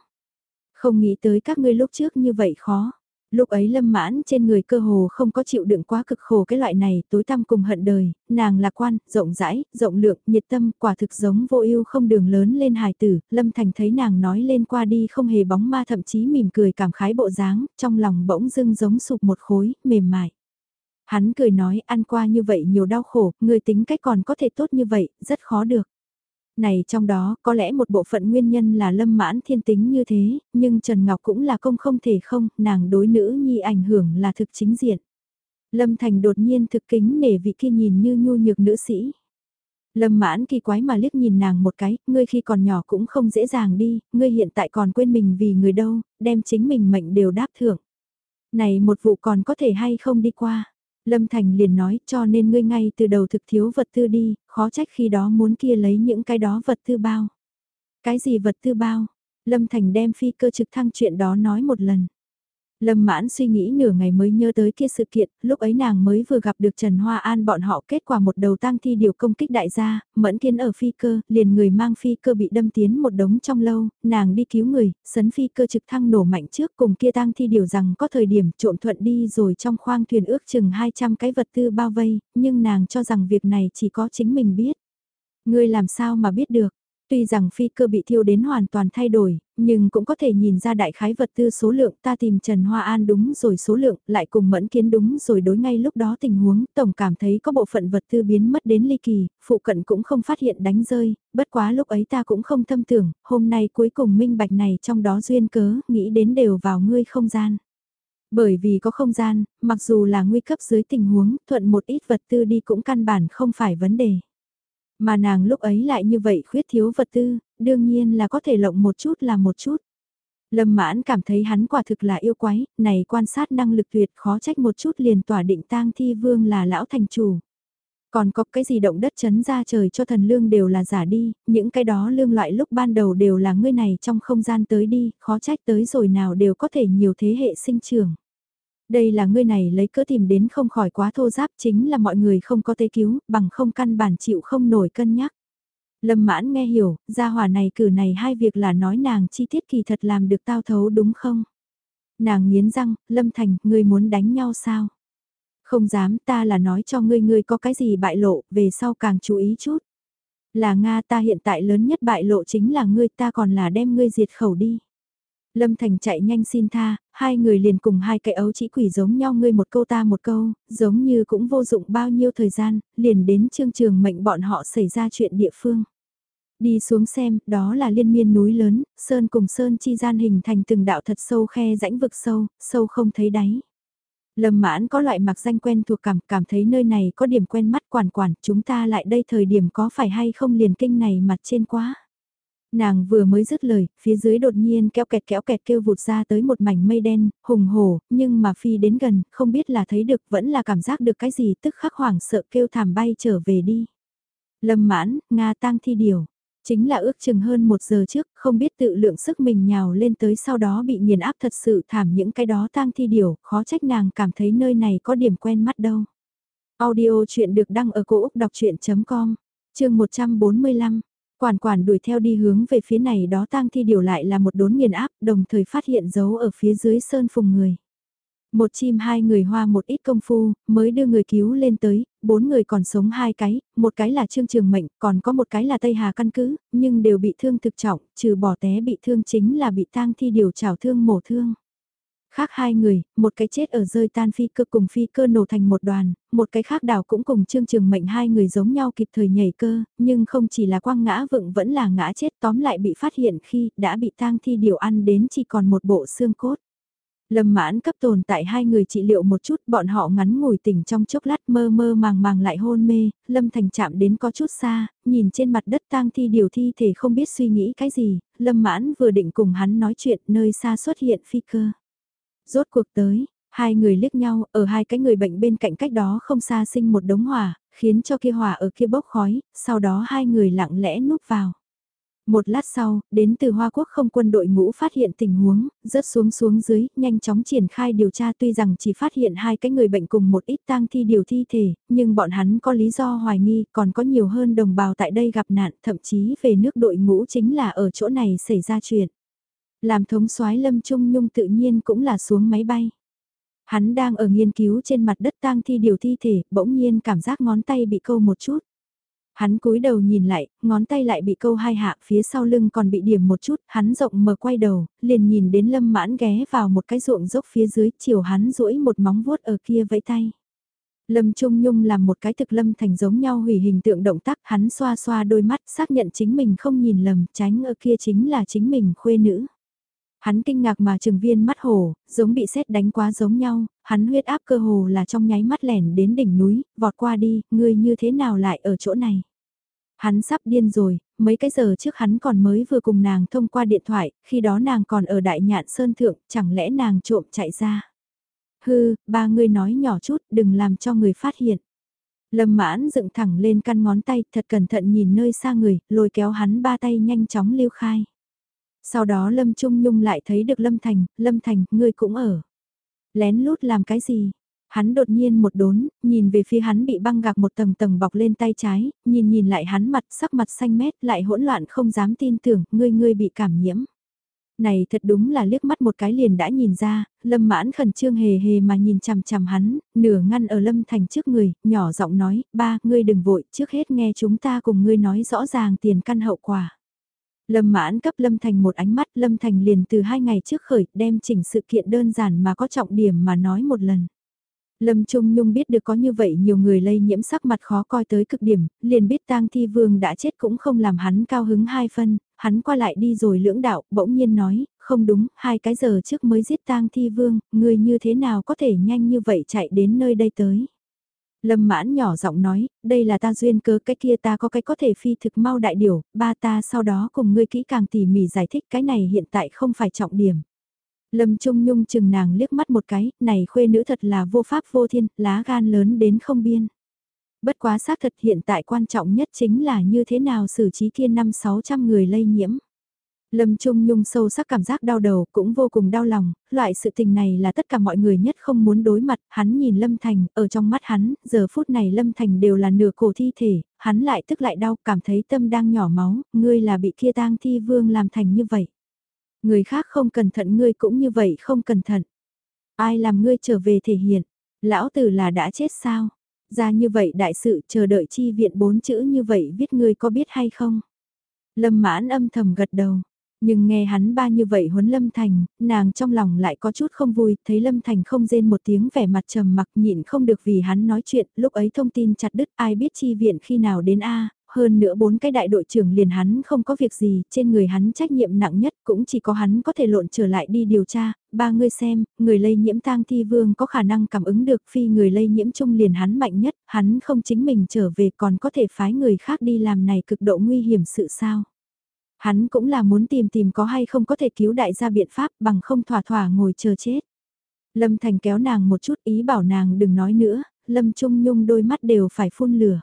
Không nghĩ tới các ngươi lúc trước như vậy khó. Lúc ấy lâm mãn trên người cơ hồ không có chịu đựng quá cực khổ cái loại này tối tăm cùng hận đời, nàng lạc quan, rộng rãi, rộng lượng, nhiệt tâm, quả thực giống vô ưu không đường lớn lên hài tử, lâm thành thấy nàng nói lên qua đi không hề bóng ma thậm chí mỉm cười cảm khái bộ dáng, trong lòng bỗng dưng giống sụp một khối, mềm mại. Hắn cười nói ăn qua như vậy nhiều đau khổ, người tính cách còn có thể tốt như vậy, rất khó được này trong đó có lẽ một bộ phận nguyên nhân là lâm mãn thiên tính như thế, nhưng Trần Ngọc cũng là công không thể không, nàng đối nữ nhi ảnh hưởng là thực chính diện. Lâm Thành đột nhiên thực kính nể vị kia nhìn như nhu nhược nữ sĩ. Lâm mãn kỳ quái mà liếc nhìn nàng một cái, ngươi khi còn nhỏ cũng không dễ dàng đi, ngươi hiện tại còn quên mình vì người đâu, đem chính mình mệnh đều đáp thưởng. Này một vụ còn có thể hay không đi qua. Lâm Thành liền nói cho nên ngươi ngay từ đầu thực thiếu vật tư đi, khó trách khi đó muốn kia lấy những cái đó vật tư bao. Cái gì vật tư bao? Lâm Thành đem phi cơ trực thăng chuyện đó nói một lần. Lâm mãn suy nghĩ nửa ngày mới nhớ tới kia sự kiện, lúc ấy nàng mới vừa gặp được Trần Hoa An bọn họ kết quả một đầu tang thi điều công kích đại gia, mẫn kiên ở phi cơ, liền người mang phi cơ bị đâm tiến một đống trong lâu, nàng đi cứu người, sấn phi cơ trực thăng nổ mạnh trước cùng kia tang thi điều rằng có thời điểm trộm thuận đi rồi trong khoang thuyền ước chừng 200 cái vật tư bao vây, nhưng nàng cho rằng việc này chỉ có chính mình biết. Ngươi làm sao mà biết được, Tuy rằng phi cơ bị thiêu đến hoàn toàn thay đổi, nhưng cũng có thể nhìn ra đại khái vật tư số lượng ta tìm Trần Hoa An đúng rồi số lượng, lại cùng mẫn kiến đúng rồi đối ngay lúc đó tình huống, tổng cảm thấy có bộ phận vật tư biến mất đến ly kỳ, phụ cận cũng không phát hiện đánh rơi, bất quá lúc ấy ta cũng không thâm tưởng, hôm nay cuối cùng minh bạch này trong đó duyên cớ, nghĩ đến đều vào ngươi không gian. Bởi vì có không gian, mặc dù là nguy cấp dưới tình huống, thuận một ít vật tư đi cũng căn bản không phải vấn đề. Mà nàng lúc ấy lại như vậy khuyết thiếu vật tư, đương nhiên là có thể lộng một chút là một chút. Lâm mãn cảm thấy hắn quả thực là yêu quái, này quan sát năng lực tuyệt khó trách một chút liền tỏa định tang thi vương là lão thành chủ. Còn có cái gì động đất chấn ra trời cho thần lương đều là giả đi, những cái đó lương loại lúc ban đầu đều là ngươi này trong không gian tới đi, khó trách tới rồi nào đều có thể nhiều thế hệ sinh trưởng. Đây là ngươi này lấy cỡ tìm đến không khỏi quá thô giáp chính là mọi người không có tế cứu, bằng không căn bản chịu không nổi cân nhắc. Lâm mãn nghe hiểu, gia hòa này cử này hai việc là nói nàng chi tiết kỳ thật làm được tao thấu đúng không? Nàng nghiến răng, Lâm Thành, ngươi muốn đánh nhau sao? Không dám ta là nói cho ngươi ngươi có cái gì bại lộ, về sau càng chú ý chút. Là Nga ta hiện tại lớn nhất bại lộ chính là ngươi ta còn là đem ngươi diệt khẩu đi. Lâm Thành chạy nhanh xin tha, hai người liền cùng hai cái ấu chỉ quỷ giống nhau ngươi một câu ta một câu, giống như cũng vô dụng bao nhiêu thời gian, liền đến trương trường mệnh bọn họ xảy ra chuyện địa phương. Đi xuống xem, đó là liên miên núi lớn, sơn cùng sơn chi gian hình thành từng đạo thật sâu khe rãnh vực sâu, sâu không thấy đáy. Lâm mãn có loại mặc danh quen thuộc cảm, cảm thấy nơi này có điểm quen mắt quản quản, chúng ta lại đây thời điểm có phải hay không liền kinh này mặt trên quá. Nàng vừa mới dứt lời, phía dưới đột nhiên kéo kẹt kéo kẹt kêu vụt ra tới một mảnh mây đen, hùng hổ, nhưng mà phi đến gần, không biết là thấy được vẫn là cảm giác được cái gì tức khắc hoảng sợ kêu thảm bay trở về đi. Lâm mãn, Nga tang thi điều. Chính là ước chừng hơn một giờ trước, không biết tự lượng sức mình nhào lên tới sau đó bị nghiền áp thật sự thảm những cái đó tang thi điều, khó trách nàng cảm thấy nơi này có điểm quen mắt đâu. Audio chuyện được đăng ở cổ Úc đọc chuyện.com, chương 145. Quản quản đuổi theo đi hướng về phía này đó tang thi điều lại là một đốn nghiền áp, đồng thời phát hiện dấu ở phía dưới sơn phùng người. Một chim hai người hoa một ít công phu, mới đưa người cứu lên tới, bốn người còn sống hai cái, một cái là Trương Trường Mệnh, còn có một cái là Tây Hà căn cứ, nhưng đều bị thương thực trọng, trừ bỏ té bị thương chính là bị tang thi điều trào thương mổ thương. Khác hai người, một cái chết ở rơi tan phi cơ cùng phi cơ nổ thành một đoàn, một cái khác đảo cũng cùng Trương Trường Mệnh hai người giống nhau kịp thời nhảy cơ, nhưng không chỉ là quang ngã vựng vẫn là ngã chết tóm lại bị phát hiện khi đã bị tang thi điều ăn đến chỉ còn một bộ xương cốt. Lâm mãn cấp tồn tại hai người trị liệu một chút, bọn họ ngắn ngồi tỉnh trong chốc lát mơ mơ màng màng lại hôn mê, Lâm Thành chạm đến có chút xa, nhìn trên mặt đất tang thi điều thi thể không biết suy nghĩ cái gì, Lâm mãn vừa định cùng hắn nói chuyện nơi xa xuất hiện phi cơ. Rốt cuộc tới, hai người liếc nhau, ở hai cái người bệnh bên cạnh cách đó không xa sinh một đống hỏa, khiến cho kia hỏa ở kia bốc khói, sau đó hai người lặng lẽ núp vào. Một lát sau, đến từ Hoa Quốc không quân đội ngũ phát hiện tình huống, rớt xuống xuống dưới, nhanh chóng triển khai điều tra tuy rằng chỉ phát hiện hai cái người bệnh cùng một ít tang thi điều thi thể, nhưng bọn hắn có lý do hoài nghi còn có nhiều hơn đồng bào tại đây gặp nạn, thậm chí về nước đội ngũ chính là ở chỗ này xảy ra chuyện. Làm thống soái Lâm Trung Nhung tự nhiên cũng là xuống máy bay. Hắn đang ở nghiên cứu trên mặt đất tang thi điều thi thể, bỗng nhiên cảm giác ngón tay bị câu một chút. Hắn cúi đầu nhìn lại, ngón tay lại bị câu hai hạ, phía sau lưng còn bị điểm một chút, hắn rộng mở quay đầu, liền nhìn đến lâm mãn ghé vào một cái ruộng dốc phía dưới, chiều hắn duỗi một móng vuốt ở kia vẫy tay. Lâm Trung Nhung làm một cái thực lâm thành giống nhau hủy hình tượng động tác, hắn xoa xoa đôi mắt, xác nhận chính mình không nhìn lầm, tránh ở kia chính là chính mình khuê nữ. Hắn kinh ngạc mà trừng viên mắt hồ, giống bị sét đánh quá giống nhau, hắn huyết áp cơ hồ là trong nháy mắt lẻn đến đỉnh núi, vọt qua đi, ngươi như thế nào lại ở chỗ này. Hắn sắp điên rồi, mấy cái giờ trước hắn còn mới vừa cùng nàng thông qua điện thoại, khi đó nàng còn ở đại nhạn sơn thượng, chẳng lẽ nàng trộm chạy ra. Hư, ba ngươi nói nhỏ chút, đừng làm cho người phát hiện. Lâm mãn dựng thẳng lên căn ngón tay, thật cẩn thận nhìn nơi xa người, lôi kéo hắn ba tay nhanh chóng lưu khai. Sau đó Lâm Trung Nhung lại thấy được Lâm Thành, Lâm Thành, ngươi cũng ở. Lén lút làm cái gì? Hắn đột nhiên một đốn, nhìn về phía hắn bị băng gạc một tầng tầng bọc lên tay trái, nhìn nhìn lại hắn mặt sắc mặt xanh mét lại hỗn loạn không dám tin tưởng, ngươi ngươi bị cảm nhiễm. Này thật đúng là liếc mắt một cái liền đã nhìn ra, lâm mãn khẩn trương hề hề mà nhìn chằm chằm hắn, nửa ngăn ở lâm thành trước người, nhỏ giọng nói, ba, ngươi đừng vội, trước hết nghe chúng ta cùng ngươi nói rõ ràng tiền căn hậu quả. Lâm mãn cấp Lâm Thành một ánh mắt, Lâm Thành liền từ hai ngày trước khởi đem chỉnh sự kiện đơn giản mà có trọng điểm mà nói một lần. Lâm Trung Nhung biết được có như vậy nhiều người lây nhiễm sắc mặt khó coi tới cực điểm, liền biết tang thi vương đã chết cũng không làm hắn cao hứng hai phân, hắn qua lại đi rồi lưỡng đạo, bỗng nhiên nói, không đúng, hai cái giờ trước mới giết tang thi vương, người như thế nào có thể nhanh như vậy chạy đến nơi đây tới. Lâm mãn nhỏ giọng nói, đây là ta duyên cớ cái kia ta có cái có thể phi thực mau đại điều, ba ta sau đó cùng ngươi kỹ càng tỉ mỉ giải thích cái này hiện tại không phải trọng điểm. Lâm Trung Nhung chừng nàng liếc mắt một cái, này khuê nữ thật là vô pháp vô thiên, lá gan lớn đến không biên. Bất quá xác thật hiện tại quan trọng nhất chính là như thế nào xử trí kia năm sáu trăm người lây nhiễm. Lâm Trung Nhung sâu sắc cảm giác đau đầu, cũng vô cùng đau lòng, loại sự tình này là tất cả mọi người nhất không muốn đối mặt, hắn nhìn Lâm Thành, ở trong mắt hắn, giờ phút này Lâm Thành đều là nửa cổ thi thể, hắn lại tức lại đau, cảm thấy tâm đang nhỏ máu, ngươi là bị kia tang thi vương làm thành như vậy. Người khác không cẩn thận ngươi cũng như vậy không cẩn thận. Ai làm ngươi trở về thể hiện, lão tử là đã chết sao? Ra như vậy đại sự chờ đợi chi viện bốn chữ như vậy viết ngươi có biết hay không? Lâm mãn âm thầm gật đầu. Nhưng nghe hắn ba như vậy huấn Lâm Thành, nàng trong lòng lại có chút không vui, thấy Lâm Thành không rên một tiếng vẻ mặt trầm mặc nhịn không được vì hắn nói chuyện, lúc ấy thông tin chặt đứt ai biết chi viện khi nào đến A, hơn nữa bốn cái đại đội trưởng liền hắn không có việc gì, trên người hắn trách nhiệm nặng nhất cũng chỉ có hắn có thể lộn trở lại đi điều tra, ba người xem, người lây nhiễm tang thi vương có khả năng cảm ứng được phi người lây nhiễm chung liền hắn mạnh nhất, hắn không chính mình trở về còn có thể phái người khác đi làm này cực độ nguy hiểm sự sao. Hắn cũng là muốn tìm tìm có hay không có thể cứu đại gia biện pháp bằng không thỏa thỏa ngồi chờ chết. Lâm Thành kéo nàng một chút ý bảo nàng đừng nói nữa, Lâm Trung Nhung đôi mắt đều phải phun lửa.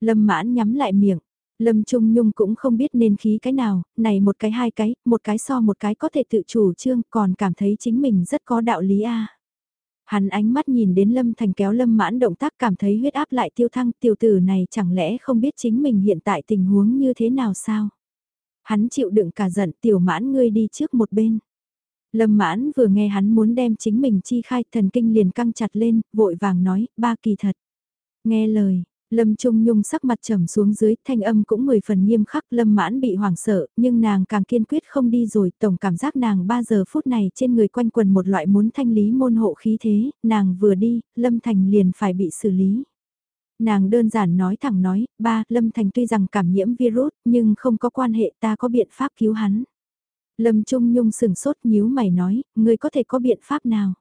Lâm mãn nhắm lại miệng, Lâm Trung Nhung cũng không biết nên khí cái nào, này một cái hai cái, một cái so một cái có thể tự chủ trương còn cảm thấy chính mình rất có đạo lý a. Hắn ánh mắt nhìn đến Lâm Thành kéo Lâm mãn động tác cảm thấy huyết áp lại tiêu thăng tiểu tử này chẳng lẽ không biết chính mình hiện tại tình huống như thế nào sao? Hắn chịu đựng cả giận tiểu mãn ngươi đi trước một bên. Lâm mãn vừa nghe hắn muốn đem chính mình chi khai thần kinh liền căng chặt lên, vội vàng nói, ba kỳ thật. Nghe lời, Lâm Trung Nhung sắc mặt trầm xuống dưới, thanh âm cũng mười phần nghiêm khắc, Lâm Mãn bị hoảng sợ, nhưng nàng càng kiên quyết không đi rồi, tổng cảm giác nàng 3 giờ phút này trên người quanh quần một loại muốn thanh lý môn hộ khí thế, nàng vừa đi, Lâm Thành liền phải bị xử lý. Nàng đơn giản nói thẳng nói, ba, Lâm Thành tuy rằng cảm nhiễm virus, nhưng không có quan hệ ta có biện pháp cứu hắn. Lâm Trung Nhung sừng sốt nhíu mày nói, ngươi có thể có biện pháp nào?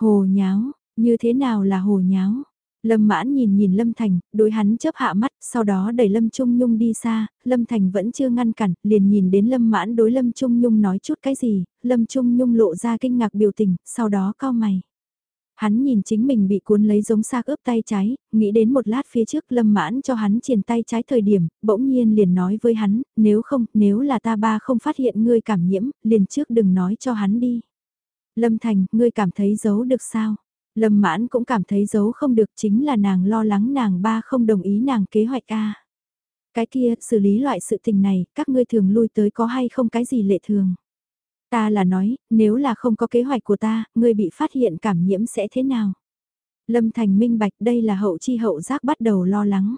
Hồ nháo, như thế nào là hồ nháo? Lâm mãn nhìn nhìn Lâm Thành, đối hắn chớp hạ mắt, sau đó đẩy Lâm Trung Nhung đi xa, Lâm Thành vẫn chưa ngăn cản, liền nhìn đến Lâm mãn đối Lâm Trung Nhung nói chút cái gì, Lâm Trung Nhung lộ ra kinh ngạc biểu tình, sau đó cao mày. Hắn nhìn chính mình bị cuốn lấy giống xác ướp tay trái, nghĩ đến một lát phía trước lâm mãn cho hắn triển tay trái thời điểm, bỗng nhiên liền nói với hắn, nếu không, nếu là ta ba không phát hiện ngươi cảm nhiễm, liền trước đừng nói cho hắn đi. Lâm Thành, ngươi cảm thấy giấu được sao? Lâm mãn cũng cảm thấy giấu không được chính là nàng lo lắng nàng ba không đồng ý nàng kế hoạch a Cái kia, xử lý loại sự tình này, các ngươi thường lui tới có hay không cái gì lệ thường? Ta là nói, nếu là không có kế hoạch của ta, ngươi bị phát hiện cảm nhiễm sẽ thế nào? Lâm Thành minh bạch đây là hậu chi hậu giác bắt đầu lo lắng.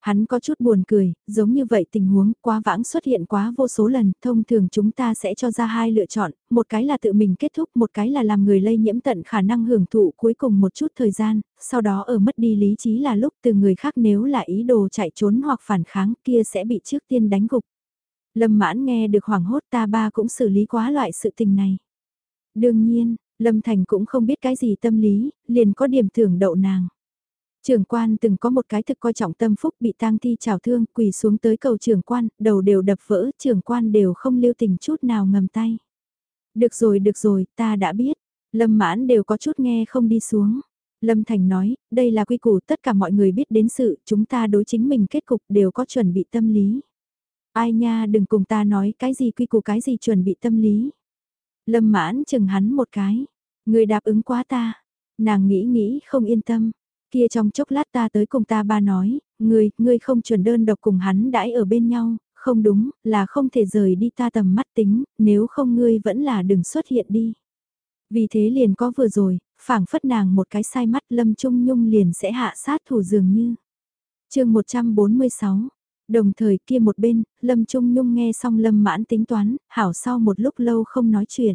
Hắn có chút buồn cười, giống như vậy tình huống quá vãng xuất hiện quá vô số lần, thông thường chúng ta sẽ cho ra hai lựa chọn, một cái là tự mình kết thúc, một cái là làm người lây nhiễm tận khả năng hưởng thụ cuối cùng một chút thời gian, sau đó ở mất đi lý trí là lúc từ người khác nếu là ý đồ chạy trốn hoặc phản kháng kia sẽ bị trước tiên đánh gục. Lâm mãn nghe được hoảng hốt ta ba cũng xử lý quá loại sự tình này. Đương nhiên, Lâm Thành cũng không biết cái gì tâm lý, liền có điểm thưởng đậu nàng. Trưởng quan từng có một cái thực coi trọng tâm phúc bị tang thi trào thương quỳ xuống tới cầu trưởng quan, đầu đều đập vỡ, trưởng quan đều không lưu tình chút nào ngầm tay. Được rồi được rồi, ta đã biết. Lâm mãn đều có chút nghe không đi xuống. Lâm Thành nói, đây là quy củ tất cả mọi người biết đến sự, chúng ta đối chính mình kết cục đều có chuẩn bị tâm lý. Ai nha đừng cùng ta nói cái gì quy củ cái gì chuẩn bị tâm lý. Lâm mãn chừng hắn một cái. Người đáp ứng quá ta. Nàng nghĩ nghĩ không yên tâm. Kia trong chốc lát ta tới cùng ta ba nói, ngươi, ngươi không chuẩn đơn độc cùng hắn đãi ở bên nhau, không đúng, là không thể rời đi ta tầm mắt tính, nếu không ngươi vẫn là đừng xuất hiện đi. Vì thế liền có vừa rồi, phảng phất nàng một cái sai mắt lâm trung nhung liền sẽ hạ sát thủ dường như. chương 146, Đồng thời kia một bên, Lâm Trung Nhung nghe xong Lâm mãn tính toán, hảo sau một lúc lâu không nói chuyện.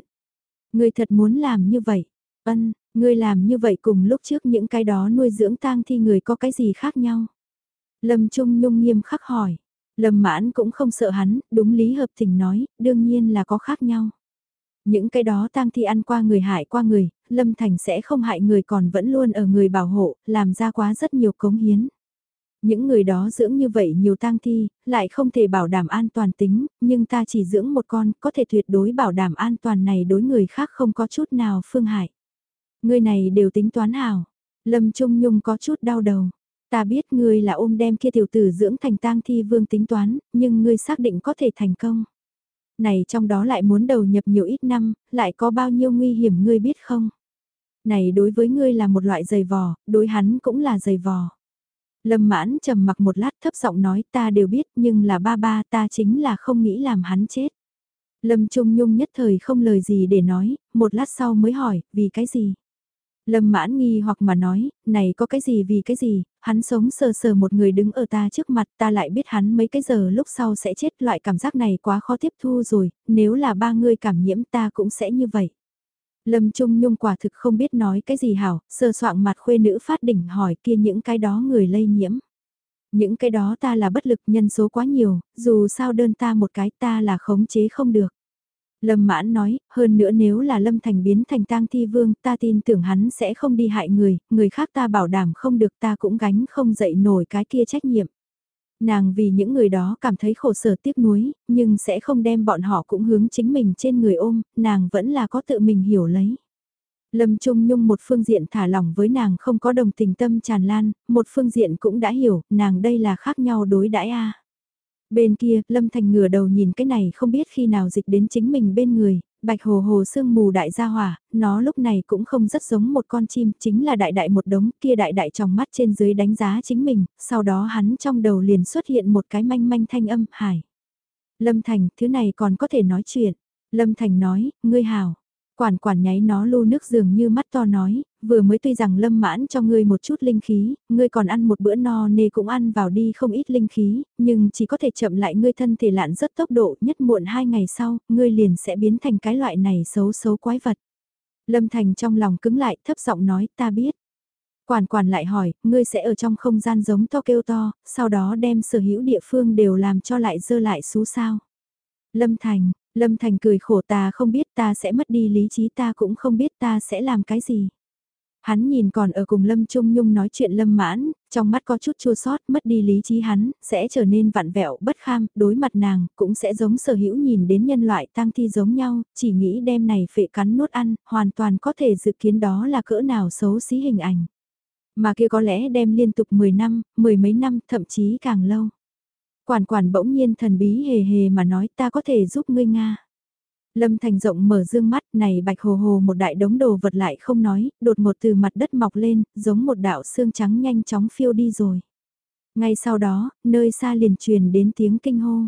người thật muốn làm như vậy. Ân, ngươi làm như vậy cùng lúc trước những cái đó nuôi dưỡng tang thi người có cái gì khác nhau. Lâm Trung Nhung nghiêm khắc hỏi. Lâm mãn cũng không sợ hắn, đúng lý hợp tình nói, đương nhiên là có khác nhau. Những cái đó tang thi ăn qua người hại qua người, Lâm Thành sẽ không hại người còn vẫn luôn ở người bảo hộ, làm ra quá rất nhiều cống hiến. Những người đó dưỡng như vậy nhiều tang thi, lại không thể bảo đảm an toàn tính, nhưng ta chỉ dưỡng một con, có thể tuyệt đối bảo đảm an toàn này đối người khác không có chút nào phương hại. Người này đều tính toán hảo. Lâm Trung Nhung có chút đau đầu. Ta biết ngươi là ôm đem kia tiểu tử dưỡng thành tang thi vương tính toán, nhưng ngươi xác định có thể thành công. Này trong đó lại muốn đầu nhập nhiều ít năm, lại có bao nhiêu nguy hiểm ngươi biết không? Này đối với ngươi là một loại giày vò, đối hắn cũng là giày vò. Lâm mãn trầm mặc một lát thấp giọng nói ta đều biết nhưng là ba ba ta chính là không nghĩ làm hắn chết. Lâm Trung Nhung nhất thời không lời gì để nói, một lát sau mới hỏi, vì cái gì? Lâm mãn nghi hoặc mà nói, này có cái gì vì cái gì, hắn sống sờ sờ một người đứng ở ta trước mặt ta lại biết hắn mấy cái giờ lúc sau sẽ chết loại cảm giác này quá khó tiếp thu rồi, nếu là ba người cảm nhiễm ta cũng sẽ như vậy. Lâm Trung Nhung quả thực không biết nói cái gì hảo, sơ soạn mặt khuê nữ phát đỉnh hỏi kia những cái đó người lây nhiễm. Những cái đó ta là bất lực nhân số quá nhiều, dù sao đơn ta một cái ta là khống chế không được. Lâm mãn nói, hơn nữa nếu là Lâm Thành biến thành tang thi vương ta tin tưởng hắn sẽ không đi hại người, người khác ta bảo đảm không được ta cũng gánh không dậy nổi cái kia trách nhiệm. Nàng vì những người đó cảm thấy khổ sở tiếc nuối, nhưng sẽ không đem bọn họ cũng hướng chính mình trên người ôm, nàng vẫn là có tự mình hiểu lấy. Lâm Trung Nhung một phương diện thả lỏng với nàng không có đồng tình tâm tràn lan, một phương diện cũng đã hiểu, nàng đây là khác nhau đối đãi a. Bên kia, Lâm Thành ngửa đầu nhìn cái này không biết khi nào dịch đến chính mình bên người, bạch hồ hồ sương mù đại gia hỏa, nó lúc này cũng không rất giống một con chim, chính là đại đại một đống, kia đại đại trong mắt trên dưới đánh giá chính mình, sau đó hắn trong đầu liền xuất hiện một cái manh manh thanh âm, hải. Lâm Thành, thứ này còn có thể nói chuyện. Lâm Thành nói, ngươi hảo Quản quản nháy nó lu nước dường như mắt to nói, vừa mới tuy rằng lâm mãn cho ngươi một chút linh khí, ngươi còn ăn một bữa no nê cũng ăn vào đi không ít linh khí, nhưng chỉ có thể chậm lại ngươi thân thể lạn rất tốc độ, nhất muộn hai ngày sau, ngươi liền sẽ biến thành cái loại này xấu xấu quái vật. Lâm Thành trong lòng cứng lại thấp giọng nói ta biết. Quản quản lại hỏi, ngươi sẽ ở trong không gian giống to kêu to, sau đó đem sở hữu địa phương đều làm cho lại dơ lại xú sao. Lâm Thành, Lâm Thành cười khổ ta không biết ta sẽ mất đi lý trí ta cũng không biết ta sẽ làm cái gì. Hắn nhìn còn ở cùng Lâm Trung Nhung nói chuyện Lâm mãn, trong mắt có chút chua sót, mất đi lý trí hắn, sẽ trở nên vặn vẹo, bất kham, đối mặt nàng, cũng sẽ giống sở hữu nhìn đến nhân loại tăng thi giống nhau, chỉ nghĩ đêm này phệ cắn nuốt ăn, hoàn toàn có thể dự kiến đó là cỡ nào xấu xí hình ảnh. Mà kia có lẽ đem liên tục 10 năm, mười mấy năm, thậm chí càng lâu. Quản quản bỗng nhiên thần bí hề hề mà nói ta có thể giúp ngươi Nga. Lâm Thành rộng mở dương mắt này bạch hồ hồ một đại đống đồ vật lại không nói, đột một từ mặt đất mọc lên, giống một đạo xương trắng nhanh chóng phiêu đi rồi. Ngay sau đó, nơi xa liền truyền đến tiếng kinh hô.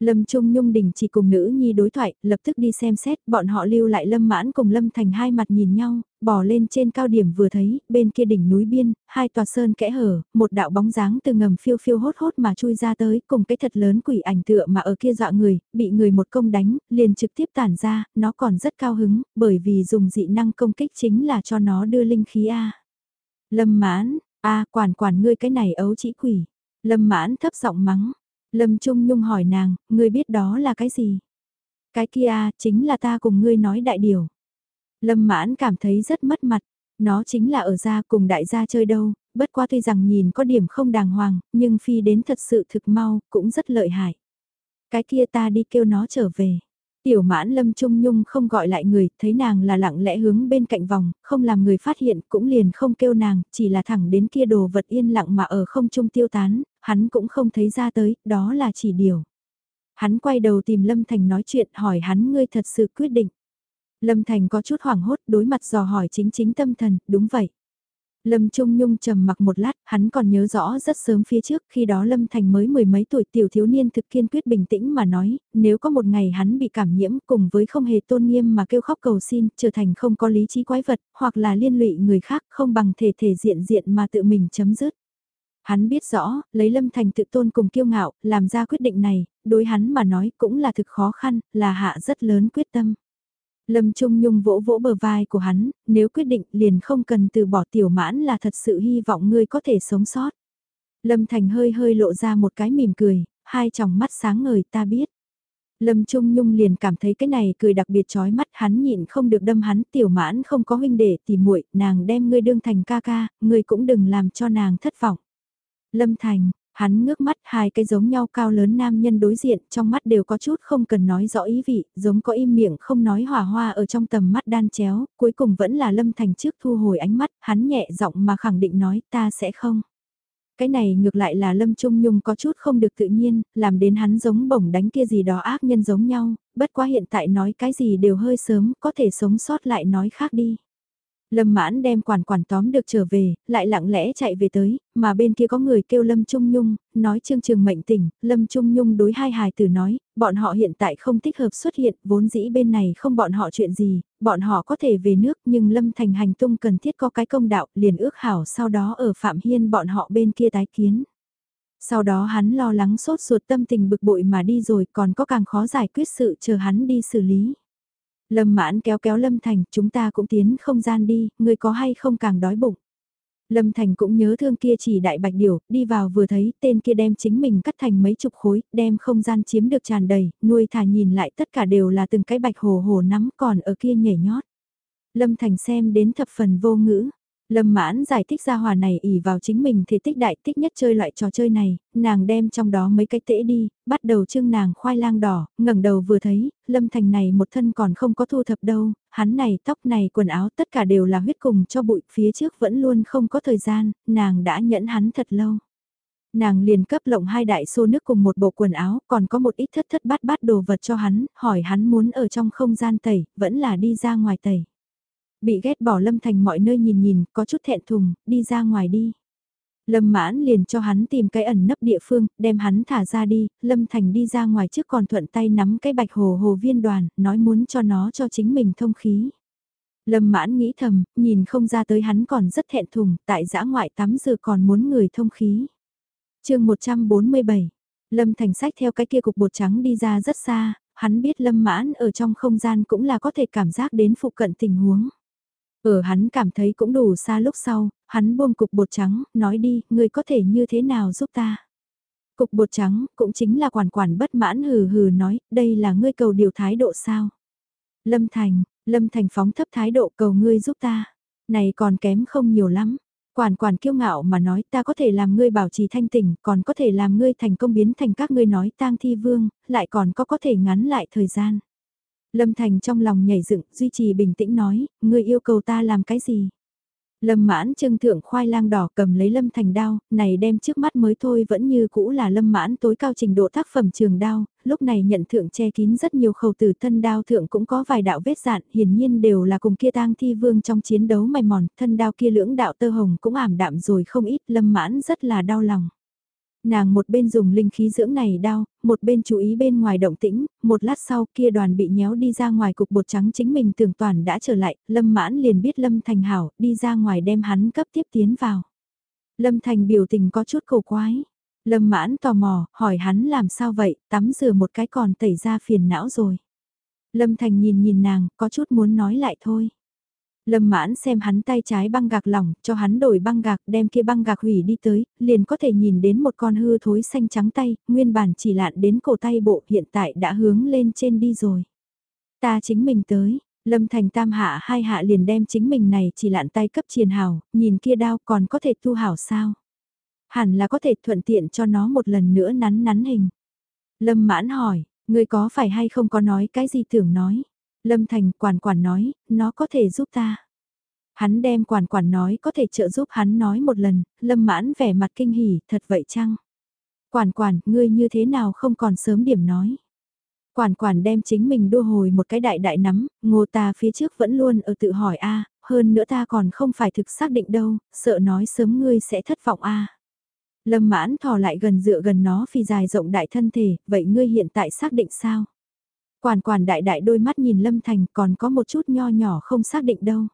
Lâm Trung Nhung đình chỉ cùng nữ nhi đối thoại, lập tức đi xem xét, bọn họ lưu lại Lâm Mãn cùng Lâm Thành hai mặt nhìn nhau, bỏ lên trên cao điểm vừa thấy, bên kia đỉnh núi biên, hai tòa sơn kẽ hở, một đạo bóng dáng từ ngầm phiêu phiêu hốt hốt mà chui ra tới, cùng cái thật lớn quỷ ảnh tựa mà ở kia dọa người, bị người một công đánh, liền trực tiếp tản ra, nó còn rất cao hứng, bởi vì dùng dị năng công kích chính là cho nó đưa linh khí A. Lâm Mãn, A quản quản ngươi cái này ấu chỉ quỷ. Lâm Mãn thấp giọng mắng Lâm Trung Nhung hỏi nàng, ngươi biết đó là cái gì? Cái kia, à, chính là ta cùng ngươi nói đại điều. Lâm mãn cảm thấy rất mất mặt, nó chính là ở gia cùng đại gia chơi đâu, bất qua tuy rằng nhìn có điểm không đàng hoàng, nhưng phi đến thật sự thực mau, cũng rất lợi hại. Cái kia ta đi kêu nó trở về. Tiểu mãn lâm trung nhung không gọi lại người, thấy nàng là lặng lẽ hướng bên cạnh vòng, không làm người phát hiện, cũng liền không kêu nàng, chỉ là thẳng đến kia đồ vật yên lặng mà ở không trung tiêu tán, hắn cũng không thấy ra tới, đó là chỉ điều. Hắn quay đầu tìm Lâm Thành nói chuyện hỏi hắn ngươi thật sự quyết định. Lâm Thành có chút hoảng hốt đối mặt dò hỏi chính chính tâm thần, đúng vậy. Lâm Trung Nhung trầm mặc một lát, hắn còn nhớ rõ rất sớm phía trước khi đó Lâm Thành mới mười mấy tuổi tiểu thiếu niên thực kiên quyết bình tĩnh mà nói, nếu có một ngày hắn bị cảm nhiễm cùng với không hề tôn nghiêm mà kêu khóc cầu xin, trở thành không có lý trí quái vật, hoặc là liên lụy người khác không bằng thể thể diện diện mà tự mình chấm dứt. Hắn biết rõ, lấy Lâm Thành tự tôn cùng kiêu ngạo, làm ra quyết định này, đối hắn mà nói cũng là thực khó khăn, là hạ rất lớn quyết tâm. Lâm Trung Nhung vỗ vỗ bờ vai của hắn, nếu quyết định liền không cần từ bỏ tiểu mãn là thật sự hy vọng ngươi có thể sống sót. Lâm Thành hơi hơi lộ ra một cái mỉm cười, hai tròng mắt sáng ngời ta biết. Lâm Trung Nhung liền cảm thấy cái này cười đặc biệt chói mắt hắn nhịn không được đâm hắn tiểu mãn không có huynh đệ thì muội nàng đem ngươi đương thành ca ca, ngươi cũng đừng làm cho nàng thất vọng. Lâm Thành, hắn ngước mắt hai cái giống nhau cao lớn nam nhân đối diện trong mắt đều có chút không cần nói rõ ý vị, giống có im miệng không nói hòa hoa ở trong tầm mắt đan chéo, cuối cùng vẫn là Lâm Thành trước thu hồi ánh mắt, hắn nhẹ giọng mà khẳng định nói ta sẽ không. Cái này ngược lại là Lâm Trung Nhung có chút không được tự nhiên, làm đến hắn giống bổng đánh kia gì đó ác nhân giống nhau, bất quá hiện tại nói cái gì đều hơi sớm, có thể sống sót lại nói khác đi. Lâm mãn đem quản quản tóm được trở về, lại lặng lẽ chạy về tới, mà bên kia có người kêu Lâm Trung Nhung, nói chương trường mệnh tỉnh, Lâm Trung Nhung đối hai hài tử nói, bọn họ hiện tại không thích hợp xuất hiện, vốn dĩ bên này không bọn họ chuyện gì, bọn họ có thể về nước nhưng Lâm Thành hành tung cần thiết có cái công đạo, liền ước hảo sau đó ở Phạm Hiên bọn họ bên kia tái kiến. Sau đó hắn lo lắng sốt ruột tâm tình bực bội mà đi rồi còn có càng khó giải quyết sự chờ hắn đi xử lý. Lâm mãn kéo kéo Lâm Thành, chúng ta cũng tiến không gian đi, người có hay không càng đói bụng. Lâm Thành cũng nhớ thương kia chỉ đại bạch điểu, đi vào vừa thấy tên kia đem chính mình cắt thành mấy chục khối, đem không gian chiếm được tràn đầy, nuôi thả nhìn lại tất cả đều là từng cái bạch hồ hồ nắm còn ở kia nhảy nhót. Lâm Thành xem đến thập phần vô ngữ, Lâm mãn giải thích ra hòa này ỉ vào chính mình thì tích đại tích nhất chơi loại trò chơi này, nàng đem trong đó mấy cái tễ đi, bắt đầu trưng nàng khoai lang đỏ, ngẩng đầu vừa thấy, Lâm Thành này một thân còn không có thu thập đâu, hắn này tóc này quần áo tất cả đều là huyết cùng cho bụi phía trước vẫn luôn không có thời gian, nàng đã nhẫn hắn thật lâu. Nàng liền cấp lộng hai đại xô nước cùng một bộ quần áo, còn có một ít thất thất bát bát đồ vật cho hắn, hỏi hắn muốn ở trong không gian tẩy, vẫn là đi ra ngoài tẩy. Bị ghét bỏ Lâm Thành mọi nơi nhìn nhìn, có chút thẹn thùng, đi ra ngoài đi. Lâm mãn liền cho hắn tìm cái ẩn nấp địa phương, đem hắn thả ra đi, Lâm Thành đi ra ngoài trước còn thuận tay nắm cái bạch hồ hồ viên đoàn, nói muốn cho nó cho chính mình thông khí. Lâm mãn nghĩ thầm, nhìn không ra tới hắn còn rất thẹn thùng, tại giã ngoại tắm giờ còn muốn người thông khí. chương 147, Lâm Thành sách theo cái kia cục bột trắng đi ra rất xa, hắn biết Lâm mãn ở trong không gian cũng là có thể cảm giác đến phụ cận tình huống. Ở hắn cảm thấy cũng đủ xa lúc sau, hắn buông cục bột trắng, nói đi, ngươi có thể như thế nào giúp ta? Cục bột trắng, cũng chính là quản quản bất mãn hừ hừ nói, đây là ngươi cầu điều thái độ sao? Lâm Thành, Lâm Thành phóng thấp thái độ cầu ngươi giúp ta. Này còn kém không nhiều lắm. Quản quản kiêu ngạo mà nói ta có thể làm ngươi bảo trì thanh tỉnh, còn có thể làm ngươi thành công biến thành các ngươi nói tang thi vương, lại còn có có thể ngắn lại thời gian. Lâm Thành trong lòng nhảy dựng, duy trì bình tĩnh nói, ngươi yêu cầu ta làm cái gì? Lâm mãn trưng thượng khoai lang đỏ cầm lấy Lâm Thành đao, này đem trước mắt mới thôi vẫn như cũ là Lâm mãn tối cao trình độ tác phẩm trường đao, lúc này nhận thượng che kín rất nhiều khẩu tử thân đao thượng cũng có vài đạo vết dạn, hiển nhiên đều là cùng kia tang thi vương trong chiến đấu mày mòn, thân đao kia lưỡng đạo tơ hồng cũng ảm đạm rồi không ít, Lâm mãn rất là đau lòng. Nàng một bên dùng linh khí dưỡng này đau, một bên chú ý bên ngoài động tĩnh, một lát sau kia đoàn bị nhéo đi ra ngoài cục bột trắng chính mình tưởng toàn đã trở lại, Lâm mãn liền biết Lâm Thành hảo, đi ra ngoài đem hắn cấp tiếp tiến vào. Lâm Thành biểu tình có chút cầu quái. Lâm mãn tò mò, hỏi hắn làm sao vậy, tắm rửa một cái còn tẩy ra phiền não rồi. Lâm Thành nhìn nhìn nàng, có chút muốn nói lại thôi. Lâm mãn xem hắn tay trái băng gạc lỏng, cho hắn đổi băng gạc, đem kia băng gạc hủy đi tới, liền có thể nhìn đến một con hư thối xanh trắng tay, nguyên bản chỉ lạn đến cổ tay bộ hiện tại đã hướng lên trên đi rồi. Ta chính mình tới, Lâm Thành tam hạ hai hạ liền đem chính mình này chỉ lạn tay cấp triền hào, nhìn kia đao còn có thể thu hảo sao. Hẳn là có thể thuận tiện cho nó một lần nữa nắn nắn hình. Lâm mãn hỏi, người có phải hay không có nói cái gì tưởng nói. Lâm Thành quản quản nói, nó có thể giúp ta. Hắn đem quản quản nói có thể trợ giúp hắn nói một lần, lâm mãn vẻ mặt kinh hỉ, thật vậy chăng? Quản quản, ngươi như thế nào không còn sớm điểm nói. Quản quản đem chính mình đua hồi một cái đại đại nắm, ngô ta phía trước vẫn luôn ở tự hỏi a hơn nữa ta còn không phải thực xác định đâu, sợ nói sớm ngươi sẽ thất vọng a Lâm mãn thò lại gần dựa gần nó phi dài rộng đại thân thể, vậy ngươi hiện tại xác định sao? Quản quản đại đại đôi mắt nhìn Lâm Thành còn có một chút nho nhỏ không xác định đâu.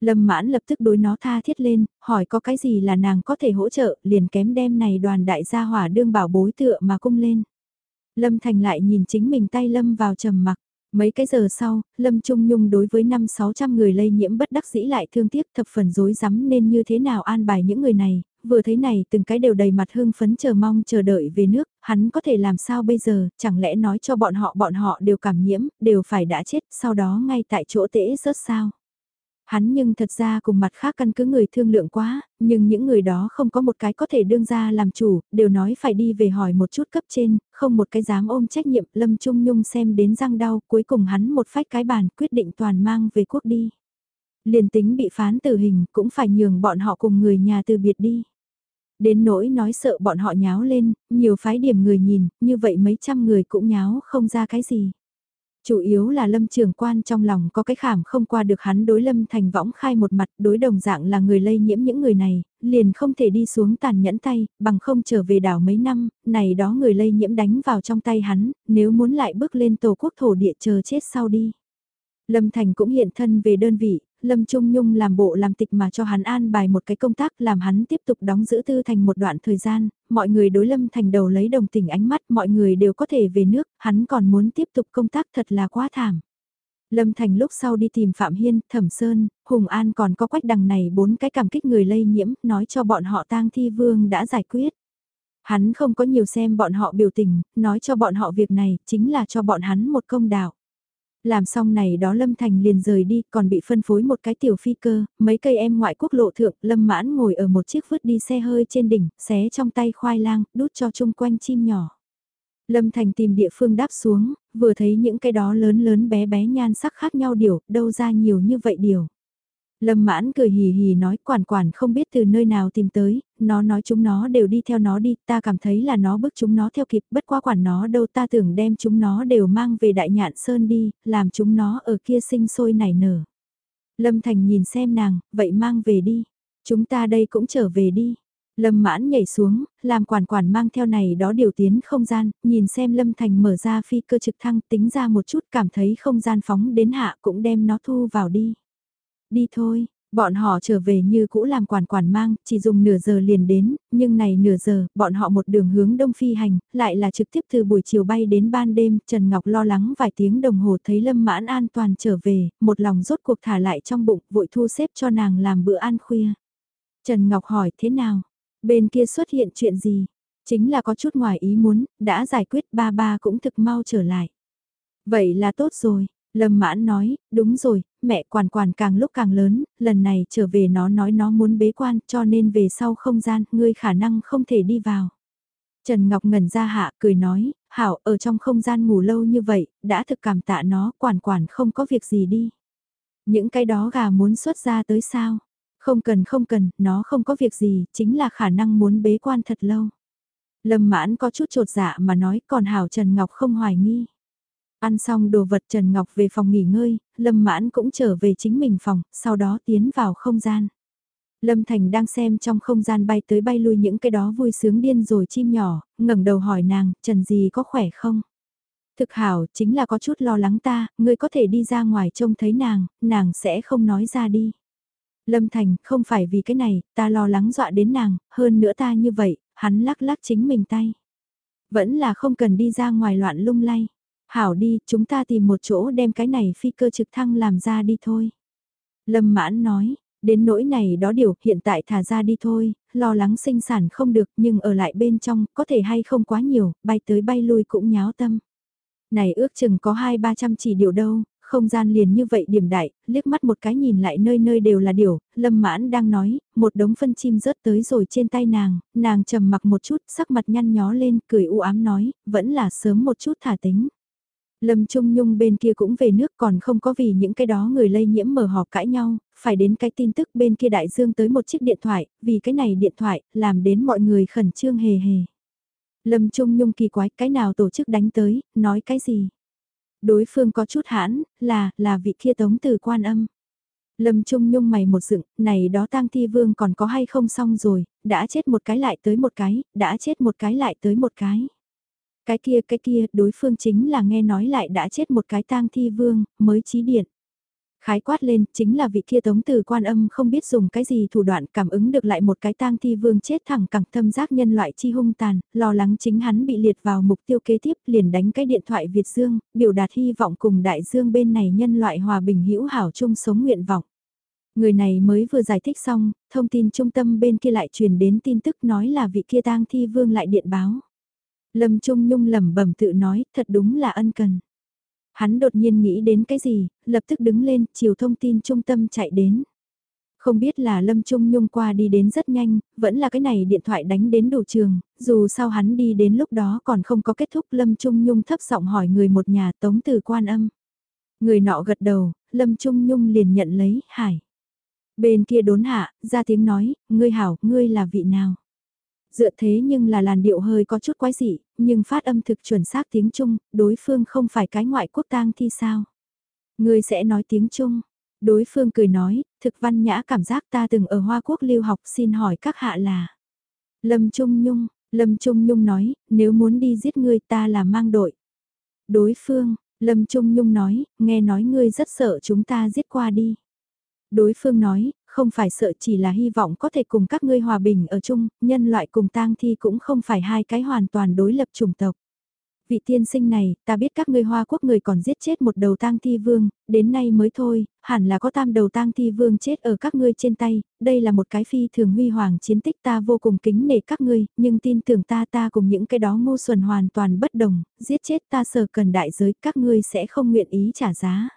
Lâm mãn lập tức đối nó tha thiết lên, hỏi có cái gì là nàng có thể hỗ trợ, liền kém đem này đoàn đại gia hỏa đương bảo bối tựa mà cung lên. Lâm Thành lại nhìn chính mình tay Lâm vào trầm mặc. Mấy cái giờ sau, Lâm Trung Nhung đối với năm 600 người lây nhiễm bất đắc dĩ lại thương tiếc thập phần rối rắm nên như thế nào an bài những người này, vừa thấy này từng cái đều đầy mặt hương phấn chờ mong chờ đợi về nước, hắn có thể làm sao bây giờ, chẳng lẽ nói cho bọn họ bọn họ đều cảm nhiễm, đều phải đã chết, sau đó ngay tại chỗ tễ rớt sao. Hắn nhưng thật ra cùng mặt khác căn cứ người thương lượng quá, nhưng những người đó không có một cái có thể đương ra làm chủ, đều nói phải đi về hỏi một chút cấp trên, không một cái dám ôm trách nhiệm, Lâm Trung Nhung xem đến răng đau, cuối cùng hắn một phách cái bàn quyết định toàn mang về quốc đi. Liền tính bị phán tử hình cũng phải nhường bọn họ cùng người nhà từ biệt đi. Đến nỗi nói sợ bọn họ nháo lên, nhiều phái điểm người nhìn, như vậy mấy trăm người cũng nháo không ra cái gì. Chủ yếu là lâm trường quan trong lòng có cái khảm không qua được hắn đối lâm thành võng khai một mặt đối đồng dạng là người lây nhiễm những người này, liền không thể đi xuống tàn nhẫn tay, bằng không trở về đảo mấy năm, này đó người lây nhiễm đánh vào trong tay hắn, nếu muốn lại bước lên tổ quốc thổ địa chờ chết sau đi. Lâm Thành cũng hiện thân về đơn vị, Lâm Trung Nhung làm bộ làm tịch mà cho hắn an bài một cái công tác làm hắn tiếp tục đóng giữ tư thành một đoạn thời gian, mọi người đối Lâm Thành đầu lấy đồng tình ánh mắt mọi người đều có thể về nước, hắn còn muốn tiếp tục công tác thật là quá thảm. Lâm Thành lúc sau đi tìm Phạm Hiên, Thẩm Sơn, Hùng An còn có quách đằng này bốn cái cảm kích người lây nhiễm, nói cho bọn họ tang thi vương đã giải quyết. Hắn không có nhiều xem bọn họ biểu tình, nói cho bọn họ việc này chính là cho bọn hắn một công đạo. Làm xong này đó Lâm Thành liền rời đi, còn bị phân phối một cái tiểu phi cơ, mấy cây em ngoại quốc lộ thượng, Lâm Mãn ngồi ở một chiếc vứt đi xe hơi trên đỉnh, xé trong tay khoai lang, đút cho chung quanh chim nhỏ. Lâm Thành tìm địa phương đáp xuống, vừa thấy những cái đó lớn lớn bé bé nhan sắc khác nhau điều, đâu ra nhiều như vậy điều. Lâm mãn cười hì hì nói quản quản không biết từ nơi nào tìm tới, nó nói chúng nó đều đi theo nó đi, ta cảm thấy là nó bức chúng nó theo kịp, bất quá quản nó đâu ta tưởng đem chúng nó đều mang về đại nhạn sơn đi, làm chúng nó ở kia sinh sôi nảy nở. Lâm Thành nhìn xem nàng, vậy mang về đi, chúng ta đây cũng trở về đi. Lâm mãn nhảy xuống, làm quản quản mang theo này đó điều tiến không gian, nhìn xem Lâm Thành mở ra phi cơ trực thăng tính ra một chút cảm thấy không gian phóng đến hạ cũng đem nó thu vào đi. Đi thôi, bọn họ trở về như cũ làm quản quản mang, chỉ dùng nửa giờ liền đến, nhưng này nửa giờ, bọn họ một đường hướng đông phi hành, lại là trực tiếp từ buổi chiều bay đến ban đêm, Trần Ngọc lo lắng vài tiếng đồng hồ thấy Lâm Mãn an toàn trở về, một lòng rốt cuộc thả lại trong bụng, vội thu xếp cho nàng làm bữa ăn khuya. Trần Ngọc hỏi thế nào? Bên kia xuất hiện chuyện gì? Chính là có chút ngoài ý muốn, đã giải quyết ba ba cũng thực mau trở lại. Vậy là tốt rồi, Lâm mãn nói, đúng rồi, mẹ quản quản càng lúc càng lớn, lần này trở về nó nói nó muốn bế quan cho nên về sau không gian, ngươi khả năng không thể đi vào. Trần Ngọc ngẩn ra hạ cười nói, hảo ở trong không gian ngủ lâu như vậy, đã thực cảm tạ nó quản quản không có việc gì đi. Những cái đó gà muốn xuất ra tới sao? Không cần không cần, nó không có việc gì, chính là khả năng muốn bế quan thật lâu. Lâm mãn có chút trột dạ mà nói còn hảo Trần Ngọc không hoài nghi. Ăn xong đồ vật Trần Ngọc về phòng nghỉ ngơi, Lâm Mãn cũng trở về chính mình phòng, sau đó tiến vào không gian. Lâm Thành đang xem trong không gian bay tới bay lui những cái đó vui sướng điên rồi chim nhỏ, ngẩng đầu hỏi nàng, Trần gì có khỏe không? Thực hảo, chính là có chút lo lắng ta, ngươi có thể đi ra ngoài trông thấy nàng, nàng sẽ không nói ra đi. Lâm Thành, không phải vì cái này, ta lo lắng dọa đến nàng, hơn nữa ta như vậy, hắn lắc lắc chính mình tay. Vẫn là không cần đi ra ngoài loạn lung lay. Hảo đi, chúng ta tìm một chỗ đem cái này phi cơ trực thăng làm ra đi thôi. Lâm mãn nói, đến nỗi này đó điều hiện tại thả ra đi thôi, lo lắng sinh sản không được nhưng ở lại bên trong có thể hay không quá nhiều, bay tới bay lui cũng nháo tâm. Này ước chừng có hai ba trăm chỉ điều đâu, không gian liền như vậy điểm đại, liếc mắt một cái nhìn lại nơi nơi đều là điều, lâm mãn đang nói, một đống phân chim rớt tới rồi trên tay nàng, nàng trầm mặc một chút, sắc mặt nhăn nhó lên, cười u ám nói, vẫn là sớm một chút thả tính. Lâm Trung Nhung bên kia cũng về nước còn không có vì những cái đó người lây nhiễm mở họp cãi nhau, phải đến cái tin tức bên kia đại dương tới một chiếc điện thoại, vì cái này điện thoại, làm đến mọi người khẩn trương hề hề. Lâm Trung Nhung kỳ quái cái nào tổ chức đánh tới, nói cái gì? Đối phương có chút hãn, là, là vị kia tống từ quan âm. Lâm Trung Nhung mày một dựng, này đó tang thi vương còn có hay không xong rồi, đã chết một cái lại tới một cái, đã chết một cái lại tới một cái. Cái kia cái kia, đối phương chính là nghe nói lại đã chết một cái tang thi vương, mới trí điện. Khái quát lên, chính là vị kia tống từ quan âm không biết dùng cái gì thủ đoạn cảm ứng được lại một cái tang thi vương chết thẳng cẳng thâm giác nhân loại chi hung tàn, lo lắng chính hắn bị liệt vào mục tiêu kế tiếp liền đánh cái điện thoại Việt Dương, biểu đạt hy vọng cùng đại dương bên này nhân loại hòa bình hữu hảo chung sống nguyện vọng. Người này mới vừa giải thích xong, thông tin trung tâm bên kia lại truyền đến tin tức nói là vị kia tang thi vương lại điện báo. Lâm Trung Nhung lẩm bẩm tự nói, thật đúng là ân cần. Hắn đột nhiên nghĩ đến cái gì, lập tức đứng lên, chiều thông tin trung tâm chạy đến. Không biết là Lâm Trung Nhung qua đi đến rất nhanh, vẫn là cái này điện thoại đánh đến đủ trường, dù sao hắn đi đến lúc đó còn không có kết thúc Lâm Trung Nhung thấp giọng hỏi người một nhà tống từ quan âm. Người nọ gật đầu, Lâm Trung Nhung liền nhận lấy, hải. Bên kia đốn hạ, ra tiếng nói, ngươi hảo, ngươi là vị nào? Dựa thế nhưng là làn điệu hơi có chút quái dị, nhưng phát âm thực chuẩn xác tiếng Trung, đối phương không phải cái ngoại quốc tang thi sao. Người sẽ nói tiếng Trung. Đối phương cười nói, thực văn nhã cảm giác ta từng ở Hoa Quốc lưu học xin hỏi các hạ là. Lâm Trung Nhung, Lâm Trung Nhung nói, nếu muốn đi giết ngươi ta là mang đội. Đối phương, Lâm Trung Nhung nói, nghe nói ngươi rất sợ chúng ta giết qua đi. Đối phương nói, không phải sợ chỉ là hy vọng có thể cùng các ngươi hòa bình ở chung, nhân loại cùng tang thi cũng không phải hai cái hoàn toàn đối lập chủng tộc. Vị tiên sinh này, ta biết các ngươi hoa quốc người còn giết chết một đầu tang thi vương, đến nay mới thôi, hẳn là có tam đầu tang thi vương chết ở các ngươi trên tay, đây là một cái phi thường huy hoàng chiến tích ta vô cùng kính nể các ngươi, nhưng tin tưởng ta ta cùng những cái đó ngu xuẩn hoàn toàn bất đồng, giết chết ta sở cần đại giới các ngươi sẽ không nguyện ý trả giá.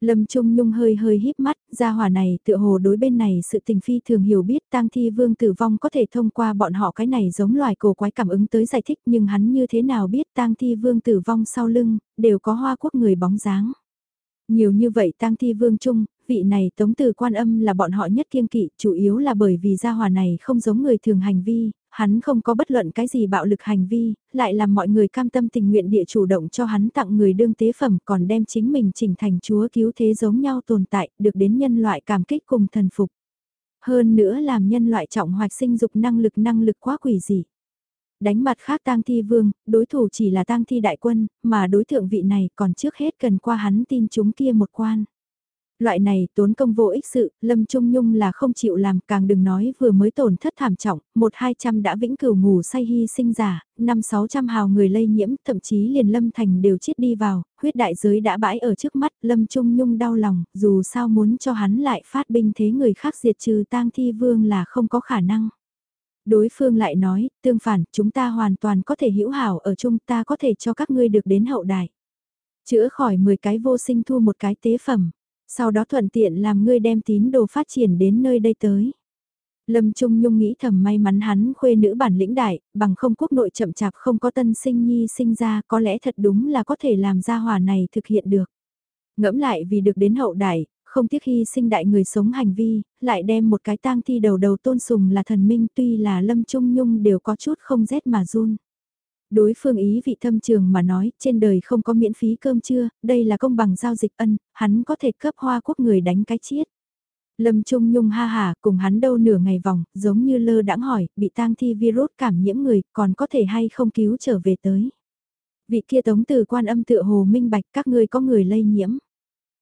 Lâm Trung Nhung hơi hơi híp mắt, gia hỏa này tựa hồ đối bên này sự tình phi thường hiểu biết tang thi vương tử vong có thể thông qua bọn họ cái này giống loài cổ quái cảm ứng tới giải thích nhưng hắn như thế nào biết tang thi vương tử vong sau lưng, đều có hoa quốc người bóng dáng. Nhiều như vậy tang thi vương chung, vị này tống từ quan âm là bọn họ nhất kiêng kỵ, chủ yếu là bởi vì gia hỏa này không giống người thường hành vi, hắn không có bất luận cái gì bạo lực hành vi, lại làm mọi người cam tâm tình nguyện địa chủ động cho hắn tặng người đương tế phẩm còn đem chính mình chỉnh thành chúa cứu thế giống nhau tồn tại, được đến nhân loại cảm kích cùng thần phục. Hơn nữa làm nhân loại trọng hoạch sinh dục năng lực năng lực quá quỷ dị. Đánh mặt khác tang thi vương, đối thủ chỉ là tang thi đại quân, mà đối thượng vị này còn trước hết cần qua hắn tin chúng kia một quan. Loại này tốn công vô ích sự, Lâm Trung Nhung là không chịu làm càng đừng nói vừa mới tổn thất thảm trọng, một hai trăm đã vĩnh cửu ngủ say hy sinh giả, năm sáu trăm hào người lây nhiễm, thậm chí liền Lâm Thành đều chết đi vào, huyết đại giới đã bãi ở trước mắt, Lâm Trung Nhung đau lòng, dù sao muốn cho hắn lại phát binh thế người khác diệt trừ tang thi vương là không có khả năng. Đối phương lại nói, tương phản, chúng ta hoàn toàn có thể hữu hảo ở chung ta có thể cho các ngươi được đến hậu đại. Chữa khỏi 10 cái vô sinh thu một cái tế phẩm sau đó thuận tiện làm ngươi đem tín đồ phát triển đến nơi đây tới. Lâm Trung Nhung nghĩ thầm may mắn hắn khuê nữ bản lĩnh đại, bằng không quốc nội chậm chạp không có tân sinh nhi sinh ra có lẽ thật đúng là có thể làm ra hòa này thực hiện được. Ngẫm lại vì được đến hậu đại, không tiếc hy sinh đại người sống hành vi, lại đem một cái tang thi đầu đầu tôn sùng là thần minh tuy là Lâm Trung Nhung đều có chút không rét mà run. Đối phương ý vị thâm trường mà nói, trên đời không có miễn phí cơm trưa, đây là công bằng giao dịch ân, hắn có thể cấp hoa quốc người đánh cái chiết. Lâm Trung Nhung ha hà, cùng hắn đâu nửa ngày vòng, giống như lơ đãng hỏi, bị tang thi virus cảm nhiễm người, còn có thể hay không cứu trở về tới. Vị kia tống từ quan âm tựa hồ minh bạch các ngươi có người lây nhiễm.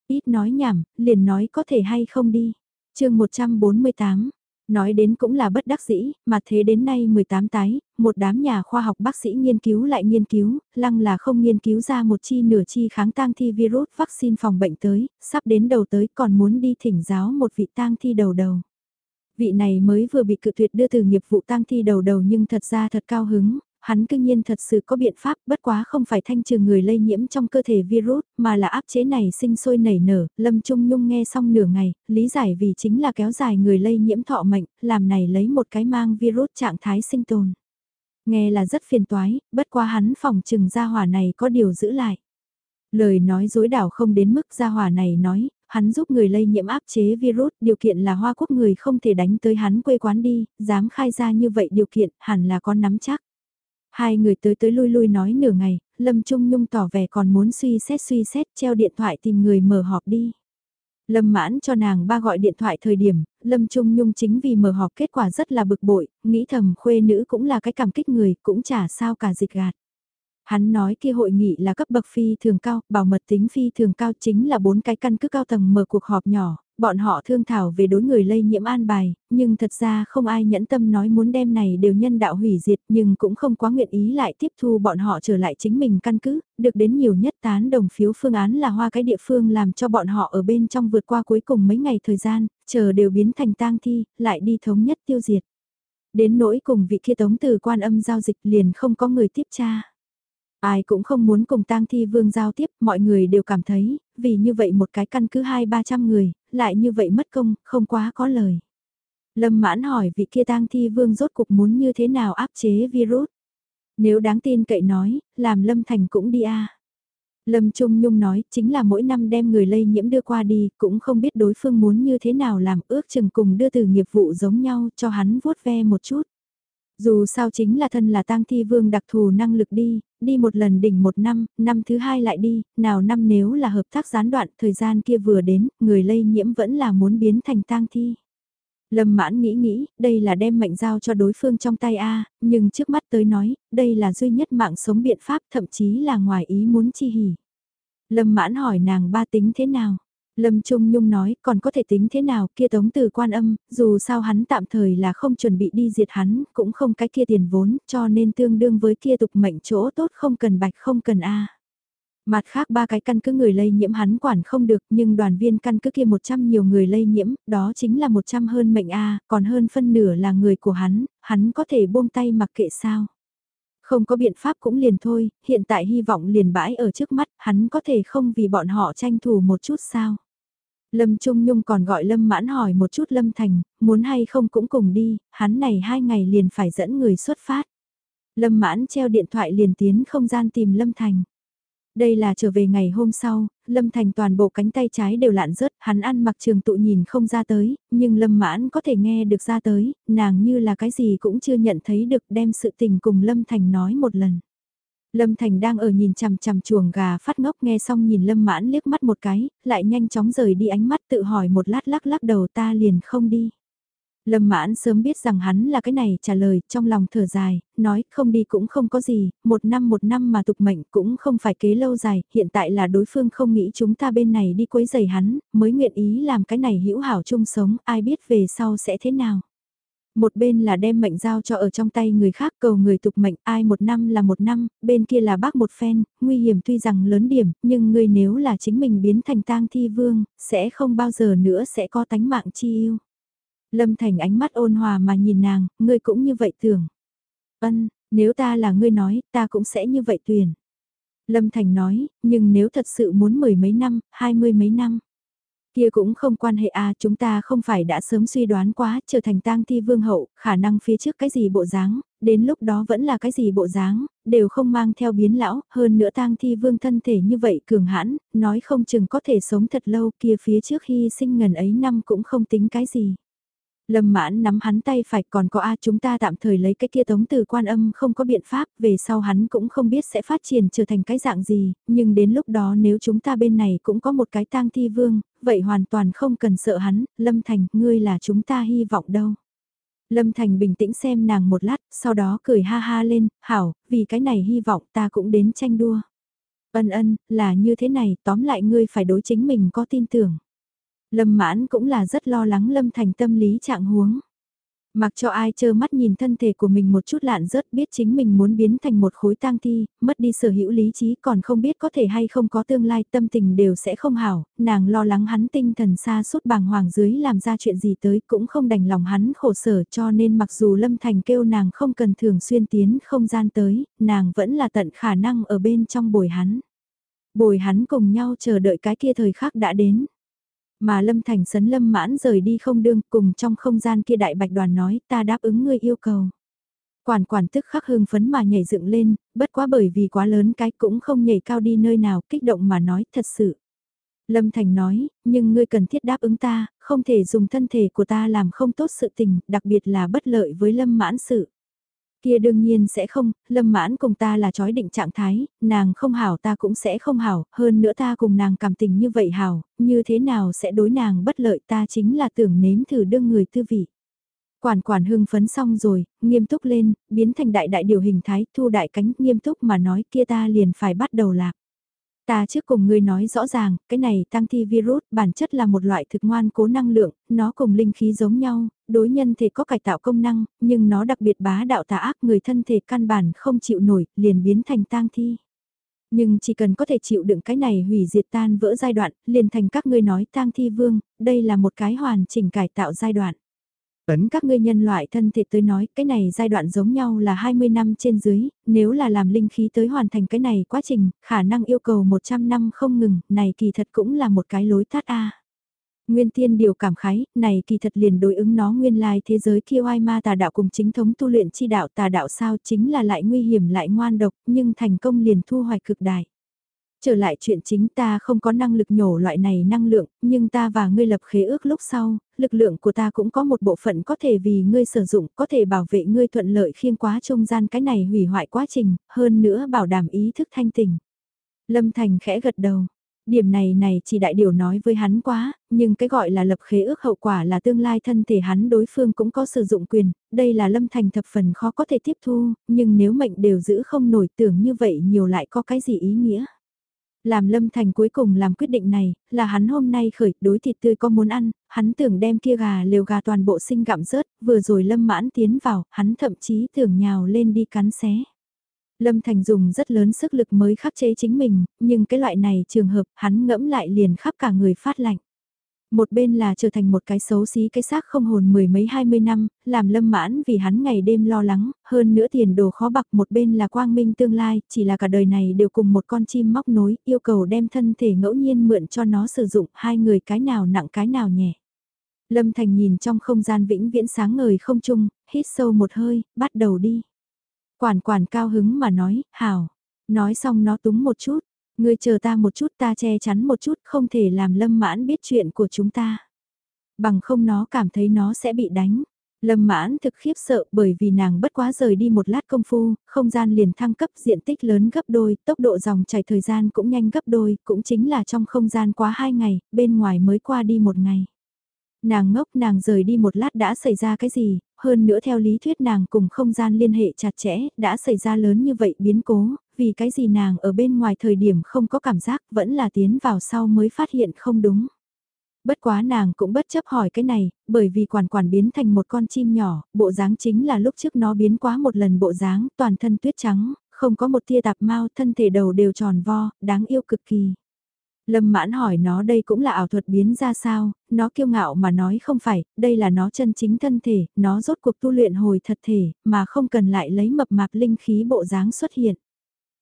Ít nói nhảm, liền nói có thể hay không đi. chương 148, Nói đến cũng là bất đắc dĩ, mà thế đến nay 18 tái, một đám nhà khoa học bác sĩ nghiên cứu lại nghiên cứu, lăng là không nghiên cứu ra một chi nửa chi kháng tang thi virus vaccine phòng bệnh tới, sắp đến đầu tới còn muốn đi thỉnh giáo một vị tang thi đầu đầu. Vị này mới vừa bị cự tuyệt đưa từ nghiệp vụ tang thi đầu đầu nhưng thật ra thật cao hứng, hắn cương nhiên thật sự có biện pháp bất quá không phải thanh trừ người lây nhiễm trong cơ thể virus, mà là áp chế này sinh sôi nảy nở, Lâm Trung Nhung nghe xong nửa ngày, lý giải vì chính là kéo dài người lây nhiễm thọ mệnh, làm này lấy một cái mang virus trạng thái sinh tồn. Nghe là rất phiền toái, bất quá hắn phòng trừng gia hỏa này có điều giữ lại. Lời nói dối đảo không đến mức gia hỏa này nói, hắn giúp người lây nhiễm áp chế virus, điều kiện là hoa quốc người không thể đánh tới hắn quê quán đi, dám khai ra như vậy điều kiện, hẳn là có nắm chắc. Hai người tới tới lui lui nói nửa ngày, Lâm Trung Nhung tỏ vẻ còn muốn suy xét suy xét treo điện thoại tìm người mở họp đi. Lâm mãn cho nàng ba gọi điện thoại thời điểm, Lâm Trung Nhung chính vì mở họp kết quả rất là bực bội, nghĩ thầm khuê nữ cũng là cái cảm kích người, cũng chả sao cả dịch gạt. Hắn nói kia hội nghị là cấp bậc phi thường cao, bảo mật tính phi thường cao chính là bốn cái căn cứ cao tầng mở cuộc họp nhỏ, bọn họ thương thảo về đối người lây nhiễm an bài, nhưng thật ra không ai nhẫn tâm nói muốn đem này đều nhân đạo hủy diệt nhưng cũng không quá nguyện ý lại tiếp thu bọn họ trở lại chính mình căn cứ, được đến nhiều nhất tán đồng phiếu phương án là hoa cái địa phương làm cho bọn họ ở bên trong vượt qua cuối cùng mấy ngày thời gian, chờ đều biến thành tang thi, lại đi thống nhất tiêu diệt. Đến nỗi cùng vị kia tống từ quan âm giao dịch liền không có người tiếp tra. Ai cũng không muốn cùng tang thi vương giao tiếp, mọi người đều cảm thấy, vì như vậy một cái căn cứ hai ba trăm người, lại như vậy mất công, không quá có lời. Lâm mãn hỏi vị kia tang thi vương rốt cục muốn như thế nào áp chế virus. Nếu đáng tin cậy nói, làm Lâm Thành cũng đi a Lâm Trung Nhung nói chính là mỗi năm đem người lây nhiễm đưa qua đi, cũng không biết đối phương muốn như thế nào làm ước chừng cùng đưa từ nghiệp vụ giống nhau cho hắn vuốt ve một chút. Dù sao chính là thân là tang thi vương đặc thù năng lực đi, đi một lần đỉnh một năm, năm thứ hai lại đi, nào năm nếu là hợp tác gián đoạn, thời gian kia vừa đến, người lây nhiễm vẫn là muốn biến thành tang thi. Lâm mãn nghĩ nghĩ, đây là đem mệnh giao cho đối phương trong tay A, nhưng trước mắt tới nói, đây là duy nhất mạng sống biện pháp thậm chí là ngoài ý muốn chi hỉ. Lâm mãn hỏi nàng ba tính thế nào? Lâm Trung Nhung nói còn có thể tính thế nào kia tống từ quan âm, dù sao hắn tạm thời là không chuẩn bị đi diệt hắn, cũng không cái kia tiền vốn, cho nên tương đương với kia tục mệnh chỗ tốt không cần bạch không cần A. Mặt khác ba cái căn cứ người lây nhiễm hắn quản không được nhưng đoàn viên căn cứ kia 100 nhiều người lây nhiễm, đó chính là 100 hơn mệnh A, còn hơn phân nửa là người của hắn, hắn có thể buông tay mặc kệ sao. Không có biện pháp cũng liền thôi, hiện tại hy vọng liền bãi ở trước mắt, hắn có thể không vì bọn họ tranh thủ một chút sao. Lâm Trung Nhung còn gọi Lâm Mãn hỏi một chút Lâm Thành, muốn hay không cũng cùng đi, hắn này hai ngày liền phải dẫn người xuất phát. Lâm Mãn treo điện thoại liền tiến không gian tìm Lâm Thành. Đây là trở về ngày hôm sau, Lâm Thành toàn bộ cánh tay trái đều lạn rớt, hắn ăn mặc trường tụ nhìn không ra tới, nhưng Lâm Mãn có thể nghe được ra tới, nàng như là cái gì cũng chưa nhận thấy được đem sự tình cùng Lâm Thành nói một lần. Lâm Thành đang ở nhìn chằm chằm chuồng gà phát ngốc nghe xong nhìn Lâm Mãn liếc mắt một cái, lại nhanh chóng rời đi ánh mắt tự hỏi một lát lắc lắc đầu ta liền không đi. Lâm mãn sớm biết rằng hắn là cái này trả lời, trong lòng thở dài, nói không đi cũng không có gì, một năm một năm mà tục mệnh cũng không phải kế lâu dài, hiện tại là đối phương không nghĩ chúng ta bên này đi quấy giày hắn, mới nguyện ý làm cái này hữu hảo chung sống, ai biết về sau sẽ thế nào. Một bên là đem mệnh giao cho ở trong tay người khác cầu người tục mệnh ai một năm là một năm, bên kia là bác một phen, nguy hiểm tuy rằng lớn điểm, nhưng người nếu là chính mình biến thành tang thi vương, sẽ không bao giờ nữa sẽ có tánh mạng chi yêu. Lâm Thành ánh mắt ôn hòa mà nhìn nàng, ngươi cũng như vậy tưởng. Ân, nếu ta là ngươi nói, ta cũng sẽ như vậy tuyển. Lâm Thành nói, nhưng nếu thật sự muốn mười mấy năm, hai mươi mấy năm. Kia cũng không quan hệ à, chúng ta không phải đã sớm suy đoán quá, trở thành tang thi vương hậu, khả năng phía trước cái gì bộ dáng, đến lúc đó vẫn là cái gì bộ dáng, đều không mang theo biến lão, hơn nữa tang thi vương thân thể như vậy cường hãn, nói không chừng có thể sống thật lâu kia phía trước khi sinh ngần ấy năm cũng không tính cái gì. Lâm mãn nắm hắn tay phải còn có A chúng ta tạm thời lấy cái kia tống từ quan âm không có biện pháp, về sau hắn cũng không biết sẽ phát triển trở thành cái dạng gì, nhưng đến lúc đó nếu chúng ta bên này cũng có một cái tang thi vương, vậy hoàn toàn không cần sợ hắn, Lâm Thành, ngươi là chúng ta hy vọng đâu. Lâm Thành bình tĩnh xem nàng một lát, sau đó cười ha ha lên, hảo, vì cái này hy vọng ta cũng đến tranh đua. Ân ân, là như thế này, tóm lại ngươi phải đối chính mình có tin tưởng. Lâm mãn cũng là rất lo lắng Lâm Thành tâm lý trạng huống. Mặc cho ai chơ mắt nhìn thân thể của mình một chút lạn rớt biết chính mình muốn biến thành một khối tang thi, mất đi sở hữu lý trí còn không biết có thể hay không có tương lai tâm tình đều sẽ không hảo, nàng lo lắng hắn tinh thần xa suốt bàng hoàng dưới làm ra chuyện gì tới cũng không đành lòng hắn khổ sở cho nên mặc dù Lâm Thành kêu nàng không cần thường xuyên tiến không gian tới, nàng vẫn là tận khả năng ở bên trong bồi hắn. Bồi hắn cùng nhau chờ đợi cái kia thời khắc đã đến. Mà Lâm Thành sấn Lâm mãn rời đi không đương cùng trong không gian kia đại bạch đoàn nói ta đáp ứng ngươi yêu cầu. Quản quản tức khắc hưng phấn mà nhảy dựng lên, bất quá bởi vì quá lớn cái cũng không nhảy cao đi nơi nào kích động mà nói thật sự. Lâm Thành nói, nhưng ngươi cần thiết đáp ứng ta, không thể dùng thân thể của ta làm không tốt sự tình, đặc biệt là bất lợi với Lâm mãn sự. Kia đương nhiên sẽ không, lâm mãn cùng ta là chói định trạng thái, nàng không hảo ta cũng sẽ không hảo, hơn nữa ta cùng nàng cảm tình như vậy hảo, như thế nào sẽ đối nàng bất lợi ta chính là tưởng nếm thử đương người tư vị. Quản quản hưng phấn xong rồi, nghiêm túc lên, biến thành đại đại điều hình thái, thu đại cánh, nghiêm túc mà nói kia ta liền phải bắt đầu lạc. Ta trước cùng ngươi nói rõ ràng, cái này tăng thi virus bản chất là một loại thực ngoan cố năng lượng, nó cùng linh khí giống nhau, đối nhân thể có cải tạo công năng, nhưng nó đặc biệt bá đạo tà ác người thân thể căn bản không chịu nổi, liền biến thành tang thi. Nhưng chỉ cần có thể chịu đựng cái này hủy diệt tan vỡ giai đoạn, liền thành các ngươi nói tang thi vương, đây là một cái hoàn chỉnh cải tạo giai đoạn. Ấn các ngươi nhân loại thân thể tới nói, cái này giai đoạn giống nhau là 20 năm trên dưới, nếu là làm linh khí tới hoàn thành cái này quá trình, khả năng yêu cầu 100 năm không ngừng, này kỳ thật cũng là một cái lối tắt a. Nguyên tiên điều cảm khái, này kỳ thật liền đối ứng nó nguyên lai thế giới kia oai ma tà đạo cùng chính thống tu luyện chi đạo tà đạo sao chính là lại nguy hiểm lại ngoan độc nhưng thành công liền thu hoạch cực đại. Trở lại chuyện chính ta không có năng lực nhổ loại này năng lượng, nhưng ta và ngươi lập khế ước lúc sau, lực lượng của ta cũng có một bộ phận có thể vì ngươi sử dụng, có thể bảo vệ ngươi thuận lợi khiên quá trung gian cái này hủy hoại quá trình, hơn nữa bảo đảm ý thức thanh tình. Lâm Thành khẽ gật đầu. Điểm này này chỉ đại điều nói với hắn quá, nhưng cái gọi là lập khế ước hậu quả là tương lai thân thể hắn đối phương cũng có sử dụng quyền, đây là lâm thành thập phần khó có thể tiếp thu, nhưng nếu mệnh đều giữ không nổi tưởng như vậy nhiều lại có cái gì ý nghĩa. Làm Lâm Thành cuối cùng làm quyết định này, là hắn hôm nay khởi đối thịt tươi có muốn ăn, hắn tưởng đem kia gà liều gà toàn bộ sinh gặm rớt, vừa rồi Lâm mãn tiến vào, hắn thậm chí tưởng nhào lên đi cắn xé. Lâm Thành dùng rất lớn sức lực mới khắc chế chính mình, nhưng cái loại này trường hợp hắn ngẫm lại liền khắp cả người phát lạnh. Một bên là trở thành một cái xấu xí cái xác không hồn mười mấy hai mươi năm, làm lâm mãn vì hắn ngày đêm lo lắng, hơn nữa tiền đồ khó bạc một bên là quang minh tương lai, chỉ là cả đời này đều cùng một con chim móc nối, yêu cầu đem thân thể ngẫu nhiên mượn cho nó sử dụng hai người cái nào nặng cái nào nhẹ. Lâm Thành nhìn trong không gian vĩnh viễn sáng ngời không chung, hít sâu một hơi, bắt đầu đi. Quản quản cao hứng mà nói, hảo. Nói xong nó túng một chút, ngươi chờ ta một chút ta che chắn một chút không thể làm lâm mãn biết chuyện của chúng ta. Bằng không nó cảm thấy nó sẽ bị đánh. Lâm mãn thực khiếp sợ bởi vì nàng bất quá rời đi một lát công phu, không gian liền thăng cấp diện tích lớn gấp đôi, tốc độ dòng chảy thời gian cũng nhanh gấp đôi, cũng chính là trong không gian quá hai ngày, bên ngoài mới qua đi một ngày. Nàng ngốc nàng rời đi một lát đã xảy ra cái gì, hơn nữa theo lý thuyết nàng cùng không gian liên hệ chặt chẽ, đã xảy ra lớn như vậy biến cố, vì cái gì nàng ở bên ngoài thời điểm không có cảm giác vẫn là tiến vào sau mới phát hiện không đúng. Bất quá nàng cũng bất chấp hỏi cái này, bởi vì quản quản biến thành một con chim nhỏ, bộ dáng chính là lúc trước nó biến quá một lần bộ dáng, toàn thân tuyết trắng, không có một tia tạp mau, thân thể đầu đều tròn vo, đáng yêu cực kỳ. Lâm mãn hỏi nó đây cũng là ảo thuật biến ra sao, nó kiêu ngạo mà nói không phải, đây là nó chân chính thân thể, nó rốt cuộc tu luyện hồi thật thể, mà không cần lại lấy mập mạp linh khí bộ dáng xuất hiện.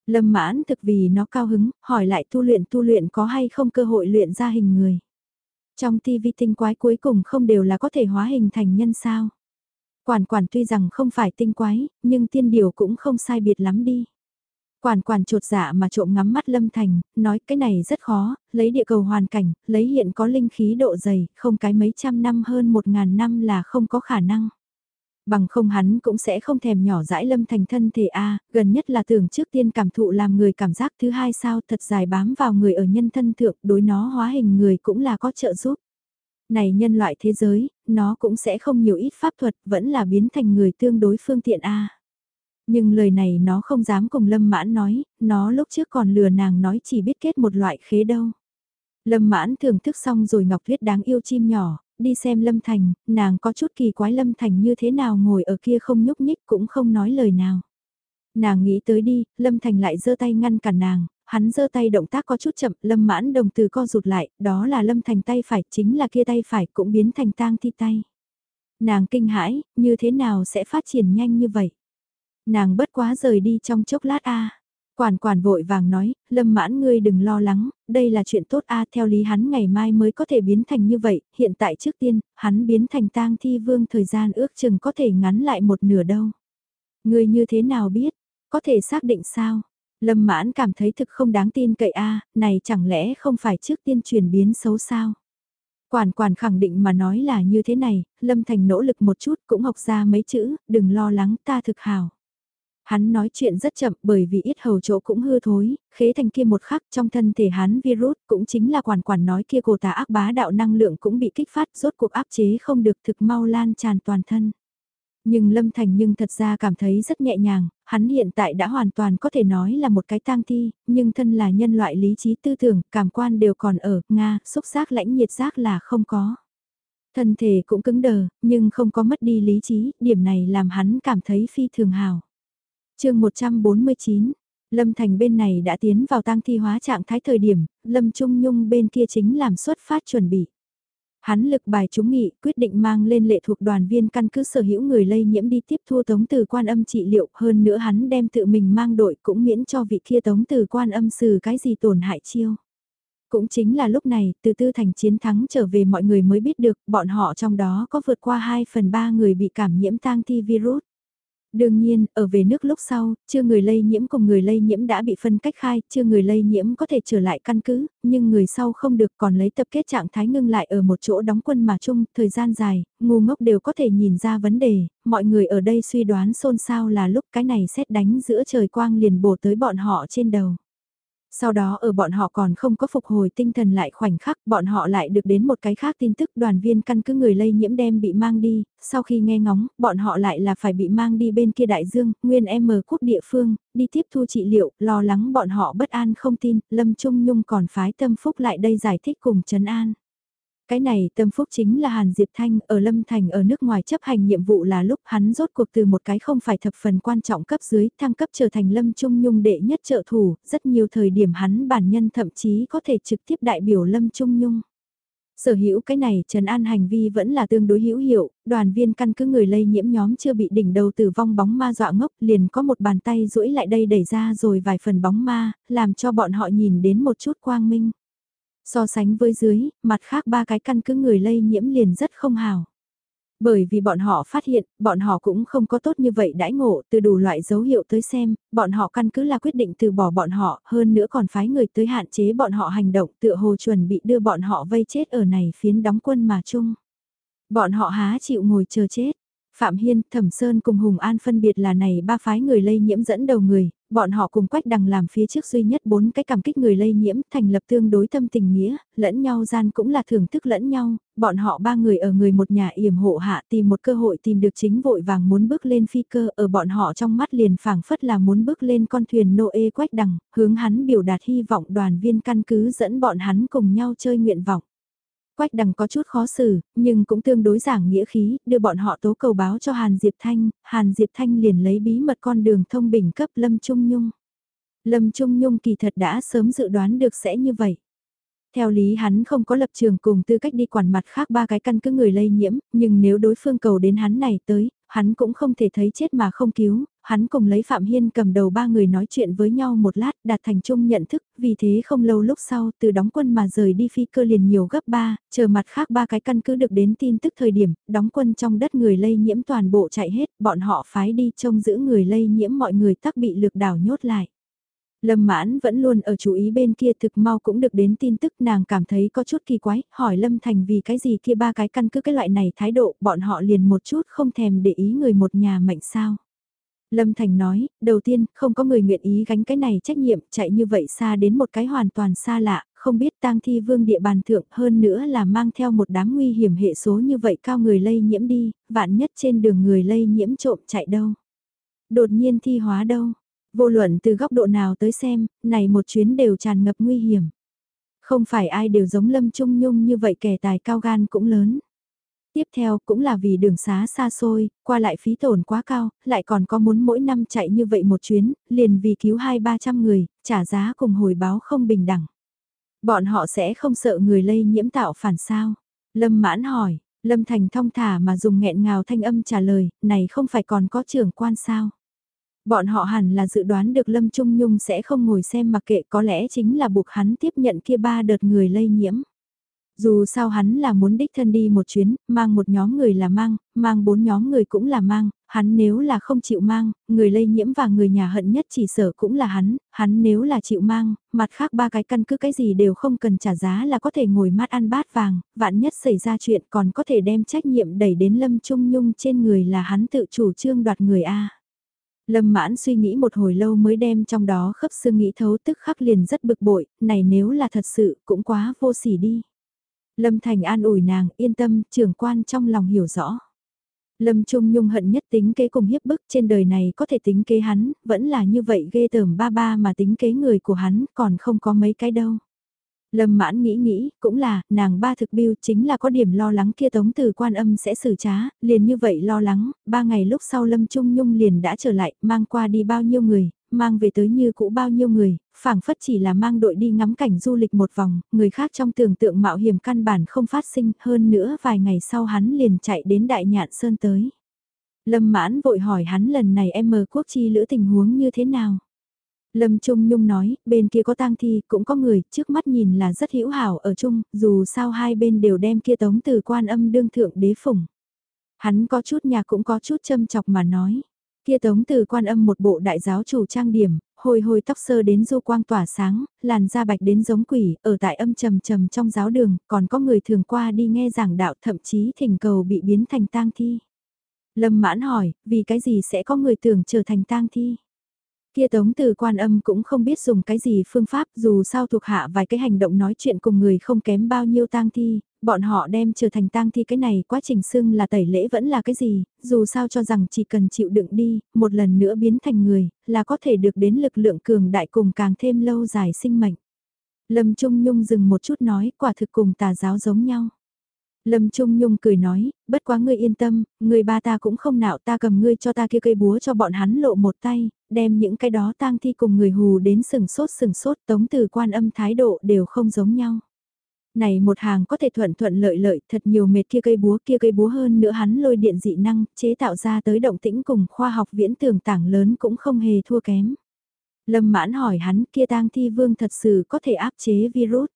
Lâm mãn thực vì nó cao hứng, hỏi lại tu luyện tu luyện có hay không cơ hội luyện ra hình người. Trong tivi tinh quái cuối cùng không đều là có thể hóa hình thành nhân sao. Quản quản tuy rằng không phải tinh quái, nhưng tiên điều cũng không sai biệt lắm đi. Quản quản trột dạ mà trộm ngắm mắt Lâm Thành, nói cái này rất khó, lấy địa cầu hoàn cảnh, lấy hiện có linh khí độ dày, không cái mấy trăm năm hơn một ngàn năm là không có khả năng. Bằng không hắn cũng sẽ không thèm nhỏ dãi Lâm Thành thân thể A, gần nhất là tưởng trước tiên cảm thụ làm người cảm giác thứ hai sao thật dài bám vào người ở nhân thân thượng đối nó hóa hình người cũng là có trợ giúp. Này nhân loại thế giới, nó cũng sẽ không nhiều ít pháp thuật, vẫn là biến thành người tương đối phương tiện A. Nhưng lời này nó không dám cùng Lâm Mãn nói, nó lúc trước còn lừa nàng nói chỉ biết kết một loại khế đâu. Lâm Mãn thưởng thức xong rồi Ngọc Tuyết đáng yêu chim nhỏ, đi xem Lâm Thành, nàng có chút kỳ quái Lâm Thành như thế nào ngồi ở kia không nhúc nhích cũng không nói lời nào. Nàng nghĩ tới đi, Lâm Thành lại giơ tay ngăn cản nàng, hắn giơ tay động tác có chút chậm, Lâm Mãn đồng từ co rụt lại, đó là Lâm Thành tay phải, chính là kia tay phải cũng biến thành tang thi tay. Nàng kinh hãi, như thế nào sẽ phát triển nhanh như vậy? Nàng bất quá rời đi trong chốc lát a. Quản quản vội vàng nói, lâm mãn ngươi đừng lo lắng, đây là chuyện tốt a theo lý hắn ngày mai mới có thể biến thành như vậy, hiện tại trước tiên, hắn biến thành tang thi vương thời gian ước chừng có thể ngắn lại một nửa đâu. Ngươi như thế nào biết, có thể xác định sao? Lâm mãn cảm thấy thực không đáng tin cậy a này chẳng lẽ không phải trước tiên chuyển biến xấu sao? Quản quản khẳng định mà nói là như thế này, Lâm Thành nỗ lực một chút cũng học ra mấy chữ, đừng lo lắng ta thực hào. Hắn nói chuyện rất chậm bởi vì ít hầu chỗ cũng hư thối, khế thành kia một khắc trong thân thể hắn virus cũng chính là quản quản nói kia cổ tà ác bá đạo năng lượng cũng bị kích phát rốt cuộc áp chế không được thực mau lan tràn toàn thân. Nhưng Lâm Thành nhưng thật ra cảm thấy rất nhẹ nhàng, hắn hiện tại đã hoàn toàn có thể nói là một cái tang thi, nhưng thân là nhân loại lý trí tư tưởng, cảm quan đều còn ở, Nga, xúc giác lãnh nhiệt giác là không có. Thân thể cũng cứng đờ, nhưng không có mất đi lý trí, điểm này làm hắn cảm thấy phi thường hào chương 149, Lâm Thành bên này đã tiến vào tang thi hóa trạng thái thời điểm, Lâm Trung Nhung bên kia chính làm xuất phát chuẩn bị. Hắn lực bài chúng nghị quyết định mang lên lệ thuộc đoàn viên căn cứ sở hữu người lây nhiễm đi tiếp thu tống từ quan âm trị liệu hơn nữa hắn đem tự mình mang đội cũng miễn cho vị kia tống từ quan âm xử cái gì tổn hại chiêu. Cũng chính là lúc này, từ tư thành chiến thắng trở về mọi người mới biết được bọn họ trong đó có vượt qua 2 phần 3 người bị cảm nhiễm tang thi virus. Đương nhiên, ở về nước lúc sau, chưa người lây nhiễm cùng người lây nhiễm đã bị phân cách khai, chưa người lây nhiễm có thể trở lại căn cứ, nhưng người sau không được còn lấy tập kết trạng thái ngưng lại ở một chỗ đóng quân mà chung, thời gian dài, ngu ngốc đều có thể nhìn ra vấn đề, mọi người ở đây suy đoán xôn xao là lúc cái này xét đánh giữa trời quang liền bổ tới bọn họ trên đầu. Sau đó ở bọn họ còn không có phục hồi tinh thần lại khoảnh khắc, bọn họ lại được đến một cái khác tin tức đoàn viên căn cứ người lây nhiễm đem bị mang đi, sau khi nghe ngóng, bọn họ lại là phải bị mang đi bên kia đại dương, nguyên M quốc địa phương, đi tiếp thu trị liệu, lo lắng bọn họ bất an không tin, Lâm Trung Nhung còn phái tâm phúc lại đây giải thích cùng Trấn An. Cái này tâm phúc chính là Hàn Diệp Thanh ở Lâm Thành ở nước ngoài chấp hành nhiệm vụ là lúc hắn rốt cuộc từ một cái không phải thập phần quan trọng cấp dưới thăng cấp trở thành Lâm Trung Nhung đệ nhất trợ thủ, rất nhiều thời điểm hắn bản nhân thậm chí có thể trực tiếp đại biểu Lâm Trung Nhung. Sở hữu cái này Trần An hành vi vẫn là tương đối hữu hiệu, đoàn viên căn cứ người lây nhiễm nhóm chưa bị đỉnh đầu tử vong bóng ma dọa ngốc liền có một bàn tay duỗi lại đây đẩy ra rồi vài phần bóng ma, làm cho bọn họ nhìn đến một chút quang minh. So sánh với dưới, mặt khác ba cái căn cứ người lây nhiễm liền rất không hào. Bởi vì bọn họ phát hiện, bọn họ cũng không có tốt như vậy đãi ngộ, từ đủ loại dấu hiệu tới xem, bọn họ căn cứ là quyết định từ bỏ bọn họ, hơn nữa còn phái người tới hạn chế bọn họ hành động tựa hồ chuẩn bị đưa bọn họ vây chết ở này phiến đóng quân mà chung. Bọn họ há chịu ngồi chờ chết. Phạm Hiên, Thẩm Sơn cùng Hùng An phân biệt là này ba phái người lây nhiễm dẫn đầu người, bọn họ cùng Quách Đằng làm phía trước duy nhất bốn cái cảm kích người lây nhiễm, thành lập tương đối tâm tình nghĩa, lẫn nhau gian cũng là thưởng thức lẫn nhau, bọn họ ba người ở người một nhà yểm hộ hạ tìm một cơ hội tìm được chính vội vàng muốn bước lên phi cơ ở bọn họ trong mắt liền phảng phất là muốn bước lên con thuyền Noe Quách Đằng, hướng hắn biểu đạt hy vọng đoàn viên căn cứ dẫn bọn hắn cùng nhau chơi nguyện vọng. Quách đằng có chút khó xử, nhưng cũng tương đối giảng nghĩa khí, đưa bọn họ tố cầu báo cho Hàn Diệp Thanh, Hàn Diệp Thanh liền lấy bí mật con đường thông bình cấp Lâm Trung Nhung. Lâm Trung Nhung kỳ thật đã sớm dự đoán được sẽ như vậy. Theo lý hắn không có lập trường cùng tư cách đi quản mặt khác ba cái căn cứ người lây nhiễm, nhưng nếu đối phương cầu đến hắn này tới, hắn cũng không thể thấy chết mà không cứu, hắn cùng lấy Phạm Hiên cầm đầu ba người nói chuyện với nhau một lát đạt thành chung nhận thức, vì thế không lâu lúc sau từ đóng quân mà rời đi phi cơ liền nhiều gấp ba, chờ mặt khác ba cái căn cứ được đến tin tức thời điểm, đóng quân trong đất người lây nhiễm toàn bộ chạy hết, bọn họ phái đi trông giữ người lây nhiễm mọi người tắc bị lược đảo nhốt lại. Lâm mãn vẫn luôn ở chú ý bên kia thực mau cũng được đến tin tức nàng cảm thấy có chút kỳ quái, hỏi Lâm Thành vì cái gì kia ba cái căn cứ cái loại này thái độ, bọn họ liền một chút không thèm để ý người một nhà mệnh sao. Lâm Thành nói, đầu tiên, không có người nguyện ý gánh cái này trách nhiệm, chạy như vậy xa đến một cái hoàn toàn xa lạ, không biết tang thi vương địa bàn thượng hơn nữa là mang theo một đám nguy hiểm hệ số như vậy cao người lây nhiễm đi, vạn nhất trên đường người lây nhiễm trộm chạy đâu. Đột nhiên thi hóa đâu, vô luận từ góc độ nào tới xem, này một chuyến đều tràn ngập nguy hiểm. Không phải ai đều giống Lâm Trung Nhung như vậy kẻ tài cao gan cũng lớn. Tiếp theo cũng là vì đường xá xa xôi, qua lại phí tổn quá cao, lại còn có muốn mỗi năm chạy như vậy một chuyến, liền vì cứu hai ba trăm người, trả giá cùng hồi báo không bình đẳng. Bọn họ sẽ không sợ người lây nhiễm tạo phản sao? Lâm mãn hỏi, Lâm Thành thong thả mà dùng nghẹn ngào thanh âm trả lời, này không phải còn có trưởng quan sao? Bọn họ hẳn là dự đoán được Lâm Trung Nhung sẽ không ngồi xem mặc kệ có lẽ chính là buộc hắn tiếp nhận kia ba đợt người lây nhiễm. Dù sao hắn là muốn đích thân đi một chuyến, mang một nhóm người là mang, mang bốn nhóm người cũng là mang, hắn nếu là không chịu mang, người lây nhiễm và người nhà hận nhất chỉ sở cũng là hắn, hắn nếu là chịu mang, mặt khác ba cái căn cứ cái gì đều không cần trả giá là có thể ngồi mát ăn bát vàng, vạn nhất xảy ra chuyện còn có thể đem trách nhiệm đẩy đến Lâm Trung Nhung trên người là hắn tự chủ trương đoạt người A. Lâm mãn suy nghĩ một hồi lâu mới đem trong đó khớp xương nghĩ thấu tức khắc liền rất bực bội, này nếu là thật sự cũng quá vô sỉ đi. Lâm Thành an ủi nàng, yên tâm, trưởng quan trong lòng hiểu rõ. Lâm Trung Nhung hận nhất tính kế cùng hiếp bức trên đời này có thể tính kế hắn, vẫn là như vậy ghê tởm ba ba mà tính kế người của hắn còn không có mấy cái đâu. Lâm mãn nghĩ nghĩ, cũng là, nàng ba thực biêu chính là có điểm lo lắng kia tống từ quan âm sẽ xử trá, liền như vậy lo lắng, ba ngày lúc sau Lâm Trung Nhung liền đã trở lại, mang qua đi bao nhiêu người, mang về tới như cũ bao nhiêu người, phảng phất chỉ là mang đội đi ngắm cảnh du lịch một vòng, người khác trong tưởng tượng mạo hiểm căn bản không phát sinh, hơn nữa vài ngày sau hắn liền chạy đến Đại Nhạn Sơn tới. Lâm mãn vội hỏi hắn lần này em mờ quốc chi lữ tình huống như thế nào? Lâm Trung Nhung nói, bên kia có tang thi, cũng có người, trước mắt nhìn là rất hữu hảo ở chung, dù sao hai bên đều đem kia tống từ quan âm đương thượng đế phủng. Hắn có chút nhà cũng có chút châm chọc mà nói. Kia tống từ quan âm một bộ đại giáo chủ trang điểm, hồi hồi tóc sơ đến du quang tỏa sáng, làn da bạch đến giống quỷ, ở tại âm trầm trầm trong giáo đường, còn có người thường qua đi nghe giảng đạo thậm chí thỉnh cầu bị biến thành tang thi. Lâm mãn hỏi, vì cái gì sẽ có người tưởng trở thành tang thi? Kia tống từ quan âm cũng không biết dùng cái gì phương pháp dù sao thuộc hạ vài cái hành động nói chuyện cùng người không kém bao nhiêu tang thi, bọn họ đem trở thành tang thi cái này quá trình xưng là tẩy lễ vẫn là cái gì, dù sao cho rằng chỉ cần chịu đựng đi, một lần nữa biến thành người, là có thể được đến lực lượng cường đại cùng càng thêm lâu dài sinh mệnh. Lâm Trung Nhung dừng một chút nói quả thực cùng tà giáo giống nhau. Lâm Trung Nhung cười nói, bất quá ngươi yên tâm, người ba ta cũng không nạo ta cầm ngươi cho ta kia cây búa cho bọn hắn lộ một tay, đem những cái đó tang thi cùng người hù đến sừng sốt sừng sốt tống từ quan âm thái độ đều không giống nhau. Này một hàng có thể thuận thuận lợi lợi, thật nhiều mệt kia cây búa, kia cây búa hơn nữa hắn lôi điện dị năng, chế tạo ra tới động tĩnh cùng khoa học viễn tưởng tảng lớn cũng không hề thua kém. Lâm mãn hỏi hắn, kia tang thi vương thật sự có thể áp chế virus.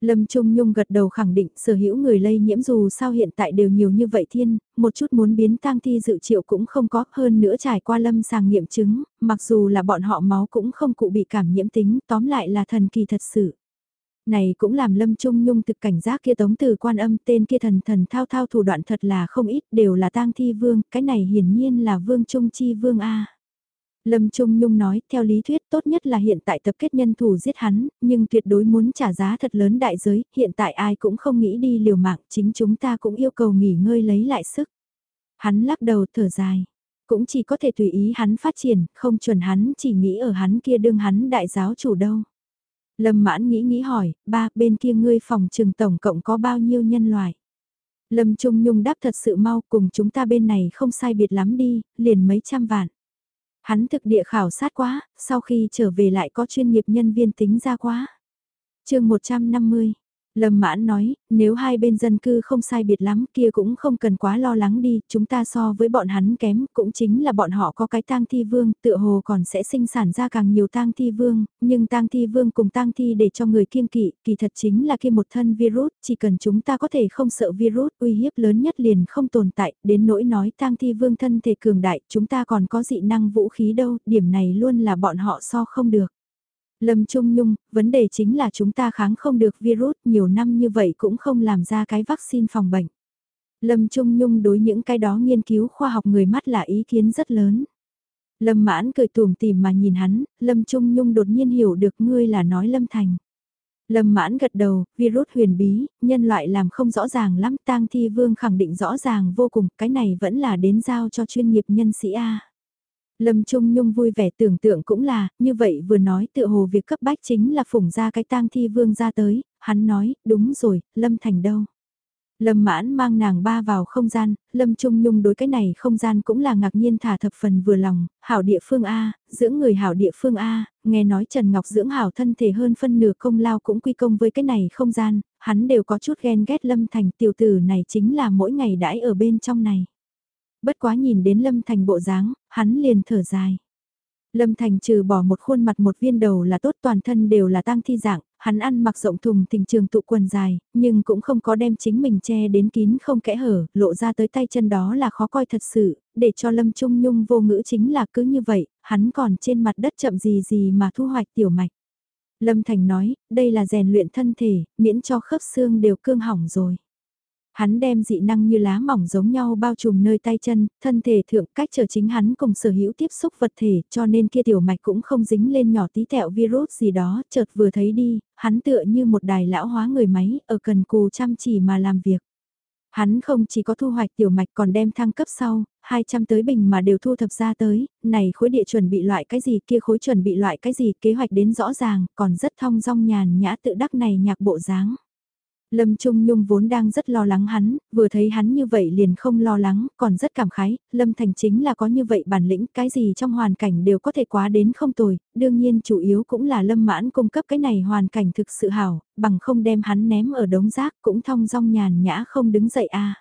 Lâm Trung Nhung gật đầu khẳng định sở hữu người lây nhiễm dù sao hiện tại đều nhiều như vậy thiên, một chút muốn biến tang thi dự triệu cũng không có, hơn nữa trải qua lâm sàng nghiệm chứng, mặc dù là bọn họ máu cũng không cụ bị cảm nhiễm tính, tóm lại là thần kỳ thật sự. Này cũng làm Lâm Trung Nhung thực cảnh giác kia tống từ quan âm tên kia thần thần thao thao thủ đoạn thật là không ít đều là tang thi vương, cái này hiển nhiên là vương trung chi vương A. Lâm Trung Nhung nói, theo lý thuyết tốt nhất là hiện tại tập kết nhân thủ giết hắn, nhưng tuyệt đối muốn trả giá thật lớn đại giới, hiện tại ai cũng không nghĩ đi liều mạng, chính chúng ta cũng yêu cầu nghỉ ngơi lấy lại sức. Hắn lắc đầu thở dài, cũng chỉ có thể tùy ý hắn phát triển, không chuẩn hắn chỉ nghĩ ở hắn kia đương hắn đại giáo chủ đâu. Lâm mãn nghĩ nghĩ hỏi, ba, bên kia ngươi phòng trường tổng cộng có bao nhiêu nhân loại? Lâm Trung Nhung đáp thật sự mau cùng chúng ta bên này không sai biệt lắm đi, liền mấy trăm vạn. Hắn thực địa khảo sát quá, sau khi trở về lại có chuyên nghiệp nhân viên tính ra quá. chương 150, Lâm Mãn nói, nếu hai bên dân cư không sai biệt lắm kia cũng không cần quá lo lắng đi, chúng ta so với bọn hắn kém, cũng chính là bọn họ có cái tang thi vương, tựa hồ còn sẽ sinh sản ra càng nhiều tang thi vương, nhưng tang thi vương cùng tang thi để cho người kiêng kỵ, kỳ thật chính là kia một thân virus, chỉ cần chúng ta có thể không sợ virus, uy hiếp lớn nhất liền không tồn tại, đến nỗi nói tang thi vương thân thể cường đại, chúng ta còn có dị năng vũ khí đâu, điểm này luôn là bọn họ so không được. Lâm Trung Nhung, vấn đề chính là chúng ta kháng không được virus nhiều năm như vậy cũng không làm ra cái vaccine phòng bệnh. Lâm Trung Nhung đối những cái đó nghiên cứu khoa học người mắt là ý kiến rất lớn. Lâm mãn cười tùm tìm mà nhìn hắn, Lâm Trung Nhung đột nhiên hiểu được ngươi là nói Lâm Thành. Lâm mãn gật đầu, virus huyền bí, nhân loại làm không rõ ràng lắm, tang thi vương khẳng định rõ ràng vô cùng, cái này vẫn là đến giao cho chuyên nghiệp nhân sĩ A. Lâm Trung Nhung vui vẻ tưởng tượng cũng là, như vậy vừa nói tự hồ việc cấp bách chính là phủng ra cái tang thi vương ra tới, hắn nói, đúng rồi, Lâm Thành đâu. Lâm mãn mang nàng ba vào không gian, Lâm Trung Nhung đối cái này không gian cũng là ngạc nhiên thả thập phần vừa lòng, hảo địa phương A, dưỡng người hảo địa phương A, nghe nói Trần Ngọc dưỡng hảo thân thể hơn phân nửa công lao cũng quy công với cái này không gian, hắn đều có chút ghen ghét Lâm Thành tiểu tử này chính là mỗi ngày đãi ở bên trong này. Bất quá nhìn đến Lâm Thành bộ dáng, hắn liền thở dài. Lâm Thành trừ bỏ một khuôn mặt một viên đầu là tốt toàn thân đều là tang thi dạng, hắn ăn mặc rộng thùng tình trường tụ quần dài, nhưng cũng không có đem chính mình che đến kín không kẽ hở, lộ ra tới tay chân đó là khó coi thật sự, để cho Lâm Trung Nhung vô ngữ chính là cứ như vậy, hắn còn trên mặt đất chậm gì gì mà thu hoạch tiểu mạch. Lâm Thành nói, đây là rèn luyện thân thể, miễn cho khớp xương đều cương hỏng rồi. Hắn đem dị năng như lá mỏng giống nhau bao trùm nơi tay chân, thân thể thượng cách trở chính hắn cùng sở hữu tiếp xúc vật thể, cho nên kia tiểu mạch cũng không dính lên nhỏ tí tẹo virus gì đó, chợt vừa thấy đi, hắn tựa như một đài lão hóa người máy, ở cần cù chăm chỉ mà làm việc. Hắn không chỉ có thu hoạch tiểu mạch còn đem thăng cấp sau, 200 tới bình mà đều thu thập ra tới, này khối địa chuẩn bị loại cái gì kia khối chuẩn bị loại cái gì kế hoạch đến rõ ràng, còn rất thong dong nhàn nhã tự đắc này nhạc bộ dáng. Lâm Trung Nhung vốn đang rất lo lắng hắn, vừa thấy hắn như vậy liền không lo lắng, còn rất cảm khái, Lâm Thành chính là có như vậy bản lĩnh, cái gì trong hoàn cảnh đều có thể quá đến không tồi, đương nhiên chủ yếu cũng là Lâm Mãn cung cấp cái này hoàn cảnh thực sự hảo, bằng không đem hắn ném ở đống rác cũng thong dong nhàn nhã không đứng dậy a.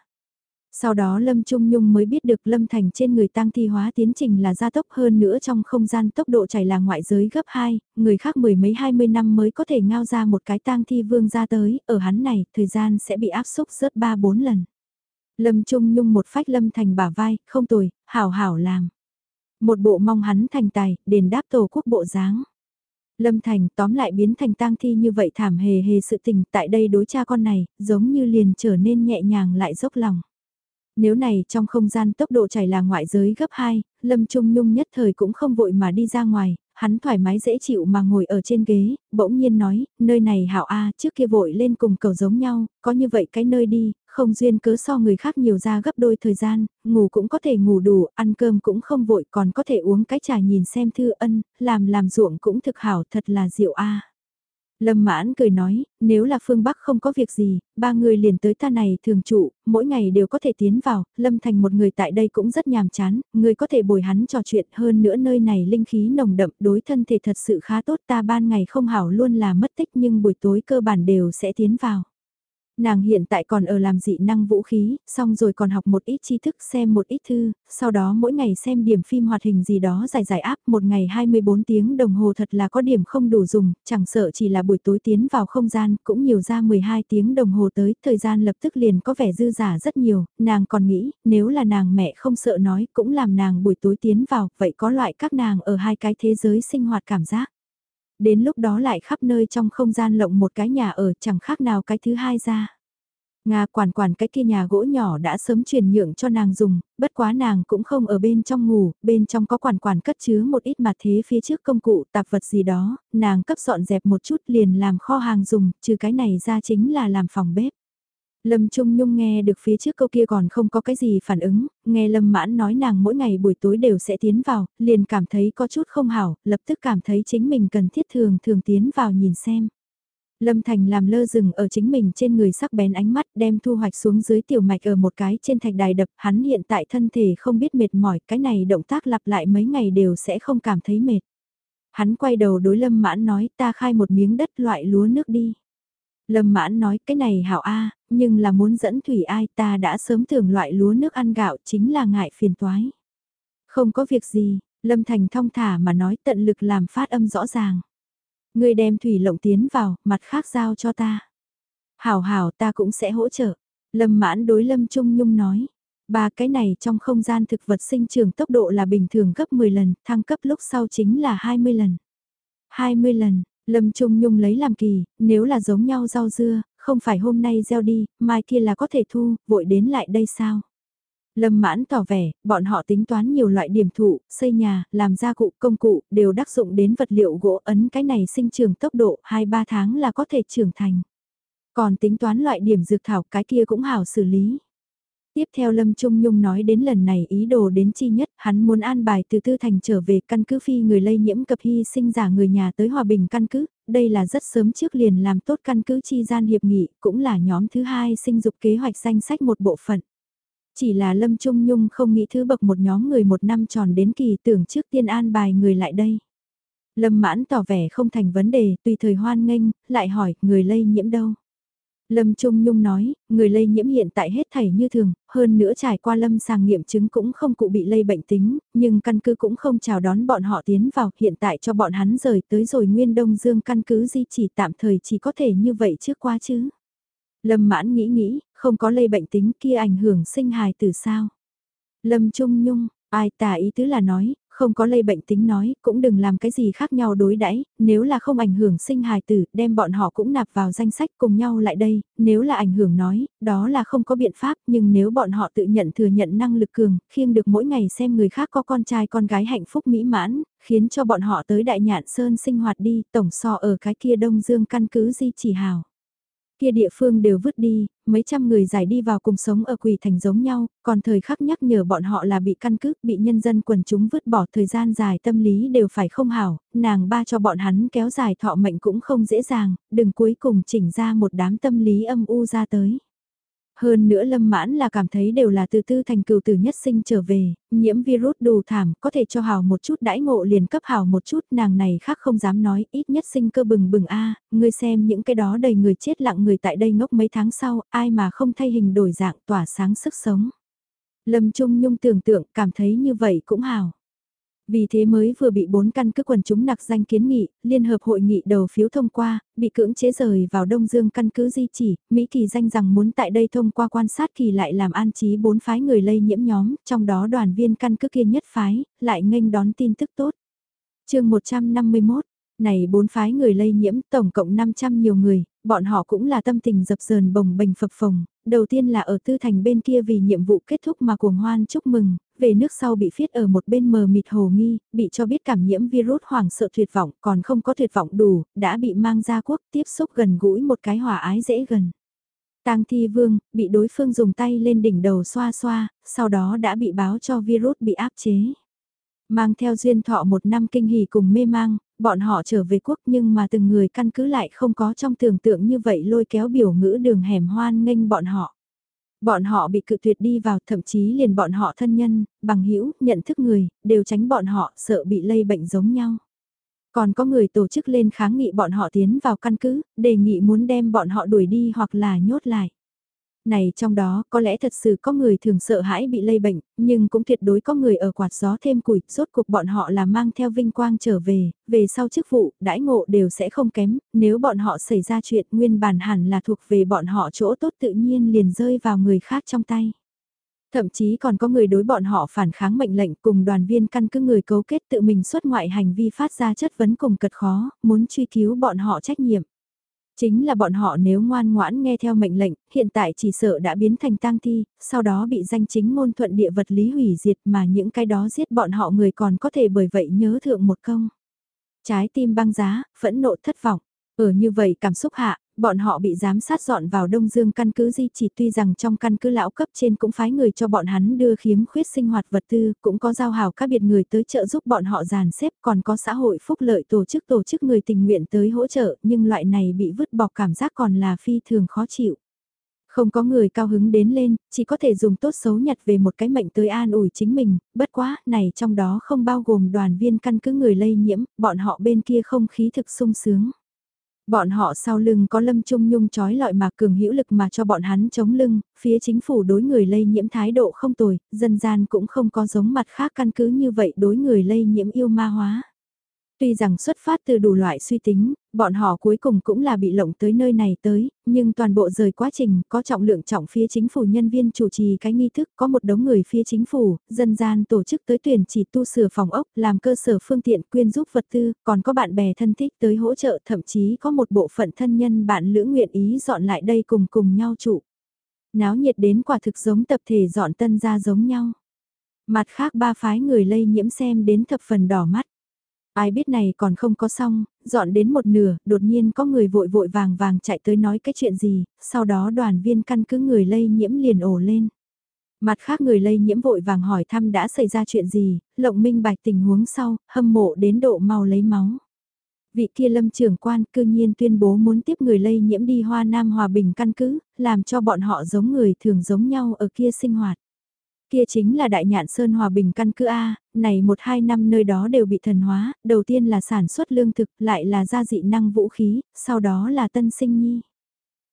Sau đó Lâm Trung Nhung mới biết được Lâm Thành trên người tăng thi hóa tiến trình là gia tốc hơn nữa trong không gian tốc độ chảy là ngoại giới gấp 2, người khác mười mấy hai mươi năm mới có thể ngao ra một cái tang thi vương ra tới, ở hắn này, thời gian sẽ bị áp xúc rớt 3-4 lần. Lâm Trung Nhung một phách Lâm Thành bả vai, không tồi, hảo hảo làm. Một bộ mong hắn thành tài, đền đáp tổ quốc bộ dáng. Lâm Thành tóm lại biến thành tang thi như vậy thảm hề hề sự tình tại đây đối cha con này, giống như liền trở nên nhẹ nhàng lại dốc lòng. Nếu này trong không gian tốc độ chảy là ngoại giới gấp 2, Lâm Trung Nhung nhất thời cũng không vội mà đi ra ngoài, hắn thoải mái dễ chịu mà ngồi ở trên ghế, bỗng nhiên nói, nơi này hảo A trước kia vội lên cùng cầu giống nhau, có như vậy cái nơi đi, không duyên cớ so người khác nhiều ra gấp đôi thời gian, ngủ cũng có thể ngủ đủ, ăn cơm cũng không vội còn có thể uống cái trà nhìn xem thư ân, làm làm ruộng cũng thực hảo thật là diệu A. Lâm mãn cười nói, nếu là phương Bắc không có việc gì, ba người liền tới ta này thường trụ, mỗi ngày đều có thể tiến vào, Lâm thành một người tại đây cũng rất nhàm chán, người có thể bồi hắn trò chuyện hơn nữa nơi này linh khí nồng đậm đối thân thể thật sự khá tốt ta ban ngày không hảo luôn là mất tích nhưng buổi tối cơ bản đều sẽ tiến vào. Nàng hiện tại còn ở làm dị năng vũ khí, xong rồi còn học một ít tri thức xem một ít thư, sau đó mỗi ngày xem điểm phim hoạt hình gì đó dài dài áp một ngày 24 tiếng đồng hồ thật là có điểm không đủ dùng, chẳng sợ chỉ là buổi tối tiến vào không gian cũng nhiều ra 12 tiếng đồng hồ tới, thời gian lập tức liền có vẻ dư giả rất nhiều, nàng còn nghĩ nếu là nàng mẹ không sợ nói cũng làm nàng buổi tối tiến vào, vậy có loại các nàng ở hai cái thế giới sinh hoạt cảm giác đến lúc đó lại khắp nơi trong không gian lộng một cái nhà ở chẳng khác nào cái thứ hai ra. Nga quản quản cái kia nhà gỗ nhỏ đã sớm chuyển nhượng cho nàng dùng, bất quá nàng cũng không ở bên trong ngủ, bên trong có quản quản cất chứa một ít mặt thế phía trước công cụ tạp vật gì đó, nàng cấp dọn dẹp một chút liền làm kho hàng dùng, trừ cái này ra chính là làm phòng bếp. Lâm Trung Nhung nghe được phía trước câu kia còn không có cái gì phản ứng, nghe Lâm Mãn nói nàng mỗi ngày buổi tối đều sẽ tiến vào, liền cảm thấy có chút không hảo, lập tức cảm thấy chính mình cần thiết thường thường tiến vào nhìn xem. Lâm Thành làm lơ rừng ở chính mình trên người sắc bén ánh mắt đem thu hoạch xuống dưới tiểu mạch ở một cái trên thạch đài đập, hắn hiện tại thân thể không biết mệt mỏi, cái này động tác lặp lại mấy ngày đều sẽ không cảm thấy mệt. Hắn quay đầu đối Lâm Mãn nói ta khai một miếng đất loại lúa nước đi. Lâm mãn nói cái này hảo a nhưng là muốn dẫn thủy ai ta đã sớm tưởng loại lúa nước ăn gạo chính là ngại phiền toái. Không có việc gì, Lâm Thành thong thả mà nói tận lực làm phát âm rõ ràng. Người đem thủy lộng tiến vào, mặt khác giao cho ta. Hảo hảo ta cũng sẽ hỗ trợ. Lâm mãn đối Lâm Trung Nhung nói. Ba cái này trong không gian thực vật sinh trưởng tốc độ là bình thường gấp 10 lần, thăng cấp lúc sau chính là 20 lần. 20 lần, Lâm Trung Nhung lấy làm kỳ, nếu là giống nhau rau dưa, không phải hôm nay gieo đi, mai kia là có thể thu, vội đến lại đây sao? Lâm mãn tỏ vẻ, bọn họ tính toán nhiều loại điểm thụ, xây nhà, làm gia cụ, công cụ, đều đắc dụng đến vật liệu gỗ ấn cái này sinh trưởng tốc độ 2-3 tháng là có thể trưởng thành. Còn tính toán loại điểm dược thảo cái kia cũng hảo xử lý. Tiếp theo Lâm Trung Nhung nói đến lần này ý đồ đến chi nhất, hắn muốn an bài từ tư thành trở về căn cứ phi người lây nhiễm cập hy sinh giả người nhà tới hòa bình căn cứ, đây là rất sớm trước liền làm tốt căn cứ chi gian hiệp nghị, cũng là nhóm thứ hai sinh dục kế hoạch danh sách một bộ phận. Chỉ là Lâm Trung Nhung không nghĩ thứ bậc một nhóm người một năm tròn đến kỳ tưởng trước tiên an bài người lại đây. Lâm mãn tỏ vẻ không thành vấn đề, tùy thời hoan nghênh, lại hỏi, người lây nhiễm đâu? Lâm Trung Nhung nói, người lây nhiễm hiện tại hết thảy như thường, hơn nữa trải qua lâm sàng nghiệm chứng cũng không cụ bị lây bệnh tính, nhưng căn cứ cũng không chào đón bọn họ tiến vào, hiện tại cho bọn hắn rời tới rồi Nguyên Đông Dương căn cứ di chỉ tạm thời chỉ có thể như vậy trước qua chứ. Lâm mãn nghĩ nghĩ, không có lây bệnh tính kia ảnh hưởng sinh hài từ sao. Lâm Trung Nhung, ai tả ý tứ là nói, không có lây bệnh tính nói, cũng đừng làm cái gì khác nhau đối đãi nếu là không ảnh hưởng sinh hài tử, đem bọn họ cũng nạp vào danh sách cùng nhau lại đây, nếu là ảnh hưởng nói, đó là không có biện pháp, nhưng nếu bọn họ tự nhận thừa nhận năng lực cường, khiêng được mỗi ngày xem người khác có con trai con gái hạnh phúc mỹ mãn, khiến cho bọn họ tới đại nhạn sơn sinh hoạt đi, tổng so ở cái kia đông dương căn cứ di chỉ hào kia địa phương đều vứt đi, mấy trăm người giải đi vào cùng sống ở quỳ thành giống nhau, còn thời khắc nhắc nhở bọn họ là bị căn cứ, bị nhân dân quần chúng vứt bỏ thời gian dài tâm lý đều phải không hảo, nàng ba cho bọn hắn kéo dài thọ mệnh cũng không dễ dàng, đừng cuối cùng chỉnh ra một đám tâm lý âm u ra tới. Hơn nữa lâm mãn là cảm thấy đều là từ tư thành cựu tử nhất sinh trở về, nhiễm virus đủ thảm, có thể cho hào một chút đãi ngộ liền cấp hào một chút, nàng này khác không dám nói, ít nhất sinh cơ bừng bừng a ngươi xem những cái đó đầy người chết lặng người tại đây ngốc mấy tháng sau, ai mà không thay hình đổi dạng tỏa sáng sức sống. Lâm Trung Nhung tưởng tượng cảm thấy như vậy cũng hào. Vì thế mới vừa bị bốn căn cứ quần chúng nặc danh kiến nghị, Liên hợp hội nghị đầu phiếu thông qua, bị cưỡng chế rời vào Đông Dương căn cứ di chỉ, Mỹ kỳ danh rằng muốn tại đây thông qua quan sát kỳ lại làm an trí bốn phái người lây nhiễm nhóm, trong đó đoàn viên căn cứ kia nhất phái, lại nghênh đón tin tức tốt. chương 151 này bốn phái người lây nhiễm tổng cộng 500 nhiều người, bọn họ cũng là tâm tình dập dờn bồng bềnh phập phồng, đầu tiên là ở tư thành bên kia vì nhiệm vụ kết thúc mà cuồng hoan chúc mừng, về nước sau bị phiết ở một bên mờ mịt hồ nghi, bị cho biết cảm nhiễm virus hoảng sợ tuyệt vọng, còn không có tuyệt vọng đủ, đã bị mang ra quốc tiếp xúc gần gũi một cái hòa ái dễ gần. Tang Thi Vương, bị đối phương dùng tay lên đỉnh đầu xoa xoa, sau đó đã bị báo cho virus bị áp chế. Mang theo duyên thọ một năm kinh hỉ cùng mê mang, bọn họ trở về quốc nhưng mà từng người căn cứ lại không có trong tưởng tượng như vậy lôi kéo biểu ngữ đường hẻm hoan nghênh bọn họ. Bọn họ bị cự tuyệt đi vào, thậm chí liền bọn họ thân nhân, bằng hữu nhận thức người, đều tránh bọn họ, sợ bị lây bệnh giống nhau. Còn có người tổ chức lên kháng nghị bọn họ tiến vào căn cứ, đề nghị muốn đem bọn họ đuổi đi hoặc là nhốt lại này trong đó có lẽ thật sự có người thường sợ hãi bị lây bệnh, nhưng cũng tuyệt đối có người ở quạt gió thêm củi, rốt cuộc bọn họ là mang theo vinh quang trở về, về sau chức vụ, đãi ngộ đều sẽ không kém, nếu bọn họ xảy ra chuyện nguyên bản hẳn là thuộc về bọn họ chỗ tốt tự nhiên liền rơi vào người khác trong tay. Thậm chí còn có người đối bọn họ phản kháng mệnh lệnh cùng đoàn viên căn cứ người cấu kết tự mình xuất ngoại hành vi phát ra chất vấn cùng cật khó, muốn truy cứu bọn họ trách nhiệm. Chính là bọn họ nếu ngoan ngoãn nghe theo mệnh lệnh, hiện tại chỉ sợ đã biến thành tang thi, sau đó bị danh chính ngôn thuận địa vật lý hủy diệt mà những cái đó giết bọn họ người còn có thể bởi vậy nhớ thượng một công. Trái tim băng giá, phẫn nộ thất vọng. Ở như vậy cảm xúc hạ, bọn họ bị giám sát dọn vào Đông Dương căn cứ di chỉ tuy rằng trong căn cứ lão cấp trên cũng phái người cho bọn hắn đưa khiếm khuyết sinh hoạt vật tư, cũng có giao hảo các biệt người tới trợ giúp bọn họ dàn xếp, còn có xã hội phúc lợi tổ chức tổ chức người tình nguyện tới hỗ trợ, nhưng loại này bị vứt bỏ cảm giác còn là phi thường khó chịu. Không có người cao hứng đến lên, chỉ có thể dùng tốt xấu nhặt về một cái mệnh tới an ủi chính mình, bất quá, này trong đó không bao gồm đoàn viên căn cứ người lây nhiễm, bọn họ bên kia không khí thực sung sướng. Bọn họ sau lưng có lâm trung nhung trói lọi mà cường hữu lực mà cho bọn hắn chống lưng, phía chính phủ đối người lây nhiễm thái độ không tồi, dân gian cũng không có giống mặt khác căn cứ như vậy đối người lây nhiễm yêu ma hóa. Tuy rằng xuất phát từ đủ loại suy tính, bọn họ cuối cùng cũng là bị lộng tới nơi này tới, nhưng toàn bộ rời quá trình có trọng lượng trọng phía chính phủ nhân viên chủ trì cái nghi thức có một đống người phía chính phủ, dân gian tổ chức tới tuyển chỉ tu sửa phòng ốc, làm cơ sở phương tiện quyên giúp vật tư, còn có bạn bè thân thích tới hỗ trợ thậm chí có một bộ phận thân nhân bạn lữ nguyện ý dọn lại đây cùng cùng nhau trụ. Náo nhiệt đến quả thực giống tập thể dọn tân ra giống nhau. Mặt khác ba phái người lây nhiễm xem đến thập phần đỏ mắt Ai biết này còn không có xong, dọn đến một nửa, đột nhiên có người vội vội vàng vàng chạy tới nói cái chuyện gì, sau đó đoàn viên căn cứ người lây nhiễm liền ổ lên. Mặt khác người lây nhiễm vội vàng hỏi thăm đã xảy ra chuyện gì, lộng minh bạch tình huống sau, hâm mộ đến độ mau lấy máu. Vị kia lâm trưởng quan cư nhiên tuyên bố muốn tiếp người lây nhiễm đi hoa nam hòa bình căn cứ, làm cho bọn họ giống người thường giống nhau ở kia sinh hoạt. Kia chính là đại nhạn sơn hòa bình căn cứ A, này một hai năm nơi đó đều bị thần hóa, đầu tiên là sản xuất lương thực, lại là gia dị năng vũ khí, sau đó là tân sinh nhi.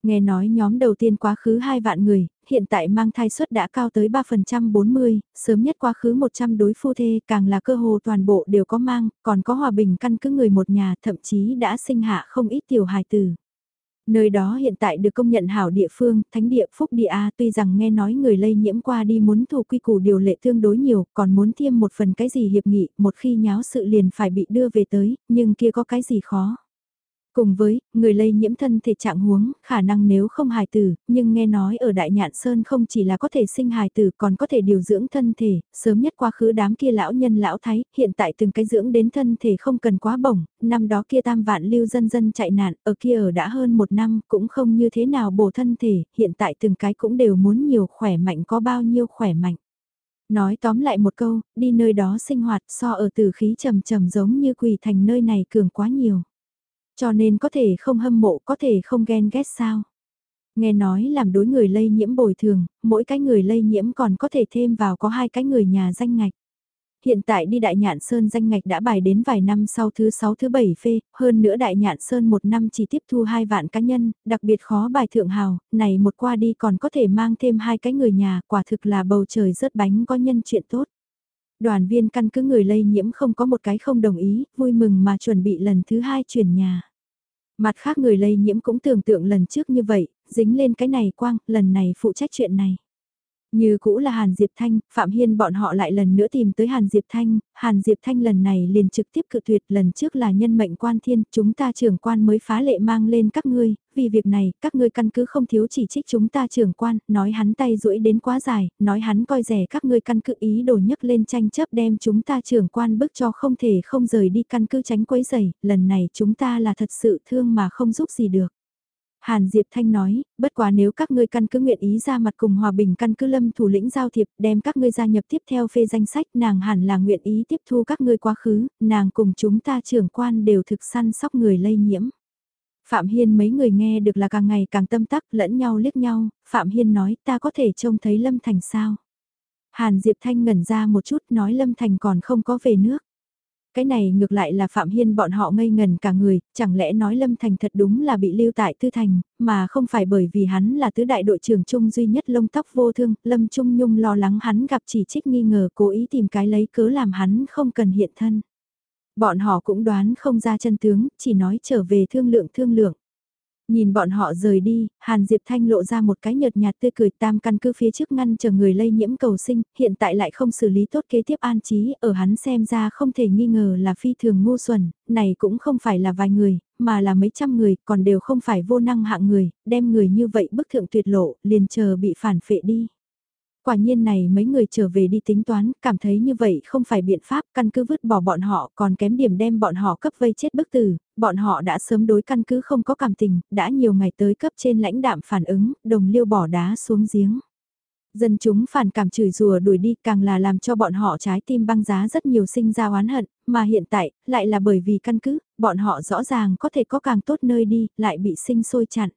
Nghe nói nhóm đầu tiên quá khứ 2 vạn người, hiện tại mang thai suất đã cao tới 3% 40, sớm nhất quá khứ 100 đối phu thê càng là cơ hồ toàn bộ đều có mang, còn có hòa bình căn cứ người một nhà thậm chí đã sinh hạ không ít tiểu hài tử. Nơi đó hiện tại được công nhận hảo địa phương, thánh địa phúc địa A tuy rằng nghe nói người lây nhiễm qua đi muốn thủ quy củ điều lệ tương đối nhiều, còn muốn thêm một phần cái gì hiệp nghị, một khi nháo sự liền phải bị đưa về tới, nhưng kia có cái gì khó. Cùng với, người lây nhiễm thân thể trạng huống, khả năng nếu không hài tử, nhưng nghe nói ở Đại Nhạn Sơn không chỉ là có thể sinh hài tử còn có thể điều dưỡng thân thể, sớm nhất quá khứ đám kia lão nhân lão thái, hiện tại từng cái dưỡng đến thân thể không cần quá bổng, năm đó kia tam vạn lưu dân dân chạy nạn, ở kia ở đã hơn một năm cũng không như thế nào bổ thân thể, hiện tại từng cái cũng đều muốn nhiều khỏe mạnh có bao nhiêu khỏe mạnh. Nói tóm lại một câu, đi nơi đó sinh hoạt so ở tử khí trầm trầm giống như quỳ thành nơi này cường quá nhiều. Cho nên có thể không hâm mộ, có thể không ghen ghét sao. Nghe nói làm đối người lây nhiễm bồi thường, mỗi cái người lây nhiễm còn có thể thêm vào có hai cái người nhà danh ngạch. Hiện tại đi Đại Nhạn Sơn danh ngạch đã bài đến vài năm sau thứ 6 thứ 7 phê, hơn nữa Đại Nhạn Sơn một năm chỉ tiếp thu hai vạn cá nhân, đặc biệt khó bài thượng hào, này một qua đi còn có thể mang thêm hai cái người nhà, quả thực là bầu trời rớt bánh có nhân chuyện tốt. Đoàn viên căn cứ người lây nhiễm không có một cái không đồng ý, vui mừng mà chuẩn bị lần thứ hai chuyển nhà. Mặt khác người lây nhiễm cũng tưởng tượng lần trước như vậy, dính lên cái này quang, lần này phụ trách chuyện này. Như cũ là Hàn Diệp Thanh, Phạm Hiên bọn họ lại lần nữa tìm tới Hàn Diệp Thanh, Hàn Diệp Thanh lần này liền trực tiếp cự tuyệt lần trước là nhân mệnh quan thiên, chúng ta trưởng quan mới phá lệ mang lên các ngươi, vì việc này, các ngươi căn cứ không thiếu chỉ trích chúng ta trưởng quan, nói hắn tay duỗi đến quá dài, nói hắn coi rẻ các ngươi căn cứ ý đồ nhấc lên tranh chấp đem chúng ta trưởng quan bức cho không thể không rời đi căn cứ tránh quấy giày, lần này chúng ta là thật sự thương mà không giúp gì được. Hàn Diệp Thanh nói, bất quá nếu các ngươi căn cứ nguyện ý ra mặt cùng hòa bình căn cứ lâm thủ lĩnh giao thiệp đem các ngươi gia nhập tiếp theo phê danh sách nàng hẳn là nguyện ý tiếp thu các ngươi quá khứ, nàng cùng chúng ta trưởng quan đều thực săn sóc người lây nhiễm. Phạm Hiên mấy người nghe được là càng ngày càng tâm tắc lẫn nhau liếc nhau, Phạm Hiên nói ta có thể trông thấy Lâm Thành sao. Hàn Diệp Thanh ngẩn ra một chút nói Lâm Thành còn không có về nước. Cái này ngược lại là Phạm Hiên bọn họ ngây ngần cả người, chẳng lẽ nói Lâm Thành thật đúng là bị lưu tại Tư Thành, mà không phải bởi vì hắn là tứ đại đội trưởng trung duy nhất lông tóc vô thương, Lâm Trung Nhung lo lắng hắn gặp chỉ trích nghi ngờ cố ý tìm cái lấy cớ làm hắn không cần hiện thân. Bọn họ cũng đoán không ra chân tướng, chỉ nói trở về thương lượng thương lượng. Nhìn bọn họ rời đi, Hàn Diệp Thanh lộ ra một cái nhợt nhạt tươi cười tam căn cứ phía trước ngăn chờ người lây nhiễm cầu sinh, hiện tại lại không xử lý tốt kế tiếp an trí, ở hắn xem ra không thể nghi ngờ là phi thường ngu xuẩn, này cũng không phải là vài người, mà là mấy trăm người, còn đều không phải vô năng hạng người, đem người như vậy bức thượng tuyệt lộ, liền chờ bị phản phệ đi. Quả nhiên này mấy người trở về đi tính toán, cảm thấy như vậy không phải biện pháp, căn cứ vứt bỏ bọn họ, còn kém điểm đem bọn họ cấp vây chết bức tử, bọn họ đã sớm đối căn cứ không có cảm tình, đã nhiều ngày tới cấp trên lãnh đạm phản ứng, đồng liêu bỏ đá xuống giếng. Dân chúng phản cảm chửi rùa đuổi đi càng là làm cho bọn họ trái tim băng giá rất nhiều sinh ra oán hận, mà hiện tại, lại là bởi vì căn cứ, bọn họ rõ ràng có thể có càng tốt nơi đi, lại bị sinh sôi chặn.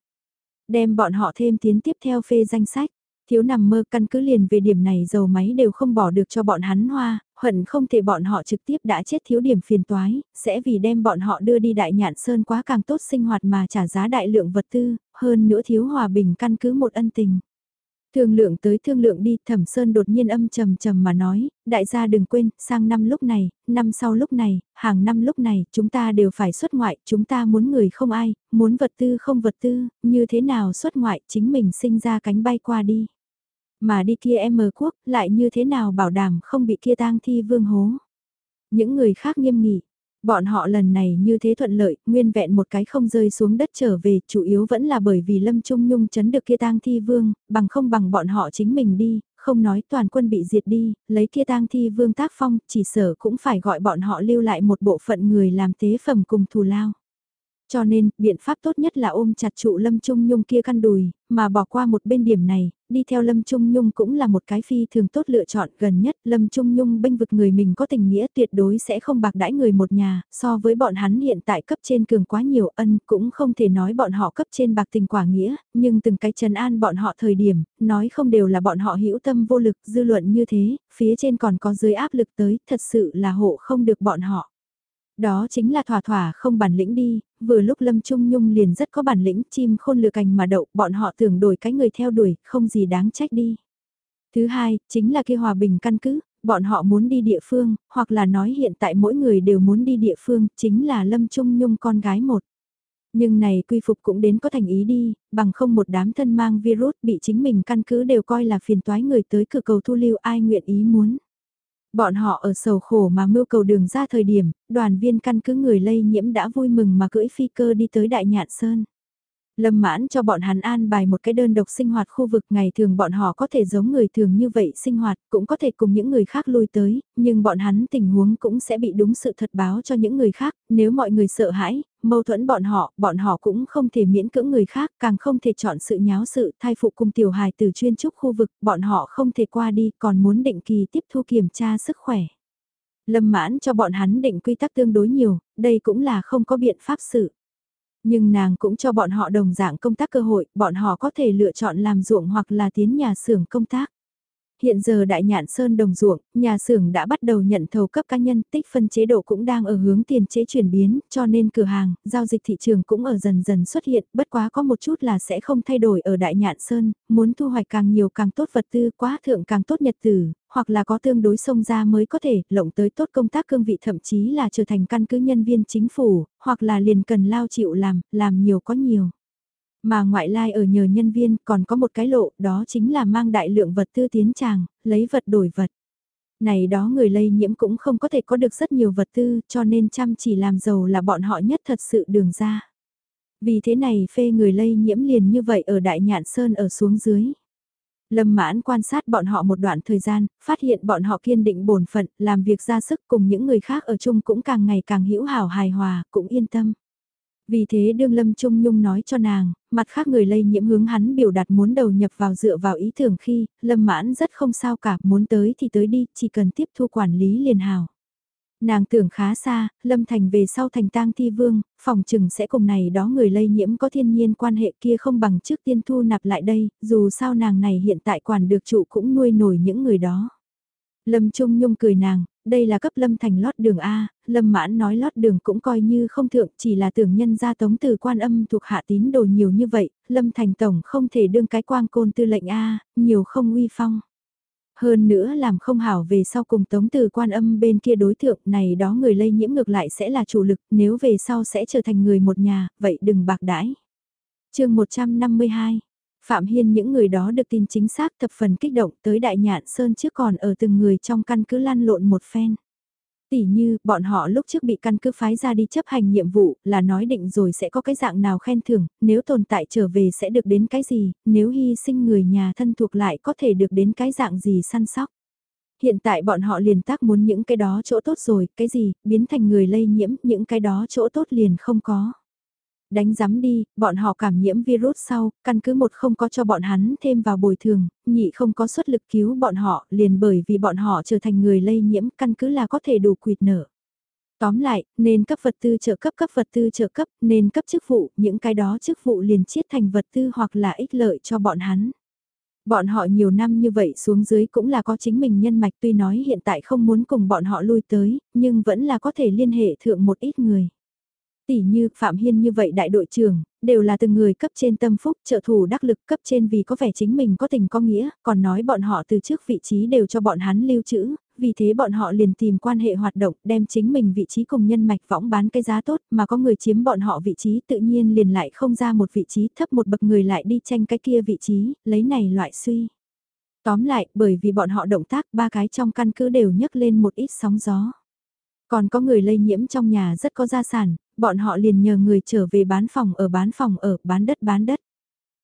Đem bọn họ thêm tiến tiếp theo phê danh sách. Thiếu nằm mơ căn cứ liền về điểm này dầu máy đều không bỏ được cho bọn hắn hoa, hận không thể bọn họ trực tiếp đã chết thiếu điểm phiền toái, sẽ vì đem bọn họ đưa đi đại nhạn sơn quá càng tốt sinh hoạt mà trả giá đại lượng vật tư, hơn nữa thiếu hòa bình căn cứ một ân tình. Thương lượng tới thương lượng đi, Thẩm Sơn đột nhiên âm trầm trầm mà nói, đại gia đừng quên, sang năm lúc này, năm sau lúc này, hàng năm lúc này, chúng ta đều phải xuất ngoại, chúng ta muốn người không ai, muốn vật tư không vật tư, như thế nào xuất ngoại, chính mình sinh ra cánh bay qua đi. Mà đi kia em mờ quốc lại như thế nào bảo đảm không bị kia tang thi vương hố. Những người khác nghiêm nghị, bọn họ lần này như thế thuận lợi, nguyên vẹn một cái không rơi xuống đất trở về, chủ yếu vẫn là bởi vì Lâm Trung Nhung chấn được kia tang thi vương, bằng không bằng bọn họ chính mình đi, không nói toàn quân bị diệt đi, lấy kia tang thi vương tác phong, chỉ sở cũng phải gọi bọn họ lưu lại một bộ phận người làm tế phẩm cùng thù lao. Cho nên, biện pháp tốt nhất là ôm chặt trụ Lâm Trung Nhung kia căn đùi, mà bỏ qua một bên điểm này, đi theo Lâm Trung Nhung cũng là một cái phi thường tốt lựa chọn gần nhất. Lâm Trung Nhung bênh vực người mình có tình nghĩa tuyệt đối sẽ không bạc đãi người một nhà, so với bọn hắn hiện tại cấp trên cường quá nhiều ân cũng không thể nói bọn họ cấp trên bạc tình quả nghĩa, nhưng từng cái trần an bọn họ thời điểm, nói không đều là bọn họ hữu tâm vô lực dư luận như thế, phía trên còn có dưới áp lực tới, thật sự là hộ không được bọn họ. Đó chính là thỏa thỏa không bản lĩnh đi, vừa lúc Lâm Trung Nhung liền rất có bản lĩnh chim khôn lừa cành mà đậu, bọn họ tưởng đổi cái người theo đuổi, không gì đáng trách đi. Thứ hai, chính là kia hòa bình căn cứ, bọn họ muốn đi địa phương, hoặc là nói hiện tại mỗi người đều muốn đi địa phương, chính là Lâm Trung Nhung con gái một. Nhưng này quy phục cũng đến có thành ý đi, bằng không một đám thân mang virus bị chính mình căn cứ đều coi là phiền toái người tới cửa cầu thu lưu ai nguyện ý muốn. Bọn họ ở sầu khổ mà mưu cầu đường ra thời điểm, đoàn viên căn cứ người lây nhiễm đã vui mừng mà cưỡi phi cơ đi tới Đại Nhạn Sơn. Lâm mãn cho bọn hắn an bài một cái đơn độc sinh hoạt khu vực ngày thường bọn họ có thể giống người thường như vậy sinh hoạt, cũng có thể cùng những người khác lui tới, nhưng bọn hắn tình huống cũng sẽ bị đúng sự thật báo cho những người khác, nếu mọi người sợ hãi, mâu thuẫn bọn họ, bọn họ cũng không thể miễn cưỡng người khác, càng không thể chọn sự nháo sự thai phụ cùng tiểu hài từ chuyên trúc khu vực, bọn họ không thể qua đi, còn muốn định kỳ tiếp thu kiểm tra sức khỏe. Lâm mãn cho bọn hắn định quy tắc tương đối nhiều, đây cũng là không có biện pháp sự. Nhưng nàng cũng cho bọn họ đồng dạng công tác cơ hội, bọn họ có thể lựa chọn làm ruộng hoặc là tiến nhà xưởng công tác hiện giờ đại nhạn sơn đồng ruộng, nhà xưởng đã bắt đầu nhận thầu cấp cá nhân, tích phân chế độ cũng đang ở hướng tiền chế chuyển biến, cho nên cửa hàng, giao dịch thị trường cũng ở dần dần xuất hiện, bất quá có một chút là sẽ không thay đổi ở đại nhạn sơn, muốn thu hoạch càng nhiều càng tốt vật tư, quá thượng càng tốt nhật tử, hoặc là có tương đối sông ra mới có thể lộng tới tốt công tác cương vị thậm chí là trở thành căn cứ nhân viên chính phủ, hoặc là liền cần lao chịu làm, làm nhiều có nhiều. Mà ngoại lai ở nhờ nhân viên còn có một cái lộ, đó chính là mang đại lượng vật tư tiến tràng, lấy vật đổi vật. Này đó người lây nhiễm cũng không có thể có được rất nhiều vật tư, cho nên chăm chỉ làm giàu là bọn họ nhất thật sự đường ra. Vì thế này phê người lây nhiễm liền như vậy ở Đại Nhạn Sơn ở xuống dưới. Lâm mãn quan sát bọn họ một đoạn thời gian, phát hiện bọn họ kiên định bổn phận, làm việc ra sức cùng những người khác ở chung cũng càng ngày càng hữu hảo hài hòa, cũng yên tâm. Vì thế đương Lâm Trung Nhung nói cho nàng, mặt khác người lây nhiễm hướng hắn biểu đạt muốn đầu nhập vào dựa vào ý tưởng khi, Lâm mãn rất không sao cả, muốn tới thì tới đi, chỉ cần tiếp thu quản lý liền hào. Nàng tưởng khá xa, Lâm Thành về sau thành tang thi vương, phòng trừng sẽ cùng này đó người lây nhiễm có thiên nhiên quan hệ kia không bằng trước tiên thu nạp lại đây, dù sao nàng này hiện tại quản được trụ cũng nuôi nổi những người đó. Lâm Trung Nhung cười nàng, đây là cấp Lâm Thành lót đường A, Lâm Mãn nói lót đường cũng coi như không thượng, chỉ là tưởng nhân gia tống từ quan âm thuộc hạ tín đồ nhiều như vậy, Lâm Thành Tổng không thể đương cái quang côn tư lệnh A, nhiều không uy phong. Hơn nữa làm không hảo về sau cùng tống từ quan âm bên kia đối tượng này đó người lây nhiễm ngược lại sẽ là chủ lực, nếu về sau sẽ trở thành người một nhà, vậy đừng bạc đãi. chương 152 Phạm Hiên những người đó được tin chính xác thập phần kích động tới Đại Nhạn Sơn trước còn ở từng người trong căn cứ lăn lộn một phen. Tỷ như, bọn họ lúc trước bị căn cứ phái ra đi chấp hành nhiệm vụ, là nói định rồi sẽ có cái dạng nào khen thưởng, nếu tồn tại trở về sẽ được đến cái gì, nếu hy sinh người nhà thân thuộc lại có thể được đến cái dạng gì săn sóc. Hiện tại bọn họ liền tác muốn những cái đó chỗ tốt rồi, cái gì, biến thành người lây nhiễm, những cái đó chỗ tốt liền không có. Đánh giám đi, bọn họ cảm nhiễm virus sau, căn cứ một không có cho bọn hắn thêm vào bồi thường, nhị không có suất lực cứu bọn họ, liền bởi vì bọn họ trở thành người lây nhiễm, căn cứ là có thể đủ quyệt nở. Tóm lại, nên cấp vật tư trợ cấp cấp vật tư trợ cấp, nên cấp chức vụ, những cái đó chức vụ liền chiết thành vật tư hoặc là ích lợi cho bọn hắn. Bọn họ nhiều năm như vậy xuống dưới cũng là có chính mình nhân mạch tuy nói hiện tại không muốn cùng bọn họ lui tới, nhưng vẫn là có thể liên hệ thượng một ít người. Tỷ như Phạm Hiên như vậy đại đội trưởng, đều là từng người cấp trên tâm phúc trợ thủ đắc lực cấp trên vì có vẻ chính mình có tình có nghĩa, còn nói bọn họ từ trước vị trí đều cho bọn hắn lưu trữ, vì thế bọn họ liền tìm quan hệ hoạt động đem chính mình vị trí cùng nhân mạch võng bán cái giá tốt mà có người chiếm bọn họ vị trí tự nhiên liền lại không ra một vị trí thấp một bậc người lại đi tranh cái kia vị trí, lấy này loại suy. Tóm lại, bởi vì bọn họ động tác ba cái trong căn cứ đều nhấc lên một ít sóng gió. Còn có người lây nhiễm trong nhà rất có gia sản, bọn họ liền nhờ người trở về bán phòng ở bán phòng ở, bán đất bán đất.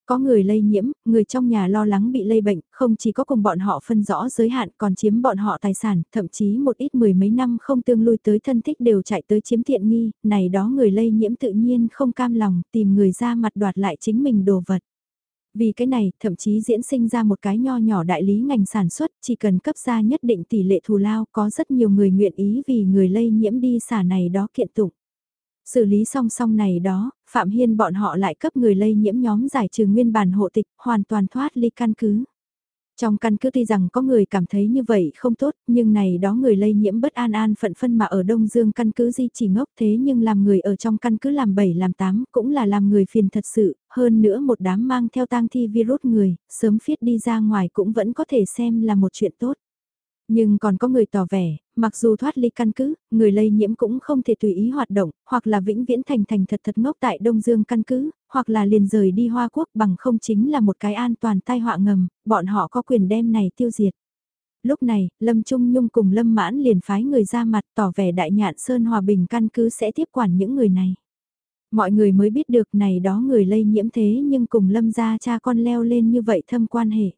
Có người lây nhiễm, người trong nhà lo lắng bị lây bệnh, không chỉ có cùng bọn họ phân rõ giới hạn còn chiếm bọn họ tài sản, thậm chí một ít mười mấy năm không tương lui tới thân thích đều chạy tới chiếm tiện nghi, này đó người lây nhiễm tự nhiên không cam lòng tìm người ra mặt đoạt lại chính mình đồ vật. Vì cái này, thậm chí diễn sinh ra một cái nho nhỏ đại lý ngành sản xuất, chỉ cần cấp ra nhất định tỷ lệ thù lao, có rất nhiều người nguyện ý vì người lây nhiễm đi xả này đó kiện tụng. Xử lý song song này đó, Phạm Hiên bọn họ lại cấp người lây nhiễm nhóm giải trừ nguyên bản hộ tịch, hoàn toàn thoát ly căn cứ. Trong căn cứ tuy rằng có người cảm thấy như vậy không tốt, nhưng này đó người lây nhiễm bất an an phận phân mà ở Đông Dương căn cứ di chỉ ngốc thế nhưng làm người ở trong căn cứ làm 7 làm 8 cũng là làm người phiền thật sự, hơn nữa một đám mang theo tang thi virus người, sớm phiết đi ra ngoài cũng vẫn có thể xem là một chuyện tốt. Nhưng còn có người tỏ vẻ, mặc dù thoát ly căn cứ, người lây nhiễm cũng không thể tùy ý hoạt động, hoặc là vĩnh viễn thành thành thật thật ngốc tại Đông Dương căn cứ, hoặc là liền rời đi Hoa Quốc bằng không chính là một cái an toàn tai họa ngầm, bọn họ có quyền đem này tiêu diệt. Lúc này, Lâm Trung Nhung cùng Lâm Mãn liền phái người ra mặt tỏ vẻ đại nhạn Sơn Hòa Bình căn cứ sẽ tiếp quản những người này. Mọi người mới biết được này đó người lây nhiễm thế nhưng cùng Lâm gia cha con leo lên như vậy thâm quan hệ.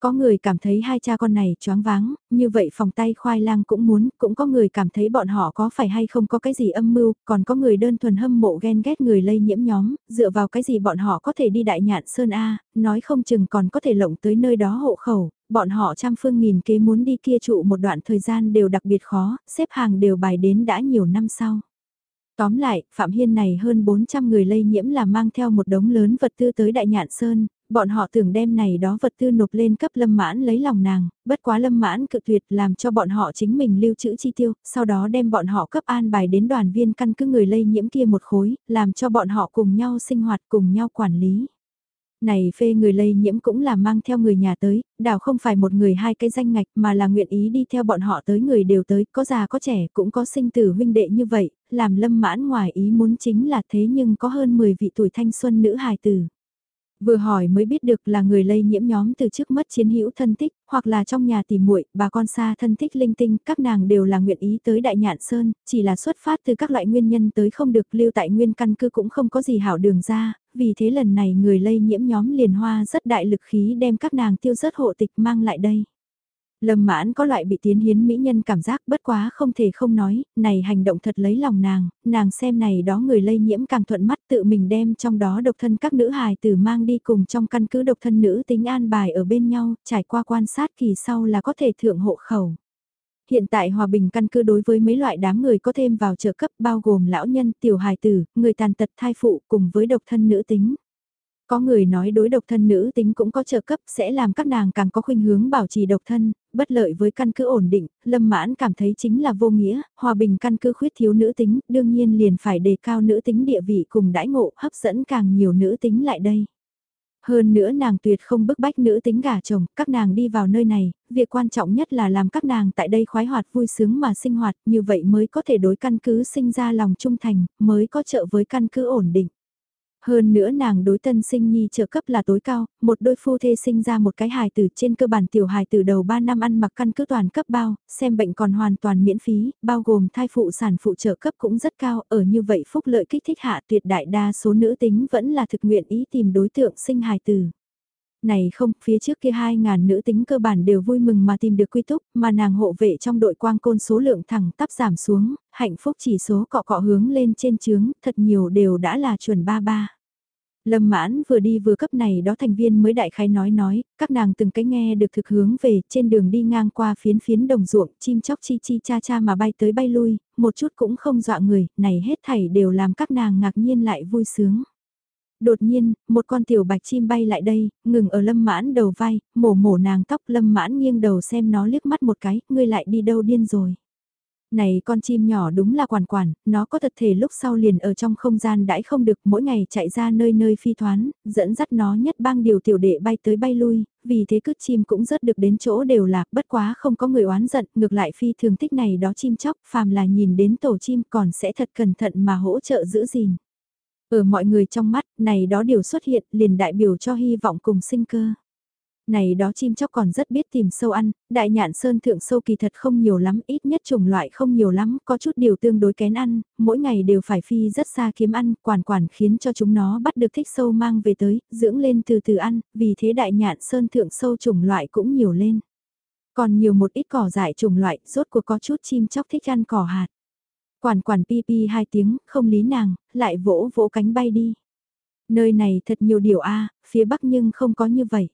Có người cảm thấy hai cha con này choáng váng, như vậy phòng tay khoai lang cũng muốn, cũng có người cảm thấy bọn họ có phải hay không có cái gì âm mưu, còn có người đơn thuần hâm mộ ghen ghét người lây nhiễm nhóm, dựa vào cái gì bọn họ có thể đi đại nhạn Sơn A, nói không chừng còn có thể lộng tới nơi đó hộ khẩu, bọn họ trăm phương nghìn kế muốn đi kia trụ một đoạn thời gian đều đặc biệt khó, xếp hàng đều bài đến đã nhiều năm sau. Tóm lại, Phạm Hiên này hơn 400 người lây nhiễm là mang theo một đống lớn vật tư tới Đại Nhạn Sơn, bọn họ tưởng đem này đó vật tư nộp lên cấp lâm mãn lấy lòng nàng, bất quá lâm mãn cự tuyệt làm cho bọn họ chính mình lưu trữ chi tiêu, sau đó đem bọn họ cấp an bài đến đoàn viên căn cứ người lây nhiễm kia một khối, làm cho bọn họ cùng nhau sinh hoạt cùng nhau quản lý. Này phê người lây nhiễm cũng là mang theo người nhà tới, đảo không phải một người hai cái danh ngạch mà là nguyện ý đi theo bọn họ tới người đều tới, có già có trẻ cũng có sinh tử huynh đệ như vậy, làm lâm mãn ngoài ý muốn chính là thế nhưng có hơn 10 vị tuổi thanh xuân nữ hài tử. Vừa hỏi mới biết được là người lây nhiễm nhóm từ trước mất chiến hữu thân thích, hoặc là trong nhà tìm muội, bà con xa thân thích linh tinh, các nàng đều là nguyện ý tới Đại Nhạn Sơn, chỉ là xuất phát từ các loại nguyên nhân tới không được lưu tại nguyên căn cư cũng không có gì hảo đường ra, vì thế lần này người lây nhiễm nhóm liền hoa rất đại lực khí đem các nàng tiêu rớt hộ tịch mang lại đây. Lâm mãn có loại bị tiến hiến mỹ nhân cảm giác bất quá không thể không nói, này hành động thật lấy lòng nàng, nàng xem này đó người lây nhiễm càng thuận mắt tự mình đem trong đó độc thân các nữ hài tử mang đi cùng trong căn cứ độc thân nữ tính an bài ở bên nhau, trải qua quan sát kỳ sau là có thể thượng hộ khẩu. Hiện tại hòa bình căn cứ đối với mấy loại đám người có thêm vào trợ cấp bao gồm lão nhân, tiểu hài tử, người tàn tật thai phụ cùng với độc thân nữ tính. Có người nói đối độc thân nữ tính cũng có trợ cấp sẽ làm các nàng càng có khuynh hướng bảo trì độc thân, bất lợi với căn cứ ổn định, lâm mãn cảm thấy chính là vô nghĩa, hòa bình căn cứ khuyết thiếu nữ tính, đương nhiên liền phải đề cao nữ tính địa vị cùng đãi ngộ hấp dẫn càng nhiều nữ tính lại đây. Hơn nữa nàng tuyệt không bức bách nữ tính gả chồng, các nàng đi vào nơi này, việc quan trọng nhất là làm các nàng tại đây khoái hoạt vui sướng mà sinh hoạt, như vậy mới có thể đối căn cứ sinh ra lòng trung thành, mới có trợ với căn cứ ổn định. Hơn nữa nàng đối tân sinh nhi trợ cấp là tối cao, một đôi phu thê sinh ra một cái hài tử trên cơ bản tiểu hài tử đầu 3 năm ăn mặc căn cứ toàn cấp bao, xem bệnh còn hoàn toàn miễn phí, bao gồm thai phụ sản phụ trợ cấp cũng rất cao, ở như vậy phúc lợi kích thích hạ tuyệt đại đa số nữ tính vẫn là thực nguyện ý tìm đối tượng sinh hài tử này không, phía trước kia 2.000 nữ tính cơ bản đều vui mừng mà tìm được quy túc, mà nàng hộ vệ trong đội quang côn số lượng thẳng tắp giảm xuống, hạnh phúc chỉ số cọ cọ hướng lên trên chướng, thật nhiều đều đã là chuẩn ba ba. Lâm mãn vừa đi vừa cấp này đó thành viên mới đại khái nói nói, các nàng từng cái nghe được thực hướng về, trên đường đi ngang qua phiến phiến đồng ruộng, chim chóc chi chi cha cha mà bay tới bay lui, một chút cũng không dọa người, này hết thảy đều làm các nàng ngạc nhiên lại vui sướng. Đột nhiên, một con tiểu bạch chim bay lại đây, ngừng ở lâm mãn đầu vai, mổ mổ nàng tóc lâm mãn nghiêng đầu xem nó liếc mắt một cái, ngươi lại đi đâu điên rồi. Này con chim nhỏ đúng là quản quản, nó có thật thể lúc sau liền ở trong không gian đãi không được mỗi ngày chạy ra nơi nơi phi thoán, dẫn dắt nó nhất bang điều tiểu đệ bay tới bay lui, vì thế cứ chim cũng rất được đến chỗ đều là bất quá không có người oán giận, ngược lại phi thường thích này đó chim chóc, phàm là nhìn đến tổ chim còn sẽ thật cẩn thận mà hỗ trợ giữ gìn. Ở mọi người trong mắt, này đó điều xuất hiện liền đại biểu cho hy vọng cùng sinh cơ. Này đó chim chóc còn rất biết tìm sâu ăn, đại nhạn sơn thượng sâu kỳ thật không nhiều lắm, ít nhất chủng loại không nhiều lắm, có chút điều tương đối kén ăn, mỗi ngày đều phải phi rất xa kiếm ăn, quản quản khiến cho chúng nó bắt được thích sâu mang về tới, dưỡng lên từ từ ăn, vì thế đại nhạn sơn thượng sâu chủng loại cũng nhiều lên. Còn nhiều một ít cỏ dại chủng loại, rốt cuộc có chút chim chóc thích ăn cỏ hạt. Quản quản pi pi hai tiếng, không lý nàng, lại vỗ vỗ cánh bay đi. Nơi này thật nhiều điều a phía bắc nhưng không có như vậy.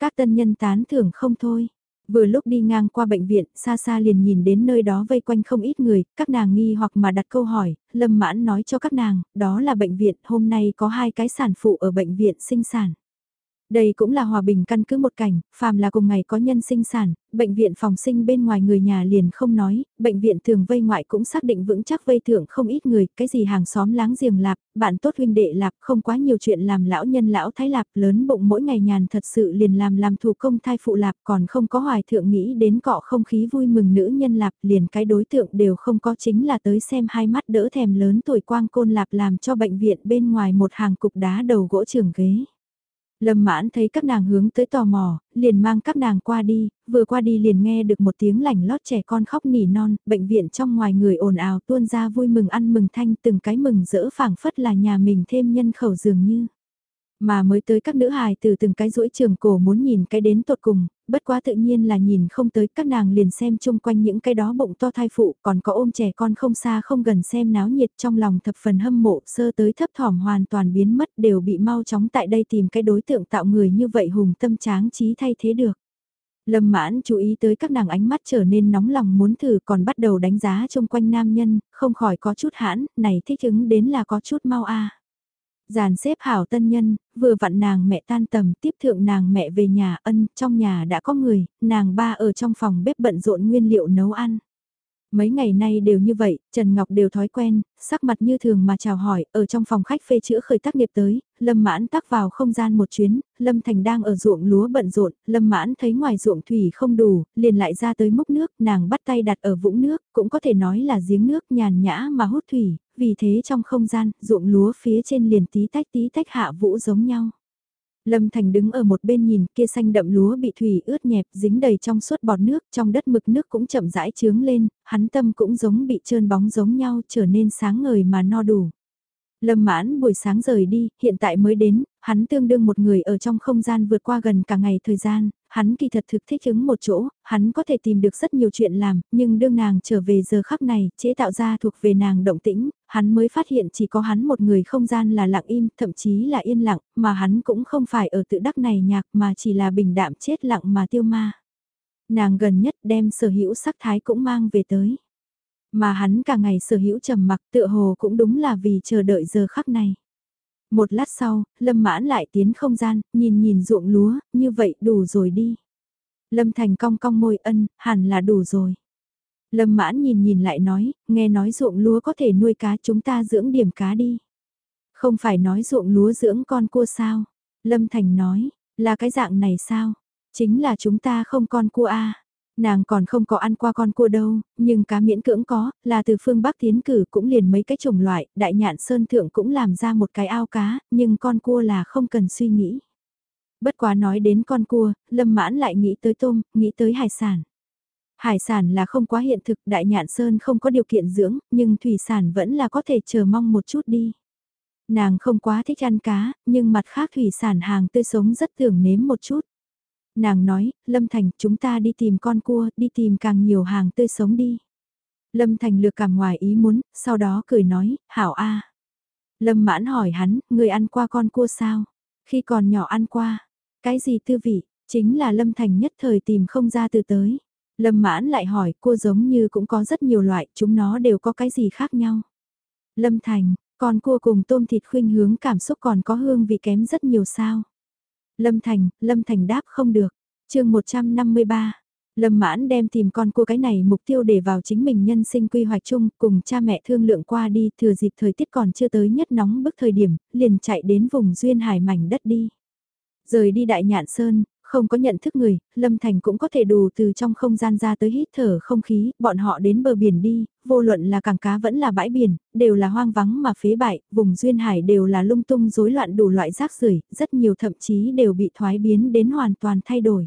Các tân nhân tán thưởng không thôi. Vừa lúc đi ngang qua bệnh viện, xa xa liền nhìn đến nơi đó vây quanh không ít người, các nàng nghi hoặc mà đặt câu hỏi, Lâm Mãn nói cho các nàng, đó là bệnh viện, hôm nay có hai cái sản phụ ở bệnh viện sinh sản. Đây cũng là hòa bình căn cứ một cảnh, phàm là cùng ngày có nhân sinh sản, bệnh viện phòng sinh bên ngoài người nhà liền không nói, bệnh viện thường vây ngoại cũng xác định vững chắc vây thưởng không ít người, cái gì hàng xóm láng giềng lạp, bạn tốt huynh đệ lạp, không quá nhiều chuyện làm lão nhân lão thái lạp lớn bụng mỗi ngày nhàn thật sự liền làm làm thủ công thai phụ lạp còn không có hoài thượng nghĩ đến cọ không khí vui mừng nữ nhân lạp liền cái đối tượng đều không có chính là tới xem hai mắt đỡ thèm lớn tuổi quang côn lạp làm cho bệnh viện bên ngoài một hàng cục đá đầu gỗ trường ghế. Lâm mãn thấy các nàng hướng tới tò mò, liền mang các nàng qua đi, vừa qua đi liền nghe được một tiếng lảnh lót trẻ con khóc nỉ non, bệnh viện trong ngoài người ồn ào tuôn ra vui mừng ăn mừng thanh từng cái mừng rỡ phảng phất là nhà mình thêm nhân khẩu dường như. Mà mới tới các nữ hài từ từng cái rũi trường cổ muốn nhìn cái đến tột cùng, bất quá tự nhiên là nhìn không tới các nàng liền xem chung quanh những cái đó bụng to thai phụ còn có ôm trẻ con không xa không gần xem náo nhiệt trong lòng thập phần hâm mộ sơ tới thấp thỏm hoàn toàn biến mất đều bị mau chóng tại đây tìm cái đối tượng tạo người như vậy hùng tâm tráng trí thay thế được. Lâm mãn chú ý tới các nàng ánh mắt trở nên nóng lòng muốn thử còn bắt đầu đánh giá chung quanh nam nhân, không khỏi có chút hãn, này thích ứng đến là có chút mau a Giàn xếp hảo tân nhân, vừa vặn nàng mẹ tan tầm tiếp thượng nàng mẹ về nhà ân, trong nhà đã có người, nàng ba ở trong phòng bếp bận rộn nguyên liệu nấu ăn. Mấy ngày nay đều như vậy, Trần Ngọc đều thói quen, sắc mặt như thường mà chào hỏi, ở trong phòng khách phê chữa khởi tác nghiệp tới, Lâm Mãn tắc vào không gian một chuyến, Lâm Thành đang ở ruộng lúa bận rộn, Lâm Mãn thấy ngoài ruộng thủy không đủ, liền lại ra tới múc nước, nàng bắt tay đặt ở vũng nước, cũng có thể nói là giếng nước nhàn nhã mà hút thủy, vì thế trong không gian, ruộng lúa phía trên liền tí tách tí tách hạ vũ giống nhau. Lâm Thành đứng ở một bên nhìn kia xanh đậm lúa bị thủy ướt nhẹp dính đầy trong suốt bọt nước, trong đất mực nước cũng chậm rãi trướng lên, hắn tâm cũng giống bị trơn bóng giống nhau trở nên sáng ngời mà no đủ. Lâm mãn buổi sáng rời đi, hiện tại mới đến, hắn tương đương một người ở trong không gian vượt qua gần cả ngày thời gian, hắn kỳ thật thực thích ứng một chỗ, hắn có thể tìm được rất nhiều chuyện làm, nhưng đương nàng trở về giờ khắc này, chế tạo ra thuộc về nàng động tĩnh, hắn mới phát hiện chỉ có hắn một người không gian là lặng im, thậm chí là yên lặng, mà hắn cũng không phải ở tự đắc này nhạc mà chỉ là bình đạm chết lặng mà tiêu ma. Nàng gần nhất đem sở hữu sắc thái cũng mang về tới. Mà hắn cả ngày sở hữu trầm mặc tựa hồ cũng đúng là vì chờ đợi giờ khắc này. Một lát sau, Lâm mãn lại tiến không gian, nhìn nhìn ruộng lúa, như vậy đủ rồi đi. Lâm Thành cong cong môi ân, hẳn là đủ rồi. Lâm mãn nhìn nhìn lại nói, nghe nói ruộng lúa có thể nuôi cá chúng ta dưỡng điểm cá đi. Không phải nói ruộng lúa dưỡng con cua sao? Lâm Thành nói, là cái dạng này sao? Chính là chúng ta không con cua a Nàng còn không có ăn qua con cua đâu, nhưng cá miễn cưỡng có, là từ phương Bắc tiến cử cũng liền mấy cái chủng loại, đại nhạn sơn thượng cũng làm ra một cái ao cá, nhưng con cua là không cần suy nghĩ. Bất quá nói đến con cua, lâm mãn lại nghĩ tới tôm, nghĩ tới hải sản. Hải sản là không quá hiện thực, đại nhạn sơn không có điều kiện dưỡng, nhưng thủy sản vẫn là có thể chờ mong một chút đi. Nàng không quá thích ăn cá, nhưng mặt khác thủy sản hàng tươi sống rất tưởng nếm một chút. Nàng nói, Lâm Thành, chúng ta đi tìm con cua, đi tìm càng nhiều hàng tươi sống đi. Lâm Thành lược cảm ngoài ý muốn, sau đó cười nói, hảo a. Lâm mãn hỏi hắn, người ăn qua con cua sao? Khi còn nhỏ ăn qua, cái gì tư vị, chính là Lâm Thành nhất thời tìm không ra từ tới. Lâm mãn lại hỏi, cua giống như cũng có rất nhiều loại, chúng nó đều có cái gì khác nhau. Lâm Thành, con cua cùng tôm thịt khuynh hướng cảm xúc còn có hương vị kém rất nhiều sao. Lâm Thành, Lâm Thành đáp không được. chương 153. Lâm mãn đem tìm con cua cái này mục tiêu để vào chính mình nhân sinh quy hoạch chung cùng cha mẹ thương lượng qua đi thừa dịp thời tiết còn chưa tới nhất nóng bức thời điểm, liền chạy đến vùng duyên hải mảnh đất đi. Rời đi đại nhạn sơn, không có nhận thức người, Lâm Thành cũng có thể đủ từ trong không gian ra tới hít thở không khí, bọn họ đến bờ biển đi, vô luận là cảng cá vẫn là bãi biển, đều là hoang vắng mà phế bại, vùng duyên hải đều là lung tung rối loạn đủ loại rác rưởi, rất nhiều thậm chí đều bị thoái biến đến hoàn toàn thay đổi.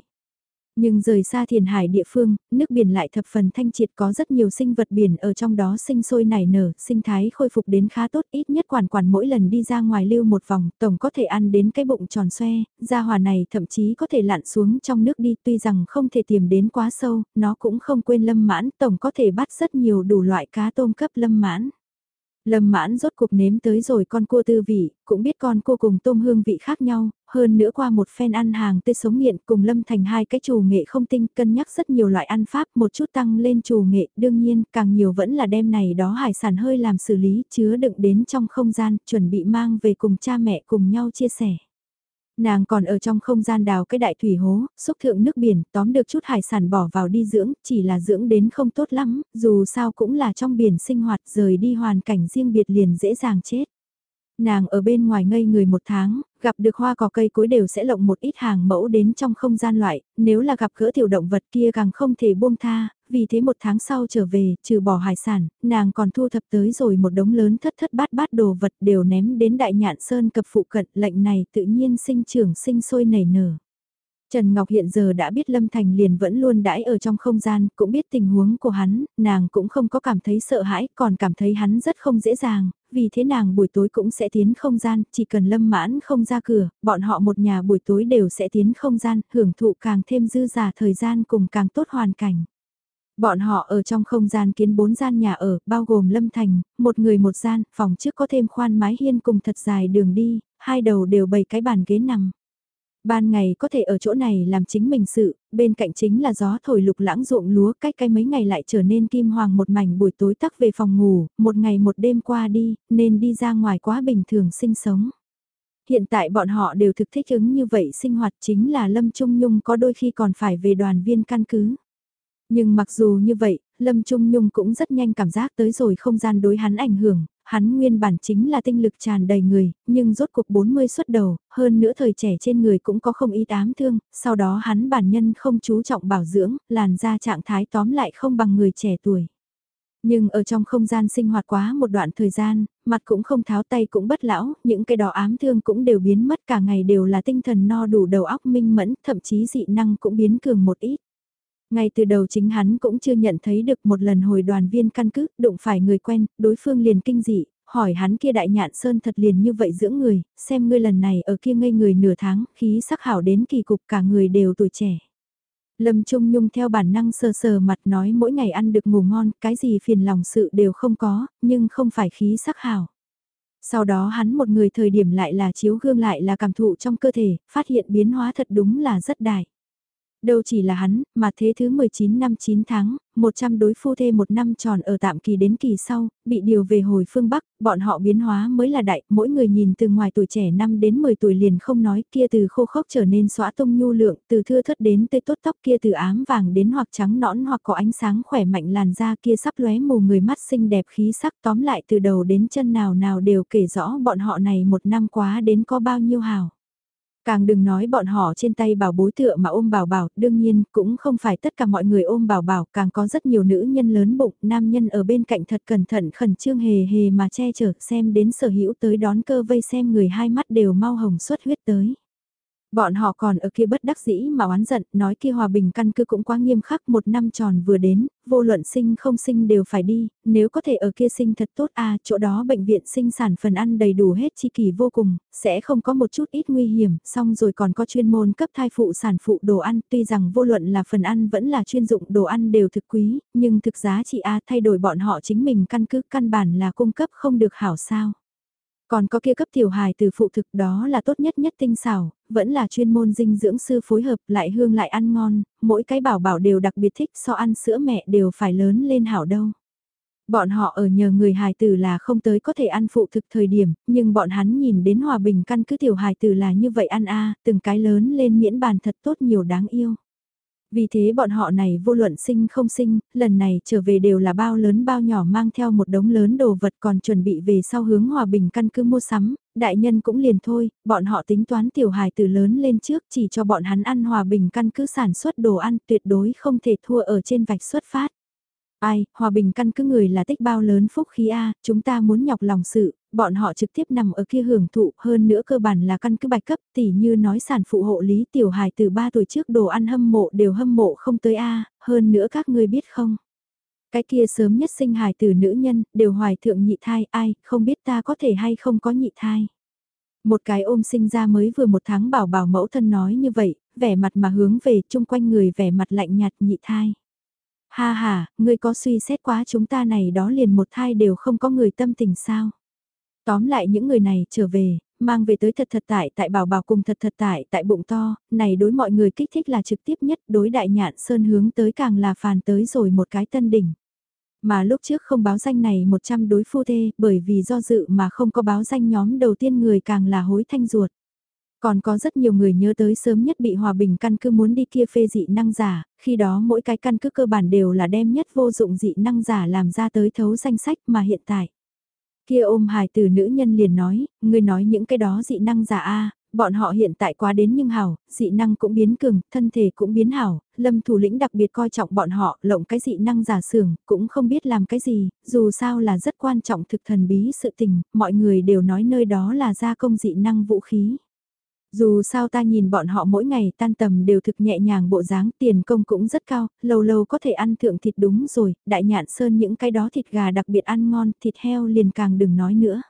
Nhưng rời xa thiền hải địa phương, nước biển lại thập phần thanh triệt có rất nhiều sinh vật biển ở trong đó sinh sôi nảy nở, sinh thái khôi phục đến khá tốt ít nhất quản quản mỗi lần đi ra ngoài lưu một vòng, tổng có thể ăn đến cái bụng tròn xoe, gia hòa này thậm chí có thể lặn xuống trong nước đi tuy rằng không thể tìm đến quá sâu, nó cũng không quên lâm mãn, tổng có thể bắt rất nhiều đủ loại cá tôm cấp lâm mãn. Lâm mãn rốt cuộc nếm tới rồi con cua tư vị, cũng biết con cua cùng tôm hương vị khác nhau, hơn nữa qua một phen ăn hàng tươi sống nghiện cùng Lâm thành hai cái chủ nghệ không tinh cân nhắc rất nhiều loại ăn pháp một chút tăng lên chủ nghệ, đương nhiên càng nhiều vẫn là đem này đó hải sản hơi làm xử lý chứa đựng đến trong không gian, chuẩn bị mang về cùng cha mẹ cùng nhau chia sẻ. Nàng còn ở trong không gian đào cái đại thủy hố, xúc thượng nước biển, tóm được chút hải sản bỏ vào đi dưỡng, chỉ là dưỡng đến không tốt lắm, dù sao cũng là trong biển sinh hoạt rời đi hoàn cảnh riêng biệt liền dễ dàng chết. Nàng ở bên ngoài ngây người một tháng, gặp được hoa cỏ cây cối đều sẽ lộng một ít hàng mẫu đến trong không gian loại, nếu là gặp gỡ tiểu động vật kia càng không thể buông tha, vì thế một tháng sau trở về, trừ bỏ hải sản, nàng còn thu thập tới rồi một đống lớn thất thất bát bát đồ vật đều ném đến đại nhạn sơn cập phụ cận, lệnh này tự nhiên sinh trưởng sinh sôi nảy nở. Trần Ngọc hiện giờ đã biết Lâm Thành liền vẫn luôn đãi ở trong không gian, cũng biết tình huống của hắn, nàng cũng không có cảm thấy sợ hãi, còn cảm thấy hắn rất không dễ dàng, vì thế nàng buổi tối cũng sẽ tiến không gian, chỉ cần Lâm mãn không ra cửa, bọn họ một nhà buổi tối đều sẽ tiến không gian, hưởng thụ càng thêm dư giả thời gian cùng càng tốt hoàn cảnh. Bọn họ ở trong không gian kiến bốn gian nhà ở, bao gồm Lâm Thành, một người một gian, phòng trước có thêm khoan mái hiên cùng thật dài đường đi, hai đầu đều bày cái bàn ghế nằm. Ban ngày có thể ở chỗ này làm chính mình sự, bên cạnh chính là gió thổi lục lãng ruộng lúa cách cái mấy ngày lại trở nên kim hoàng một mảnh buổi tối tắc về phòng ngủ, một ngày một đêm qua đi, nên đi ra ngoài quá bình thường sinh sống. hiện tại bọn họ đều thực thích ứng như vậy sinh hoạt chính là Lâm Trung Nhung có đôi khi còn phải về đoàn viên căn cứ. Nhưng mặc dù như vậy, Lâm Trung Nhung cũng rất nhanh cảm giác tới rồi không gian đối hắn ảnh hưởng, hắn nguyên bản chính là tinh lực tràn đầy người, nhưng rốt cuộc 40 xuất đầu, hơn nữa thời trẻ trên người cũng có không y ám thương, sau đó hắn bản nhân không chú trọng bảo dưỡng, làn da trạng thái tóm lại không bằng người trẻ tuổi. Nhưng ở trong không gian sinh hoạt quá một đoạn thời gian, mặt cũng không tháo tay cũng bất lão, những cái đó ám thương cũng đều biến mất cả ngày đều là tinh thần no đủ đầu óc minh mẫn, thậm chí dị năng cũng biến cường một ít. Ngay từ đầu chính hắn cũng chưa nhận thấy được một lần hồi đoàn viên căn cứ, đụng phải người quen, đối phương liền kinh dị, hỏi hắn kia đại nhạn sơn thật liền như vậy dưỡng người, xem ngươi lần này ở kia ngây người nửa tháng, khí sắc hảo đến kỳ cục cả người đều tuổi trẻ. Lâm Trung Nhung theo bản năng sờ sờ mặt nói mỗi ngày ăn được ngủ ngon, cái gì phiền lòng sự đều không có, nhưng không phải khí sắc hảo. Sau đó hắn một người thời điểm lại là chiếu gương lại là cảm thụ trong cơ thể, phát hiện biến hóa thật đúng là rất đại. Đâu chỉ là hắn, mà thế thứ 19 năm 9 tháng, 100 đối phu thê một năm tròn ở tạm kỳ đến kỳ sau, bị điều về hồi phương Bắc, bọn họ biến hóa mới là đại, mỗi người nhìn từ ngoài tuổi trẻ năm đến 10 tuổi liền không nói kia từ khô khốc trở nên xóa tung nhu lượng, từ thưa thất đến tê tốt tóc kia từ ám vàng đến hoặc trắng nõn hoặc có ánh sáng khỏe mạnh làn da kia sắp lóe mù người mắt xinh đẹp khí sắc tóm lại từ đầu đến chân nào nào đều kể rõ bọn họ này một năm quá đến có bao nhiêu hào. Càng đừng nói bọn họ trên tay bảo bối tựa mà ôm bảo bảo, đương nhiên cũng không phải tất cả mọi người ôm bảo bảo, càng có rất nhiều nữ nhân lớn bụng, nam nhân ở bên cạnh thật cẩn thận khẩn trương hề hề mà che chở xem đến sở hữu tới đón cơ vây xem người hai mắt đều mau hồng xuất huyết tới. Bọn họ còn ở kia bất đắc dĩ mà oán giận, nói kia hòa bình căn cứ cũng quá nghiêm khắc một năm tròn vừa đến, vô luận sinh không sinh đều phải đi, nếu có thể ở kia sinh thật tốt à, chỗ đó bệnh viện sinh sản phần ăn đầy đủ hết chi kỳ vô cùng, sẽ không có một chút ít nguy hiểm, xong rồi còn có chuyên môn cấp thai phụ sản phụ đồ ăn, tuy rằng vô luận là phần ăn vẫn là chuyên dụng đồ ăn đều thực quý, nhưng thực giá trị A thay đổi bọn họ chính mình căn cứ căn bản là cung cấp không được hảo sao. Còn có kia cấp tiểu hài từ phụ thực đó là tốt nhất nhất tinh xảo, vẫn là chuyên môn dinh dưỡng sư phối hợp lại hương lại ăn ngon, mỗi cái bảo bảo đều đặc biệt thích so ăn sữa mẹ đều phải lớn lên hảo đâu. Bọn họ ở nhờ người hài tử là không tới có thể ăn phụ thực thời điểm, nhưng bọn hắn nhìn đến hòa bình căn cứ tiểu hài tử là như vậy ăn a từng cái lớn lên miễn bàn thật tốt nhiều đáng yêu. Vì thế bọn họ này vô luận sinh không sinh, lần này trở về đều là bao lớn bao nhỏ mang theo một đống lớn đồ vật còn chuẩn bị về sau hướng hòa bình căn cứ mua sắm, đại nhân cũng liền thôi, bọn họ tính toán tiểu hài từ lớn lên trước chỉ cho bọn hắn ăn hòa bình căn cứ sản xuất đồ ăn tuyệt đối không thể thua ở trên vạch xuất phát. Ai, hòa bình căn cứ người là tích bao lớn phúc khí A, chúng ta muốn nhọc lòng sự, bọn họ trực tiếp nằm ở kia hưởng thụ hơn nữa cơ bản là căn cứ bạch cấp tỉ như nói sản phụ hộ lý tiểu hài từ 3 tuổi trước đồ ăn hâm mộ đều hâm mộ không tới A, hơn nữa các ngươi biết không. Cái kia sớm nhất sinh hài từ nữ nhân, đều hoài thượng nhị thai, ai, không biết ta có thể hay không có nhị thai. Một cái ôm sinh ra mới vừa một tháng bảo bảo mẫu thân nói như vậy, vẻ mặt mà hướng về chung quanh người vẻ mặt lạnh nhạt nhị thai. Ha ha, ngươi có suy xét quá chúng ta này đó liền một thai đều không có người tâm tình sao. Tóm lại những người này trở về, mang về tới thật thật tại tại bảo bảo cùng thật thật tại tại bụng to, này đối mọi người kích thích là trực tiếp nhất đối đại nhạn sơn hướng tới càng là phàn tới rồi một cái tân đỉnh. Mà lúc trước không báo danh này 100 đối phu thê bởi vì do dự mà không có báo danh nhóm đầu tiên người càng là hối thanh ruột. Còn có rất nhiều người nhớ tới sớm nhất bị hòa bình căn cứ muốn đi kia phê dị năng giả, khi đó mỗi cái căn cứ cơ bản đều là đem nhất vô dụng dị năng giả làm ra tới thấu danh sách mà hiện tại. Kia ôm hài từ nữ nhân liền nói, người nói những cái đó dị năng giả a bọn họ hiện tại quá đến nhưng hảo, dị năng cũng biến cường, thân thể cũng biến hảo, lâm thủ lĩnh đặc biệt coi trọng bọn họ, lộng cái dị năng giả sưởng cũng không biết làm cái gì, dù sao là rất quan trọng thực thần bí sự tình, mọi người đều nói nơi đó là gia công dị năng vũ khí. Dù sao ta nhìn bọn họ mỗi ngày tan tầm đều thực nhẹ nhàng bộ dáng tiền công cũng rất cao, lâu lâu có thể ăn thượng thịt đúng rồi, đại nhạn sơn những cái đó thịt gà đặc biệt ăn ngon, thịt heo liền càng đừng nói nữa.